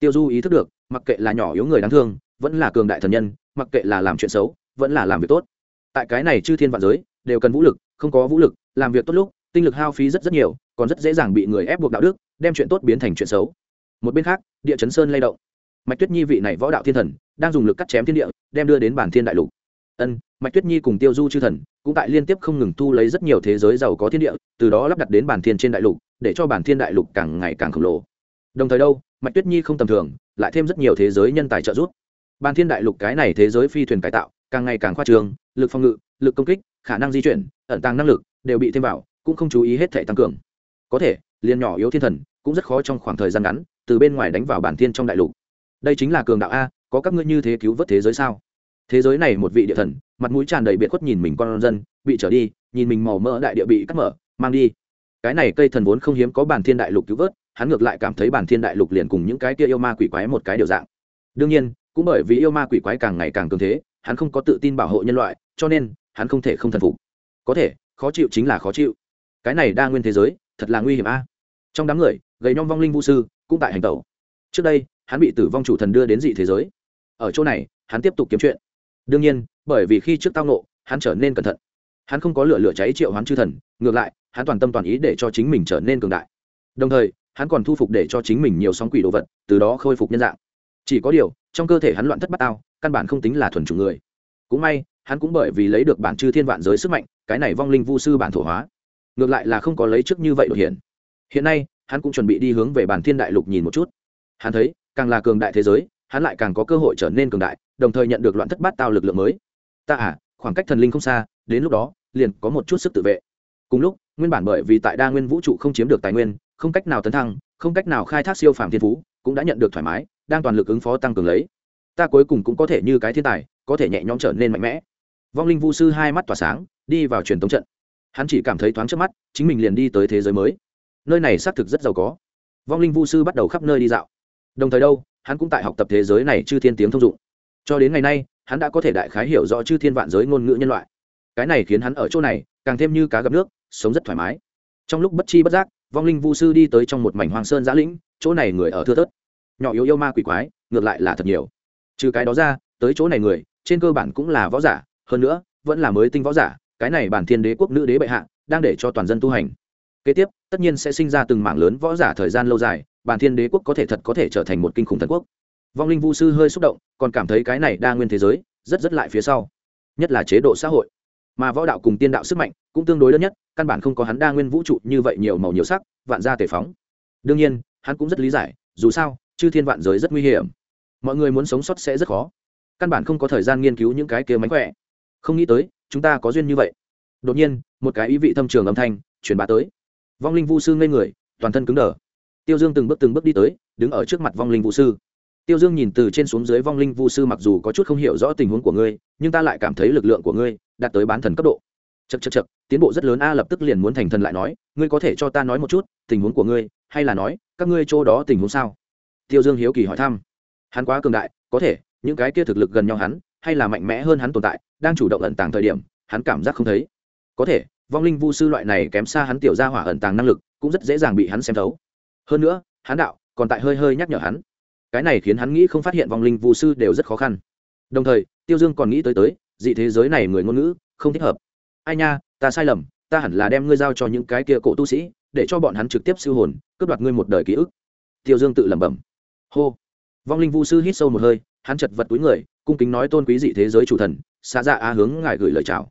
Tiêu du ý thức được, mặc kệ là nhỏ yếu người đáng thương, vẫn là cường đại thần nhân, mặc kệ là làm chuyện xấu, vẫn là làm việc tốt. Tại cái này chư thiên vạn giới, đều cần vũ lực, không có vũ lực, làm việc tốt lúc, tinh lực hao phí rất rất nhiều, còn rất dễ dàng bị người ép buộc đạo đức, đem chuyện tốt biến thành chuyện xấu. Một bên khác, địa chấn sơn lay động. Mạch tuyết nhi vị này võ đạo thiên thần, đang dùng lực cắt chém thiên địa, đem đưa đến bản thiên đại lục. Ân, mạch tuyết nhi cùng tiêu du chư thần, cũng tại liên tiếp không ngừng thu lấy rất nhiều thế giới giàu có thiên địa, từ đó lắp đặt đến bản thiên trên đại lục, để cho bản thiên đại lục càng ngày càng khổng lồ đồng thời đâu, mạch tuyết nhi không tầm thường, lại thêm rất nhiều thế giới nhân tài trợ giúp. Ban thiên đại lục cái này thế giới phi thuyền cải tạo, càng ngày càng khoa trường, lực phòng ngự, lực công kích, khả năng di chuyển, ẩn tàng năng lực đều bị thêm vào, cũng không chú ý hết thể tăng cường. Có thể, liền nhỏ yếu thiên thần cũng rất khó trong khoảng thời gian ngắn từ bên ngoài đánh vào bản thiên trong đại lục. Đây chính là cường đạo a, có các ngươi như thế cứu vớt thế giới sao? Thế giới này một vị địa thần, mặt mũi tràn đầy biệt khuất nhìn mình con dân, bị trở đi, nhìn mình màu mỡ đại địa bị cắt mở, mang đi. Cái này cây thần vốn không hiếm có bản thiên đại lục cứu vớt hắn ngược lại cảm thấy bản thiên đại lục liền cùng những cái kia yêu ma quỷ quái một cái điều dạng. Đương nhiên, cũng bởi vì yêu ma quỷ quái càng ngày càng cường thế, hắn không có tự tin bảo hộ nhân loại, cho nên hắn không thể không thần phục. Có thể, khó chịu chính là khó chịu. Cái này đa nguyên thế giới, thật là nguy hiểm a. Trong đám người, gầy nhom vong linh vũ sư cũng tại hành tẩu. Trước đây, hắn bị tử vong chủ thần đưa đến dị thế giới. Ở chỗ này, hắn tiếp tục kiếm chuyện. Đương nhiên, bởi vì khi trước tao nộ hắn trở nên cẩn thận. Hắn không có lửa lửa cháy triệu hoán chư thần, ngược lại, hắn toàn tâm toàn ý để cho chính mình trở nên cường đại. Đồng thời hắn còn thu phục để cho chính mình nhiều sóng quỷ đồ vật, từ đó khôi phục nhân dạng. Chỉ có điều, trong cơ thể hắn loạn thất bát ao căn bản không tính là thuần chủng người. Cũng may, hắn cũng bởi vì lấy được bản chư thiên vạn giới sức mạnh, cái này vong linh vu sư bản thổ hóa. Ngược lại là không có lấy trước như vậy đột hiện. Hiện nay, hắn cũng chuẩn bị đi hướng về bản thiên đại lục nhìn một chút. Hắn thấy, càng là cường đại thế giới, hắn lại càng có cơ hội trở nên cường đại, đồng thời nhận được loạn thất bát tao lực lượng mới. Ta à khoảng cách thần linh không xa, đến lúc đó, liền có một chút sức tự vệ. Cùng lúc nguyên bản bởi vì tại đa nguyên vũ trụ không chiếm được tài nguyên, không cách nào tấn thăng, không cách nào khai thác siêu phàm thiên phú, cũng đã nhận được thoải mái, đang toàn lực ứng phó tăng cường lấy. Ta cuối cùng cũng có thể như cái thiên tài, có thể nhẹ nhõm trở nên mạnh mẽ. Vong linh vu sư hai mắt tỏa sáng, đi vào truyền tống trận. Hắn chỉ cảm thấy thoáng trước mắt, chính mình liền đi tới thế giới mới. Nơi này xác thực rất giàu có. Vong linh vu sư bắt đầu khắp nơi đi dạo. Đồng thời đâu, hắn cũng tại học tập thế giới này chư thiên tiếng thông dụng. Cho đến ngày nay, hắn đã có thể đại khái hiểu rõ chư thiên vạn giới ngôn ngữ nhân loại. Cái này khiến hắn ở chỗ này, càng thêm như cá gặp nước sống rất thoải mái. Trong lúc bất chi bất giác, vong linh vu sư đi tới trong một mảnh hoàng sơn giã lĩnh, chỗ này người ở thưa thớt. Nhỏ yếu yêu ma quỷ quái, ngược lại là thật nhiều. Trừ cái đó ra, tới chỗ này người, trên cơ bản cũng là võ giả, hơn nữa, vẫn là mới tinh võ giả, cái này bản thiên đế quốc nữ đế bệ hạ, đang để cho toàn dân tu hành. Kế tiếp, tất nhiên sẽ sinh ra từng mảng lớn võ giả thời gian lâu dài, bản thiên đế quốc có thể thật có thể trở thành một kinh khủng thần quốc. Vong linh vu sư hơi xúc động, còn cảm thấy cái này đa nguyên thế giới, rất rất lại phía sau. Nhất là chế độ xã hội. Mà võ đạo cùng tiên đạo sức mạnh cũng tương đối đơn nhất căn bản không có hắn đa nguyên vũ trụ như vậy nhiều màu nhiều sắc, vạn gia tề phóng. Đương nhiên, hắn cũng rất lý giải, dù sao, chư thiên vạn giới rất nguy hiểm. Mọi người muốn sống sót sẽ rất khó. Căn bản không có thời gian nghiên cứu những cái kia mánh khỏe. Không nghĩ tới, chúng ta có duyên như vậy. Đột nhiên, một cái ý vị thâm trường âm thanh truyền bá tới. Vong linh vu sư ngây người, toàn thân cứng đờ. Tiêu dương từng bước từng bước đi tới, đứng ở trước mặt vong linh vu sư. Tiêu dương nhìn từ trên xuống dưới vong linh vu sư mặc dù có chút không hiểu rõ tình huống của ngươi, nhưng ta lại cảm thấy lực lượng của ngươi đạt tới bán thần cấp độ. Chật chật chật tiến bộ rất lớn, a lập tức liền muốn thành thần lại nói, ngươi có thể cho ta nói một chút, tình huống của ngươi, hay là nói, các ngươi chỗ đó tình huống sao? Tiêu dương hiếu kỳ hỏi thăm. Hắn quá cường đại, có thể, những cái kia thực lực gần nhau hắn, hay là mạnh mẽ hơn hắn tồn tại, đang chủ động ẩn tàng thời điểm, hắn cảm giác không thấy. Có thể, vong linh vu sư loại này kém xa hắn tiểu ra hỏa ẩn tàng năng lực, cũng rất dễ dàng bị hắn xem thấu. Hơn nữa, hắn đạo, còn tại hơi hơi nhắc nhở hắn. Cái này khiến hắn nghĩ không phát hiện vong linh vu sư đều rất khó khăn. Đồng thời, tiêu dương còn nghĩ tới tới, dị thế giới này người ngôn ngữ, không thích hợp ai nha, ta sai lầm, ta hẳn là đem ngươi giao cho những cái kia cổ tu sĩ, để cho bọn hắn trực tiếp siêu hồn, cướp đoạt ngươi một đời ký ức. Tiêu dương tự lẩm bẩm. Hô. Vong linh vu sư hít sâu một hơi, hắn chật vật túi người, cung kính nói tôn quý dị thế giới chủ thần, xa dạ a hướng ngài gửi lời chào.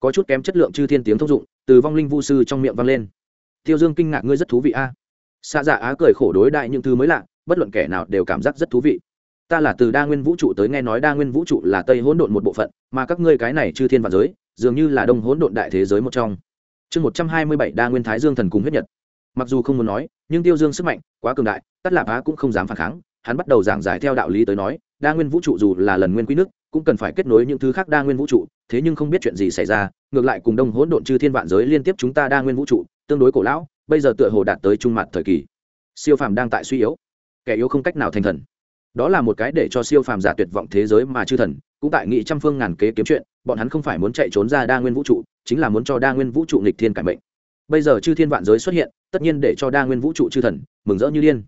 Có chút kém chất lượng chư thiên tiếng thông dụng, từ vong linh vu sư trong miệng vang lên. Tiêu dương kinh ngạc ngươi rất thú vị a. Xa dạ á cười khổ đối đại những thứ mới lạ, bất luận kẻ nào đều cảm giác rất thú vị. Ta là từ đa nguyên vũ trụ tới nghe nói đa nguyên vũ trụ là tây hỗn độn một bộ phận, mà các ngươi cái này chư thiên và giới dường như là đông hỗn độn đại thế giới một trong. Chương một trăm hai mươi bảy, đa nguyên thái dương thần cùng huyết nhật. Mặc dù không muốn nói, nhưng tiêu dương sức mạnh quá cường đại tất lạp á cũng không dám phản kháng, hắn bắt đầu giảng giải theo đạo lý tới nói, đa nguyên vũ trụ dù là lần nguyên quý nước, cũng cần phải kết nối những thứ khác đa nguyên vũ trụ, thế nhưng không biết chuyện gì xảy ra, ngược lại cùng đông hỗn độn chư thiên vạn giới liên tiếp chúng ta đa nguyên vũ trụ, tương đối cổ lão, bây giờ tựa hồ đạt tới trung mặt thời kỳ. Siêu phàm đang tại suy yếu, kẻ yếu không cách nào thành thần. Đó là một cái để cho siêu phàm giả tuyệt vọng thế giới mà chư thần, cũng tại nghị trăm phương ngàn kế kiếm chuyện bọn hắn không phải muốn chạy trốn ra đa nguyên vũ trụ, chính là muốn cho đa nguyên vũ trụ nghịch thiên cải mệnh. Bây giờ chư thiên vạn giới xuất hiện, tất nhiên để cho đa nguyên vũ trụ chư thần mừng rỡ như điên.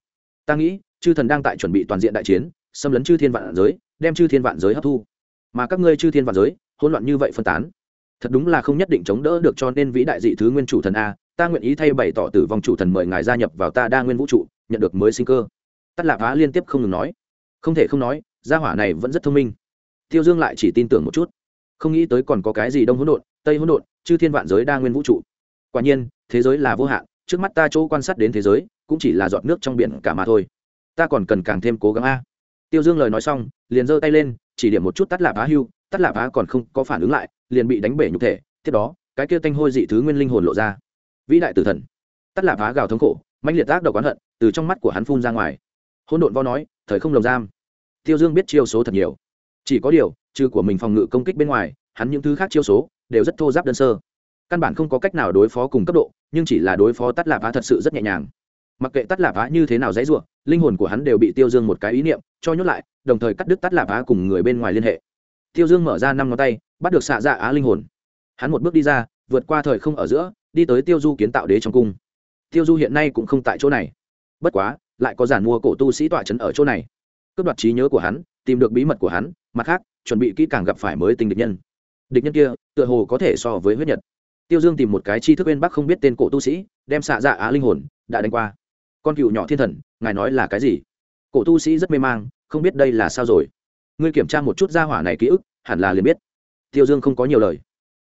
Ta nghĩ, chư thần đang tại chuẩn bị toàn diện đại chiến, xâm lấn chư thiên vạn giới, đem chư thiên vạn giới hấp thu. Mà các ngươi chư thiên vạn giới, hỗn loạn như vậy phân tán, thật đúng là không nhất định chống đỡ được cho nên vĩ đại dị thứ nguyên chủ thần a, ta nguyện ý thay bày tỏ tử vong chủ thần mời ngài gia nhập vào ta đa nguyên vũ trụ, nhận được mới sinh cơ. Tắt lạp á liên tiếp không ngừng nói. Không thể không nói, gia hỏa này vẫn rất thông minh. Tiêu dương lại chỉ tin tưởng một chút không nghĩ tới còn có cái gì đông hỗn độn, tây hỗn độn, chư thiên vạn giới đa nguyên vũ trụ. Quả nhiên, thế giới là vô hạn, trước mắt ta chỗ quan sát đến thế giới, cũng chỉ là giọt nước trong biển cả mà thôi. Ta còn cần càng thêm cố gắng a. Tiêu dương lời nói xong, liền giơ tay lên, chỉ điểm một chút tắt lạp á hưu tắt lạp á còn không có phản ứng lại, liền bị đánh bể nhục thể, tiếp đó, cái kia tanh hôi dị thứ nguyên linh hồn lộ ra. Vĩ đại tử thần. Tắt lạp á gào thống khổ mạnh liệt tác đầu quán hận, từ trong mắt của hắn phun ra ngoài. Hỗn độn vo nói, thời không lồng giam. Tiêu dương biết chiêu số thật nhiều chỉ có điều, trừ của mình phòng ngự công kích bên ngoài, hắn những thứ khác chiêu số đều rất thô giáp đơn sơ. Căn bản không có cách nào đối phó cùng cấp độ, nhưng chỉ là đối phó tắt lạp á thật sự rất nhẹ nhàng. Mặc kệ tắt lạp á như thế nào dãy ruộng linh hồn của hắn đều bị tiêu dương một cái ý niệm cho nhốt lại, đồng thời cắt đứt tắt lạp á cùng người bên ngoài liên hệ. Tiêu dương mở ra năm ngón tay, bắt được xạ dạ á linh hồn. Hắn một bước đi ra, vượt qua thời không ở giữa, đi tới tiêu du kiến tạo đế trong cung. Tiêu du hiện nay cũng không tại chỗ này. Bất quá, lại có giản mua cổ tu sĩ tọa trấn ở chỗ này. Cướp đoạt trí nhớ của hắn tìm được bí mật của hắn, mặt khác, chuẩn bị kỹ càng gặp phải mới tình địch nhân. Địch nhân kia, tựa hồ có thể so với huyết nhật. Tiêu dương tìm một cái chi thức bên bắc không biết tên cổ tu sĩ, đem xạ dạ á linh hồn đã đánh qua. Con cựu nhỏ thiên thần, ngài nói là cái gì? Cổ tu sĩ rất mê mang, không biết đây là sao rồi. Ngươi kiểm tra một chút gia hỏa này ký ức, hẳn là liền biết. Tiêu dương không có nhiều lời.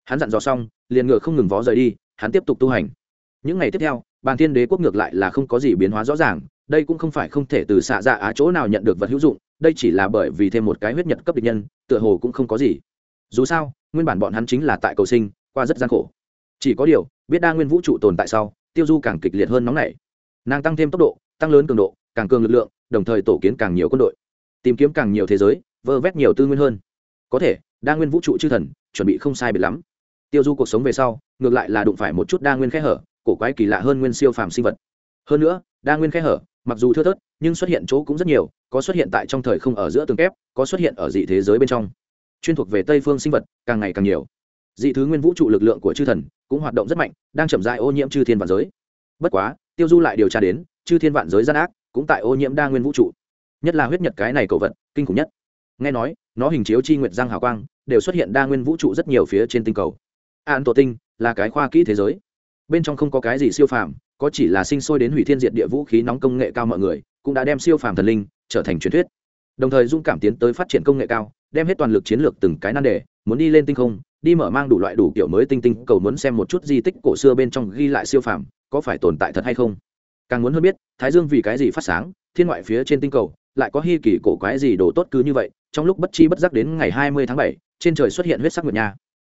Hắn dặn dò xong, liền ngựa không ngừng vó rời đi, hắn tiếp tục tu hành. Những ngày tiếp theo, bàn thiên đế quốc ngược lại là không có gì biến hóa rõ ràng, đây cũng không phải không thể từ xạ dạ á chỗ nào nhận được vật hữu dụng đây chỉ là bởi vì thêm một cái huyết nhật cấp địch nhân, tựa hồ cũng không có gì. Dù sao, nguyên bản bọn hắn chính là tại cầu sinh, qua rất gian khổ. Chỉ có điều, biết đa nguyên vũ trụ tồn tại sau, tiêu du càng kịch liệt hơn nóng nảy. Nàng tăng thêm tốc độ, tăng lớn cường độ, càng cường lực lượng, đồng thời tổ kiến càng nhiều quân đội. Tìm kiếm càng nhiều thế giới, vơ vét nhiều tư nguyên hơn. Có thể, đa nguyên vũ trụ chư thần, chuẩn bị không sai biệt lắm. Tiêu du cuộc sống về sau, ngược lại là đụng phải một chút đa nguyên khe hở, cổ quái kỳ lạ hơn nguyên siêu phàm sinh vật. Hơn nữa, đa nguyên khe hở mặc dù thưa thớt, nhưng xuất hiện chỗ cũng rất nhiều, có xuất hiện tại trong thời không ở giữa tường kép, có xuất hiện ở dị thế giới bên trong. Chuyên thuộc về tây phương sinh vật, càng ngày càng nhiều. Dị thứ nguyên vũ trụ lực lượng của chư thần cũng hoạt động rất mạnh, đang chậm dại ô nhiễm chư thiên vạn giới. Bất quá, tiêu du lại điều tra đến, chư thiên vạn giới gian ác cũng tại ô nhiễm đa nguyên vũ trụ. Nhất là huyết nhật cái này cầu vật, kinh khủng nhất. Nghe nói, nó hình chiếu chi nguyệt giang hào quang, đều xuất hiện đa nguyên vũ trụ rất nhiều phía trên tinh cầu. An tổ tinh là cái khoa kỹ thế giới. Bên trong không có cái gì siêu phàm có chỉ là sinh sôi đến hủy thiên diệt địa vũ khí nóng công nghệ cao mọi người, cũng đã đem siêu phàm thần linh trở thành truyền thuyết. Đồng thời dung cảm tiến tới phát triển công nghệ cao, đem hết toàn lực chiến lược từng cái nan đề, muốn đi lên tinh không, đi mở mang đủ loại đủ kiểu mới tinh tinh, cầu muốn xem một chút di tích cổ xưa bên trong ghi lại siêu phàm, có phải tồn tại thật hay không. Càng muốn hơn biết, thái dương vì cái gì phát sáng, thiên ngoại phía trên tinh cầu, lại có hi kỳ cổ quái gì đồ tốt cứ như vậy, trong lúc bất chi bất giác đến ngày hai mươi tháng bảy, trên trời xuất hiện huyết sắc nguyệt nha.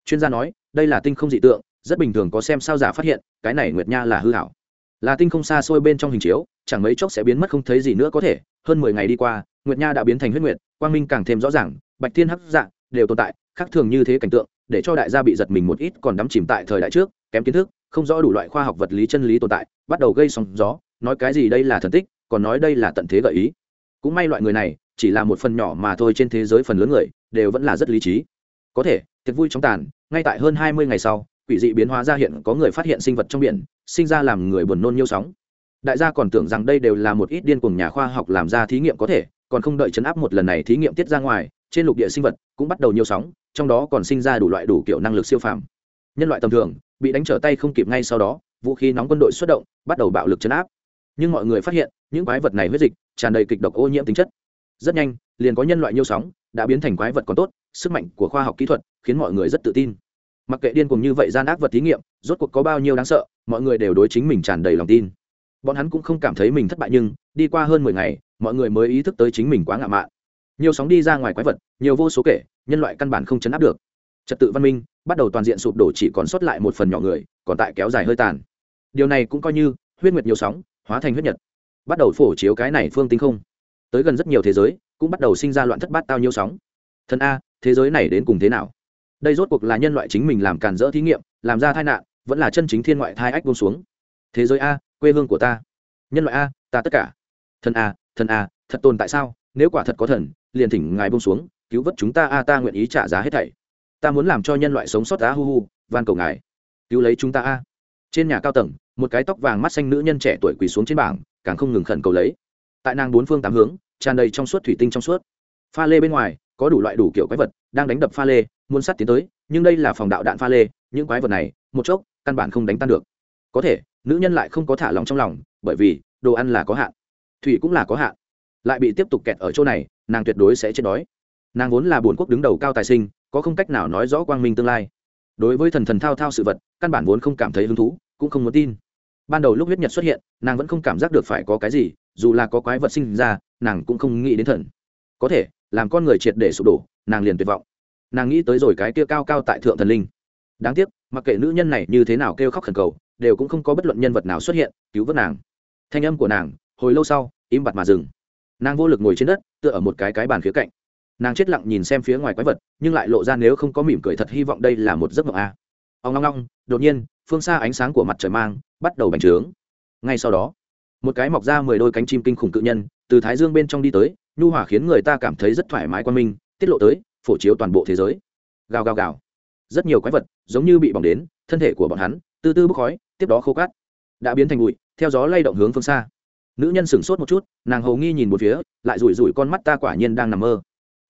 Chuyên gia nói, đây là tinh không dị tượng, rất bình thường có xem sao giả phát hiện, cái này nguyệt nha là hư hảo là tinh không xa xôi bên trong hình chiếu, chẳng mấy chốc sẽ biến mất không thấy gì nữa có thể. Hơn mười ngày đi qua, nguyệt nha đã biến thành huyết nguyệt, quang minh càng thêm rõ ràng, bạch thiên hắc dạng đều tồn tại, khác thường như thế cảnh tượng, để cho đại gia bị giật mình một ít, còn đắm chìm tại thời đại trước, kém kiến thức, không rõ đủ loại khoa học vật lý chân lý tồn tại, bắt đầu gây sóng gió, nói cái gì đây là thần tích, còn nói đây là tận thế gợi ý. Cũng may loại người này, chỉ là một phần nhỏ mà thôi trên thế giới phần lớn người, đều vẫn là rất lý trí. Có thể thiệt vui trong tàn, ngay tại hơn hai mươi ngày sau, quỷ dị biến hóa ra hiện có người phát hiện sinh vật trong biển sinh ra làm người buồn nôn nhiêu sóng. Đại gia còn tưởng rằng đây đều là một ít điên cuồng nhà khoa học làm ra thí nghiệm có thể, còn không đợi chấn áp một lần này thí nghiệm tiết ra ngoài, trên lục địa sinh vật cũng bắt đầu nhiều sóng, trong đó còn sinh ra đủ loại đủ kiểu năng lực siêu phàm. Nhân loại tầm thường, bị đánh trở tay không kịp ngay sau đó, vũ khí nóng quân đội xuất động, bắt đầu bạo lực chấn áp. Nhưng mọi người phát hiện, những quái vật này huyết dịch, tràn đầy kịch độc ô nhiễm tính chất. Rất nhanh, liền có nhân loại nhiêu sóng, đã biến thành quái vật còn tốt, sức mạnh của khoa học kỹ thuật khiến mọi người rất tự tin. Mặc kệ điên cùng như vậy gian ác vật thí nghiệm rốt cuộc có bao nhiêu đáng sợ, mọi người đều đối chính mình tràn đầy lòng tin. Bọn hắn cũng không cảm thấy mình thất bại nhưng, đi qua hơn mười ngày, mọi người mới ý thức tới chính mình quá ngạo mạn. Nhiều sóng đi ra ngoài quái vật, nhiều vô số kể, nhân loại căn bản không chấn áp được. Trật tự văn minh, bắt đầu toàn diện sụp đổ chỉ còn sót lại một phần nhỏ người, còn tại kéo dài hơi tàn. Điều này cũng coi như, huyết nguyệt nhiều sóng, hóa thành huyết nhật. Bắt đầu phổ chiếu cái này phương tinh không. Tới gần rất nhiều thế giới, cũng bắt đầu sinh ra loạn thất bát tao nhiều sóng. Thân a, thế giới này đến cùng thế nào? Đây rốt cuộc là nhân loại chính mình làm càn rỡ thí nghiệm, làm ra tai nạn vẫn là chân chính thiên ngoại thai ách buông xuống. Thế giới a, quê hương của ta. Nhân loại a, ta tất cả. Thần a thần a, thật tồn tại sao? Nếu quả thật có thần, liền thỉnh ngài buông xuống, cứu vớt chúng ta a, ta nguyện ý trả giá hết thảy. Ta muốn làm cho nhân loại sống sót á hu hu, van cầu ngài. Cứu lấy chúng ta a. Trên nhà cao tầng, một cái tóc vàng mắt xanh nữ nhân trẻ tuổi quỳ xuống trên bảng, càng không ngừng khẩn cầu lấy. Tại nàng bốn phương tám hướng, tràn đầy trong suốt thủy tinh trong suốt. Pha lê bên ngoài, có đủ loại đủ kiểu quái vật đang đánh đập pha lê, muốn sắt tiến tới, nhưng đây là phòng đạo đạn pha lê, những quái vật này, một chốc căn bản không đánh tan được. Có thể, nữ nhân lại không có thả lòng trong lòng, bởi vì, đồ ăn là có hạn, thủy cũng là có hạn. Lại bị tiếp tục kẹt ở chỗ này, nàng tuyệt đối sẽ chết đói. Nàng vốn là bồn quốc đứng đầu cao tài sinh, có không cách nào nói rõ quang minh tương lai. Đối với thần thần thao thao sự vật, căn bản vốn không cảm thấy hứng thú, cũng không muốn tin. Ban đầu lúc huyết nhật xuất hiện, nàng vẫn không cảm giác được phải có cái gì, dù là có quái vật sinh ra, nàng cũng không nghĩ đến thần. Có thể, làm con người triệt để sụp đổ, nàng liền tuyệt vọng. Nàng nghĩ tới rồi cái kia cao cao tại thượng thần linh. Đáng tiếc mặc kệ nữ nhân này như thế nào kêu khóc khẩn cầu, đều cũng không có bất luận nhân vật nào xuất hiện, cứu vớt nàng. Thanh âm của nàng, hồi lâu sau, im bặt mà dừng. Nàng vô lực ngồi trên đất, tựa ở một cái cái bàn phía cạnh. Nàng chết lặng nhìn xem phía ngoài quái vật, nhưng lại lộ ra nếu không có mỉm cười thật hy vọng đây là một giấc mộng a. À. ông long long đột nhiên, phương xa ánh sáng của mặt trời mang, bắt đầu bành trướng. Ngay sau đó, một cái mọc ra mười đôi cánh chim kinh khủng cự nhân, từ thái dương bên trong đi tới, nhu hỏa khiến người ta cảm thấy rất thoải mái quan minh, tiết lộ tới, phổ chiếu toàn bộ thế giới. Gào gào gào rất nhiều quái vật giống như bị bỏng đến, thân thể của bọn hắn, từ từ bốc khói, tiếp đó khô cát, đã biến thành bụi, theo gió lay động hướng phương xa. Nữ nhân sửng sốt một chút, nàng hầu nghi nhìn một phía, lại rủi rủi con mắt ta quả nhiên đang nằm mơ.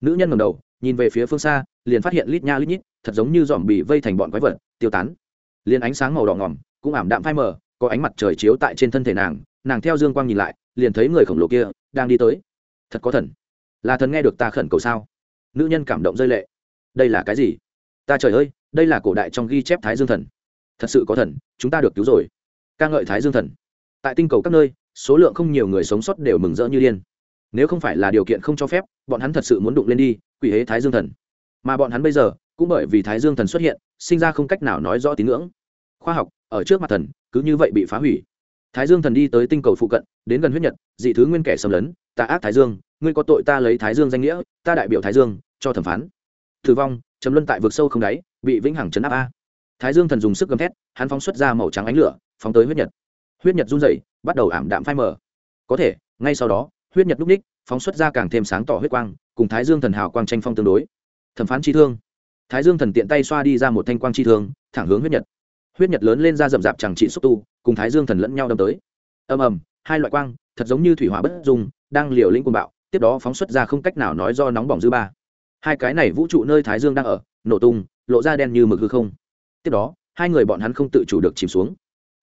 Nữ nhân ngầm đầu, nhìn về phía phương xa, liền phát hiện lít nha lít nhít, thật giống như dòm bị vây thành bọn quái vật, tiêu tán. Liền ánh sáng màu đỏ ngỏm cũng ảm đạm phai mờ, có ánh mặt trời chiếu tại trên thân thể nàng nàng theo dương quang nhìn lại, liền thấy người khổng lồ kia đang đi tới. Thật có thần. Là thần nghe được ta khẩn cầu sao? Nữ nhân cảm động rơi lệ. Đây là cái gì? Ta trời ơi, đây là cổ đại trong ghi chép thái dương thần. Thật sự có thần, chúng ta được cứu rồi. Ca ngợi thái dương thần. Tại tinh cầu các nơi, số lượng không nhiều người sống sót đều mừng rỡ như điên. Nếu không phải là điều kiện không cho phép, bọn hắn thật sự muốn đụng lên đi, quỷ hế thái dương thần. Mà bọn hắn bây giờ, cũng bởi vì thái dương thần xuất hiện, sinh ra không cách nào nói rõ tín ngưỡng. Khoa học, ở trước mặt thần, cứ như vậy bị phá hủy. Thái dương thần đi tới tinh cầu phụ cận, đến gần huyết nhật, dị thứ nguyên kẻ xâm lấn ta ác thái dương, ngươi có tội ta lấy thái dương danh nghĩa, ta đại biểu thái dương, cho thẩm phán thử vong chấm luân tại vực sâu không đáy, bị vĩnh hằng chấn áp a. Thái dương thần dùng sức gầm thét, hắn phóng xuất ra màu trắng ánh lửa, phóng tới huyết nhật. Huyết nhật run dậy bắt đầu ảm đạm phai mờ. Có thể, ngay sau đó, huyết nhật núp ních, phóng xuất ra càng thêm sáng tỏ huyết quang, cùng thái dương thần hào quang tranh phong tương đối. Thẩm phán chi thương. Thái dương thần tiện tay xoa đi ra một thanh quang chi thương, thẳng hướng huyết nhật. Huyết nhật lớn lên ra rậm rạp chẳng trị xúc tu, cùng thái dương thần lẫn nhau đâm tới. Ầm ầm, hai loại quang, thật giống như thủy hỏa bất dung, đang liều lĩnh cuồng bạo, tiếp đó phóng xuất ra không cách nào nói do nóng bỏng dư ba hai cái này vũ trụ nơi thái dương đang ở, nổ tung, lộ ra đen như mực hư không. Tiếp đó, hai người bọn hắn không tự chủ được chìm xuống.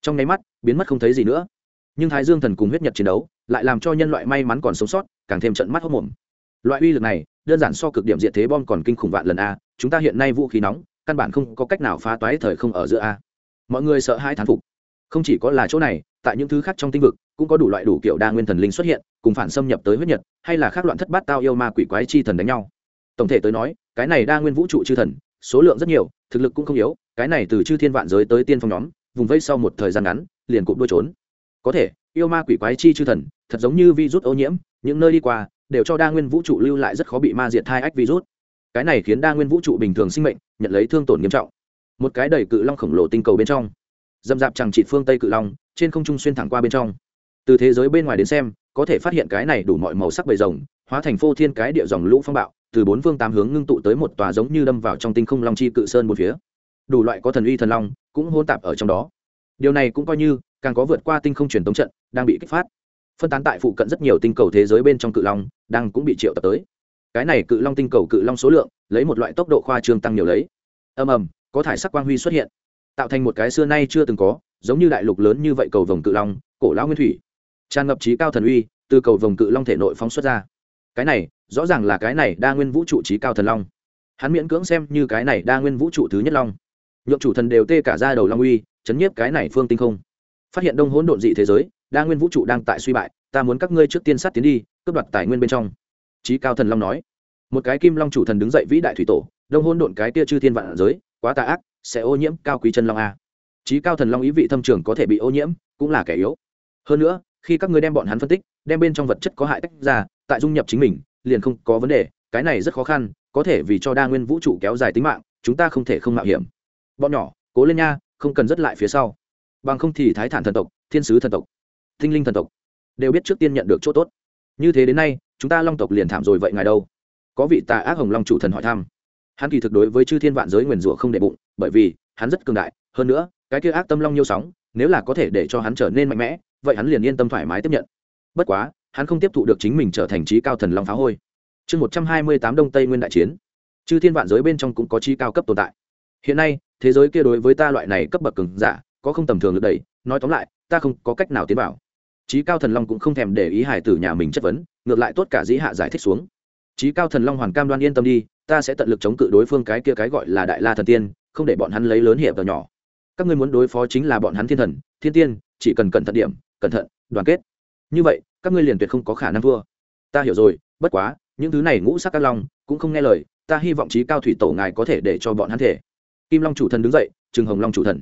Trong nháy mắt, biến mất không thấy gì nữa. Nhưng thái dương thần cùng huyết nhật chiến đấu lại làm cho nhân loại may mắn còn sống sót, càng thêm trận mắt hốc mồm. Loại uy lực này, đơn giản so cực điểm diện thế bom còn kinh khủng vạn lần a, chúng ta hiện nay vũ khí nóng, căn bản không có cách nào phá toái thời không ở giữa a. Mọi người sợ hai thán phục. Không chỉ có là chỗ này, tại những thứ khác trong tinh vực, cũng có đủ loại đủ kiểu đa nguyên thần linh xuất hiện, cùng phản xâm nhập tới huyết nhật, hay là khác loạn thất bát tao yêu ma quỷ quái chi thần đánh nhau tổng thể tới nói, cái này đa nguyên vũ trụ chư thần, số lượng rất nhiều, thực lực cũng không yếu, cái này từ chư thiên vạn giới tới tiên phong nhóm, vùng vây sau một thời gian ngắn, liền cụm đuôi trốn. Có thể, yêu ma quỷ quái chi chư thần, thật giống như virus ô nhiễm, những nơi đi qua, đều cho đa nguyên vũ trụ lưu lại rất khó bị ma diệt thai ách virus. Cái này khiến đa nguyên vũ trụ bình thường sinh mệnh, nhận lấy thương tổn nghiêm trọng. Một cái đầy cự long khổng lồ tinh cầu bên trong, dâm dạp chẳng trị phương tây cự long, trên không trung xuyên thẳng qua bên trong. Từ thế giới bên ngoài đến xem, có thể phát hiện cái này đủ mọi màu sắc bầy rồng, hóa thành phô thiên cái địa dòng lũ phong bạo từ bốn phương tám hướng ngưng tụ tới một tòa giống như đâm vào trong tinh không long chi cự sơn một phía. Đủ loại có thần uy thần long cũng hôn tạp ở trong đó. Điều này cũng coi như càng có vượt qua tinh không truyền tống trận đang bị kích phát. Phân tán tại phụ cận rất nhiều tinh cầu thế giới bên trong cự long đang cũng bị triệu tập tới. Cái này cự long tinh cầu cự long số lượng, lấy một loại tốc độ khoa trương tăng nhiều lấy. Ầm ầm, có thải sắc quang huy xuất hiện, tạo thành một cái xưa nay chưa từng có, giống như đại lục lớn như vậy cầu vồng cự long, cổ lão nguyên thủy, tràn ngập trí cao thần uy từ cầu vồng cự long thể nội phóng xuất ra cái này, rõ ràng là cái này đa nguyên vũ trụ trí cao thần long. Hắn miễn cưỡng xem như cái này đa nguyên vũ trụ thứ nhất long. Nhượng chủ thần đều tê cả ra đầu long uy, chấn nhiếp cái này phương tinh không. Phát hiện đông hỗn độn dị thế giới, đa nguyên vũ trụ đang tại suy bại, ta muốn các ngươi trước tiên sát tiến đi, cướp đoạt tài nguyên bên trong. Trí cao thần long nói. Một cái kim long chủ thần đứng dậy vĩ đại thủy tổ, đông hỗn độn cái tia chư thiên vạn giới, quá tà ác, sẽ ô nhiễm cao quý chân long a. Trí cao thần long ý vị thâm trường có thể bị ô nhiễm, cũng là kẻ yếu. Hơn nữa, khi các ngươi đem bọn hắn phân tích, đem bên trong vật chất có hại tách ra tại dung nhập chính mình, liền không có vấn đề, cái này rất khó khăn, có thể vì cho đa nguyên vũ trụ kéo dài tính mạng, chúng ta không thể không mạo hiểm. Bọn nhỏ, cố lên nha, không cần rất lại phía sau. Bằng không thì thái thản thần tộc, thiên sứ thần tộc thinh linh thần tộc đều biết trước tiên nhận được chỗ tốt. Như thế đến nay, chúng ta long tộc liền thảm rồi vậy ngài đâu? Có vị tà ác hồng long chủ thần hỏi thăm. Hắn kỳ thực đối với chư thiên vạn giới nguyền rủa không đệ bụng, bởi vì hắn rất cường đại. Hơn nữa, cái kia ác tâm long nhiêu sóng, nếu là có thể để cho hắn trở nên mạnh mẽ, vậy hắn liền yên tâm thoải mái tiếp nhận. Bất quá hắn không tiếp thụ được chính mình trở thành trí cao thần long phá hôi. Chương một trăm hai mươi tám đông tây nguyên đại chiến. Chư thiên vạn giới bên trong cũng có trí cao cấp tồn tại. Hiện nay, thế giới kia đối với ta loại này cấp bậc cường giả, có không tầm thường được đầy nói tóm lại, ta không có cách nào tiến vào. Trí cao thần long cũng không thèm để ý hải tử nhà mình chất vấn, ngược lại tốt cả dĩ hạ giải thích xuống. Trí cao thần long hoàn cam đoan yên tâm đi, ta sẽ tận lực chống cự đối phương cái kia cái gọi là đại la thần tiên, không để bọn hắn lấy lớn hiệp vào nhỏ. Các ngươi muốn đối phó chính là bọn hắn thiên thần, thiên tiên, chỉ cần cẩn thận điểm, cẩn thận, đoàn kết. Như vậy các ngươi liền tuyệt không có khả năng thua. Ta hiểu rồi, bất quá, những thứ này ngũ sắc các long, cũng không nghe lời, ta hy vọng trí cao thủy tổ ngài có thể để cho bọn hắn thể. Kim long chủ thần đứng dậy chừng hồng long chủ thần.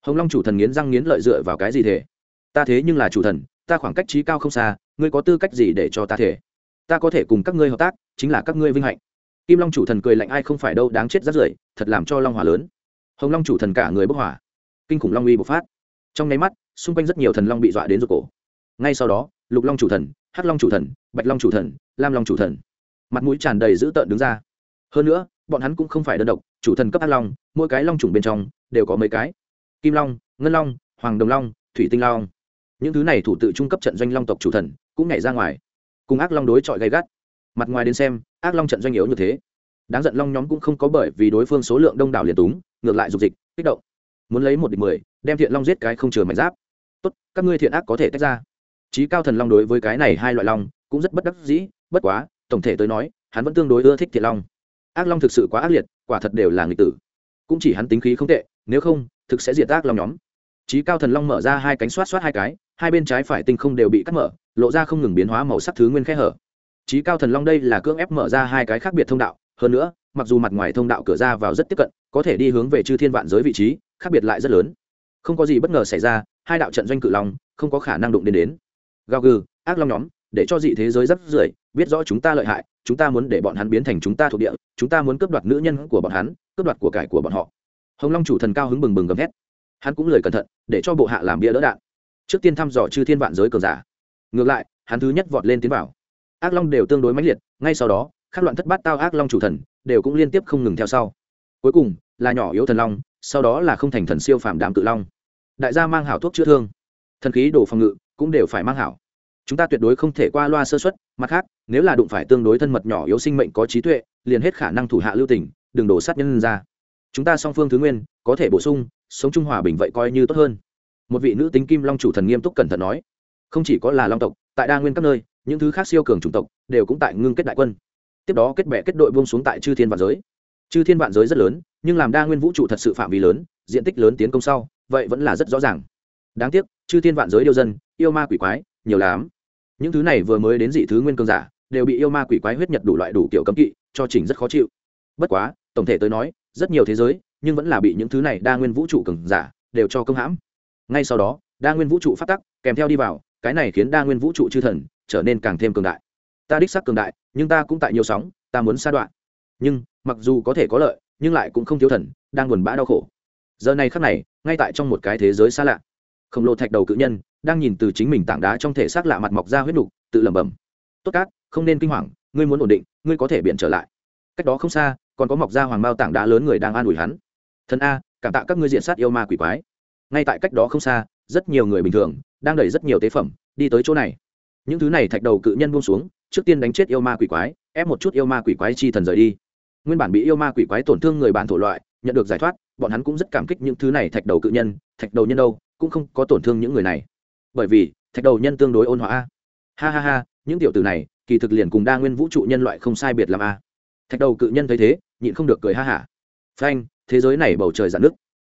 Hồng long chủ thần nghiến răng nghiến lợi dựa vào cái gì thể? Ta thế nhưng là chủ thần, ta khoảng cách trí cao không xa, ngươi có tư cách gì để cho ta thể? Ta có thể cùng các ngươi hợp tác, chính là các ngươi vinh hạnh. Kim long chủ thần cười lạnh ai không phải đâu, đáng chết rắt rưởi, thật làm cho long hỏa lớn. Hồng long chủ thần cả người bốc hỏa. Kinh khủng long uy bộc phát. Trong nháy mắt, xung quanh rất nhiều thần long bị dọa đến rụt cổ. Ngay sau đó lục long chủ thần, hắc long chủ thần, bạch long chủ thần, lam long chủ thần. Mặt mũi tràn đầy dữ tợn đứng ra. Hơn nữa, bọn hắn cũng không phải đơn độc, chủ thần cấp hắc long, mỗi cái long trùng bên trong đều có mấy cái. Kim long, ngân long, hoàng đồng long, thủy tinh long. Những thứ này thủ tự trung cấp trận doanh long tộc chủ thần cũng nhảy ra ngoài, cùng ác long đối chọi gay gắt. Mặt ngoài đến xem ác long trận doanh yếu như thế. Đáng giận long nhóm cũng không có bởi vì đối phương số lượng đông đảo liền túng, ngược lại dục dịch, kích động. Muốn lấy một địch mười, đem thiện long giết cái không chừa mảnh giáp. Tốt, các ngươi thiện ác có thể tách ra trí cao thần long đối với cái này hai loại long cũng rất bất đắc dĩ, bất quá, tổng thể tới nói, hắn vẫn tương đối ưa thích thiện long. Ác long thực sự quá ác liệt, quả thật đều là nghịch tử. Cũng chỉ hắn tính khí không tệ, nếu không, thực sẽ diệt ác long nhóm. Trí cao thần long mở ra hai cánh xoát xoát hai cái, hai bên trái phải tinh không đều bị cắt mở, lộ ra không ngừng biến hóa màu sắc thứ nguyên khe hở. Trí cao thần long đây là cưỡng ép mở ra hai cái khác biệt thông đạo, hơn nữa, mặc dù mặt ngoài thông đạo cửa ra vào rất tiếp cận, có thể đi hướng về chư thiên vạn giới vị trí, khác biệt lại rất lớn. Không có gì bất ngờ xảy ra, hai đạo trận doanh cự long không có khả năng đụng đến đến gao gừ, ác long nhóm, để cho dị thế giới rất rưởi, biết rõ chúng ta lợi hại, chúng ta muốn để bọn hắn biến thành chúng ta thuộc địa, chúng ta muốn cướp đoạt nữ nhân của bọn hắn, cướp đoạt của cải của bọn họ. Hồng long chủ thần cao hứng bừng bừng gầm hét hắn cũng lời cẩn thận, để cho bộ hạ làm bia đỡ đạn. Trước tiên thăm dò chư thiên vạn giới cường giả. Ngược lại, hắn thứ nhất vọt lên tiến vào. Ác long đều tương đối mãnh liệt, ngay sau đó các loạn thất bát tao ác long chủ thần, đều cũng liên tiếp không ngừng theo sau. Cuối cùng, là nhỏ yếu thần long, sau đó là không thành thần siêu phàm đạm cự long. Đại gia mang hảo thuốc chữa thương. Thần khí đồ phòng ngự cũng đều phải mang hảo chúng ta tuyệt đối không thể qua loa sơ xuất mặt khác, nếu là đụng phải tương đối thân mật nhỏ yếu sinh mệnh có trí tuệ, liền hết khả năng thủ hạ lưu tình, đừng đổ sát nhân ra. Chúng ta song phương thứ nguyên, có thể bổ sung, sống trung hòa bình vậy coi như tốt hơn. Một vị nữ tính kim long chủ thần nghiêm túc cẩn thận nói. Không chỉ có là long tộc, tại đa nguyên các nơi, những thứ khác siêu cường chủng tộc đều cũng tại ngưng kết đại quân. Tiếp đó kết bệ kết đội buông xuống tại chư thiên vạn giới. Chư thiên vạn giới rất lớn, nhưng làm đa nguyên vũ trụ thật sự phạm vi lớn, diện tích lớn tiến công sau, vậy vẫn là rất rõ ràng. Đáng tiếc, chư thiên vạn giới yêu dân, yêu ma quỷ quái, nhiều lắm những thứ này vừa mới đến dị thứ nguyên cương giả, đều bị yêu ma quỷ quái huyết nhật đủ loại đủ kiểu cấm kỵ, cho chỉnh rất khó chịu. Bất quá, tổng thể tới nói, rất nhiều thế giới, nhưng vẫn là bị những thứ này đa nguyên vũ trụ cường giả, đều cho công hãm. Ngay sau đó, đa nguyên vũ trụ phát tắc, kèm theo đi vào, cái này khiến đa nguyên vũ trụ chư thần trở nên càng thêm cường đại. Ta đích sắc cường đại, nhưng ta cũng tại nhiều sóng, ta muốn sa đoạn. Nhưng, mặc dù có thể có lợi, nhưng lại cũng không thiếu thần, đang buồn bã đau khổ. Giờ này khắc này, ngay tại trong một cái thế giới xa lạ. Khổng lồ thạch đầu cự nhân đang nhìn từ chính mình tảng đá trong thể xác lạ mặt mọc ra huyết nục, tự lẩm bẩm. Tốt cát, không nên kinh hoàng, ngươi muốn ổn định, ngươi có thể biện trở lại. Cách đó không xa, còn có mọc ra hoàng bao tảng đá lớn người đang an ủi hắn. Thân a, cảm tạ các ngươi diện sát yêu ma quỷ quái. Ngay tại cách đó không xa, rất nhiều người bình thường, đang đẩy rất nhiều tế phẩm, đi tới chỗ này. Những thứ này thạch đầu cự nhân buông xuống, trước tiên đánh chết yêu ma quỷ quái, ép một chút yêu ma quỷ quái chi thần rời đi. Nguyên bản bị yêu ma quỷ quái tổn thương người bản thổ loại, nhận được giải thoát, bọn hắn cũng rất cảm kích những thứ này thạch đầu cự nhân, thạch đầu nhân đâu, cũng không có tổn thương những người này bởi vì, thạch đầu nhân tương đối ôn hòa a. Ha ha ha, những tiểu tử này, kỳ thực liền cùng đa nguyên vũ trụ nhân loại không sai biệt làm a. Thạch đầu cự nhân thấy thế, nhịn không được cười ha hả. Phanh, thế giới này bầu trời dạn nước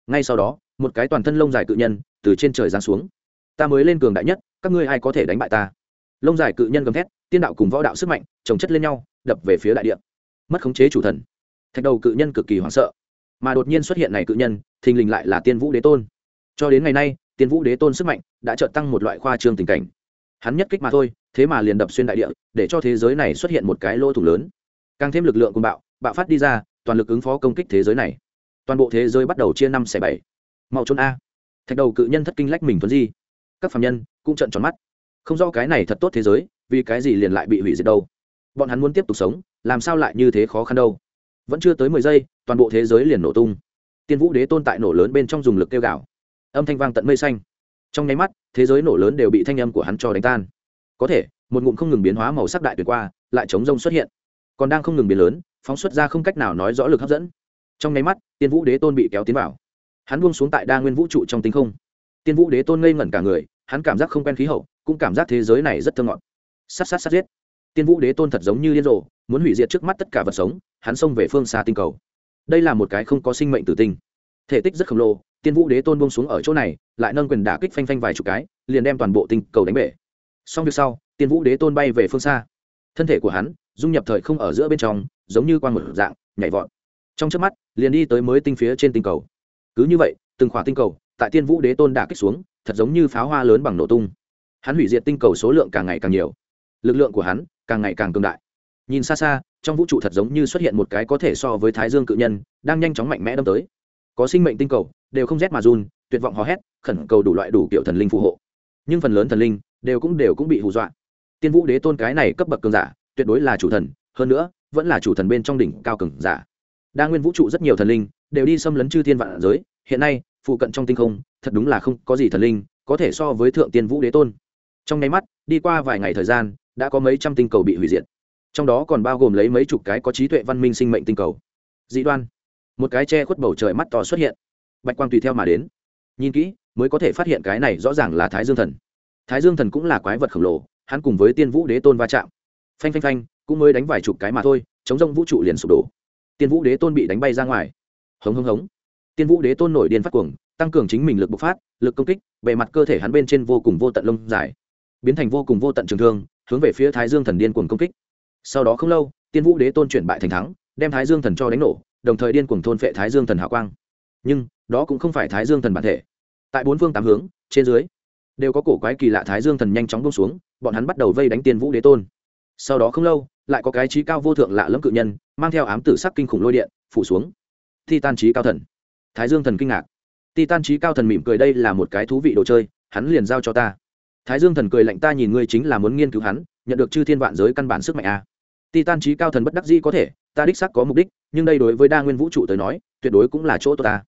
ngay sau đó, một cái toàn thân lông dài cự nhân từ trên trời giáng xuống. Ta mới lên cường đại nhất, các ngươi ai có thể đánh bại ta? Lông dài cự nhân gầm thét, tiên đạo cùng võ đạo sức mạnh trồng chất lên nhau, đập về phía đại địa. Mất khống chế chủ thần. Thạch đầu cự nhân cực kỳ hoảng sợ. Mà đột nhiên xuất hiện này cự nhân, thình lình lại là tiên vũ đế tôn. Cho đến ngày nay tiên vũ đế tôn sức mạnh đã trợ tăng một loại khoa trương tình cảnh. Hắn nhất kích mà thôi, thế mà liền đập xuyên đại địa, để cho thế giới này xuất hiện một cái lỗ thủ lớn. Càng thêm lực lượng cùng bạo bạo phát đi ra, toàn lực ứng phó công kích thế giới này. Toàn bộ thế giới bắt đầu chia năm xẻ bảy. Màu trốn a. Thạch đầu cự nhân thất kinh lách mình thuấn di. Các phạm nhân cũng trận tròn mắt. Không do cái này thật tốt thế giới, vì cái gì liền lại bị hủy diệt đâu. Bọn hắn muốn tiếp tục sống, làm sao lại như thế khó khăn đâu. Vẫn chưa tới mười giây, toàn bộ thế giới liền nổ tung. Tiên vũ đế tôn tại nổ lớn bên trong dùng lực kêu gạo âm thanh vang tận mây xanh. Trong nháy mắt, thế giới nổ lớn đều bị thanh âm của hắn cho đánh tan. Có thể, một ngụm không ngừng biến hóa màu sắc đại tuyệt qua, lại chống rông xuất hiện. Còn đang không ngừng biến lớn, phóng xuất ra không cách nào nói rõ lực hấp dẫn. Trong nháy mắt, tiên vũ đế tôn bị kéo tiến vào. Hắn buông xuống tại đa nguyên vũ trụ trong tinh không. Tiên vũ đế tôn ngây ngẩn cả người, hắn cảm giác không quen khí hậu, cũng cảm giác thế giới này rất thơ ngọt. Sát sát sát giết. Tiên vũ đế tôn thật giống như điên rồ, muốn hủy diệt trước mắt tất cả vật sống, hắn xông về phương xa tinh cầu. Đây là một cái không có sinh mệnh tử tinh. Thể tích rất khổng lồ tiên vũ đế tôn bông xuống ở chỗ này, lại nâng quyền đả kích phanh phanh vài chục cái, liền đem toàn bộ tinh cầu đánh bể. Xong việc sau, tiên vũ đế tôn bay về phương xa. Thân thể của hắn, dung nhập thời không ở giữa bên trong, giống như quan một dạng, nhảy vọt. Trong trước mắt, liền đi tới mới tinh phía trên tinh cầu. Cứ như vậy, từng khỏa tinh cầu tại tiên vũ đế tôn đả kích xuống, thật giống như pháo hoa lớn bằng nổ tung. Hắn hủy diệt tinh cầu số lượng càng ngày càng nhiều. Lực lượng của hắn càng ngày càng cường đại. Nhìn xa xa, trong vũ trụ thật giống như xuất hiện một cái có thể so với thái dương cự nhân, đang nhanh chóng mạnh mẽ đâm tới có sinh mệnh tinh cầu, đều không rét mà run, tuyệt vọng hò hét, khẩn cầu đủ loại đủ kiểu thần linh phù hộ. Nhưng phần lớn thần linh đều cũng đều cũng bị hù dọa. Tiên vũ đế tôn cái này cấp bậc cường giả, tuyệt đối là chủ thần, hơn nữa, vẫn là chủ thần bên trong đỉnh cao cường giả. Đa nguyên vũ trụ rất nhiều thần linh đều đi xâm lấn chư thiên vạn giới, hiện nay, phụ cận trong tinh không, thật đúng là không có gì thần linh có thể so với thượng tiên vũ đế tôn. Trong nháy mắt, đi qua vài ngày thời gian, đã có mấy trăm tinh cầu bị hủy diệt. Trong đó còn bao gồm lấy mấy chục cái có trí tuệ văn minh sinh mệnh tinh cầu. Dị đoan một cái che khuất bầu trời mắt to xuất hiện. Bạch quang tùy theo mà đến. Nhìn kỹ, mới có thể phát hiện cái này rõ ràng là thái dương thần. Thái dương thần cũng là quái vật khổng lồ, hắn cùng với tiên vũ đế tôn va chạm. Phanh phanh phanh, cũng mới đánh vài chục cái mà thôi, chống rông vũ trụ liền sụp đổ. Tiên vũ đế tôn bị đánh bay ra ngoài. Hống hống hống. Tiên vũ đế tôn nổi điên phát cuồng, tăng cường chính mình lực bộc phát, lực công kích, bề mặt cơ thể hắn bên trên vô cùng vô tận lông dài, biến thành vô cùng vô tận trường thương, hướng về phía thái dương thần điên cuồng công kích. Sau đó không lâu, tiên vũ đế tôn chuyển bại thành thắng, đem thái dương thần cho đánh nổ đồng thời điên cuồng thôn phệ thái dương thần hào quang. Nhưng, đó cũng không phải thái dương thần bản thể. Tại bốn phương tám hướng, trên dưới, đều có cổ quái kỳ lạ thái dương thần nhanh chóng bông xuống, bọn hắn bắt đầu vây đánh tiên vũ đế tôn. Sau đó không lâu, lại có cái trí cao vô thượng lạ lẫm cự nhân, mang theo ám tử sắc kinh khủng lôi điện, phủ xuống. Thi tan trí cao thần. Thái dương thần kinh ngạc. Ti tan trí cao thần mỉm cười, đây là một cái thú vị đồ chơi, hắn liền giao cho ta. Thái dương thần cười lạnh, ta nhìn ngươi chính là muốn nghiên cứu hắn, nhận được chư thiên vạn giới căn bản sức mạnh a. À. ti tan trí cao thần bất đắc dĩ có thể ta đích xác có mục đích, nhưng đây đối với đa nguyên vũ trụ tới nói, tuyệt đối cũng là chỗ tốt ta.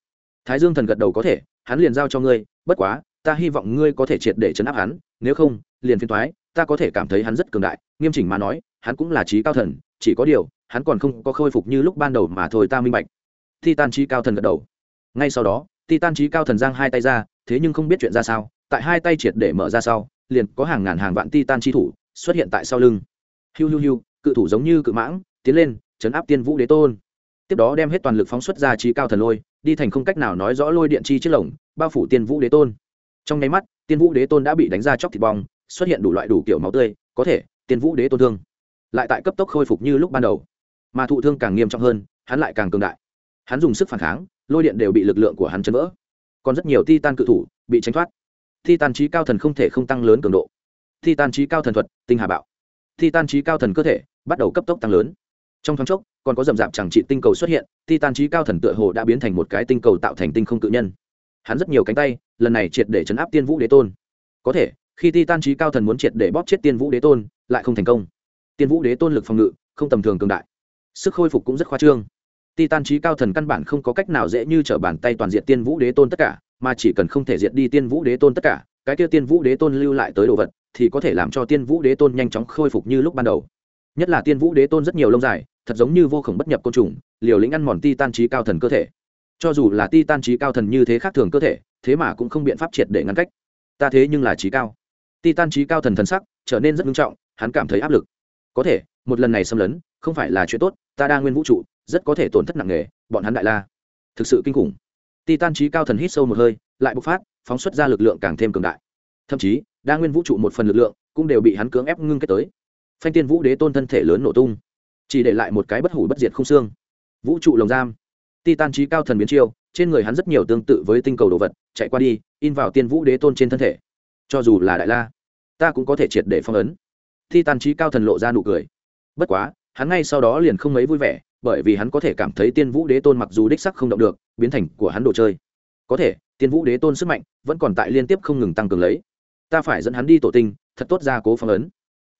Thái dương thần gật đầu có thể, hắn liền giao cho ngươi, bất quá, ta hy vọng ngươi có thể triệt để chấn áp hắn, nếu không, liền phiên thoái ta có thể cảm thấy hắn rất cường đại, nghiêm chỉnh mà nói, hắn cũng là trí cao thần, chỉ có điều, hắn còn không có khôi phục như lúc ban đầu mà thôi ta minh bạch. Thi tan trí cao thần gật đầu. Ngay sau đó, titan trí cao thần giang hai tay ra, thế nhưng không biết chuyện ra sao, tại hai tay triệt để mở ra sau, liền có hàng ngàn hàng vạn titan chi thủ xuất hiện tại sau lưng. Hiu hiu hiu, cự thủ giống như cự mãng, tiến lên chấn áp tiên vũ đế tôn. Tiếp đó đem hết toàn lực phóng xuất ra trí cao thần lôi, đi thành không cách nào nói rõ lôi điện chi chiếc lồng, bao phủ tiên vũ đế tôn. Trong nháy mắt, tiên vũ đế tôn đã bị đánh ra chóc thịt bong, xuất hiện đủ loại đủ kiểu máu tươi, có thể, tiên vũ đế tôn thương. Lại tại cấp tốc khôi phục như lúc ban đầu. Mà thụ thương càng nghiêm trọng hơn, hắn lại càng cường đại. Hắn dùng sức phản kháng, lôi điện đều bị lực lượng của hắn chấn vỡ. Còn rất nhiều ti tan cự thủ bị tránh thoát. Thi tan trí cao thần không thể không tăng lớn cường độ. Thi tan trí cao thần thuật, tinh hà bạo. Thi tan trí cao thần cơ thể bắt đầu cấp tốc tăng lớn trong thoáng chốc, còn có rầm rạp chẳng trị tinh cầu xuất hiện, thi tan trí cao thần tựa hồ đã biến thành một cái tinh cầu tạo thành tinh không cự nhân. Hắn rất nhiều cánh tay, lần này triệt để chấn áp tiên vũ đế tôn. Có thể, khi ti tan trí cao thần muốn triệt để bóp chết tiên vũ đế tôn, lại không thành công. Tiên vũ đế tôn lực phòng ngự, không tầm thường cường đại. Sức khôi phục cũng rất khoa trương. Ti tan trí cao thần căn bản không có cách nào dễ như t r ở bàn tay toàn diện tiên vũ đế tôn tất cả, mà chỉ cần không thể diệt đi tiên vũ đế tôn tất cả, cái kia tiên vũ đế tôn lưu lại tới đồ vật, thì có thể làm cho tiên vũ đế tôn nhanh chóng khôi phục như lúc ban đầu. Nhất là tiên vũ đế tôn rất nhiều lông dài thật giống như vô khổng bất nhập côn trùng, liều lĩnh ăn mòn ti tan trí cao thần cơ thể. Cho dù là ti tan trí cao thần như thế khác thường cơ thể, thế mà cũng không biện pháp triệt để ngăn cách. Ta thế nhưng là trí cao. Ti tan trí cao thần thần sắc trở nên rất nghiêm trọng, hắn cảm thấy áp lực. Có thể, một lần này xâm lấn, không phải là chuyện tốt, ta đa nguyên vũ trụ, rất có thể tổn thất nặng nề, bọn hắn đại la. Thực sự kinh khủng. Titan trí cao thần hít sâu một hơi, lại bộc phát, phóng xuất ra lực lượng càng thêm cường đại. Thậm chí, đa nguyên vũ trụ một phần lực lượng cũng đều bị hắn cưỡng ép ngưng kết tới. Phanh tiên vũ đế tôn thân thể lớn nổ tung chỉ để lại một cái bất hủ bất diệt không xương. Vũ trụ lồng giam. Titan trí cao thần biến chiêu, trên người hắn rất nhiều tương tự với tinh cầu đồ vật, chạy qua đi, in vào tiên vũ đế tôn trên thân thể. Cho dù là đại la, ta cũng có thể triệt để phong ấn. Titan trí cao thần lộ ra nụ cười. Bất quá, hắn ngay sau đó liền không mấy vui vẻ, bởi vì hắn có thể cảm thấy tiên vũ đế tôn mặc dù đích sắc không động được, biến thành của hắn đồ chơi. Có thể, tiên vũ đế tôn sức mạnh vẫn còn tại liên tiếp không ngừng tăng cường lấy. Ta phải dẫn hắn đi tổ tinh, thật tốt ra cố phong ấn.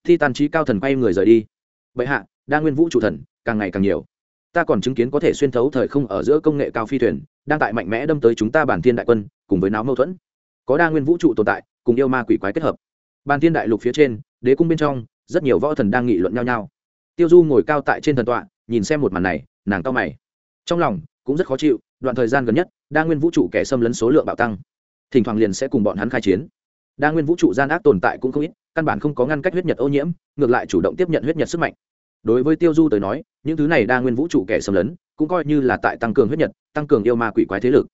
Thi tàn trí cao thần quay người rời đi. Bệ hạ đa nguyên vũ trụ thần, càng ngày càng nhiều. Ta còn chứng kiến có thể xuyên thấu thời không ở giữa công nghệ cao phi thuyền, đang tại mạnh mẽ đâm tới chúng ta bản thiên đại quân, cùng với náo mâu thuẫn. Có đa nguyên vũ trụ tồn tại, cùng yêu ma quỷ quái kết hợp. Bản thiên đại lục phía trên, đế cung bên trong, rất nhiều võ thần đang nghị luận nhau nhau. Tiêu du ngồi cao tại trên thần tọa, nhìn xem một màn này, nàng cao mày. Trong lòng, cũng rất khó chịu, đoạn thời gian gần nhất, đa nguyên vũ trụ kẻ xâm lấn số lượng bạo tăng. Thỉnh thoảng liền sẽ cùng bọn hắn khai chiến. Đa nguyên vũ trụ gian ác tồn tại cũng không ít, căn bản không có ngăn cách huyết nhật ô nhiễm, ngược lại chủ động tiếp nhận huyết nhật sức mạnh đối với tiêu du tới nói, những thứ này đa nguyên vũ trụ kẻ xâm lấn, cũng coi như là tại tăng cường huyết nhật, tăng cường yêu ma quỷ quái thế lực.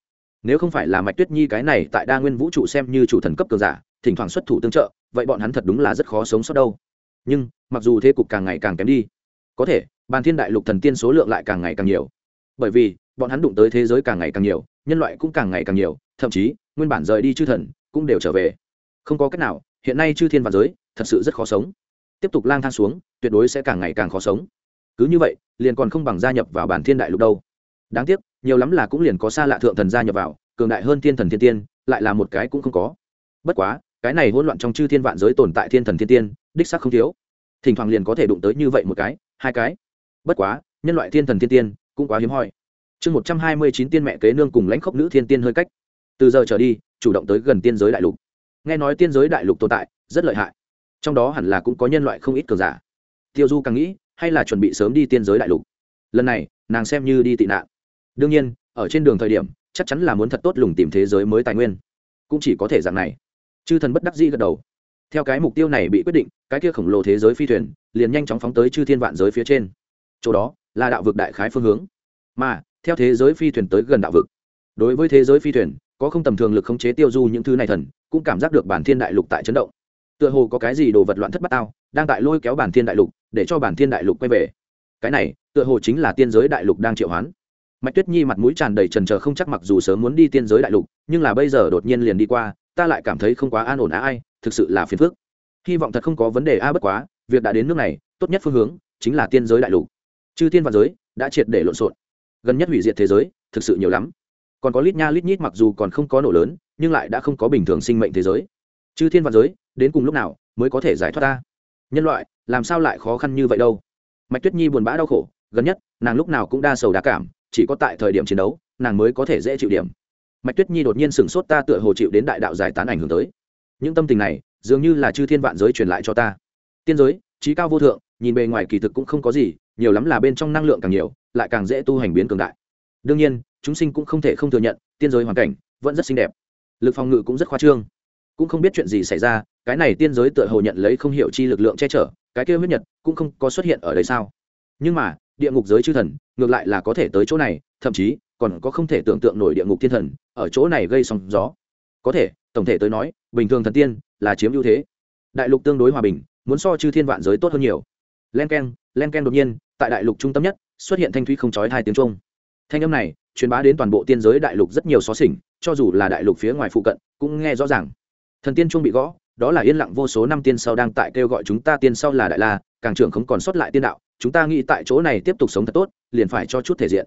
Nếu không phải là mạch tuyết nhi cái này tại đa nguyên vũ trụ xem như chủ thần cấp cường giả, thỉnh thoảng xuất thủ tương trợ, vậy bọn hắn thật đúng là rất khó sống sót đâu. Nhưng, mặc dù thế cục càng ngày càng kém đi, có thể, bàn thiên đại lục thần tiên số lượng lại càng ngày càng nhiều. Bởi vì, bọn hắn đụng tới thế giới càng ngày càng nhiều, nhân loại cũng càng ngày càng nhiều, thậm chí, nguyên bản rời đi chư thần, cũng đều trở về. Không có cách nào, hiện nay chư thiên và giới, thật sự rất khó sống tiếp tục lang thang xuống, tuyệt đối sẽ càng ngày càng khó sống. Cứ như vậy, liền còn không bằng gia nhập vào bản thiên đại lục đâu. Đáng tiếc, nhiều lắm là cũng liền có xa lạ thượng thần gia nhập vào, cường đại hơn thiên thần thiên tiên, lại là một cái cũng không có. Bất quá, cái này hỗn loạn trong chư thiên vạn giới tồn tại thiên thần thiên tiên, đích sắc không thiếu. Thỉnh thoảng liền có thể đụng tới như vậy một cái, hai cái. Bất quá, nhân loại thiên thần thiên tiên, cũng quá hiếm hoi. Chương một trăm hai mươi chín tiên mẹ kế nương cùng lãnh khốc nữ thiên tiên hơi cách. Từ giờ trở đi, chủ động tới gần tiên giới đại lục. Nghe nói tiên giới đại lục tồn tại, rất lợi hại trong đó hẳn là cũng có nhân loại không ít cường giả. Tiêu du càng nghĩ, hay là chuẩn bị sớm đi tiên giới đại lục. Lần này, nàng xem như đi tị nạn. Đương nhiên, ở trên đường thời điểm, chắc chắn là muốn thật tốt lùng tìm thế giới mới tài nguyên. Cũng chỉ có thể dạng này. Chư thần bất đắc dĩ gật đầu. Theo cái mục tiêu này bị quyết định, cái kia khổng lồ thế giới phi thuyền, liền nhanh chóng phóng tới chư thiên vạn giới phía trên. Chỗ đó, là đạo vực đại khái phương hướng. Mà, theo thế giới phi thuyền tới gần đạo vực. Đối với thế giới phi thuyền, có không tầm thường lực khống chế tiêu du những thứ này thần, cũng cảm giác được bản thiên đại lục tại chấn động tựa hồ có cái gì đồ vật loạn thất bát tao, đang tại lôi kéo bản thiên đại lục, để cho bản thiên đại lục quay về. Cái này, tựa hồ chính là tiên giới đại lục đang triệu hoán. Mạch tuyết nhi mặt mũi tràn đầy trần trờ không chắc mặc dù sớm muốn đi tiên giới đại lục, nhưng là bây giờ đột nhiên liền đi qua, ta lại cảm thấy không quá an ổn á ai, thực sự là phiền phức. Hy vọng thật không có vấn đề a, bất quá, việc đã đến nước này, tốt nhất phương hướng chính là tiên giới đại lục. Chư tiên và giới đã triệt để lộn xộn. Gần nhất hủy diệt thế giới, thực sự nhiều lắm. Còn có lít nha lít nhít mặc dù còn không có nổ lớn, nhưng lại đã không có bình thường sinh mệnh thế giới. Chư thiên và giới đến cùng lúc nào mới có thể giải thoát ta? Nhân loại, làm sao lại khó khăn như vậy đâu? Mạch tuyết nhi buồn bã đau khổ, gần nhất, nàng lúc nào cũng đa sầu đa cảm, chỉ có tại thời điểm chiến đấu, nàng mới có thể dễ chịu điểm. Mạch tuyết nhi đột nhiên sửng sốt ta tựa hồ chịu đến đại đạo giải tán ảnh hưởng tới. Những tâm tình này, dường như là chư thiên vạn giới truyền lại cho ta. Tiên giới, trí cao vô thượng, nhìn bề ngoài kỳ thực cũng không có gì, nhiều lắm là bên trong năng lượng càng nhiều, lại càng dễ tu hành biến cường đại. Đương nhiên, chúng sinh cũng không thể không thừa nhận, tiên giới hoàn cảnh vẫn rất xinh đẹp. Lực phòng ngự cũng rất khoa trương. Cũng không biết chuyện gì xảy ra cái này tiên giới tựa hồ nhận lấy không hiểu chi lực lượng che chở, cái kia huyết nhật cũng không có xuất hiện ở đây sao? Nhưng mà, địa ngục giới chư thần, ngược lại là có thể tới chỗ này, thậm chí, còn có không thể tưởng tượng nổi địa ngục thiên thần, ở chỗ này gây sóng gió. Có thể, tổng thể tới nói, bình thường thần tiên là chiếm ưu thế. Đại lục tương đối hòa bình, muốn so chư thiên vạn giới tốt hơn nhiều. Len k e n len k e n đột nhiên, tại đại lục trung tâm nhất, xuất hiện thanh thúy không trói hai tiếng trung thanh âm này, truyền bá đến toàn bộ tiên giới đại lục rất nhiều xó xỉnh, cho dù là đại lục phía ngoài phụ cận, cũng nghe rõ ràng. Thần tiên trung bị gõ đó là yên lặng vô số năm tiên sau đang tại kêu gọi chúng ta tiên sau là đại la, càng trưởng không còn sót lại tiên đạo, chúng ta nghĩ tại chỗ này tiếp tục sống thật tốt, liền phải cho chút thể diện.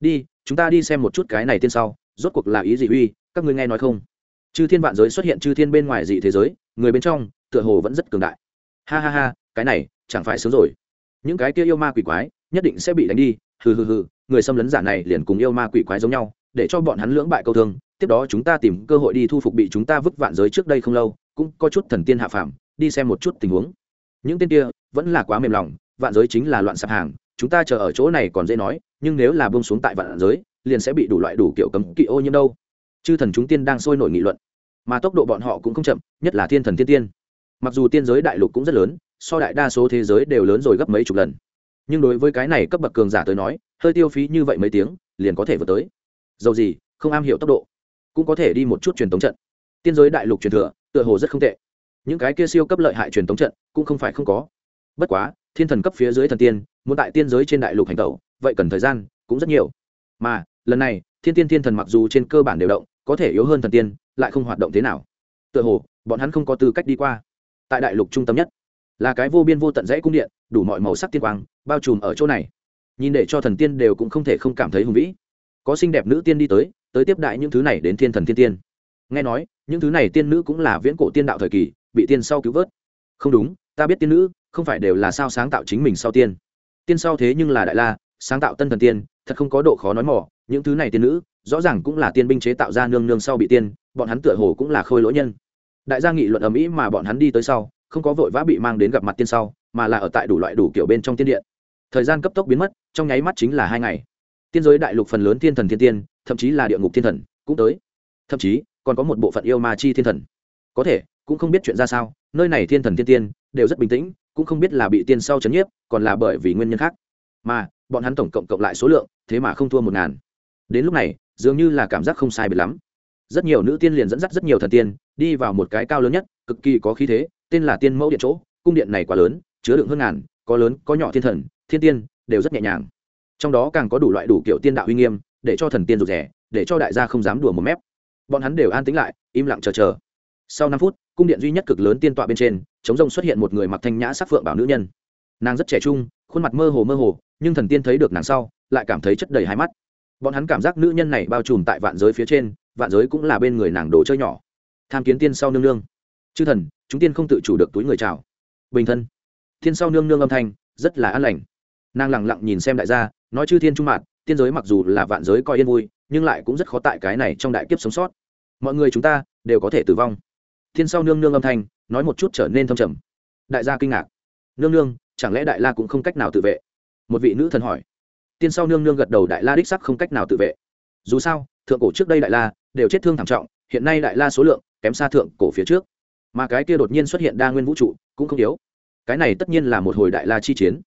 Đi, chúng ta đi xem một chút cái này tiên sau, rốt cuộc là ý gì uy, các ngươi nghe nói không? Chư thiên vạn giới xuất hiện chư thiên bên ngoài dị thế giới, người bên trong, tựa hồ vẫn rất cường đại. Ha ha ha, cái này, chẳng phải sớm rồi. Những cái kia yêu ma quỷ quái, nhất định sẽ bị đánh đi, hừ hừ hừ, người xâm lấn giả này liền cùng yêu ma quỷ quái giống nhau, để cho bọn hắn lưỡng bại câu thương, tiếp đó chúng ta tìm cơ hội đi thu phục bị chúng ta vứt vạn giới trước đây không lâu cũng có chút thần tiên hạ phàm, đi xem một chút tình huống. Những tên kia vẫn là quá mềm lòng, vạn giới chính là loạn sạp hàng, chúng ta chờ ở chỗ này còn dễ nói, nhưng nếu là bông xuống tại vạn giới, liền sẽ bị đủ loại đủ kiểu cấm kỵ ô nhiễm đâu. Chư thần chúng tiên đang sôi nổi nghị luận, mà tốc độ bọn họ cũng không chậm, nhất là thiên thần tiên tiên. Mặc dù tiên giới đại lục cũng rất lớn, so đại đa số thế giới đều lớn rồi gấp mấy chục lần. Nhưng đối với cái này cấp bậc cường giả tới nói, hơi tiêu phí như vậy mấy tiếng, liền có thể vượt tới. Dầu gì, không am hiểu tốc độ, cũng có thể đi một chút truyền tống trận. Tiên giới đại lục truyền thừa tựa hồ rất không tệ. Những cái kia siêu cấp lợi hại truyền thống trận cũng không phải không có. Bất quá, thiên thần cấp phía dưới thần tiên, muốn tại tiên giới trên đại lục hành tẩu, vậy cần thời gian cũng rất nhiều. Mà, lần này, thiên tiên thiên thần mặc dù trên cơ bản đều động, có thể yếu hơn thần tiên, lại không hoạt động thế nào. Tựa hồ, bọn hắn không có tư cách đi qua. Tại đại lục trung tâm nhất, là cái vô biên vô tận dãy cung điện, đủ mọi màu sắc tiên quang, bao trùm ở chỗ này. Nhìn để cho thần tiên đều cũng không thể không cảm thấy hùng vĩ. Có xinh đẹp nữ tiên đi tới tới tiếp đại những thứ này đến thiên thần thiên tiên nghe nói, những thứ này tiên nữ cũng là viễn cổ tiên đạo thời kỳ, bị tiên sau cứu vớt. Không đúng, ta biết tiên nữ, không phải đều là sao sáng tạo chính mình sau tiên. Tiên sau thế nhưng là đại la, sáng tạo tân thần tiên, thật không có độ khó nói mỏ những thứ này tiên nữ, rõ ràng cũng là tiên binh chế tạo ra nương nương sau bị tiên, bọn hắn tựa hồ cũng là khôi lỗi nhân. Đại gia nghị luận ầm ĩ mà bọn hắn đi tới sau, không có vội vã bị mang đến gặp mặt tiên sau, mà là ở tại đủ loại đủ kiểu bên trong tiên điện. Thời gian cấp tốc biến mất, trong nháy mắt chính là hai ngày. Tiên giới đại lục phần lớn thiên thần thiên tiên, thậm chí là địa ngục thiên thần, cũng tới. Thậm chí còn có một bộ phận yêu ma chi thiên thần. Có thể, cũng không biết chuyện ra sao, nơi này thiên thần thiên tiên, đều rất bình tĩnh, cũng không biết là bị tiên sau chấn nhiếp, còn là bởi vì nguyên nhân khác. Mà, bọn hắn tổng cộng cộng lại số lượng, thế mà không thua một ngàn. Đến lúc này, dường như là cảm giác không sai biệt lắm. Rất nhiều nữ tiên liền dẫn dắt rất nhiều thần tiên, đi vào một cái cao lớn nhất, cực kỳ có khí thế, tên là tiên mẫu điện chỗ. Cung điện này quá lớn, chứa đựng hơn ngàn, có lớn, có nhỏ thiên thần, thiên tiên, đều rất nhẹ nhàng. Trong đó càng có đủ loại đủ kiểu tiên đạo uy nghiêm, để cho thần tiên rụt rẻ để cho đại gia không dám đùa một mép bọn hắn đều an tĩnh lại, im lặng chờ chờ. Sau năm phút, cung điện duy nhất cực lớn tiên tọa bên trên, chống rông xuất hiện một người mặc thanh nhã sắc phượng bảo nữ nhân. Nàng rất trẻ trung, khuôn mặt mơ hồ mơ hồ, nhưng thần tiên thấy được nàng sau, lại cảm thấy chất đầy hai mắt. Bọn hắn cảm giác nữ nhân này bao trùm tại vạn giới phía trên, vạn giới cũng là bên người nàng đồ chơi nhỏ. Tham kiến tiên sau nương nương. Chư thần, chúng tiên không tự chủ được túi người chào. Bình thân. Thiên sau nương nương âm thanh, rất là an lành. Nàng lẳng lặng nhìn xem đại gia, nói chư thiên trung mạn, tiên giới mặc dù là vạn giới coi yên vui nhưng lại cũng rất khó tại cái này trong đại kiếp sống sót. Mọi người chúng ta đều có thể tử vong. Thiên sau nương nương âm thanh, nói một chút trở nên thâm trầm. Đại gia kinh ngạc. Nương nương, chẳng lẽ đại la cũng không cách nào tự vệ? Một vị nữ thần hỏi. Tiên sau nương nương gật đầu đại la đích sắc không cách nào tự vệ. Dù sao, thượng cổ trước đây đại la đều chết thương thảm trọng, hiện nay đại la số lượng kém xa thượng cổ phía trước. Mà cái kia đột nhiên xuất hiện đa nguyên vũ trụ cũng không yếu. Cái này tất nhiên là một hồi đại la chi chiến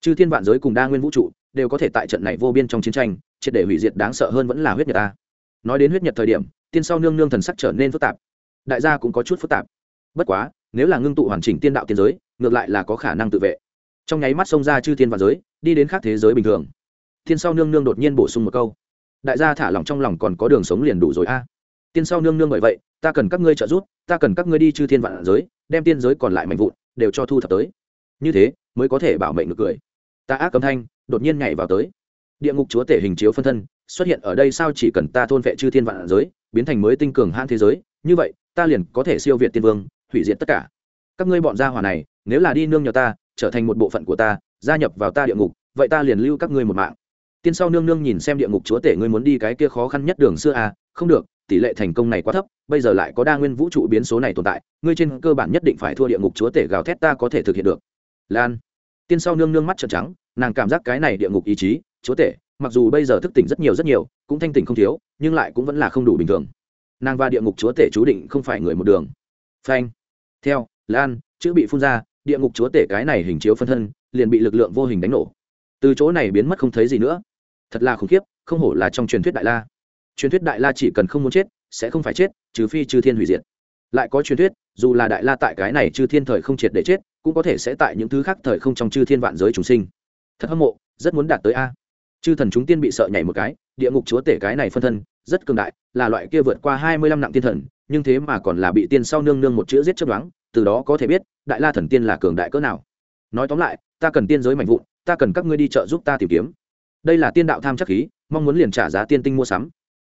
chư thiên vạn giới cùng đa nguyên vũ trụ đều có thể tại trận này vô biên trong chiến tranh, triệt để hủy diệt đáng sợ hơn vẫn là huyết nhật ta. Nói đến huyết nhật thời điểm, tiên sau nương nương thần sắc trở nên phức tạp. Đại gia cũng có chút phức tạp. Bất quá, nếu là ngưng tụ hoàn chỉnh tiên đạo tiên giới, ngược lại là có khả năng tự vệ. Trong nháy mắt xông ra chư thiên vạn giới, đi đến khác thế giới bình thường. Tiên sau nương nương đột nhiên bổ sung một câu. Đại gia thả lòng trong lòng còn có đường sống liền đủ rồi a. Tiên sau nương nương bởi vậy, ta cần các ngươi trợ giúp, ta cần các ngươi đi chư thiên vạn giới, đem tiên giới còn lại mạnh vụn đều cho thu thập tới. Như thế mới có thể bảo mệnh ngược cười. Ta ác cấm thanh, đột nhiên nhảy vào tới. Địa ngục chúa tể hình chiếu phân thân, xuất hiện ở đây sao chỉ cần ta thôn vệ chư thiên vạn giới, biến thành mới tinh cường hãn thế giới, như vậy, ta liền có thể siêu việt tiên vương, hủy diệt tất cả. Các ngươi bọn gia hỏa này, nếu là đi nương nhờ ta, trở thành một bộ phận của ta, gia nhập vào ta địa ngục, vậy ta liền lưu các ngươi một mạng. Tiên sau nương nương nhìn xem địa ngục chúa tể ngươi muốn đi cái kia khó khăn nhất đường xưa à không được, tỷ lệ thành công này quá thấp, bây giờ lại có đa nguyên vũ trụ biến số này tồn tại, ngươi trên cơ bản nhất định phải thua địa ngục chúa tể gào thét ta có thể thực hiện được. Lan tiên sau nương nương mắt trợn trắng, nàng cảm giác cái này địa ngục ý chí, chúa tể, mặc dù bây giờ thức tỉnh rất nhiều rất nhiều, cũng thanh tỉnh không thiếu, nhưng lại cũng vẫn là không đủ bình thường. Nàng và địa ngục chúa tể chú định không phải người một đường. Phanh. Theo, lan, chữ bị phun ra, địa ngục chúa tể cái này hình chiếu phân thân, liền bị lực lượng vô hình đánh nổ. Từ chỗ này biến mất không thấy gì nữa. Thật là khủng khiếp, không hổ là trong truyền thuyết đại la. Truyền thuyết đại la chỉ cần không muốn chết, sẽ không phải chết, trừ phi trừ thiên hủy diệt. Lại có truyền thuyết, dù là đại la tại cái này chư thiên thời không triệt để chết cũng có thể sẽ tại những thứ khác thời không trong chư thiên vạn giới chúng sinh. Thật hâm mộ, rất muốn đạt tới a. Chư thần chúng tiên bị sợ nhảy một cái, địa ngục chúa tể cái này phân thân, rất cường đại, là loại kia vượt qua hai mươi lăm nặng tiên thần, nhưng thế mà còn là bị tiên sau nương nương một chữ giết chấp đoán, từ đó có thể biết, đại la thần tiên là cường đại cỡ nào. Nói tóm lại, ta cần tiên giới mạnh vụn, ta cần các ngươi đi chợ giúp ta tìm kiếm. Đây là tiên đạo tham chắc khí, mong muốn liền trả giá tiên tinh mua sắm.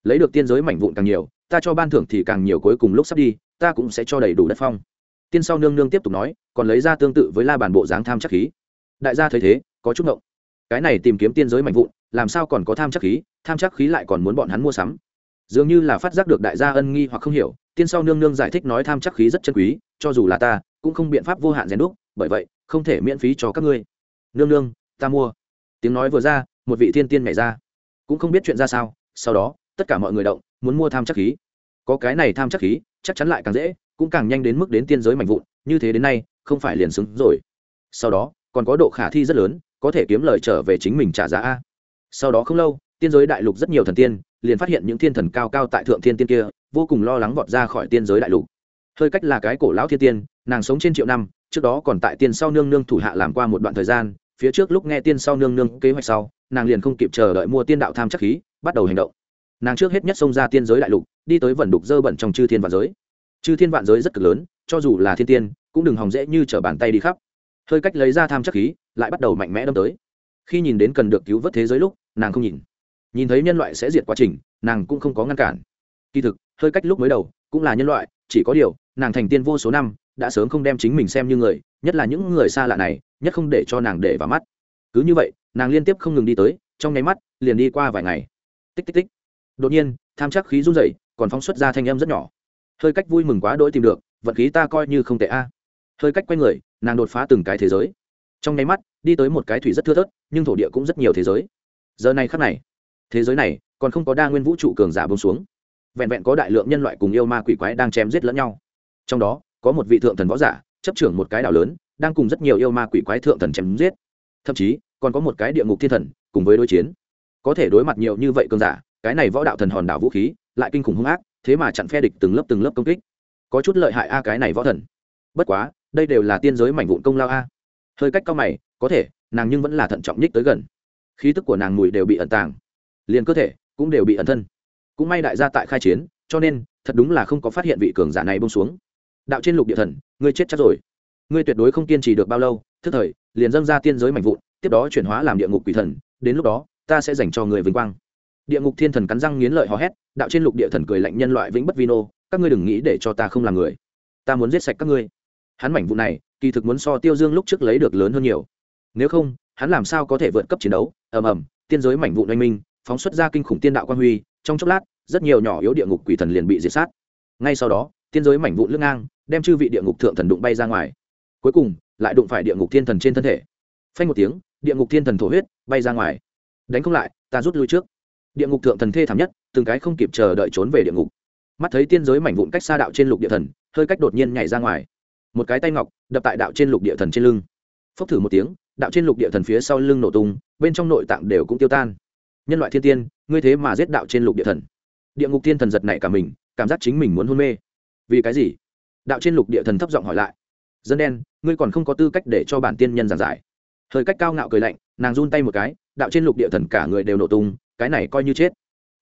Lấy được tiên giới mảnh vụn càng nhiều, ta cho ban thưởng thì càng nhiều cuối cùng lúc sắp đi, ta cũng sẽ cho đầy đủ đất phong tiên sau nương nương tiếp tục nói, còn lấy ra tương tự với la bàn bộ dáng tham chắc khí. Đại gia thấy thế, có chút ngộng. Cái này tìm kiếm tiên giới mạnh vụn, làm sao còn có tham chắc khí, tham chắc khí lại còn muốn bọn hắn mua sắm. Dường như là phát giác được đại gia ân nghi hoặc không hiểu, tiên sau nương nương giải thích nói tham chắc khí rất chân quý, cho dù là ta, cũng không biện pháp vô hạn rèn đúc, bởi vậy, không thể miễn phí cho các ngươi. Nương nương, ta mua. Tiếng nói vừa ra, một vị thiên tiên nhảy ra. Cũng không biết chuyện ra sao, sau đó, tất cả mọi người động, muốn mua tham chắc khí. Có cái này tham chắc khí, chắc chắn lại càng dễ cũng càng nhanh đến mức đến tiên giới mạnh vụn, như thế đến nay, không phải liền xứng rồi. Sau đó, còn có độ khả thi rất lớn, có thể kiếm lời trở về chính mình trả giá a. Sau đó không lâu, tiên giới đại lục rất nhiều thần tiên, liền phát hiện những thiên thần cao cao tại thượng thiên tiên kia, vô cùng lo lắng vọt ra khỏi tiên giới đại lục. Hơi cách là cái cổ lão thiên tiên, nàng sống trên triệu năm, trước đó còn tại tiên sau nương nương thủ hạ làm qua một đoạn thời gian, phía trước lúc nghe tiên sau nương nương kế hoạch sau, nàng liền không kịp chờ đợi mua tiên đạo tham chắc khí, bắt đầu hành động. Nàng trước hết nhất xông ra tiên giới đại lục, đi tới vận đục dơ bẩn trong chư thiên và giới chư thiên vạn giới rất cực lớn, cho dù là thiên tiên, cũng đừng hòng dễ như t bàn tay đi khắp. Hơi cách lấy ra tham chắc khí, lại bắt đầu mạnh mẽ đâm tới. Khi nhìn đến cần được cứu vớt thế giới lúc, nàng không nhìn. Nhìn thấy nhân loại sẽ diệt quá trình, nàng cũng không có ngăn cản. Kỳ thực, hơi cách lúc mới đầu, cũng là nhân loại, chỉ có điều, nàng thành tiên vô số năm, đã sớm không đem chính mình xem như người, nhất là những người xa lạ này, nhất không để cho nàng để vào mắt. Cứ như vậy, nàng liên tiếp không ngừng đi tới, trong nháy mắt, liền đi qua vài ngày. Tích tích tích. Đột nhiên, tham chắc khí run rẩy, còn phóng xuất ra thanh âm rất nhỏ hơi cách vui mừng quá đỗi tìm được, vận khí ta coi như không tệ a. Hơi cách quay người, nàng đột phá từng cái thế giới. Trong nháy mắt, đi tới một cái thủy rất thưa thớt, nhưng thổ địa cũng rất nhiều thế giới. Giờ này khắc này, thế giới này còn không có đa nguyên vũ trụ cường giả bông xuống. Vẹn vẹn có đại lượng nhân loại cùng yêu ma quỷ quái đang chém giết lẫn nhau. Trong đó, có một vị thượng thần võ giả, chấp trưởng một cái đảo lớn, đang cùng rất nhiều yêu ma quỷ quái thượng thần chém giết. Thậm chí, còn có một cái địa ngục thiên thần, cùng với đối chiến. Có thể đối mặt nhiều như vậy cường giả, cái này võ đạo thần hòn đảo vũ khí, lại kinh khủng hung ác thế mà chặn phe địch từng lớp từng lớp công kích. Có chút lợi hại a cái này võ thần. Bất quá, đây đều là tiên giới mảnh vụn công lao a. Hơi cách cao mày, có thể, nàng nhưng vẫn là thận trọng nhích tới gần. Khí tức của nàng mùi đều bị ẩn tàng. Liền cơ thể cũng đều bị ẩn thân. Cũng may đại gia tại khai chiến, cho nên, thật đúng là không có phát hiện vị cường giả này bông xuống. Đạo trên lục địa thần, ngươi chết chắc rồi. Ngươi tuyệt đối không kiên trì được bao lâu, thức thời, liền dâng ra tiên giới mảnh vụn, tiếp đó chuyển hóa làm địa ngục quỷ thần, đến lúc đó, ta sẽ dành cho người vinh quang địa ngục thiên thần cắn răng nghiến lợi hò hét, đạo trên lục địa thần cười lạnh nhân loại vĩnh bất vino các ngươi đừng nghĩ để cho ta không làm người. Ta muốn giết sạch các ngươi. Hắn mảnh vụ này, kỳ thực muốn so tiêu dương lúc trước lấy được lớn hơn nhiều. Nếu không, hắn làm sao có thể vượt cấp chiến đấu? Ầm ầm, tiên giới mảnh vụ oanh minh, phóng xuất ra kinh khủng tiên đạo quan huy, trong chốc lát, rất nhiều nhỏ yếu địa ngục quỷ thần liền bị diệt sát. Ngay sau đó, tiên giới mảnh vụ lưng ngang, đem chư vị địa ngục thượng thần đụng bay ra ngoài. Cuối cùng, lại đụng phải địa ngục thiên thần trên thân thể. Phanh một tiếng, địa ngục thiên thần thổ huyết bay ra ngoài. Đánh không lại, ta rút lui trước địa ngục thượng thần thê thảm nhất, từng cái không kịp chờ đợi trốn về địa ngục. Mắt thấy tiên giới mảnh vụn cách xa đạo trên lục địa thần, hơi cách đột nhiên nhảy ra ngoài. Một cái tay ngọc, đập tại đạo trên lục địa thần trên lưng. Phốc thử một tiếng, đạo trên lục địa thần phía sau lưng nổ tung, bên trong nội tạng đều cũng tiêu tan. Nhân loại thiên tiên, ngươi thế mà giết đạo trên lục địa thần. Địa ngục thiên thần giật nảy cả mình, cảm giác chính mình muốn hôn mê. Vì cái gì? Đạo trên lục địa thần thấp giọng hỏi lại. Dân đen, ngươi còn không có tư cách để cho bản tiên nhân giảng giải. Hơi cách cao ngạo cười lạnh, nàng run tay một cái, đạo trên lục địa thần cả người đều nổ tung cái này coi như chết.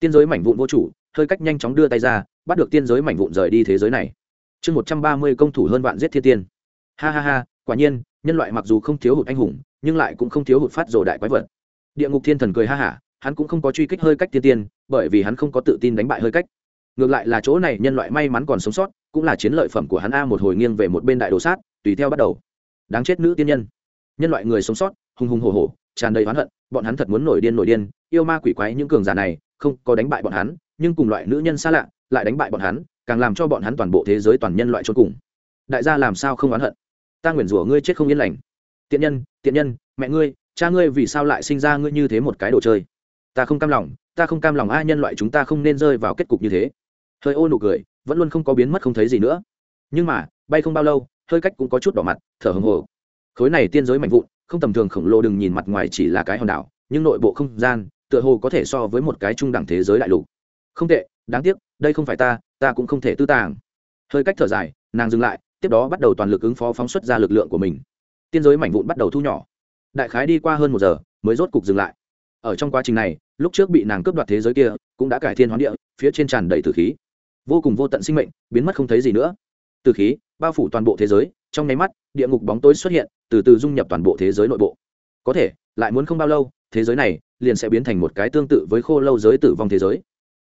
Tiên giới mảnh vụn vô chủ, hơi cách nhanh chóng đưa tay ra, bắt được tiên giới mảnh vụn rời đi thế giới này. Chương một trăm ba mươi công thủ hơn vạn giết thiên tiên. Ha ha ha, quả nhiên, nhân loại mặc dù không thiếu hụt anh hùng, nhưng lại cũng không thiếu hụt phát rồ đại quái vật. Địa ngục thiên thần cười ha hả, hắn cũng không có truy kích hơi cách tiên tiên, bởi vì hắn không có tự tin đánh bại hơi cách. Ngược lại là chỗ này nhân loại may mắn còn sống sót, cũng là chiến lợi phẩm của hắn a một hồi nghiêng về một bên đại đồ sát, tùy theo bắt đầu. Đáng chết nữ tiên nhân. Nhân loại người sống sót, hùng hùng hổ hổ tràn đầy oán hận, bọn hắn thật muốn nổi điên nổi điên, yêu ma quỷ quái những cường giả này, không có đánh bại bọn hắn, nhưng cùng loại nữ nhân xa lạ, lại đánh bại bọn hắn, càng làm cho bọn hắn toàn bộ thế giới toàn nhân loại trốn cùng. Đại gia làm sao không oán hận? Ta nguyền rủa ngươi chết không yên lành. Tiện nhân tiện nhân, mẹ ngươi, cha ngươi vì sao lại sinh ra ngươi như thế một cái đồ chơi? Ta không cam lòng, ta không cam lòng ai nhân loại chúng ta không nên rơi vào kết cục như thế. Hơi ô nụ cười, vẫn luôn không có biến mất không thấy gì nữa. Nhưng mà, bay không bao lâu, hơi cách cũng có chút đỏ mặt, thở hồng hồ khối này tiên giới mạnh vụn không tầm thường khổng lồ đừng nhìn mặt ngoài chỉ là cái hòn đảo, nhưng nội bộ không gian, tựa hồ có thể so với một cái trung đẳng thế giới đại lục. Không tệ, đáng tiếc, đây không phải ta ta cũng không thể tư tàng. Hơi cách thở dài, nàng dừng lại, tiếp đó bắt đầu toàn lực ứng phó phóng xuất ra lực lượng của mình. Tiên giới mảnh vụn bắt đầu thu nhỏ. Đại khái đi qua hơn một giờ, mới rốt cục dừng lại. Ở trong quá trình này, lúc trước bị nàng cướp đoạt thế giới kia, cũng đã cải thiên hoán địa, phía trên tràn đầy tử khí. Vô cùng vô tận sinh mệnh, biến mất không thấy gì nữa. Từ khí, bao phủ toàn bộ thế giới, trong nháy mắt, địa ngục bóng tối xuất hiện, từ từ dung nhập toàn bộ thế giới nội bộ. Có thể, lại muốn không bao lâu, thế giới này liền sẽ biến thành một cái tương tự với khô lâu giới tử vong thế giới.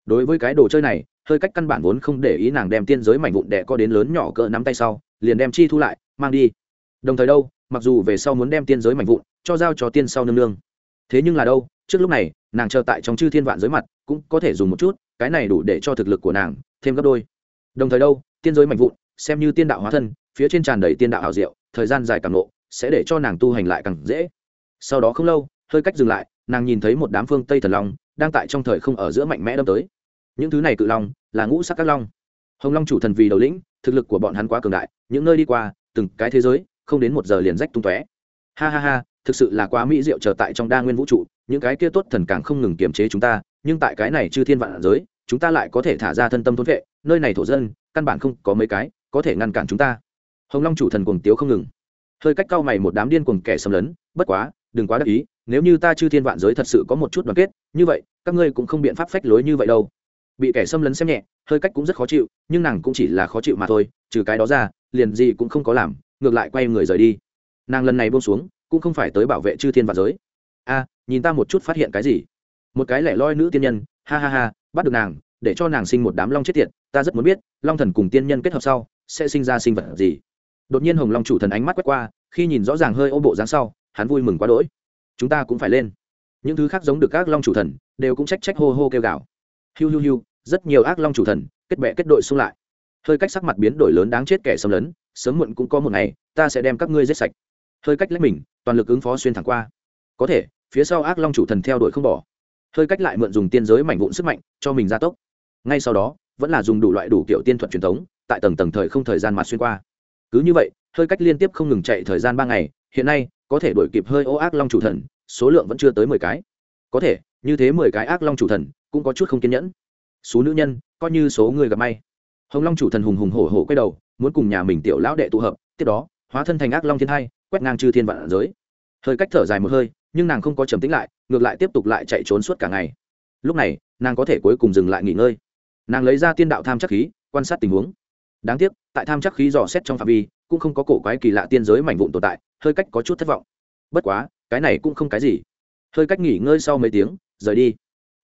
Đối với cái đồ chơi này, hơi cách căn bản vốn không để ý nàng đem tiên giới mảnh vụn đẻ co đến lớn nhỏ cỡ nắm tay sau, liền đem chi thu lại, mang đi. Đồng thời đâu, mặc dù về sau muốn đem tiên giới mảnh vụn cho giao cho tiên sau nương nương. Thế nhưng là đâu, trước lúc này, nàng chờ tại trong chư thiên vạn giới mặt, cũng có thể dùng một chút, cái này đủ để cho thực lực của nàng thêm gấp đôi. Đồng thời đâu, tiên giới mạnh vụn xem như tiên đạo hóa thân, phía trên tràn đầy tiên đạo hào diệu, thời gian dài càng lộ, sẽ để cho nàng tu hành lại càng dễ. Sau đó không lâu, hơi cách dừng lại, nàng nhìn thấy một đám phương tây thần long đang tại trong thời không ở giữa mạnh mẽ đâm tới. Những thứ này cự long là ngũ sắc các long. Hồng long chủ thần vì đầu lĩnh, thực lực của bọn hắn quá cường đại, những nơi đi qua, từng cái thế giới, không đến một giờ liền rách tung tóe. Ha ha ha, thực sự là quá mỹ diệu trở tại trong đa nguyên vũ trụ, những cái kia tốt thần càng không ngừng kiềm chế chúng ta, nhưng tại cái này chư thiên vạn giới, chúng ta lại có thể thả ra thân tâm thôn vệ, nơi này thổ dân, căn bản không có mấy cái có thể ngăn cản chúng ta. Hồng long chủ thần cuồng tiếu không ngừng. Hơi cách cao mày một đám điên cuồng kẻ xâm lấn, bất quá, đừng quá đắc ý, nếu như ta chư thiên vạn giới thật sự có một chút đoàn kết, như vậy, các ngươi cũng không biện pháp phách lối như vậy đâu. Bị kẻ xâm lấn xem nhẹ, hơi cách cũng rất khó chịu, nhưng nàng cũng chỉ là khó chịu mà thôi, trừ cái đó ra, liền gì cũng không có làm, ngược lại quay người rời đi. Nàng lần này buông xuống, cũng không phải tới bảo vệ chư thiên vạn giới. A, nhìn ta một chút phát hiện cái gì? Một cái lẻ loi nữ tiên nhân, ha ha ha, bắt được nàng, để cho nàng sinh một đám long chết tiệt, ta rất muốn biết, long thần cùng tiên nhân kết hợp sau sẽ sinh ra sinh vật gì? Đột nhiên hồng long chủ thần ánh mắt quét qua, khi nhìn rõ ràng hơi ô bộ dáng sau, hắn vui mừng quá đỗi. Chúng ta cũng phải lên. Những thứ khác giống được các long chủ thần, đều cũng trách trách hô hô kêu gào. Hiu hiu hiu, rất nhiều ác long chủ thần, kết bệ kết đội xung lại. Hơi cách sắc mặt biến đổi lớn đáng chết kẻ xâm lấn, sớm muộn cũng có một ngày, ta sẽ đem các ngươi giết sạch. Hơi cách lấy mình, toàn lực ứng phó xuyên thẳng qua. Có thể, phía sau ác long chủ thần theo đuổi không bỏ. Hơi cách lại mượn dùng tiên giới mảnh vụn sức mạnh, cho mình gia tốc. Ngay sau đó vẫn là dùng đủ loại đủ kiểu tiên thuật truyền thống, tại tầng tầng thời không thời gian mà xuyên qua. Cứ như vậy, hơi cách liên tiếp không ngừng chạy thời gian ba ngày, hiện nay, có thể đổi kịp hơi ô ác long chủ thần, số lượng vẫn chưa tới mười cái. Có thể, như thế mười cái ác long chủ thần, cũng có chút không kiên nhẫn. Số nữ nhân, coi như số người gặp may. Hồng long chủ thần hùng hùng hổ hổ quay đầu, muốn cùng nhà mình tiểu lão đệ tụ hợp, tiếp đó, hóa thân thành ác long thiên hai quét ngang chư thiên vạn giới. Hơi cách thở dài một hơi, nhưng nàng không có trầm tĩnh lại, ngược lại tiếp tục lại chạy trốn suốt cả ngày. Lúc này, nàng có thể cuối cùng dừng lại nghỉ ngơi nàng lấy ra tiên đạo tham chắc khí, quan sát tình huống. Đáng tiếc, tại tham chắc khí dò xét trong phạm vi, cũng không có cổ quái kỳ lạ tiên giới mảnh vụn tồn tại, hơi cách có chút thất vọng. Bất quá, cái này cũng không cái gì. Hơi cách nghỉ ngơi sau mấy tiếng, rời đi.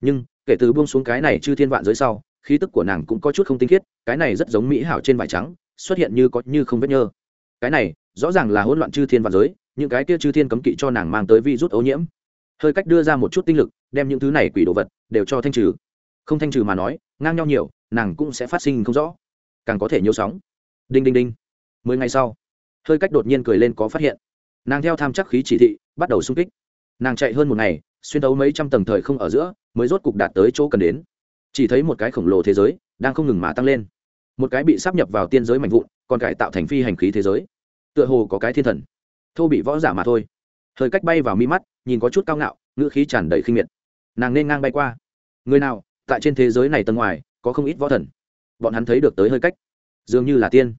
Nhưng, kể từ buông xuống cái này chư thiên vạn giới sau, khí tức của nàng cũng có chút không tinh khiết, cái này rất giống mỹ hảo trên vải trắng, xuất hiện như có như không vết nhơ. Cái này, rõ ràng là hỗn loạn chư thiên vạn giới, những cái kia chư thiên cấm kỵ cho nàng mang tới vi rút ô nhiễm. Hơi cách đưa ra một chút tinh lực, đem những thứ này quỷ đồ vật đều cho thanh trừ không thanh trừ mà nói, ngang nhau nhiều, nàng cũng sẽ phát sinh không rõ. Càng có thể nhiều sóng. Đinh đinh đinh. Mười ngày sau, hơi cách đột nhiên cười lên có phát hiện. Nàng theo tham chắc khí chỉ thị, bắt đầu sung kích. Nàng chạy hơn một ngày, xuyên tấu mấy trăm tầng thời không ở giữa, mới rốt cục đạt tới chỗ cần đến. Chỉ thấy một cái khổng lồ thế giới đang không ngừng mà tăng lên. Một cái bị sắp nhập vào tiên giới mạnh vụn, còn cải tạo thành phi hành khí thế giới. Tựa hồ có cái thiên thần. Thô bị võ giả mà thôi. Hơi cách bay vào mi mắt, nhìn có chút cao ngạo, ngữ khí tràn đầy khinh miệt. Nàng nên ngang bay qua. Người nào? Tại trên thế giới này tầng ngoài, có không ít võ thần. Bọn hắn thấy được tới hơi cách. Dường như là tiên.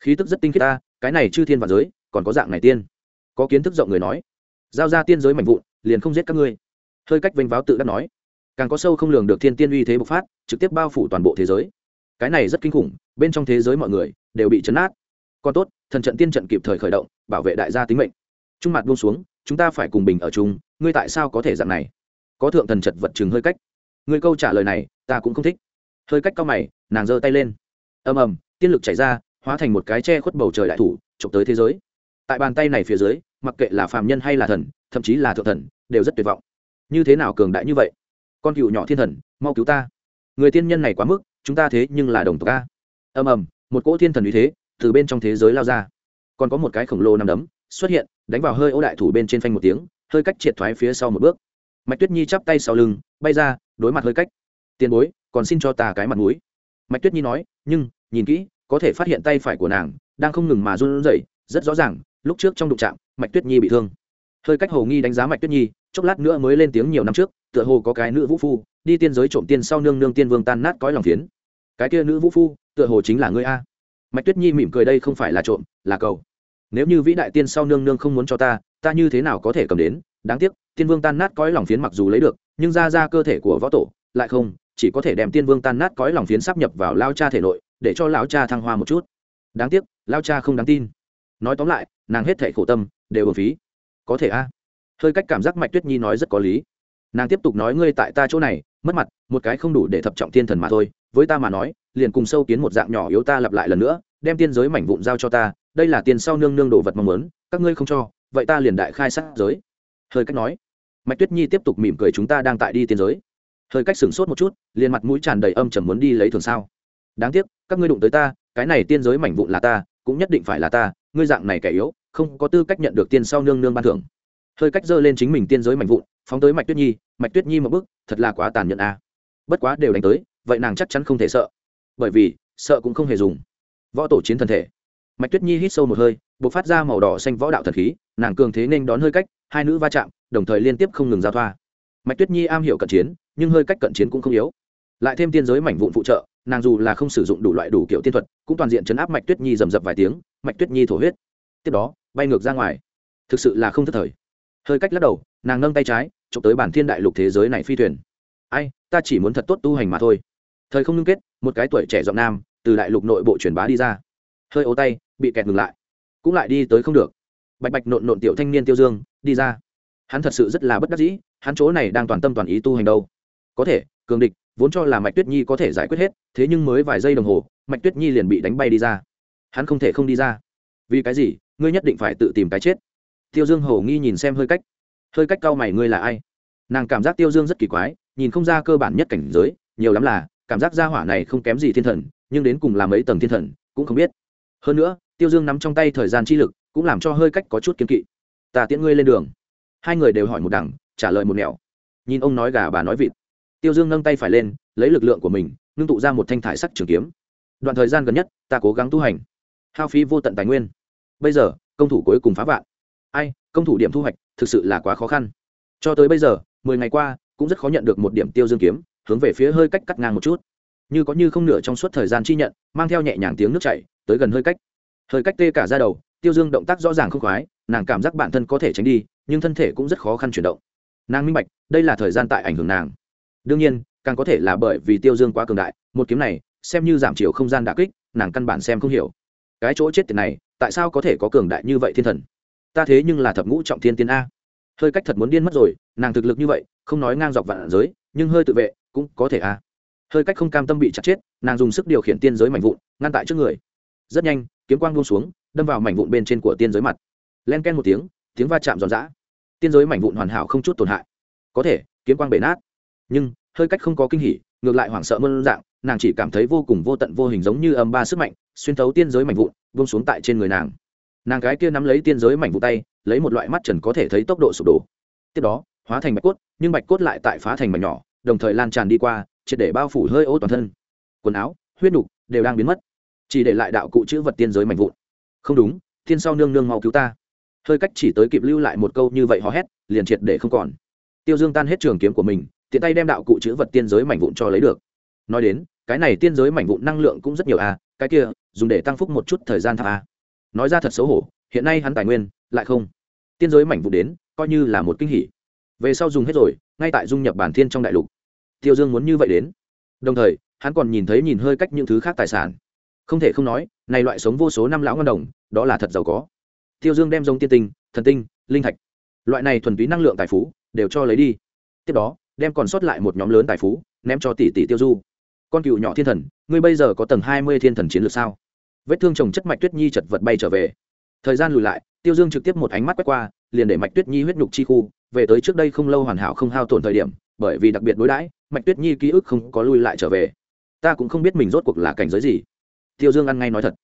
Khí tức rất tinh khiết ta, cái này chư thiên và giới, còn có dạng này tiên. Có kiến thức rộng người nói. Giao ra tiên giới mạnh vụn, liền không giết các ngươi. Hơi cách vênh váo tự đắc nói. Càng có sâu không lường được thiên tiên uy thế bộc phát, trực tiếp bao phủ toàn bộ thế giới. Cái này rất kinh khủng, bên trong thế giới mọi người đều bị chấn át còn tốt, thần trận tiên trận kịp thời khởi động, bảo vệ đại gia tính mệnh. Trung mặt buông xuống, chúng ta phải cùng bình ở chung, ngươi tại sao có thể dạng này? Có thượng thần trận vật chừng hơi cách người câu trả lời này, ta cũng không thích. Hơi cách cao mày, nàng giơ tay lên. Ầm ầm, tiên lực chảy ra, hóa thành một cái che khuất bầu trời đại thủ, chụp tới thế giới. Tại bàn tay này phía dưới, mặc kệ là phàm nhân hay là thần, thậm chí là thượng thần, đều rất tuyệt vọng. Như thế nào cường đại như vậy? Con cựu nhỏ thiên thần, mau cứu ta. Người tiên nhân này quá mức, chúng ta thế nhưng là đồng tộc a. Ầm ầm, một cỗ thiên thần uy thế, từ bên trong thế giới lao ra. Còn có một cái khổng lồ nằm đấm, xuất hiện, đánh vào hơi ô đại thủ bên trên phanh một tiếng, hơi cách triệt thoái phía sau một bước. Mạch tuyết nhi chắp tay sau lưng, bay ra đối mặt hơi cách. Tiền bối, còn xin cho ta cái mặt mũi. Mạch tuyết nhi nói, nhưng, nhìn kỹ, có thể phát hiện tay phải của nàng đang không ngừng mà run rẩy, rất rõ ràng, lúc trước trong đụng trạm mạch tuyết nhi bị thương. Hơi cách hồ nghi đánh giá mạch tuyết nhi, chốc lát nữa mới lên tiếng nhiều năm trước, tựa hồ có cái nữ vũ phu, đi tiên giới trộm tiên sau nương nương tiên vương tan nát cõi lòng phiến. Cái kia nữ vũ phu, tựa hồ chính là ngươi a. Mạch tuyết nhi mỉm cười, đây không phải là trộm, là cầu. Nếu như vĩ đại tiên sau nương nương không muốn cho ta ta như thế nào có thể cầm đến? Đáng tiếc, tiên vương tan nát cõi lòng phiến mặc dù lấy được, nhưng ra ra cơ thể của võ tổ lại không, chỉ có thể đem tiên vương tan nát cõi lòng phiến sắp nhập vào lao cha thể nội, để cho lão cha thăng hoa một chút. Đáng tiếc, lao cha không đáng tin. Nói tóm lại, nàng hết thể khổ tâm đều ở phí. Có thể a. Hơi cách cảm giác mạch tuyết nhi nói rất có lý. Nàng tiếp tục nói, ngươi tại ta chỗ này, mất mặt, một cái không đủ để thập trọng thiên thần mà thôi. Với ta mà nói, liền cùng sâu kiến một dạng nhỏ yếu ta lặp lại lần nữa, đem tiên giới mảnh vụn giao cho ta, đây là tiền sau nương nương đồ vật mong muốn, các ngươi không cho, vậy ta liền đại khai sát giới hơi cách nói. Mạch tuyết nhi tiếp tục mỉm cười chúng ta đang tại đi tiên giới. Hơi cách sửng sốt một chút, liền mặt mũi tràn đầy âm trầm muốn đi lấy thường sao. Đáng tiếc, các ngươi đụng tới ta, cái này tiên giới mảnh vụn là ta, cũng nhất định phải là ta, ngươi dạng này kẻ yếu, không có tư cách nhận được tiên sau nương nương ban thưởng. Hơi cách dơ lên chính mình tiên giới mảnh vụn, phóng tới mạch tuyết nhi, mạch tuyết nhi một bước, thật là quá tàn nhẫn a. Bất quá đều đánh tới, vậy nàng chắc chắn không thể sợ. Bởi vì, sợ cũng không hề dùng. Võ tổ chiến thần thể. Mạch tuyết nhi hít sâu một hơi b ộ c phát ra màu đỏ xanh võ đạo thần khí, nàng cường thế nên đón hơi cách hai nữ va chạm, đồng thời liên tiếp không ngừng giao thoa. Mạch tuyết nhi am hiểu cận chiến, nhưng hơi cách cận chiến cũng không yếu. Lại thêm tiên giới mảnh vụn phụ trợ, nàng dù là không sử dụng đủ loại đủ kiểu tiên thuật, cũng toàn diện chấn áp mạch tuyết nhi rầm rập vài tiếng, mạch tuyết nhi thổ huyết. Tiếp đó, bay ngược ra ngoài. Thực sự là không thất thời. Hơi cách lắc đầu, nàng nâng tay trái trộm tới bản thiên đại lục thế giới này phi thuyền. Ai, ta chỉ muốn thật tốt tu hành mà thôi. Thời không ngưng kết, một cái tuổi trẻ giọng nam, từ đại lục nội bộ truyền bá đi ra. Hơi ố tay, bị kẹt ngừng lại. Cũng lại đi tới không được. Bạch bạch nộn nộn tiểu thanh niên tiêu dương đi ra. Hắn thật sự rất là bất đắc dĩ, hắn chỗ này đang toàn tâm toàn ý tu hành đâu. Có thể, cường địch, vốn cho là mạch tuyết nhi có thể giải quyết hết, thế nhưng mới vài giây đồng hồ, mạch tuyết nhi liền bị đánh bay đi ra. Hắn không thể không đi ra. Vì cái gì? Ngươi nhất định phải tự tìm cái chết. Tiêu dương hầu nghi nhìn xem hơi cách. Hơi cách cao mày, ngươi là ai? Nàng cảm giác tiêu dương rất kỳ quái, nhìn không ra cơ bản nhất cảnh giới, nhiều lắm là, cảm giác gia hỏa này không kém gì thiên thần, nhưng đến cùng là mấy tầng thiên thần, cũng không biết. Hơn nữa, tiêu dương nắm trong tay thời gian chi lực, cũng làm cho hơi cách có chút kiên kỵ ta tiễn ngươi lên đường. Hai người đều hỏi một đằng, trả lời một nẻo. Nhìn ông nói gà bà nói vịt. Tiêu dương nâng tay phải lên, lấy lực lượng của mình, ngưng tụ ra một thanh thải sắc trường kiếm. Đoạn thời gian gần nhất, ta cố gắng tu hành. Hao phí vô tận tài nguyên. Bây giờ, công thủ cuối cùng phá vạn. Ai, công thủ điểm thu hoạch, thực sự là quá khó khăn. Cho tới bây giờ, mười ngày qua, cũng rất khó nhận được một điểm tiêu dương kiếm, hướng về phía hơi cách cắt ngang một chút. Như có như không nửa trong suốt thời gian chi nhận, mang theo nhẹ nhàng tiếng nước chảy, tới gần hơi cách. Hơi cách tê cả ra đầu, tiêu dương động tác rõ ràng không khoái nàng cảm giác bản thân có thể tránh đi, nhưng thân thể cũng rất khó khăn chuyển động. Nàng minh bạch, đây là thời gian tại ảnh hưởng nàng. Đương nhiên, càng có thể là bởi vì tiêu dương quá cường đại, một kiếm này, xem như giảm chiều không gian đà kích, nàng căn bản xem không hiểu. Cái chỗ chết tiền này, tại sao có thể có cường đại như vậy thiên thần? Ta thế nhưng là thập ngũ trọng thiên tiên a. Hơi cách thật muốn điên mất rồi, nàng thực lực như vậy, không nói ngang dọc vạn giới, nhưng hơi tự vệ, cũng có thể a. Hơi cách không cam tâm bị chặt chết, nàng dùng sức điều khiển tiên giới mảnh vụn, ngăn tại trước người. Rất nhanh, kiếm quang buông xuống, đâm vào mảnh vụn bên trên của tiên giới mặt len ken một tiếng tiếng va chạm giòn giã. Tiên giới mảnh vụn hoàn hảo không chút tổn hại. Có thể, kiếm quang bể nát. Nhưng, hơi cách không có kinh hỉ, ngược lại hoảng sợ mơn dạng, nàng chỉ cảm thấy vô cùng vô tận vô hình giống như âm ba sức mạnh, xuyên thấu tiên giới mảnh vụn vung xuống tại trên người nàng. Nàng gái kia nắm lấy tiên giới mảnh vụn tay, lấy một loại mắt trần có thể thấy tốc độ sụp đổ. Tiếp đó, hóa thành bạch cốt, nhưng bạch cốt lại tại phá thành mảnh nhỏ, đồng thời lan tràn đi qua, triệt để bao phủ hơi ô toàn thân. Quần áo, huyết nục đều đang biến mất. Chỉ để lại đạo cụ chữ vật tiên giới mảnh vụn. Không đúng, thiên sau nương nương mau cứu ta hơi cách chỉ tới kịp lưu lại một câu như vậy hò hét, liền triệt để không còn. Tiêu dương tan hết trường kiếm của mình, tiện tay đem đạo cụ chữ vật tiên giới mảnh vụn cho lấy được. Nói đến, cái này tiên giới mảnh vụn năng lượng cũng rất nhiều à cái kia, dùng để tăng phúc một chút thời gian thạp à. nói ra thật xấu hổ, hiện nay hắn tài nguyên, lại không. Tiên giới mảnh vụn đến, coi như là một kinh hỉ. Về sau dùng hết rồi, ngay tại dung nhập bản thiên trong đại lục. Tiêu dương muốn như vậy đến. Đồng thời, hắn còn nhìn thấy nhìn hơi cách những thứ khác tài sản. Không thể không nói, này loại sống vô số năm lão ngân đồng, đó là thật giàu có tiêu dương đem giống tiên tinh, thần tinh, linh thạch, loại này thuần túy năng lượng tài phú, đều cho lấy đi. Tiếp đó, đem còn sót lại một nhóm lớn tài phú, ném cho tỷ tỷ tiêu du. Con cựu nhỏ thiên thần, ngươi bây giờ có tầng hai mươi thiên thần chiến lược sao? Vết thương chồng chất mạch tuyết nhi chật vật bay trở về. Thời gian lùi lại, tiêu dương trực tiếp một ánh mắt quét qua, liền để mạch tuyết nhi huyết nhục chi khu, về tới trước đây không lâu hoàn hảo không hao tổn thời điểm, bởi vì đặc biệt đối đãi, mạch tuyết nhi ký ức không có lui lại trở về. Ta cũng không biết mình rốt cuộc là cảnh giới gì. Tiêu dương ăn ngay nói thật.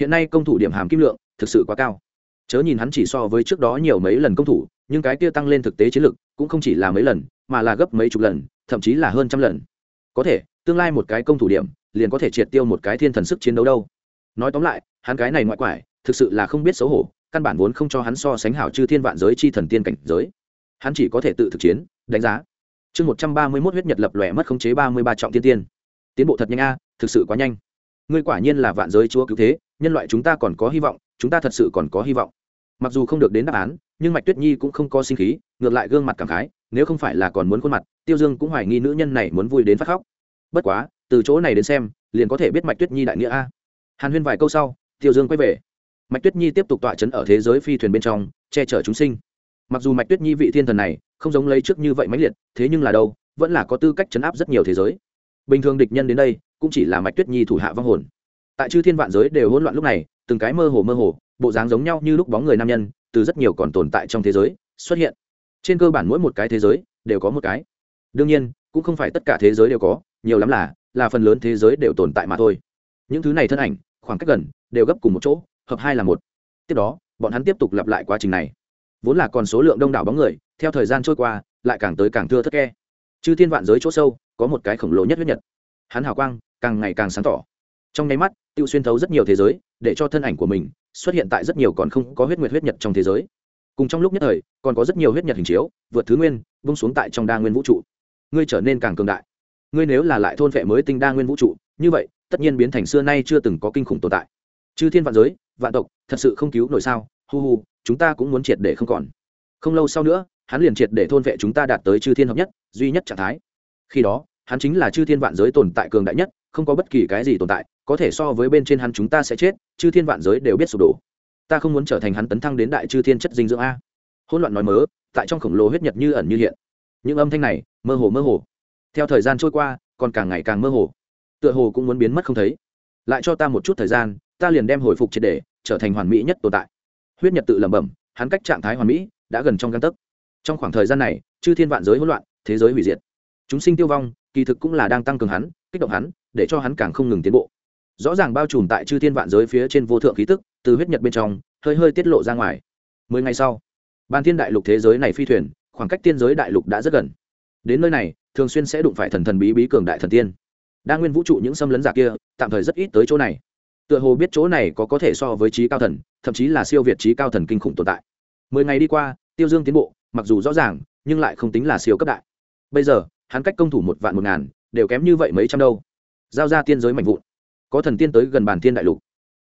Hiện nay công thủ điểm hàm kim lượng thực sự quá cao chớ nhìn hắn chỉ so với trước đó nhiều mấy lần công thủ, nhưng cái kia tăng lên thực tế chiến lực cũng không chỉ là mấy lần, mà là gấp mấy chục lần, thậm chí là hơn trăm lần. Có thể, tương lai một cái công thủ điểm, liền có thể triệt tiêu một cái thiên thần sức chiến đấu đâu. Nói tóm lại, hắn cái này ngoại quải, thực sự là không biết xấu hổ, căn bản vốn không cho hắn so sánh hảo chư thiên vạn giới chi thần tiên cảnh giới. Hắn chỉ có thể tự thực chiến, đánh giá. Chương một trăm ba mươi mốt huyết nhật lập lòe mất khống chế ba mươi ba trọng tiên tiên. Tiến bộ thật nhanh a, thực sự quá nhanh. Ngươi quả nhiên là vạn giới chúa cứu thế, nhân loại chúng ta còn có hy vọng chúng ta thật sự còn có hy vọng. Mặc dù không được đến đáp án, nhưng mạch tuyết nhi cũng không có sinh khí, ngược lại gương mặt cảm khái, nếu không phải là còn muốn khuôn mặt, tiêu dương cũng hoài nghi nữ nhân này muốn vui đến phát khóc. Bất quá, từ chỗ này đến xem, liền có thể biết mạch tuyết nhi đại nghĩa a. Hàn huyên vài câu sau, tiêu dương quay về. Mạch tuyết nhi tiếp tục tọa chấn ở thế giới phi thuyền bên trong, che chở chúng sinh. Mặc dù mạch tuyết nhi vị thiên thần này không giống lấy trước như vậy mãnh liệt, thế nhưng là đâu, vẫn là có tư cách chấn áp rất nhiều thế giới. Bình thường địch nhân đến đây, cũng chỉ là mạch tuyết nhi thủ hạ vong hồn tại chư thiên vạn giới đều hỗn loạn lúc này, từng cái mơ hồ mơ hồ, bộ dáng giống nhau như lúc bóng người nam nhân, từ rất nhiều còn tồn tại trong thế giới, xuất hiện. Trên cơ bản mỗi một cái thế giới, đều có một cái. Đương nhiên, cũng không phải tất cả thế giới đều có, nhiều lắm là là phần lớn thế giới đều tồn tại mà thôi. Những thứ này thân ảnh, khoảng cách gần, đều gấp cùng một chỗ, hợp hai là một. Tiếp đó, bọn hắn tiếp tục lặp lại quá trình này. Vốn là còn số lượng đông đảo bóng người, theo thời gian trôi qua, lại càng tới càng thưa thất khe. chư thiên vạn giới chỗ sâu, có một cái khổng lồ nhất huyết nhật. Hắn hào quang, càng ngày càng sáng tỏ. Trong nháy mắt tiêu xuyên thấu rất nhiều thế giới, để cho thân ảnh của mình xuất hiện tại rất nhiều còn không có huyết nguyệt huyết nhật trong thế giới. Cùng trong lúc nhất thời, còn có rất nhiều huyết nhật hình chiếu, vượt thứ nguyên, vung xuống tại trong đa nguyên vũ trụ. Ngươi trở nên càng cường đại. Ngươi nếu là lại thôn vệ mới tinh đa nguyên vũ trụ, như vậy, tất nhiên biến thành xưa nay chưa từng có kinh khủng tồn tại. Chư thiên vạn giới, vạn tộc, thật sự không cứu nổi sao? Hu hu, chúng ta cũng muốn triệt để không còn. Không lâu sau nữa, hắn liền triệt để thôn vệ chúng ta đạt tới chư thiên hợp nhất, duy nhất trạng thái. Khi đó, hắn chính là chư thiên vạn giới tồn tại cường đại nhất không có bất kỳ cái gì tồn tại, có thể so với bên trên hắn chúng ta sẽ chết, chư thiên vạn giới đều biết sụp đổ. Ta không muốn trở thành hắn tấn thăng đến đại chư thiên chất dinh dưỡng a. Hỗn loạn nói mớ, tại trong khổng lồ huyết nhật như ẩn như hiện. Những âm thanh này, mơ hồ mơ hồ. Theo thời gian trôi qua, còn càng ngày càng mơ hồ. Tựa hồ cũng muốn biến mất không thấy. Lại cho ta một chút thời gian, ta liền đem hồi phục triệt để, trở thành hoàn mỹ nhất tồn tại. Huyết nhật tự lẩm bẩm, hắn cách trạng thái hoàn mỹ, đã gần trong găng tấc. Trong khoảng thời gian này, chư thiên vạn giới hỗn loạn, thế giới hủy diệt. Chúng sinh tiêu vong, kỳ thực cũng là đang tăng cường hắn, kích động hắn để cho hắn càng không ngừng tiến bộ. Rõ ràng bao trùm tại chư thiên vạn giới phía trên vô thượng khí tức, từ huyết nhật bên trong, hơi hơi tiết lộ ra ngoài. Mười ngày sau, ban thiên đại lục thế giới này phi thuyền, khoảng cách tiên giới đại lục đã rất gần. Đến nơi này, thường xuyên sẽ đụng phải thần thần bí bí cường đại thần tiên. Đa nguyên vũ trụ những xâm lấn giả kia, tạm thời rất ít tới chỗ này. Tựa hồ biết chỗ này có có thể so với trí cao thần, thậm chí là siêu việt trí cao thần kinh khủng tồn tại. Mười ngày đi qua, tiêu dương tiến bộ, mặc dù rõ ràng, nhưng lại không tính là siêu cấp đại. Bây giờ, hắn cách công thủ một vạn một ngàn, đều kém như vậy mấy trăm đâu giao ra tiên giới mạnh vụn. Có thần tiên tới gần bàn thiên đại lục.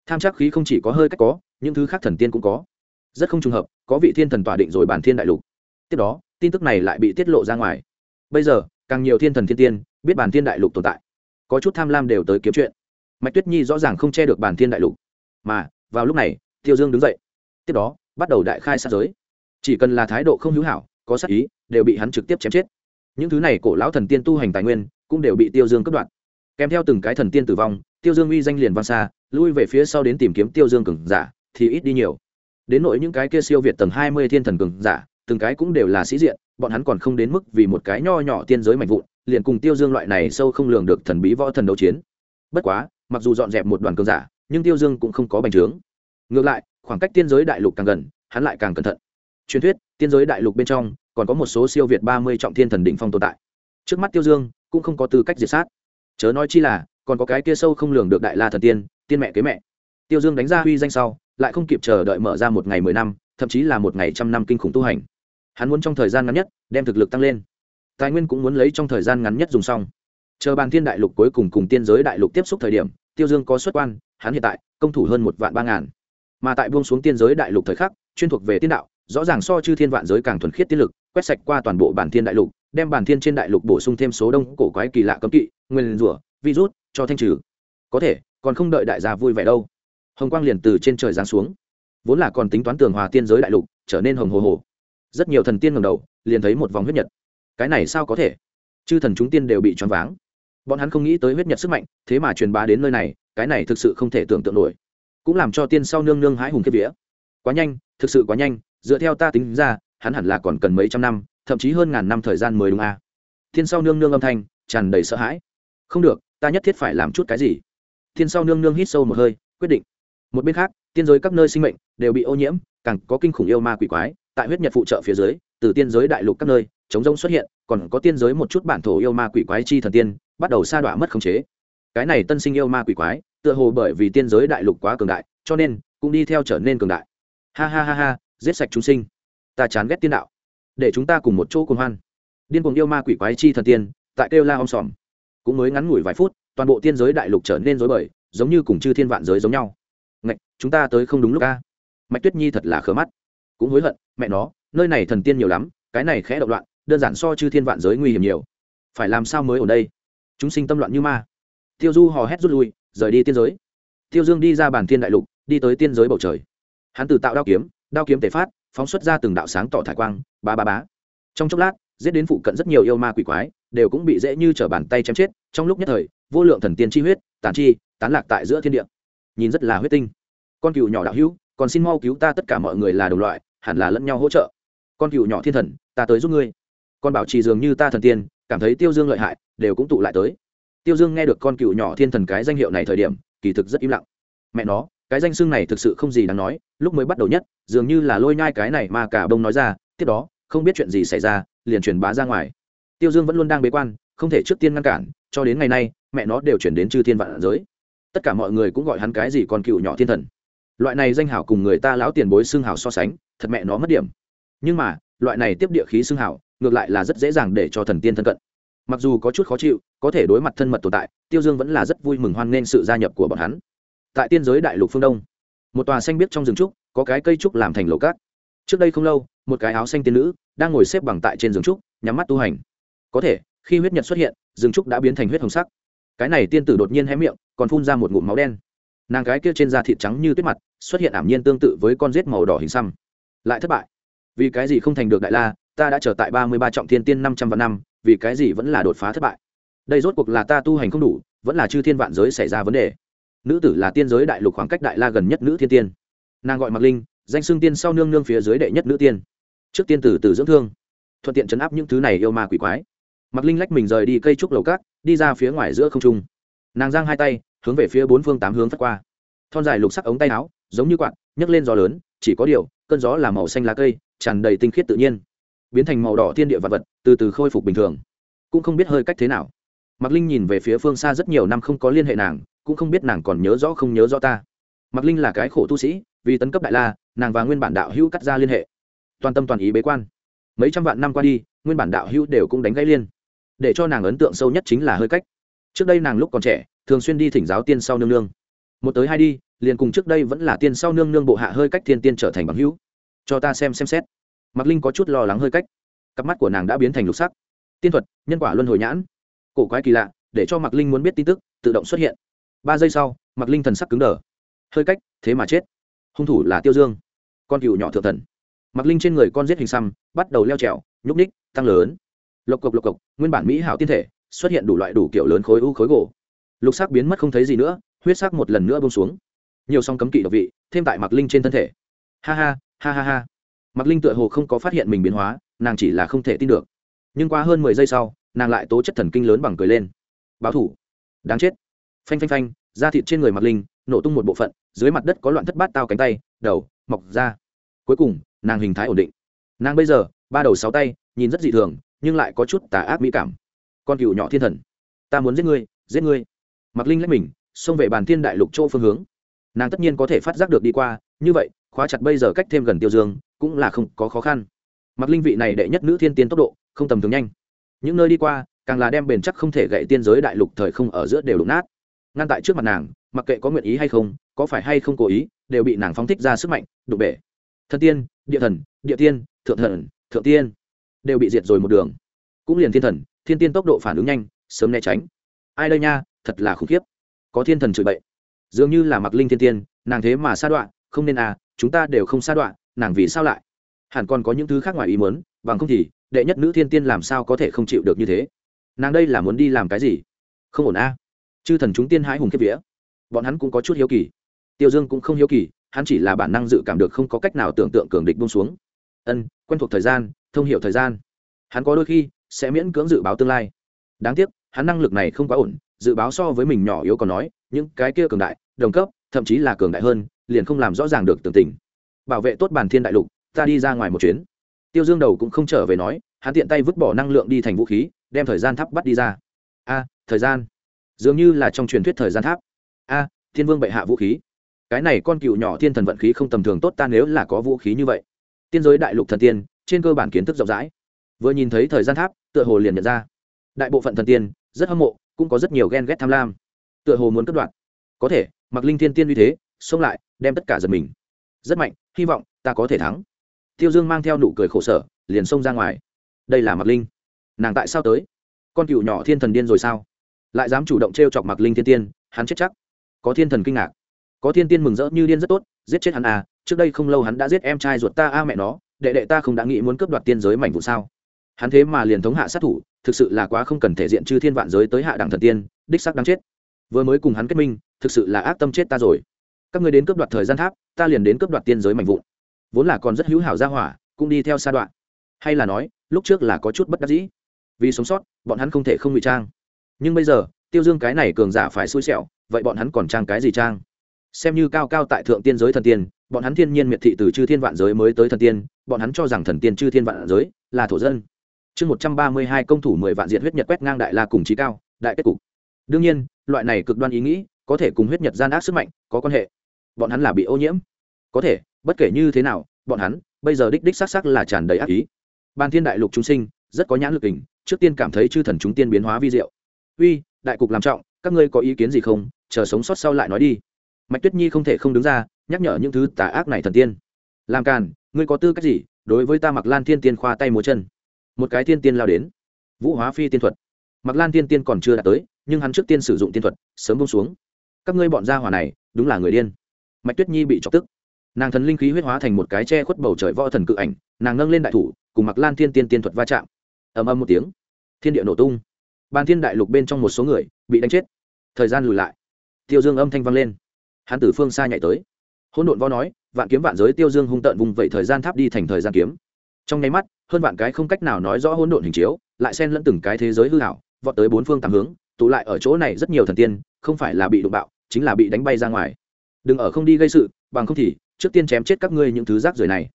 Tham chắc khí không chỉ có hơi cách có, những thứ khác thần tiên cũng có. Rất không trùng hợp, có vị thiên thần tỏa định rồi bàn thiên đại lục. Tiếp đó, tin tức này lại bị tiết lộ ra ngoài. Bây giờ, càng nhiều thiên thần thiên tiên biết bàn thiên đại lục tồn tại. Có chút tham lam đều tới kiếm chuyện. Mạch tuyết nhi rõ ràng không che được bàn thiên đại lục. Mà, vào lúc này, tiêu dương đứng dậy. Tiếp đó, bắt đầu đại khai sát giới. Chỉ cần là thái độ không hữu hảo, có sát ý, đều bị hắn trực tiếp chém chết. Những thứ này cổ lão thần tiên tu hành tài nguyên, cũng đều bị tiêu dương cướp đoạt kèm theo từng cái thần tiên tử vong, tiêu dương uy danh liền vang xa, lui về phía sau đến tìm kiếm tiêu dương cường giả, thì ít đi nhiều. Đến nỗi những cái kia siêu việt tầng hai mươi thiên thần cường giả, từng cái cũng đều là sĩ diện, bọn hắn còn không đến mức vì một cái nho nhỏ tiên giới mạnh vụn, liền cùng tiêu dương loại này sâu không lường được thần bí võ thần đấu chiến. Bất quá, mặc dù dọn dẹp một đoàn cường giả, nhưng tiêu dương cũng không có bành trướng. Ngược lại, khoảng cách tiên giới đại lục càng gần, hắn lại càng cẩn thận. Truyền thuyết, tiên giới đại lục bên trong, còn có một số siêu việt ba mươi trọng thiên thần đỉnh phong tồn tại. Trước mắt tiêu dương cũng không có tư cách diệt sát chớ nói chi là, còn có cái kia sâu không lường được đại la thần tiên tiên mẹ kế mẹ. Tiêu dương đánh ra huy danh sau, lại không kịp chờ đợi mở ra một ngày mười năm, thậm chí là một ngày trăm năm kinh khủng tu hành. Hắn muốn trong thời gian ngắn nhất, đem thực lực tăng lên. Tài nguyên cũng muốn lấy trong thời gian ngắn nhất dùng xong. Chờ bàn thiên đại lục cuối cùng cùng tiên giới đại lục tiếp xúc thời điểm, tiêu dương có xuất quan, hắn hiện tại, công thủ hơn một vạn ba ngàn. Mà tại buông xuống tiên giới đại lục thời khắc, chuyên thuộc về tiên đạo, rõ ràng so chư thiên vạn giới càng thuần khiết tiên lực, quét sạch qua toàn bộ bản thiên đại lục đem bản thiên trên đại lục bổ sung thêm số đông cổ quái kỳ lạ cấm kỵ, nguyên rủa, virus, cho thanh trừ. Có thể, còn không đợi đại gia vui vẻ đâu. Hồng quang liền từ trên trời giáng xuống. Vốn là còn tính toán tường hòa tiên giới đại lục, trở nên hồng hồ hồ. Rất nhiều thần tiên ngầm đầu, liền thấy một vòng huyết nhật. Cái này sao có thể? Chư thần chúng tiên đều bị choáng váng. Bọn hắn không nghĩ tới huyết nhật sức mạnh, thế mà truyền bá đến nơi này, cái này thực sự không thể tưởng tượng nổi. Cũng làm cho tiên sau nương nương hãi hùng kiếp vía. Quá nhanh, thực sự quá nhanh, dựa theo ta tính ra, hắn hẳn là còn cần mấy trăm năm thậm chí hơn ngàn năm thời gian mới đúng a. À. thiên sau nương nương âm thanh tràn đầy sợ hãi. Không được, ta nhất thiết phải làm chút cái gì? Thiên sau nương nương hít sâu một hơi, quyết định. Một bên khác, tiên giới các nơi sinh mệnh đều bị ô nhiễm, càng có kinh khủng yêu ma quỷ quái, tại huyết nhật phụ trợ phía dưới, từ tiên giới đại lục các nơi, chống rông xuất hiện, còn có tiên giới một chút bản thổ yêu ma quỷ quái chi thần tiên, bắt đầu sa đọa mất khống chế. Cái này tân sinh yêu ma quỷ quái, tựa hồ bởi vì tiên giới đại lục quá cường đại, cho nên cũng đi theo trở nên cường đại. Ha ha ha ha, giết sạch chúng sinh. Ta chán ghét tiên đạo để chúng ta cùng một chỗ cùng hoan. Điên cuồng yêu ma quỷ quái chi thần tiên, tại kêu la om sòm. Cũng mới ngắn ngủi vài phút, toàn bộ tiên giới đại lục trở nên rối bời, giống như cùng chư thiên vạn giới giống nhau. Ngậy! chúng ta tới không đúng lúc ca mạch tuyết nhi thật là khờ mắt. Cũng hối hận, mẹ nó, nơi này thần tiên nhiều lắm, cái này khẽ động loạn, đơn giản so chư thiên vạn giới nguy hiểm nhiều. Phải làm sao mới ở đây? Chúng sinh tâm loạn như ma. Tiêu du hò hét rút lui, rời đi tiên giới. Tiêu dương đi ra bản thiên đại lục, đi tới tiên giới bầu trời. Hắn từ tạo đao kiếm đao kiếm tề phát phóng xuất ra từng đạo sáng tỏ thải quang, ba ba bá trong chốc lát, giết đến phụ cận rất nhiều yêu ma quỷ quái, đều cũng bị dễ như t r ở bàn tay chém chết, trong lúc nhất thời, vô lượng thần tiên chi huyết, tàn chi, tán lạc tại giữa thiên địa. Nhìn rất là huyết tinh. Con cừu nhỏ đạo hữu, còn xin mau cứu ta tất cả mọi người là đồng loại, hẳn là lẫn nhau hỗ trợ. Con cừu nhỏ thiên thần, ta tới giúp ngươi. Con bảo trì dường như ta thần tiên, cảm thấy tiêu dương lợi hại, đều cũng tụ lại tới. Tiêu dương nghe được con cừu nhỏ thiên thần cái danh hiệu này thời điểm, kỳ thực rất im lặng. Mẹ nó cái danh xưng này thực sự không gì đáng nói, lúc mới bắt đầu nhất, dường như là lôi nhai cái này mà cả bông nói ra, tiếp đó, không biết chuyện gì xảy ra, liền truyền bá ra ngoài. Tiêu dương vẫn luôn đang bế quan, không thể trước tiên ngăn cản, cho đến ngày nay, mẹ nó đều chuyển đến chư thiên vạn giới. Tất cả mọi người cũng gọi hắn cái gì con cựu nhỏ thiên thần. Loại này danh hảo cùng người ta lão tiền bối xưng hảo so sánh, thật mẹ nó mất điểm. Nhưng mà, loại này tiếp địa khí xưng hảo, ngược lại là rất dễ dàng để cho thần tiên thân cận. Mặc dù có chút khó chịu, có thể đối mặt thân mật tồn tại, tiêu dương vẫn là rất vui mừng hoan nghênh sự gia nhập của bọn hắn tại tiên giới đại lục phương đông. Một tòa xanh biếc trong rừng trúc, có cái cây trúc làm thành lầu cát. Trước đây không lâu, một cái áo xanh tiên nữ đang ngồi xếp bằng tại trên rừng trúc, nhắm mắt tu hành. Có thể, khi huyết nhật xuất hiện, rừng trúc đã biến thành huyết hồng sắc. Cái này tiên tử đột nhiên hé miệng, còn phun ra một ngụm máu đen. Nàng cái kia trên da thịt trắng như tuyết mặt, xuất hiện ảm nhiên tương tự với con rết màu đỏ hình xăm. Lại thất bại. Vì cái gì không thành được đại la, ta đã trở tại ba mươi ba trọng thiên tiên năm trăm vạn năm, vì cái gì vẫn là đột phá thất bại? Đây rốt cuộc là ta tu hành không đủ, vẫn là chư thiên vạn giới xảy ra vấn đề nữ tử là tiên giới đại lục khoảng cách đại la gần nhất nữ thiên tiên. Nàng gọi mặc linh, danh xưng tiên sau nương nương phía dưới đệ nhất nữ tiên. Trước tiên tử từ dưỡng thương, thuận tiện chấn áp những thứ này yêu ma quỷ quái. Mặc linh lách mình rời đi cây trúc lầu cát đi ra phía ngoài giữa không trung. Nàng giang hai tay, hướng về phía bốn phương tám hướng phát qua. Thon dài lục sắc ống tay áo, giống như quạt, nhấc lên gió lớn, chỉ có điều, cơn gió là màu xanh lá cây, tràn đầy tinh khiết tự nhiên, biến thành màu đỏ thiên địa vật vật, từ từ khôi phục bình thường. Cũng không biết hơi cách thế nào. Mạc linh nhìn về phía phương xa rất nhiều năm không có liên hệ nàng cũng không biết nàng còn nhớ rõ không nhớ rõ ta. Mặc linh là cái khổ tu sĩ, vì tấn cấp đại la, nàng và nguyên bản đạo hữu cắt ra liên hệ. Toàn tâm toàn ý bế quan. Mấy trăm vạn năm qua đi, nguyên bản đạo hữu đều cũng đánh gãy liên. Để cho nàng ấn tượng sâu nhất chính là hơi cách. Trước đây nàng lúc còn trẻ, thường xuyên đi thỉnh giáo tiên sau nương nương. Một tới hai đi, liền cùng trước đây vẫn là tiên sau nương nương bộ hạ hơi cách thiên tiên trở thành bằng hữu. Cho ta xem xem xét. Mặc linh có chút lo lắng hơi cách. Cặp mắt của nàng đã biến thành lục sắc. Tiên thuật, nhân quả luân hồi nhãn. Cổ quái kỳ lạ, để cho Mặc linh muốn biết tin tức, tự động xuất hiện ba giây sau mặc linh thần sắc cứng đờ. Hơi cách, thế mà chết. Hung thủ là tiêu dương, con cựu nhỏ thượng thần. Mặc linh trên người con giết hình xăm, bắt đầu leo trèo, nhúc ních tăng lớn. Lộc cộc lộc cộc, nguyên bản mỹ hảo tiên thể, xuất hiện đủ loại đủ kiểu lớn khối u khối gỗ. Lục sắc biến mất không thấy gì nữa, huyết sắc một lần nữa bông xuống. Nhiều song cấm kỵ độc vị, thêm tại mặc linh trên thân thể. Ha ha ha ha ha. Mặc linh tựa hồ không có phát hiện mình biến hóa, nàng chỉ là không thể tin được. Nhưng qua hơn mười giây sau, nàng lại tố chất thần kinh lớn bằng cười lên. Báo thủ. Đáng chết phanh phanh phanh, da thịt trên người mặt linh, nổ tung một bộ phận, dưới mặt đất có loạn thất bát tao cánh tay, đầu, mọc ra. Cuối cùng, nàng hình thái ổn định. Nàng bây giờ, ba đầu sáu tay, nhìn rất dị thường, nhưng lại có chút tà ác mỹ cảm. Con cựu nhỏ thiên thần, ta muốn giết ngươi giết ngươi. Mặc linh lách mình, xông về bàn thiên đại lục chỗ phương hướng. Nàng tất nhiên có thể phát giác được đi qua, như vậy, khóa chặt bây giờ cách thêm gần tiêu dương, cũng là không có khó khăn. Mặc linh vị này đệ nhất nữ thiên tiên tốc độ, không tầm thường nhanh. Những nơi đi qua, càng là đem bền chắc không thể gậy tiên giới đại lục thời không ở giữa đều đụng nát ngăn tại trước mặt nàng, mặc kệ có nguyện ý hay không, có phải hay không cố ý, đều bị nàng phóng thích ra sức mạnh, đụng bể. Thần tiên, địa thần, địa tiên, thượng thần, thượng tiên, đều bị diệt rồi một đường. Cũng liền thiên thần, thiên tiên tốc độ phản ứng nhanh, sớm né tránh. Ai đây nha, thật là khủng khiếp. Có thiên thần chửi bậy. Dường như là mặc linh thiên tiên, nàng thế mà sa đoạn không nên à chúng ta đều không sa đoạn nàng vì sao lại? Hẳn còn có những thứ khác ngoài ý muốn, bằng không thì, đệ nhất nữ thiên tiên làm sao có thể không chịu được như thế? Nàng đây là muốn đi làm cái gì? Không ổn a à chư thần chúng tiên hãi hùng kiếp vía. Bọn hắn cũng có chút hiếu kỳ. Tiêu dương cũng không hiếu kỳ, hắn chỉ là bản năng dự cảm được không có cách nào tưởng tượng cường địch bông xuống. Ân, quen thuộc thời gian, thông hiểu thời gian. Hắn có đôi khi sẽ miễn cưỡng dự báo tương lai. Đáng tiếc, hắn năng lực này không quá ổn, dự báo so với mình nhỏ yếu còn nói, những cái kia cường đại, đồng cấp, thậm chí là cường đại hơn, liền không làm rõ ràng được tường tình. Bảo vệ tốt bản thiên đại lục, ta đi ra ngoài một chuyến. Tiêu dương đầu cũng không trở về nói, hắn tiện tay vứt bỏ năng lượng đi thành vũ khí, đem thời gian tháp bắt đi ra. A, thời gian dường như là trong truyền thuyết thời gian tháp. A, thiên vương bệ hạ vũ khí. Cái này con cựu nhỏ thiên thần vận khí không tầm thường tốt ta nếu là có vũ khí như vậy. Tiên giới đại lục thần tiên, trên cơ bản kiến thức rộng rãi. Vừa nhìn thấy thời gian tháp, tựa hồ liền nhận ra. Đại bộ phận thần tiên, rất hâm mộ, cũng có rất nhiều ghen ghét tham lam. Tựa hồ muốn cất đoạn. Có thể mặc linh thiên tiên uy thế, xông lại, đem tất cả giật mình. Rất mạnh, hy vọng ta có thể thắng. Tiêu dương mang theo nụ cười khổ sở, liền xông ra ngoài. Đây là mặc linh. Nàng tại sao tới? Con cựu nhỏ thiên thần điên rồi sao? Lại dám chủ động t r e o chọc mặc linh thiên tiên, hắn chết chắc. Có thiên thần kinh ngạc. Có thiên tiên mừng rỡ như điên rất tốt, giết chết hắn à trước đây không lâu hắn đã giết em trai ruột ta a mẹ nó, đệ đệ ta không đã nghĩ muốn cướp đoạt tiên giới mảnh vụ sao? Hắn thế mà liền thống hạ sát thủ, thực sự là quá không cần thể diện chư thiên vạn giới tới hạ đẳng thần tiên, đích sắc đáng chết. Vừa mới cùng hắn kết minh, thực sự là ác tâm chết ta rồi. Các người đến cướp đoạt thời gian tháp, ta liền đến cướp đoạt tiên giới mảnh vụn. Vốn là còn rất hữu hảo gia hỏa, cũng đi theo sa đoạn. Hay là nói, lúc trước là có chút bất đắc dĩ. Vì sống sót, bọn hắn không thể không ngụy trang nhưng bây giờ, tiêu dương cái này cường giả phải xui xẻo, vậy bọn hắn còn trang cái gì trang? Xem như cao cao tại thượng tiên giới thần tiên, bọn hắn thiên nhiên miệt thị từ chư thiên vạn giới mới tới thần tiên, bọn hắn cho rằng thần tiên chư thiên vạn giới là thổ dân. Chương một trăm ba mươi hai công thủ mười vạn diện huyết nhật quét ngang đại la cùng trí cao, đại kết cục. Đương nhiên, loại này cực đoan ý nghĩ, có thể cùng huyết nhật gian ác sức mạnh, có quan hệ. Bọn hắn là bị ô nhiễm. Có thể, bất kể như thế nào, bọn hắn, bây giờ đích đích xác xác là tràn đầy ác ý. Ban thiên đại lục chúng sinh, rất có nhãn lực hình, trước tiên cảm thấy chư thần chúng tiên biến hóa vi diệu uy, đại cục làm trọng, các ngươi có ý kiến gì không? Chờ sống sót sau lại nói đi. Mạch tuyết nhi không thể không đứng ra, nhắc nhở những thứ tà ác này thần tiên. Làm càn, ngươi có tư cách gì? Đối với ta mặc lan thiên tiên khoa tay múa chân. Một cái thiên tiên lao đến. Vũ hóa phi tiên thuật. Mặc lan thiên tiên còn chưa đạt tới, nhưng hắn trước tiên sử dụng tiên thuật, sớm bông xuống. Các ngươi bọn gia hỏa này, đúng là người điên. Mạch tuyết nhi bị chọc tức. Nàng thần linh khí huyết hóa thành một cái che khuất bầu trời võ thần cự ảnh, nàng nâng lên đại thủ, cùng mặc lan thiên tiên tiên thuật va chạm. Ầm ầm một tiếng, thiên địa nổ tung ban thiên đại lục bên trong một số người bị đánh chết. Thời gian lùi lại. Tiêu dương âm thanh vang lên. Hắn từ phương xa nhảy tới. Hỗn độn võ nói, vạn kiếm vạn giới tiêu dương hung tợn vùng vậy thời gian tháp đi thành thời gian kiếm. Trong nháy mắt, hơn vạn cái không cách nào nói rõ hỗn độn hình chiếu, lại xen lẫn từng cái thế giới hư hảo vọt tới bốn phương tám hướng, tụ lại ở chỗ này rất nhiều thần tiên, không phải là bị đụng bạo, chính là bị đánh bay ra ngoài. Đừng ở không đi gây sự, bằng không thì trước tiên chém chết các ngươi những thứ rác rưởi này.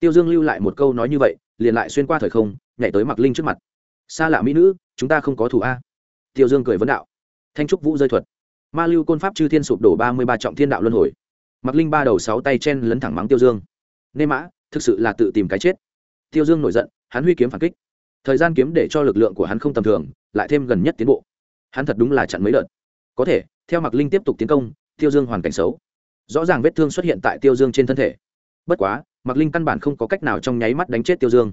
Tiêu dương lưu lại một câu nói như vậy, liền lại xuyên qua thời không, nhảy tới mặc linh trước mặt. Xa lạ mỹ nữ chúng ta không có thủ a. Tiêu dương cười vấn đạo. Thanh trúc vũ rơi thuật. Ma lưu côn pháp chư thiên sụp đổ ba mươi ba trọng thiên đạo luân hồi. Mặc linh ba đầu sáu tay chen lấn thẳng mắng tiêu dương. Nê mã, thực sự là tự tìm cái chết. Tiêu dương nổi giận, hắn huy kiếm phản kích. Thời gian kiếm để cho lực lượng của hắn không tầm thường, lại thêm gần nhất tiến bộ. Hắn thật đúng là chặn mấy đợt. Có thể, theo mặc linh tiếp tục tiến công, tiêu dương hoàn cảnh xấu. Rõ ràng vết thương xuất hiện tại tiêu dương trên thân thể. Bất quá mặc linh căn bản không có cách nào trong nháy mắt đánh chết tiêu dương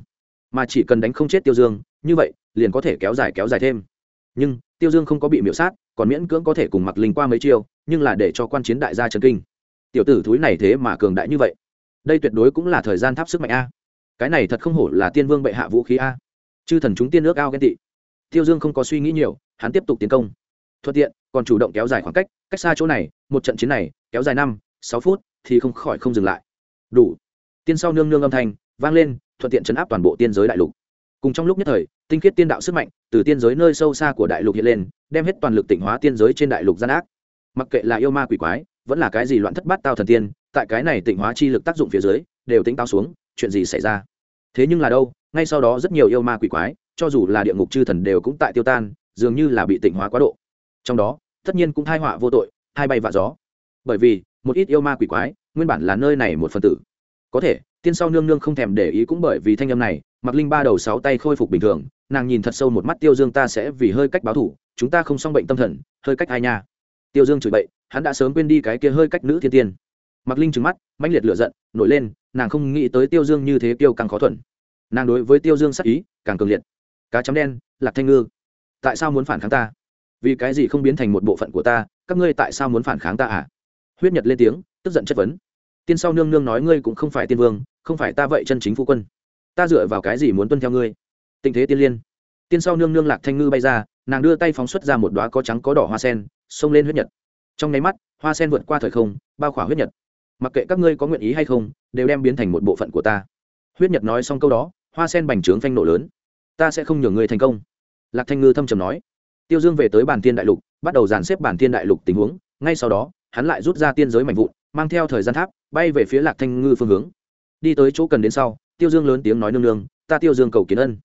mà chỉ cần đánh không chết tiêu dương, như vậy, liền có thể kéo dài kéo dài thêm. Nhưng, tiêu dương không có bị miễu sát, còn miễn cưỡng có thể cùng mặc linh qua mấy chiêu, nhưng là để cho quan chiến đại gia trần kinh. Tiểu tử thúi này thế mà cường đại như vậy. Đây tuyệt đối cũng là thời gian tháp sức mạnh a. Cái này thật không hổ là tiên vương bệ hạ vũ khí a. Chư thần chúng tiên nước ao ghen tị. Tiêu dương không có suy nghĩ nhiều, hắn tiếp tục tiến công. Thuận tiện, còn chủ động kéo dài khoảng cách cách xa chỗ này, một trận chiến này, kéo dài năm, sáu phút, thì không khỏi không dừng lại. Đủ. Tiên sau nương nương âm thanh vang lên thuận tiện chấn áp toàn bộ tiên giới đại lục. Cùng trong lúc nhất thời, tinh khiết tiên đạo sức mạnh từ tiên giới nơi sâu xa của đại lục hiện lên, đem hết toàn lực tỉnh hóa tiên giới trên đại lục gian ác. Mặc kệ là yêu ma quỷ quái, vẫn là cái gì loạn thất bát tao thần tiên, tại cái này tỉnh hóa chi lực tác dụng phía dưới, đều tính tao xuống, chuyện gì xảy ra? Thế nhưng là đâu, ngay sau đó rất nhiều yêu ma quỷ quái, cho dù là địa ngục chư thần đều cũng tại tiêu tan, dường như là bị tỉnh hóa quá độ. Trong đó, tất nhiên cũng thai họa vô tội, hai bay vạ gió. Bởi vì, một ít yêu ma quỷ quái, nguyên bản là nơi này một phần tử. Có thể tiên sau nương nương không thèm để ý cũng bởi vì thanh âm này mặc linh ba đầu sáu tay khôi phục bình thường, nàng nhìn thật sâu một mắt tiêu dương ta sẽ vì hơi cách báo thủ, chúng ta không xong bệnh tâm thần, hơi cách ai nha? Tiêu dương chửi bậy, hắn đã sớm quên đi cái kia hơi cách nữ thiên tiên. Mặc linh trừng mắt, mãnh liệt lửa giận, nổi lên, nàng không nghĩ tới tiêu dương như thế tiêu càng khó thuận nàng đối với tiêu dương sắc ý, càng cường liệt. Cá chấm đen, lạc thanh ngư. Tại sao muốn phản kháng ta? Vì cái gì không biến thành một bộ phận của ta, các ngươi tại sao muốn phản kháng ta à? Huyết nhật lên tiếng, tức giận chất vấn tiên sau nương nương nói ngươi cũng không phải tiên vương, không phải ta vậy chân chính phu quân. Ta dựa vào cái gì muốn tuân theo ngươi? Tình thế tiên liên. Tiên sau nương nương lạc thanh ngư bay ra, nàng đưa tay phóng xuất ra một đoá có trắng có đỏ hoa sen, xông lên huyết nhật. Trong nháy mắt, hoa sen vượt qua thời không, bao khỏa huyết nhật. Mặc kệ các ngươi có nguyện ý hay không, đều đem biến thành một bộ phận của ta. Huyết nhật nói xong câu đó, hoa sen bành trướng phanh nổ lớn. Ta sẽ không nhường người thành công. Lạc thanh ngư thâm trầm nói. Tiêu dương về tới bản thiên đại lục, bắt đầu dàn xếp bản thiên đại lục tình huống, ngay sau đó, hắn lại rút ra tiên giới mảnh vụn, mang theo thời gian tháp bay về phía lạc thanh ngư phương hướng. Đi tới chỗ cần đến sau, tiêu dương lớn tiếng nói nương nương, ta tiêu dương cầu kiến ân.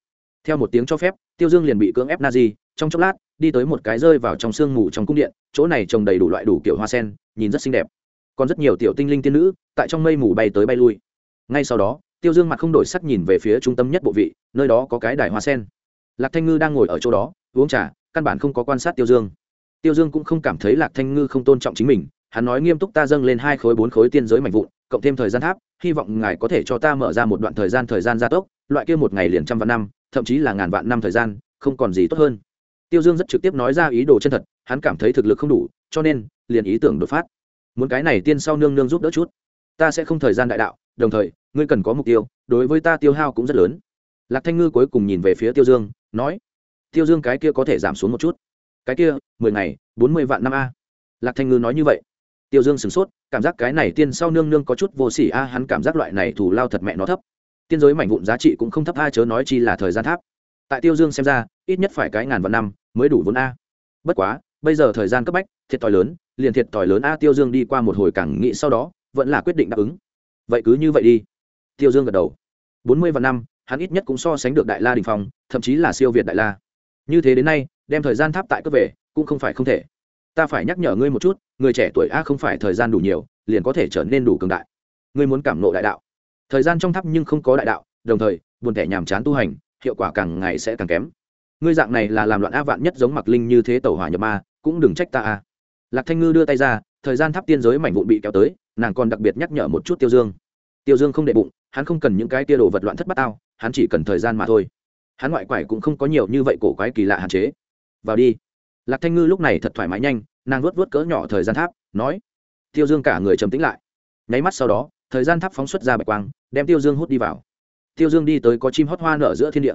Theo một tiếng cho phép, tiêu dương liền bị cưỡng ép na di trong chốc lát, đi tới một cái rơi vào trong sương mù trong cung điện, chỗ này trồng đầy đủ loại đủ kiểu hoa sen, nhìn rất xinh đẹp. Còn rất nhiều tiểu tinh linh tiên nữ, tại trong mây mù bay tới bay lui. Ngay sau đó, tiêu dương mặt không đổi sắc nhìn về phía trung tâm nhất bộ vị, nơi đó có cái đài hoa sen. Lạc thanh ngư đang ngồi ở chỗ đó, uống trà, căn bản không có quan sát tiêu dương. Tiêu dương cũng không cảm thấy lạc thanh ngư không tôn trọng chính mình hắn nói nghiêm túc ta dâng lên hai khối bốn khối tiên giới mạnh vụn, cộng thêm thời gian tháp, hy vọng ngài có thể cho ta mở ra một đoạn thời gian thời gian gia tốc, loại kia một ngày liền trăm vạn năm, thậm chí là ngàn vạn năm thời gian, không còn gì tốt hơn. Tiêu dương rất trực tiếp nói ra ý đồ chân thật, hắn cảm thấy thực lực không đủ, cho nên liền ý tưởng đột phát. Muốn cái này tiên sau nương nương giúp đỡ chút. Ta sẽ không thời gian đại đạo, đồng thời, ngươi cần có mục tiêu, đối với ta tiêu hao cũng rất lớn. Lạc thanh ngư cuối cùng nhìn về phía tiêu dương, nói, tiêu dương cái kia có thể giảm xuống một chút. Cái kia, mười ngày, bốn mươi vạn năm a. Lạc thanh ngư nói như vậy tiêu dương sửng sốt, cảm giác cái này tiên sau nương nương có chút vô s ỉ a, hắn cảm giác loại này thủ lao thật mẹ nó thấp. Tiên giới mảnh vụn giá trị cũng không thấp a, chớ nói chi là thời gian tháp. Tại tiêu dương xem ra, ít nhất phải cái ngàn vạn năm mới đủ vốn a. Bất quá, bây giờ thời gian cấp bách, thiệt thòi lớn, liền thiệt thòi lớn a, tiêu dương đi qua một hồi cảng nghĩ sau đó, vẫn là quyết định đáp ứng. Vậy cứ như vậy đi. Tiêu dương gật đầu. Bốn mươi vạn năm, hắn ít nhất cũng so sánh được đại la đình phong, thậm chí là siêu việt đại la. Như thế đến nay, đem thời gian tháp tại cấp về, cũng không phải không thể ta phải nhắc nhở ngươi một chút người trẻ tuổi a không phải thời gian đủ nhiều liền có thể trở nên đủ cường đại. Ngươi muốn cảm nộ đại đạo. Thời gian trong tháp nhưng không có đại đạo đồng thời buồn thẻ nhàm chán tu hành hiệu quả càng ngày sẽ càng kém. Ngươi dạng này là làm loạn a vạn nhất giống mặc linh như thế tàu hỏa nhập ma cũng đừng trách ta a. Lạc thanh ngư đưa tay ra thời gian tháp tiên giới mảnh vụn bị kéo tới nàng còn đặc biệt nhắc nhở một chút tiêu dương. Tiêu dương không đệ bụng hắn không cần những cái tia đồ vật loạn thất bát tao, hắn chỉ cần thời gian mà thôi. Hắn ngoại quải cũng không có nhiều như vậy cổ quái kỳ lạ hạn chế. Vào đi lạc thanh ngư lúc này thật thoải mái nhanh, nàng vuốt vớt cỡ nhỏ thời gian tháp, nói, tiêu dương cả người trầm tĩnh lại. Nháy mắt sau đó, thời gian tháp phóng xuất ra bạch quang, đem tiêu dương hút đi vào. Tiêu dương đi tới có chim hót hoa nở giữa thiên địa.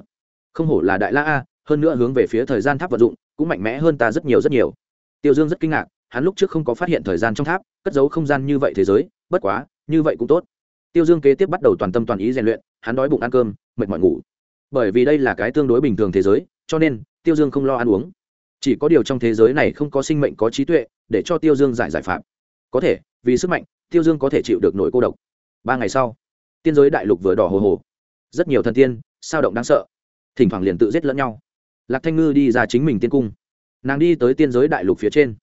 Không hổ là đại la a, hơn nữa hướng về phía thời gian tháp vận dụng, cũng mạnh mẽ hơn ta rất nhiều rất nhiều. Tiêu dương rất kinh ngạc, hắn lúc trước không có phát hiện thời gian trong tháp, cất giấu không gian như vậy thế giới, bất quá, như vậy cũng tốt. Tiêu dương kế tiếp bắt đầu toàn tâm toàn ý rèn luyện, hắn đói bụng ăn cơm, mệt mỏi ngủ. Bởi vì đây là cái tương đối bình thường thế giới, cho nên tiêu dương không lo ăn uống chỉ có điều trong thế giới này không có sinh mệnh có trí tuệ, để cho tiêu dương giải giải phạm. Có thể, vì sức mạnh, tiêu dương có thể chịu được nỗi cô độc. Ba ngày sau, tiên giới đại lục vừa đỏ hồ hồ. Rất nhiều thần tiên, sao động đáng sợ. Thỉnh thoảng liền tự giết lẫn nhau. Lạc thanh ngư đi ra chính mình tiên cung. Nàng đi tới tiên giới đại lục phía trên.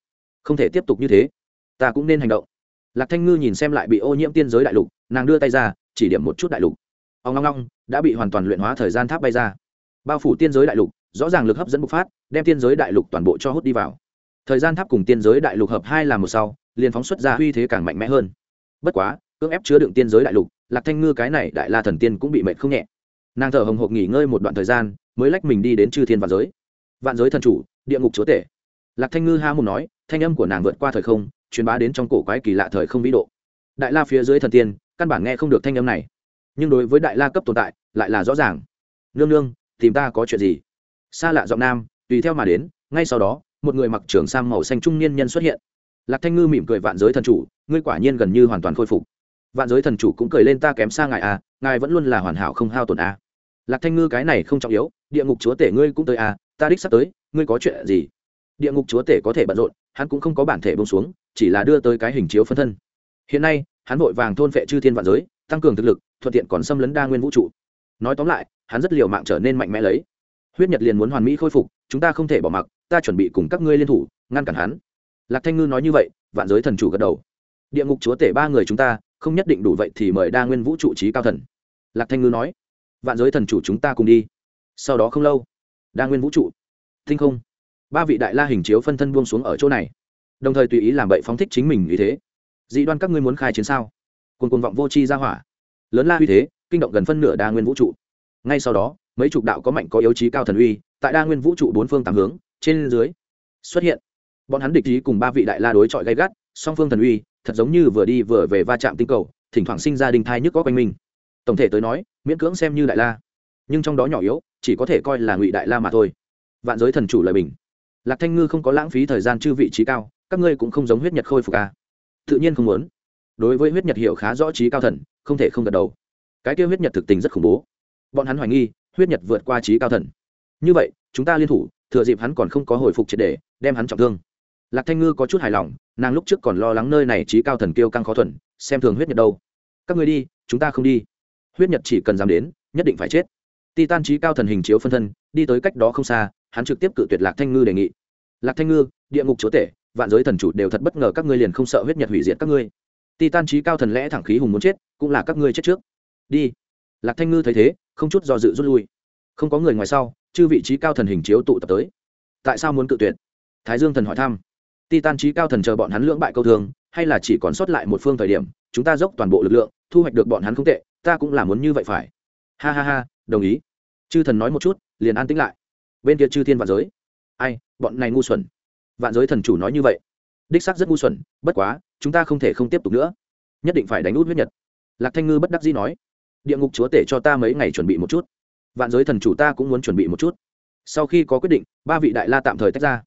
Không thể tiếp tục như thế. Ta cũng nên hành động. Lạc thanh ngư nhìn xem lại bị ô nhiễm tiên giới đại lục, nàng đưa tay ra, chỉ điểm một chút đại lục. Ông ngong ngong đã bị hoàn toàn luyện hóa thời gian tháp bay ra. Bao phủ tiên giới đại lục rõ ràng lực hấp dẫn bộc phát, đem tiên giới đại lục toàn bộ cho hút đi vào. Thời gian tháp cùng tiên giới đại lục hợp hai làm một sau, liền phóng xuất ra uy thế càng mạnh mẽ hơn. Bất quá, cưỡng ép chứa đựng tiên giới đại lục, lạc thanh ngư cái này đại la thần tiên cũng bị mệt không nhẹ. Nàng thở hồng hộc nghỉ ngơi một đoạn thời gian, mới lách mình đi đến chư thiên vạn giới. Vạn giới thần chủ, địa ngục chúa tể. Lạc thanh ngư ha mùng nói, thanh âm của nàng vượt qua thời không, truyền bá đến trong cổ quái kỳ lạ thời không vĩ độ. Đại la phía dưới thần tiên, căn bản nghe không được thanh âm này. Nhưng đối với đại la cấp tồn tại, lại là rõ ràng. Nương nương, tìm ta có chuyện gì? Xa lạ giọng nam, tùy theo mà đến, ngay sau đó, một người mặc trường sam màu xanh trung niên nhân xuất hiện. Lạc thanh ngư mỉm cười vạn giới thần chủ, ngươi quả nhiên gần như hoàn toàn khôi phục. Vạn giới thần chủ cũng cười lên ta kém xa ngài à ngài vẫn luôn là hoàn hảo không hao tổn à. lạc thanh ngư cái này không trọng yếu, địa ngục chúa tể ngươi cũng tới à ta đích sắp tới, ngươi có chuyện gì? Địa ngục chúa tể có thể bận rộn, hắn cũng không có bản thể bông xuống, chỉ là đưa tới cái hình chiếu phân thân. Hiện nay, hắn vội vàng thôn vệ chư thiên vạn giới, tăng cường thực lực, thuận tiện còn xâm lấn đa nguyên vũ trụ. Nói tóm lại, hắn rất liều mạng trở nên mạnh mẽ lấy huyết nhật liền muốn hoàn mỹ khôi phục, chúng ta không thể bỏ mặc, ta chuẩn bị cùng các ngươi liên thủ, ngăn cản hắn. Lạc thanh ngư nói như vậy, vạn giới thần chủ gật đầu. Địa ngục chúa tể ba người chúng ta, không nhất định đủ vậy thì mời đa nguyên vũ trụ trí cao thần. Lạc thanh ngư nói. Vạn giới thần chủ chúng ta cùng đi. Sau đó không lâu, đa nguyên vũ trụ, tinh không, ba vị đại la hình chiếu phân thân buông xuống ở chỗ này. Đồng thời tùy ý làm bậy phóng thích chính mình như thế. Dị đoan các ngươi muốn khai chiến sao? Cồn cuồng vọng vô tri ra hỏa. Lớn la uy thế, kinh động gần phân nửa đa nguyên vũ trụ. Ngay sau đó mấy chục đạo có mạnh có yếu trí cao thần uy, tại đa nguyên vũ trụ bốn phương tám hướng, trên dưới xuất hiện. Bọn hắn địch ý cùng ba vị đại la đối chọi gay gắt, song phương thần uy thật giống như vừa đi vừa về va chạm tinh cầu, thỉnh thoảng sinh ra đình thai nhức có quanh mình. Tổng thể tới nói, miễn cưỡng xem như đại la. Nhưng trong đó nhỏ yếu, chỉ có thể coi là ngụy đại la mà thôi. Vạn giới thần chủ lời bình. Lạc thanh ngư không có lãng phí thời gian chư vị trí cao, các ngươi cũng không giống huyết nhật khôi phục à. tự nhiên không muốn. Đối với huyết nhật hiểu khá rõ trí cao thần, không thể không gật đầu. Cái kia huyết nhật thực tình rất khủng bố. Bọn hắn hoài nghi huyết nhật vượt qua trí cao thần. Như vậy, chúng ta liên thủ, thừa dịp hắn còn không có hồi phục triệt đề đem hắn trọng thương. Lạc thanh ngư có chút hài lòng, nàng lúc trước còn lo lắng nơi này trí cao thần kêu căng khó thuần, xem thường huyết nhật đâu. Các người đi, chúng ta không đi. Huyết nhật chỉ cần dám đến, nhất định phải chết. Titan trí cao thần hình chiếu phân thân, đi tới cách đó không xa, hắn trực tiếp cự tuyệt lạc thanh ngư đề nghị. Lạc thanh ngư, địa ngục chúa tể, vạn giới thần chủ đều thật bất ngờ các ngươi liền không sợ huyết nhật hủy diệt các ngươi. Titan trí cao thần lẽ thẳng khí hùng muốn chết, cũng là các ngươi chết trước. Đi lạc thanh ngư thấy thế không chút do dự rút lui. Không có người ngoài sau chư vị trí cao thần hình chiếu tụ tập tới. Tại sao muốn cự tuyệt? Thái dương thần hỏi thăm. Ti Tan trí cao thần chờ bọn hắn lưỡng bại câu thường, hay là chỉ còn sót lại một phương thời điểm chúng ta dốc toàn bộ lực lượng thu hoạch được bọn hắn không tệ ta cũng là muốn như vậy phải. Ha ha ha đồng ý. Chư thần nói một chút liền an tĩnh lại. Bên kia chư thiên vạn giới. Ai bọn này ngu xuẩn. Vạn giới thần chủ nói như vậy. Đích xác rất ngu xuẩn bất quá chúng ta không thể không tiếp tục nữa. Nhất định phải đánh út huyết nhật. Lạc thanh ngư bất đắc dĩ nói địa ngục chúa tể cho ta mấy ngày chuẩn bị một chút. Vạn giới thần chủ ta cũng muốn chuẩn bị một chút. Sau khi có quyết định, ba vị đại la tạm thời tách ra.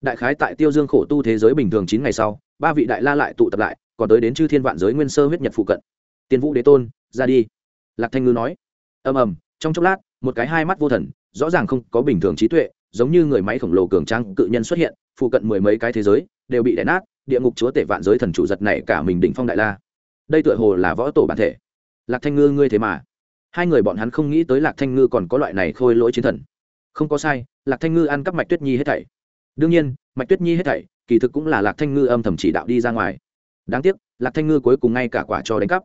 Đại khái tại tiêu dương khổ tu thế giới bình thường chín ngày sau, ba vị đại la lại tụ tập lại, còn tới đến chư thiên vạn giới nguyên sơ huyết nhật phụ cận. Tiên vũ đế tôn, ra đi. Lạc thanh ngư nói. Ầm ầm, trong chốc lát, một cái hai mắt vô thần, rõ ràng không có bình thường trí tuệ, giống như người máy khổng lồ cường trang cự nhân xuất hiện, phụ cận mười mấy cái thế giới đều bị đẻ nát, địa ngục chúa tể vạn giới thần chủ giật này cả mình đỉnh phong đại la. Đây tựa hồ là võ tổ bản thể lạc thanh ngư, ngươi thế mà. Hai người bọn hắn không nghĩ tới lạc thanh ngư còn có loại này khôi lỗi chiến thần. Không có sai, lạc thanh ngư ăn cắp mạch tuyết nhi hết thảy. Đương nhiên, mạch tuyết nhi hết thảy, kỳ thực cũng là lạc thanh ngư âm thầm chỉ đạo đi ra ngoài. Đáng tiếc, lạc thanh ngư cuối cùng ngay cả quả cho đánh cắp.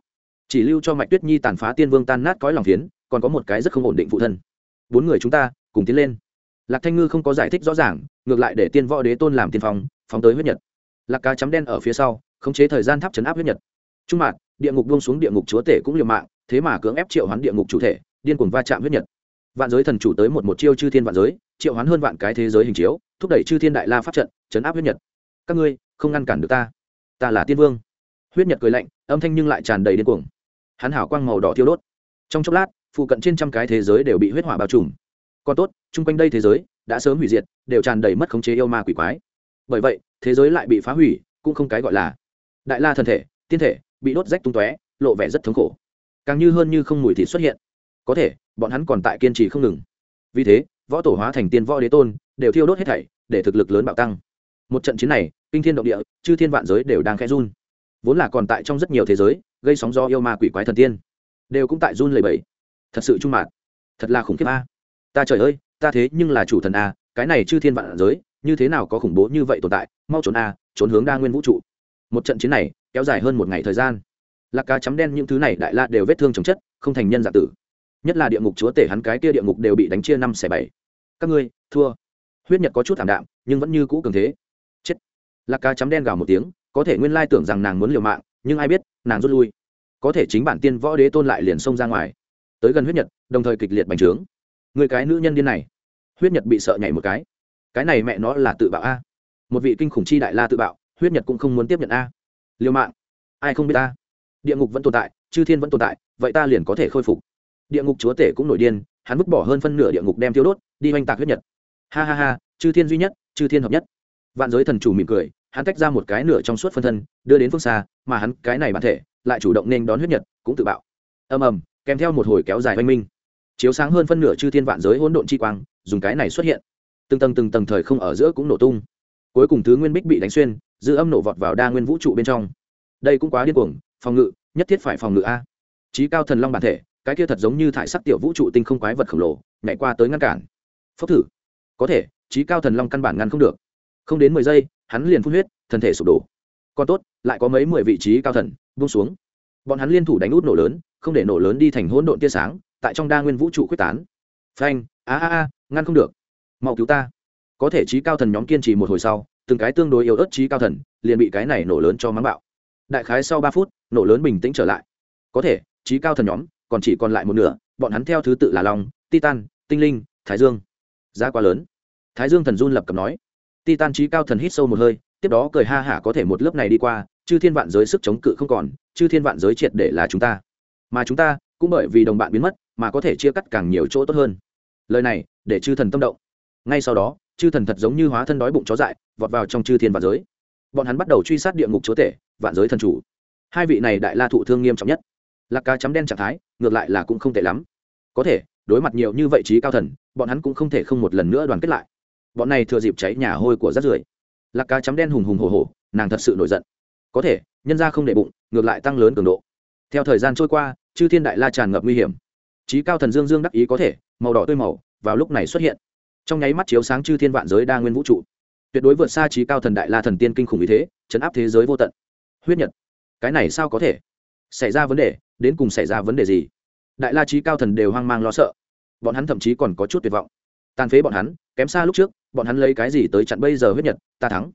Chỉ lưu cho mạch tuyết nhi tàn phá tiên vương tan nát cõi lòng phiến, còn có một cái rất không ổn định phụ thân. Bốn người chúng ta, cùng tiến lên. Lạc thanh ngư không có giải thích rõ ràng, ngược lại để tiên võ đế tôn làm tiên phong, phóng tới huyết nhật. Lạc cá chấm đen ở phía sau, khống chế thời gian tháp chấn áp huyết nhật. Trung mạc địa ngục buông xuống địa ngục chúa tể cũng liều mạng, thế mà cưỡng ép triệu hoán địa ngục chủ thể, điên cuồng va chạm huyết nhật. Vạn giới thần chủ tới một một chiêu chư thiên vạn giới, triệu hoán hơn vạn cái thế giới hình chiếu, thúc đẩy chư thiên đại la pháp trận, chấn áp huyết nhật. Các ngươi, không ngăn cản được ta. Ta là tiên vương. Huyết nhật cười lạnh, âm thanh nhưng lại tràn đầy điên cuồng. Hắn hảo quang màu đỏ thiêu đốt. Trong chốc lát, phụ cận trên trăm cái thế giới đều bị huyết hỏa bao trùm. Còn tốt, chung quanh đây thế giới đã sớm hủy diệt, đều tràn đầy mất khống chế yêu ma quỷ quái. Bởi vậy, thế giới lại bị phá hủy, cũng không cái gọi là đại la thần thể, tiên thể bị đốt rách tung tóe lộ vẻ rất thống khổ. Càng như hơn như không mùi thịt xuất hiện. Có thể bọn hắn còn tại kiên trì không ngừng. Vì thế võ tổ hóa thành tiên võ đế tôn đều thiêu đốt hết thảy để thực lực lớn bạo tăng. Một trận chiến này kinh thiên động địa chư thiên vạn giới đều đang khẽ run. Vốn là còn tại trong rất nhiều thế giới gây sóng do yêu ma quỷ quái thần tiên đều cũng tại run lầy bẫy thật sự trung mạc, thật là khủng khiếp a. Ta trời ơi ta thế nhưng là chủ thần a cái này chư thiên vạn giới như thế nào có khủng bố như vậy tồn tại? Mau trốn a trốn hướng đa nguyên vũ trụ. Một trận chiến này kéo dài hơn một ngày thời gian. Lạc cá chấm đen những thứ này đại la đều vết thương chồng chất, không thành nhân dạng tử. Nhất là địa ngục chúa tể hắn cái kia địa ngục đều bị đánh chia năm xẻ bảy. Các ngươi, thua. Huyết nhật có chút thảm đạm, nhưng vẫn như cũ cường thế. Chết. Lạc cá chấm đen gào một tiếng, có thể nguyên lai tưởng rằng nàng muốn liều mạng, nhưng ai biết, nàng rút lui. Có thể chính bản tiên võ đế tôn lại liền xông ra ngoài. Tới gần huyết nhật, đồng thời kịch liệt bành trướng. Người cái nữ nhân điên này. Huyết nhật bị sợ nhảy một cái. Cái này mẹ nó là tự bạo a. Một vị kinh khủng chi đại la tự bạo, huyết nhật cũng không muốn tiếp nhận a liều mạng. Ai không biết ta? Địa ngục vẫn tồn tại, chư thiên vẫn tồn tại, vậy ta liền có thể khôi phục. Địa ngục chúa tể cũng nổi điên, hắn vứt bỏ hơn phân nửa địa ngục đem thiếu đốt, đi oanh tạc huyết nhật. Ha ha ha, chư thiên duy nhất, chư thiên hợp nhất. Vạn giới thần chủ mỉm cười, hắn tách ra một cái nửa trong suốt phân thân, đưa đến phương xa, mà hắn cái này bản thể, lại chủ động nên đón huyết nhật, cũng tự bạo. Ầm ầm, kèm theo một hồi kéo dài oanh minh. Chiếu sáng hơn phân nửa chư thiên vạn giới hỗn độn chi quang, dùng cái này xuất hiện. Từng tầng từng tầng thời không ở giữa cũng nổ tung. Cuối cùng thứ nguyên bích bị đánh xuyên dư âm nổ vọt vào đa nguyên vũ trụ bên trong. Đây cũng quá điên cuồng, phòng ngự, nhất thiết phải phòng ngự a. Trí cao thần long bản thể, cái kia thật giống như thải sắc tiểu vũ trụ tinh không quái vật khổng lồ, nhảy qua tới ngăn cản. Phốc thử. Có thể trí cao thần long căn bản ngăn không được. Không đến mười giây, hắn liền phun huyết, thân thể sụp đổ. Còn tốt, lại có mấy mười vị trí cao thần, buông xuống. Bọn hắn liên thủ đánh út nổ lớn, không để nổ lớn đi thành hỗn độn tia sáng, tại trong đa nguyên vũ trụ quyết tán. Phanh, a a a, ngăn không được. Mau cứu ta. Có thể trí cao thần nhóm kiên trì một hồi sau từng cái tương đối yếu ớt trí cao thần, liền bị cái này nổ lớn cho mắng bạo. Đại khái sau ba phút, nổ lớn bình tĩnh trở lại. Có thể, trí cao thần nhóm, còn chỉ còn lại một nửa, bọn hắn theo thứ tự là long, titan, tinh linh, thái dương. Giá quá lớn. Thái dương thần run lập cập nói. Titan trí cao thần hít sâu một hơi, tiếp đó cười ha hả có thể một lớp này đi qua, chư thiên vạn giới sức chống cự không còn, chư thiên vạn giới triệt để là chúng ta. Mà chúng ta, cũng bởi vì đồng bạn biến mất, mà có thể chia cắt càng nhiều chỗ tốt hơn. Lời này, để chư thần tâm động. Ngay sau đó chư thần thật giống như hóa thân đói bụng chó dại, vọt vào trong chư thiên và giới. Bọn hắn bắt đầu truy sát địa ngục chúa tể, vạn giới thần chủ. Hai vị này đại la thụ thương nghiêm trọng nhất. Lạc cá chấm đen trạng thái, ngược lại là cũng không tệ lắm. Có thể, đối mặt nhiều như vậy trí cao thần, bọn hắn cũng không thể không một lần nữa đoàn kết lại. Bọn này thừa dịp cháy nhà hôi của rác rưởi. Lạc cá chấm đen hùng hùng hồ hồ nàng thật sự nổi giận. Có thể, nhân ra không để bụng, ngược lại tăng lớn cường độ. Theo thời gian trôi qua, chư thiên đại la tràn ngập nguy hiểm. Trí cao thần dương dương đắc ý có thể, màu đỏ tươi màu, vào lúc này xuất hiện trong nháy mắt chiếu sáng chư thiên vạn giới đa nguyên vũ trụ. Tuyệt đối vượt xa trí cao thần đại la thần tiên kinh khủng như thế, chấn áp thế giới vô tận. Huyết nhật, cái này sao có thể? Xảy ra vấn đề, đến cùng xảy ra vấn đề gì? Đại la trí cao thần đều hoang mang lo sợ. Bọn hắn thậm chí còn có chút tuyệt vọng. Tàn phế bọn hắn, kém xa lúc trước, bọn hắn lấy cái gì tới chặn bây giờ huyết nhật, ta thắng.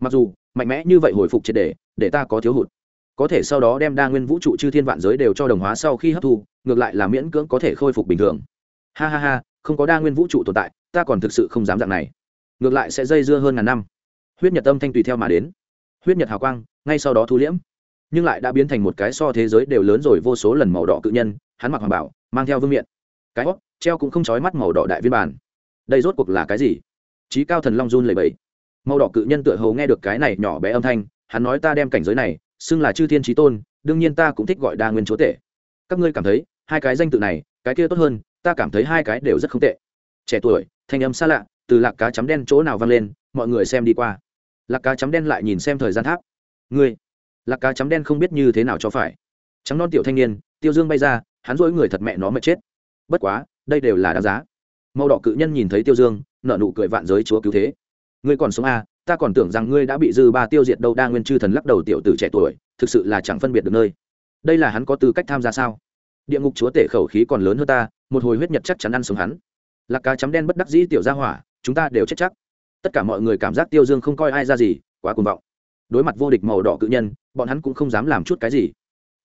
Mặc dù, mạnh mẽ như vậy hồi phục triệt đề để ta có thiếu hụt. Có thể sau đó đem đa nguyên vũ trụ chư thiên vạn giới đều cho đồng hóa sau khi hấp thu, ngược lại là miễn cưỡng có thể khôi phục bình thường. Ha ha ha, không có đa nguyên vũ trụ tồn tại ta còn thực sự không dám dạng này. Ngược lại sẽ dây dưa hơn ngàn năm. Huyết nhật âm thanh tùy theo mà đến. Huyết nhật hào quang, ngay sau đó thu liễm, nhưng lại đã biến thành một cái so thế giới đều lớn rồi vô số lần màu đỏ cự nhân, hắn mặc hoàng bảo, mang theo vương miện. Cái hót treo cũng không trói mắt màu đỏ đại viên bản. Đây rốt cuộc là cái gì? Trí cao thần long run lầy bẫy màu đỏ cự nhân tựa hầu nghe được cái này nhỏ bé âm thanh, hắn nói ta đem cảnh giới này xưng là chư thiên trí tôn, đương nhiên ta cũng thích gọi đa nguyên chúa tể. Các ngươi cảm thấy, hai cái danh tự này, cái kia tốt hơn, ta cảm thấy hai cái đều rất không tệ. Trẻ tuổi thanh âm xa lạ, từ lạc cá chấm đen chỗ nào vang lên, mọi người xem đi qua. Lạc cá chấm đen lại nhìn xem thời gian tháp. Ngươi, lạc cá chấm đen không biết như thế nào cho phải. Trắng non tiểu thanh niên, tiêu dương bay ra, hắn dỗi người thật mẹ nó mệt chết. Bất quá, đây đều là đáng giá. Màu đỏ cự nhân nhìn thấy tiêu dương nợ nụ cười vạn giới chúa cứu thế. Ngươi còn sống à ta còn tưởng rằng ngươi đã bị dư ba tiêu diệt đâu, đa nguyên chư thần lắc đầu tiểu tử trẻ tuổi, thực sự là chẳng phân biệt được nơi. Đây là hắn có tư cách tham gia sao? Địa ngục chúa tể khẩu khí còn lớn hơn ta, một hồi huyết nhật chắc chắn ăn sống hắn lạc cá chấm đen bất đắc dĩ tiểu ra hỏa, chúng ta đều chết chắc. Tất cả mọi người cảm giác tiêu dương không coi ai ra gì, quá cuồng vọng. Đối mặt vô địch màu đỏ cự nhân, bọn hắn cũng không dám làm chút cái gì.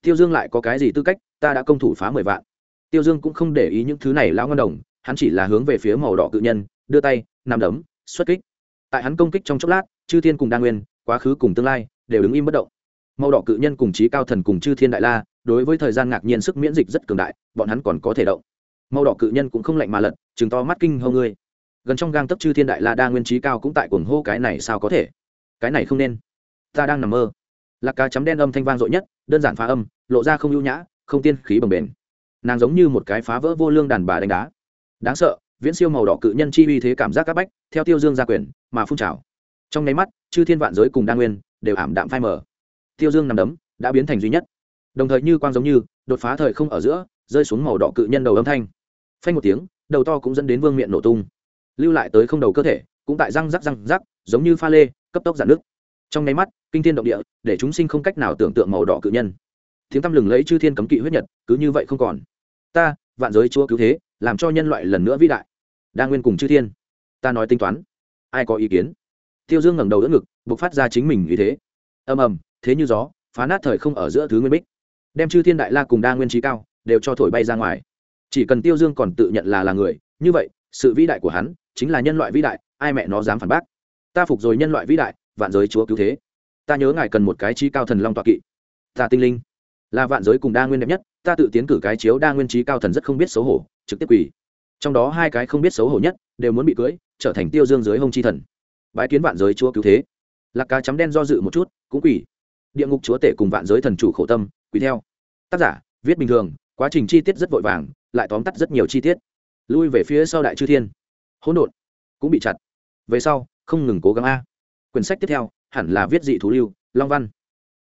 Tiêu dương lại có cái gì tư cách, ta đã công thủ phá mười vạn. Tiêu dương cũng không để ý những thứ này lão ngân đồng, hắn chỉ là hướng về phía màu đỏ cự nhân, đưa tay nằm đấm, xuất kích. Tại hắn công kích trong chốc lát, chư thiên cùng đa nguyên, quá khứ cùng tương lai, đều đứng im bất động. Màu đỏ cự nhân cùng trí cao thần cùng chư thiên đại la, đối với thời gian ngạc nhiên sức miễn dịch rất cường đại, bọn hắn còn có thể động màu đỏ cự nhân cũng không lạnh mà lật chừng to mắt kinh hâu ngươi. Gần trong gang tấp chư thiên đại la đa nguyên trí cao cũng tại cuồng hô cái này sao có thể? Cái này không nên. Ta đang nằm mơ. Lạc cá chấm đen âm thanh vang dội nhất, đơn giản phá âm, lộ ra không ưu nhã, không tiên khí bồng bền nàng giống như một cái phá vỡ vô lương đàn bà đánh đá. Đáng sợ, viễn siêu màu đỏ cự nhân chi uy thế cảm giác các bách, theo tiêu dương gia quyền, mà phun trào. Trong nháy mắt, chư thiên vạn giới cùng đa nguyên đều ảm đạm phai mở tiêu dương nằm đấm, đã biến thành duy nhất. Đồng thời như quang giống như, đột phá thời không ở giữa, rơi xuống màu đỏ cự nhân đầu âm thanh phanh một tiếng, đầu to cũng dẫn đến vương miệng nổ tung. Lưu lại tới không đầu cơ thể, cũng tại răng rắc răng rắc, giống như pha lê, cấp tốc giãn nước. Trong nháy mắt, kinh thiên động địa, để chúng sinh không cách nào tưởng tượng màu đỏ cự nhân. Tiếng tăm lừng lấy chư thiên cấm kỵ huyết nhật, cứ như vậy không còn. Ta, vạn giới chúa cứu thế, làm cho nhân loại lần nữa vĩ đại. Đa nguyên cùng chư thiên. Ta nói tính toán. Ai có ý kiến? Tiêu dương ngẩng đầu đỡ ngực buộc phát ra chính mình như thế. Ầm ầm, thế như gió, phá nát thời không ở giữa thứ nguyên bích. Đem chư thiên đại la cùng đa nguyên trí cao, đều cho thổi bay ra ngoài chỉ cần tiêu dương còn tự nhận là là người, như vậy, sự vĩ đại của hắn chính là nhân loại vĩ đại, ai mẹ nó dám phản bác? Ta phục rồi nhân loại vĩ đại, vạn giới chúa cứu thế. Ta nhớ ngài cần một cái trí cao thần long tọa kỵ. Ta tinh linh, là vạn giới cùng đa nguyên đẹp nhất, ta tự tiến cử cái chiếu đa nguyên trí cao thần rất không biết xấu hổ, trực tiếp quỳ. Trong đó hai cái không biết xấu hổ nhất đều muốn bị cưới, trở thành tiêu dương dưới hông chi thần. Bái kiến vạn giới chúa cứu thế. Lạc cá chấm đen do dự một chút, cũng quỳ. Địa ngục chúa tể cùng vạn giới thần chủ khổ tâm, quỳ theo. Tác giả, viết bình thường, quá trình chi tiết rất vội vàng lại tóm tắt rất nhiều chi tiết. Lui về phía sau đại chư thiên. Hỗn độn cũng bị chặt. Về sau, không ngừng cố gắng a. Quyển sách tiếp theo, hẳn là viết dị thú lưu, long văn.